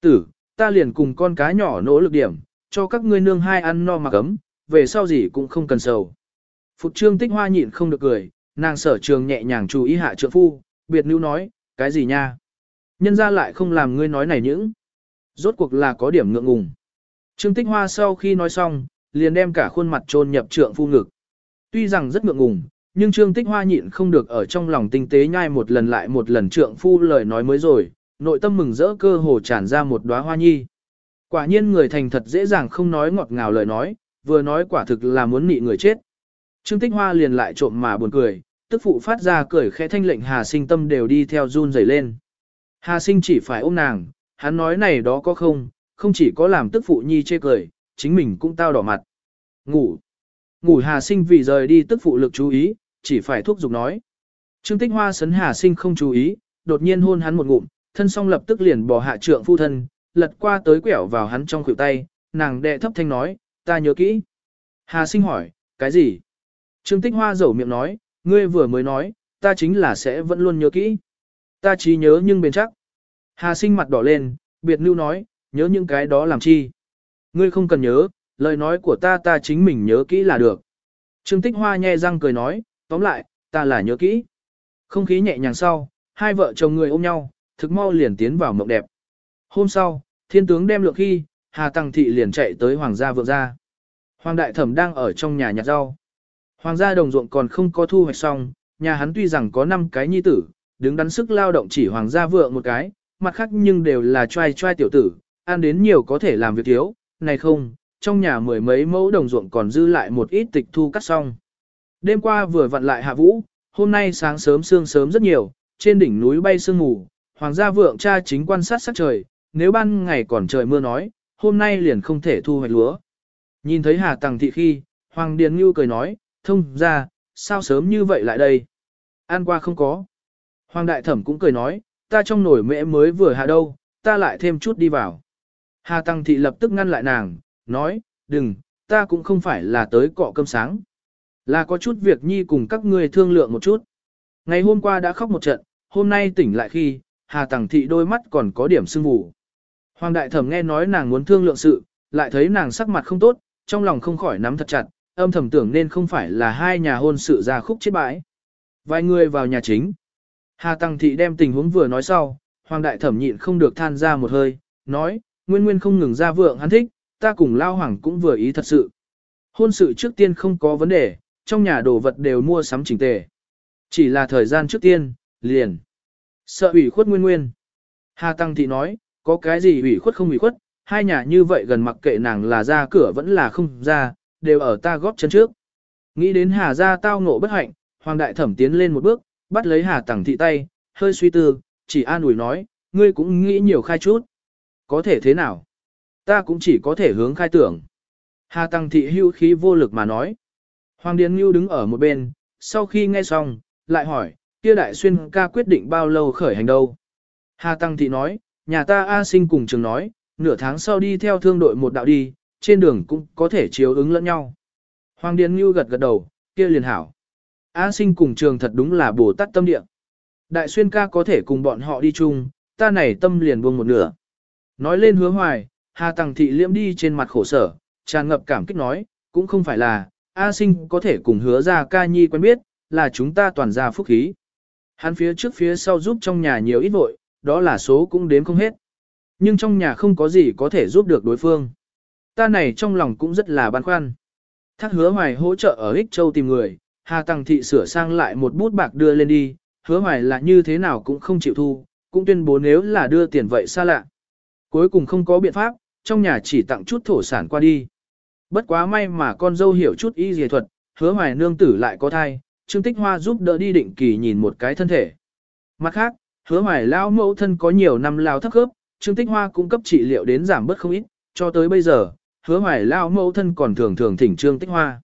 tử, ta liền cùng con cá nhỏ nỗ lực điểm, cho các ngươi nương hai ăn no mặc ấm, về sau gì cũng không cần sầu. Phục trương tích hoa nhịn không được cười, nàng sở trường nhẹ nhàng chú ý hạ trượng phu, biệt nữ nói, cái gì nha? Nhân ra lại không làm ngươi nói này những. Rốt cuộc là có điểm ngượng ngùng. Trương tích hoa sau khi nói xong, liền đem cả khuôn mặt trôn nhập trượng phu ngực. Tuy rằng rất ngượng ngùng, nhưng Trương Tích Hoa nhịn không được ở trong lòng tinh tế nhai một lần lại một lần trượng phu lời nói mới rồi, nội tâm mừng rỡ cơ hồ tràn ra một đóa hoa nhi. Quả nhiên người thành thật dễ dàng không nói ngọt ngào lời nói, vừa nói quả thực là muốn nị người chết. Trương Tích Hoa liền lại trộm mà buồn cười, tức phụ phát ra cười khẽ thanh lệnh Hà Sinh tâm đều đi theo run rẩy lên. Hà Sinh chỉ phải ôm nàng, hắn nói này đó có không, không chỉ có làm tức phụ nhi chê cười, chính mình cũng tao đỏ mặt. Ngủ. Ngủ Hà Sinh vì rời đi tức phụ lực chú ý, chỉ phải thúc giục nói. Trương Tích Hoa sấn Hà Sinh không chú ý, đột nhiên hôn hắn một ngụm, thân song lập tức liền bỏ hạ trượng phu thân, lật qua tới quẹo vào hắn trong khuỷu tay, nàng đệ thấp thanh nói, ta nhớ kỹ. Hà Sinh hỏi, cái gì? Trương Tích Hoa dầu miệng nói, ngươi vừa mới nói, ta chính là sẽ vẫn luôn nhớ kỹ. Ta chỉ nhớ nhưng bền chắc. Hà Sinh mặt đỏ lên, biệt lưu nói, nhớ những cái đó làm chi. Ngươi không cần nhớ, lời nói của ta ta chính mình nhớ kỹ là được. Trương Tích Hoa nhe răng cười nói, tóm lại, ta là nhớ kỹ. Không khí nhẹ nhàng sau, hai vợ chồng người ôm nhau, thực mau liền tiến vào mộng đẹp. Hôm sau, thiên tướng đem lượng khi, Hà Tăng Thị liền chạy tới Hoàng gia vượng gia. Hoàng đại thẩm đang ở trong nhà nhặt rau. Hoàng gia đồng ruộng còn không có thu hoạch xong, nhà hắn tuy rằng có 5 cái nhi tử, đứng đắn sức lao động chỉ hoàng gia vượng một cái, mặt khác nhưng đều là trai trai tiểu tử, ăn đến nhiều có thể làm việc thiếu, này không, trong nhà mười mấy mẫu đồng ruộng còn dư lại một ít tịch thu cắt xong. Đêm qua vừa vặn lại hạ vũ, hôm nay sáng sớm sương sớm rất nhiều, trên đỉnh núi bay sương mù, hoàng gia vượng cha chính quan sát sắc trời, nếu ban ngày còn trời mưa nói, hôm nay liền không thể thu hoạch lúa. Nhìn thấy Hà Tằng thị khi, Hoàng Điền Ngưu cười nói, thông ra, sao sớm như vậy lại đây? An qua không có. Hoàng Đại Thẩm cũng cười nói, ta trong nồi mẹ mới vừa hạ đâu, ta lại thêm chút đi vào. Hà Tăng thị lập tức ngăn lại nàng, nói, đừng, ta cũng không phải là tới cọ cơm sáng. Là có chút việc nhi cùng các ngươi thương lượng một chút. Ngày hôm qua đã khóc một trận, hôm nay tỉnh lại khi, Hà Tăng Thị đôi mắt còn có điểm sưng vụ. Hoàng Đại Thẩm nghe nói nàng muốn thương lượng sự, lại thấy nàng sắc mặt không tốt, trong lòng không khỏi nắm thật chặt, âm thầm tưởng nên không phải là hai nhà hôn sự ra khúc chết bãi. Vài người vào nhà chính. Hà Tăng Thị đem tình huống vừa nói sau, Hoàng Đại Thẩm nhịn không được than ra một hơi, nói, nguyên nguyên không ngừng ra vượng hắn thích, ta cùng Lao Hoàng cũng vừa ý thật sự. Hôn sự trước tiên không có vấn đề, trong nhà đồ vật đều mua sắm chỉnh tề. Chỉ là thời gian trước tiên, liền. Sợ ủy khuất nguyên nguyên. Hà Tăng Thị nói, có cái gì ủy khuất không ủy khuất, hai nhà như vậy gần mặc kệ nàng là ra cửa vẫn là không ra, đều ở ta góp chân trước. Nghĩ đến Hà gia tao ngộ bất hạnh, Hoàng Đại Thẩm tiến lên một bước, bắt lấy Hà tằng Thị tay, hơi suy tư, chỉ an ủi nói, ngươi cũng nghĩ nhiều khai chút. Có thể thế nào? Ta cũng chỉ có thể hướng khai tưởng. Hà Tăng Thị hưu khí vô lực mà nói. Hoàng Điền Ngưu đứng ở một bên, sau khi nghe xong, lại hỏi, kia đại xuyên ca quyết định bao lâu khởi hành đâu. Hà Tăng Thị nói, nhà ta A sinh cùng trường nói, nửa tháng sau đi theo thương đội một đạo đi, trên đường cũng có thể chiếu ứng lẫn nhau. Hoàng Điền Ngưu gật gật đầu, kia liền hảo. A sinh cùng trường thật đúng là bổ tát tâm địa. Đại xuyên ca có thể cùng bọn họ đi chung, ta này tâm liền buông một nửa. Nói lên hứa hoài, Hà Tăng Thị liễm đi trên mặt khổ sở, tràn ngập cảm kích nói, cũng không phải là, A sinh có thể cùng hứa ra ca nhi quen biết, là chúng ta toàn ra phúc khí. Hắn phía trước phía sau giúp trong nhà nhiều ít vội, đó là số cũng đếm không hết. Nhưng trong nhà không có gì có thể giúp được đối phương. Ta này trong lòng cũng rất là băn khoăn. Thác hứa hoài hỗ trợ ở Ích Châu tìm người, Hà Tăng Thị sửa sang lại một bút bạc đưa lên đi, hứa hoài là như thế nào cũng không chịu thu, cũng tuyên bố nếu là đưa tiền vậy xa lạ. Cuối cùng không có biện pháp, trong nhà chỉ tặng chút thổ sản qua đi. Bất quá may mà con dâu hiểu chút y dề thuật, hứa hoài nương tử lại có thai, Trương Tích Hoa giúp đỡ đi định kỳ nhìn một cái thân thể. Mặt khác, hứa hoài lao mẫu thân có nhiều năm lao thấp khớp, Trương Tích Hoa cung cấp trị liệu đến giảm bớt không ít, cho tới bây giờ, hứa hoài lao mẫu thân còn thường thường thỉnh Trương Tích Hoa.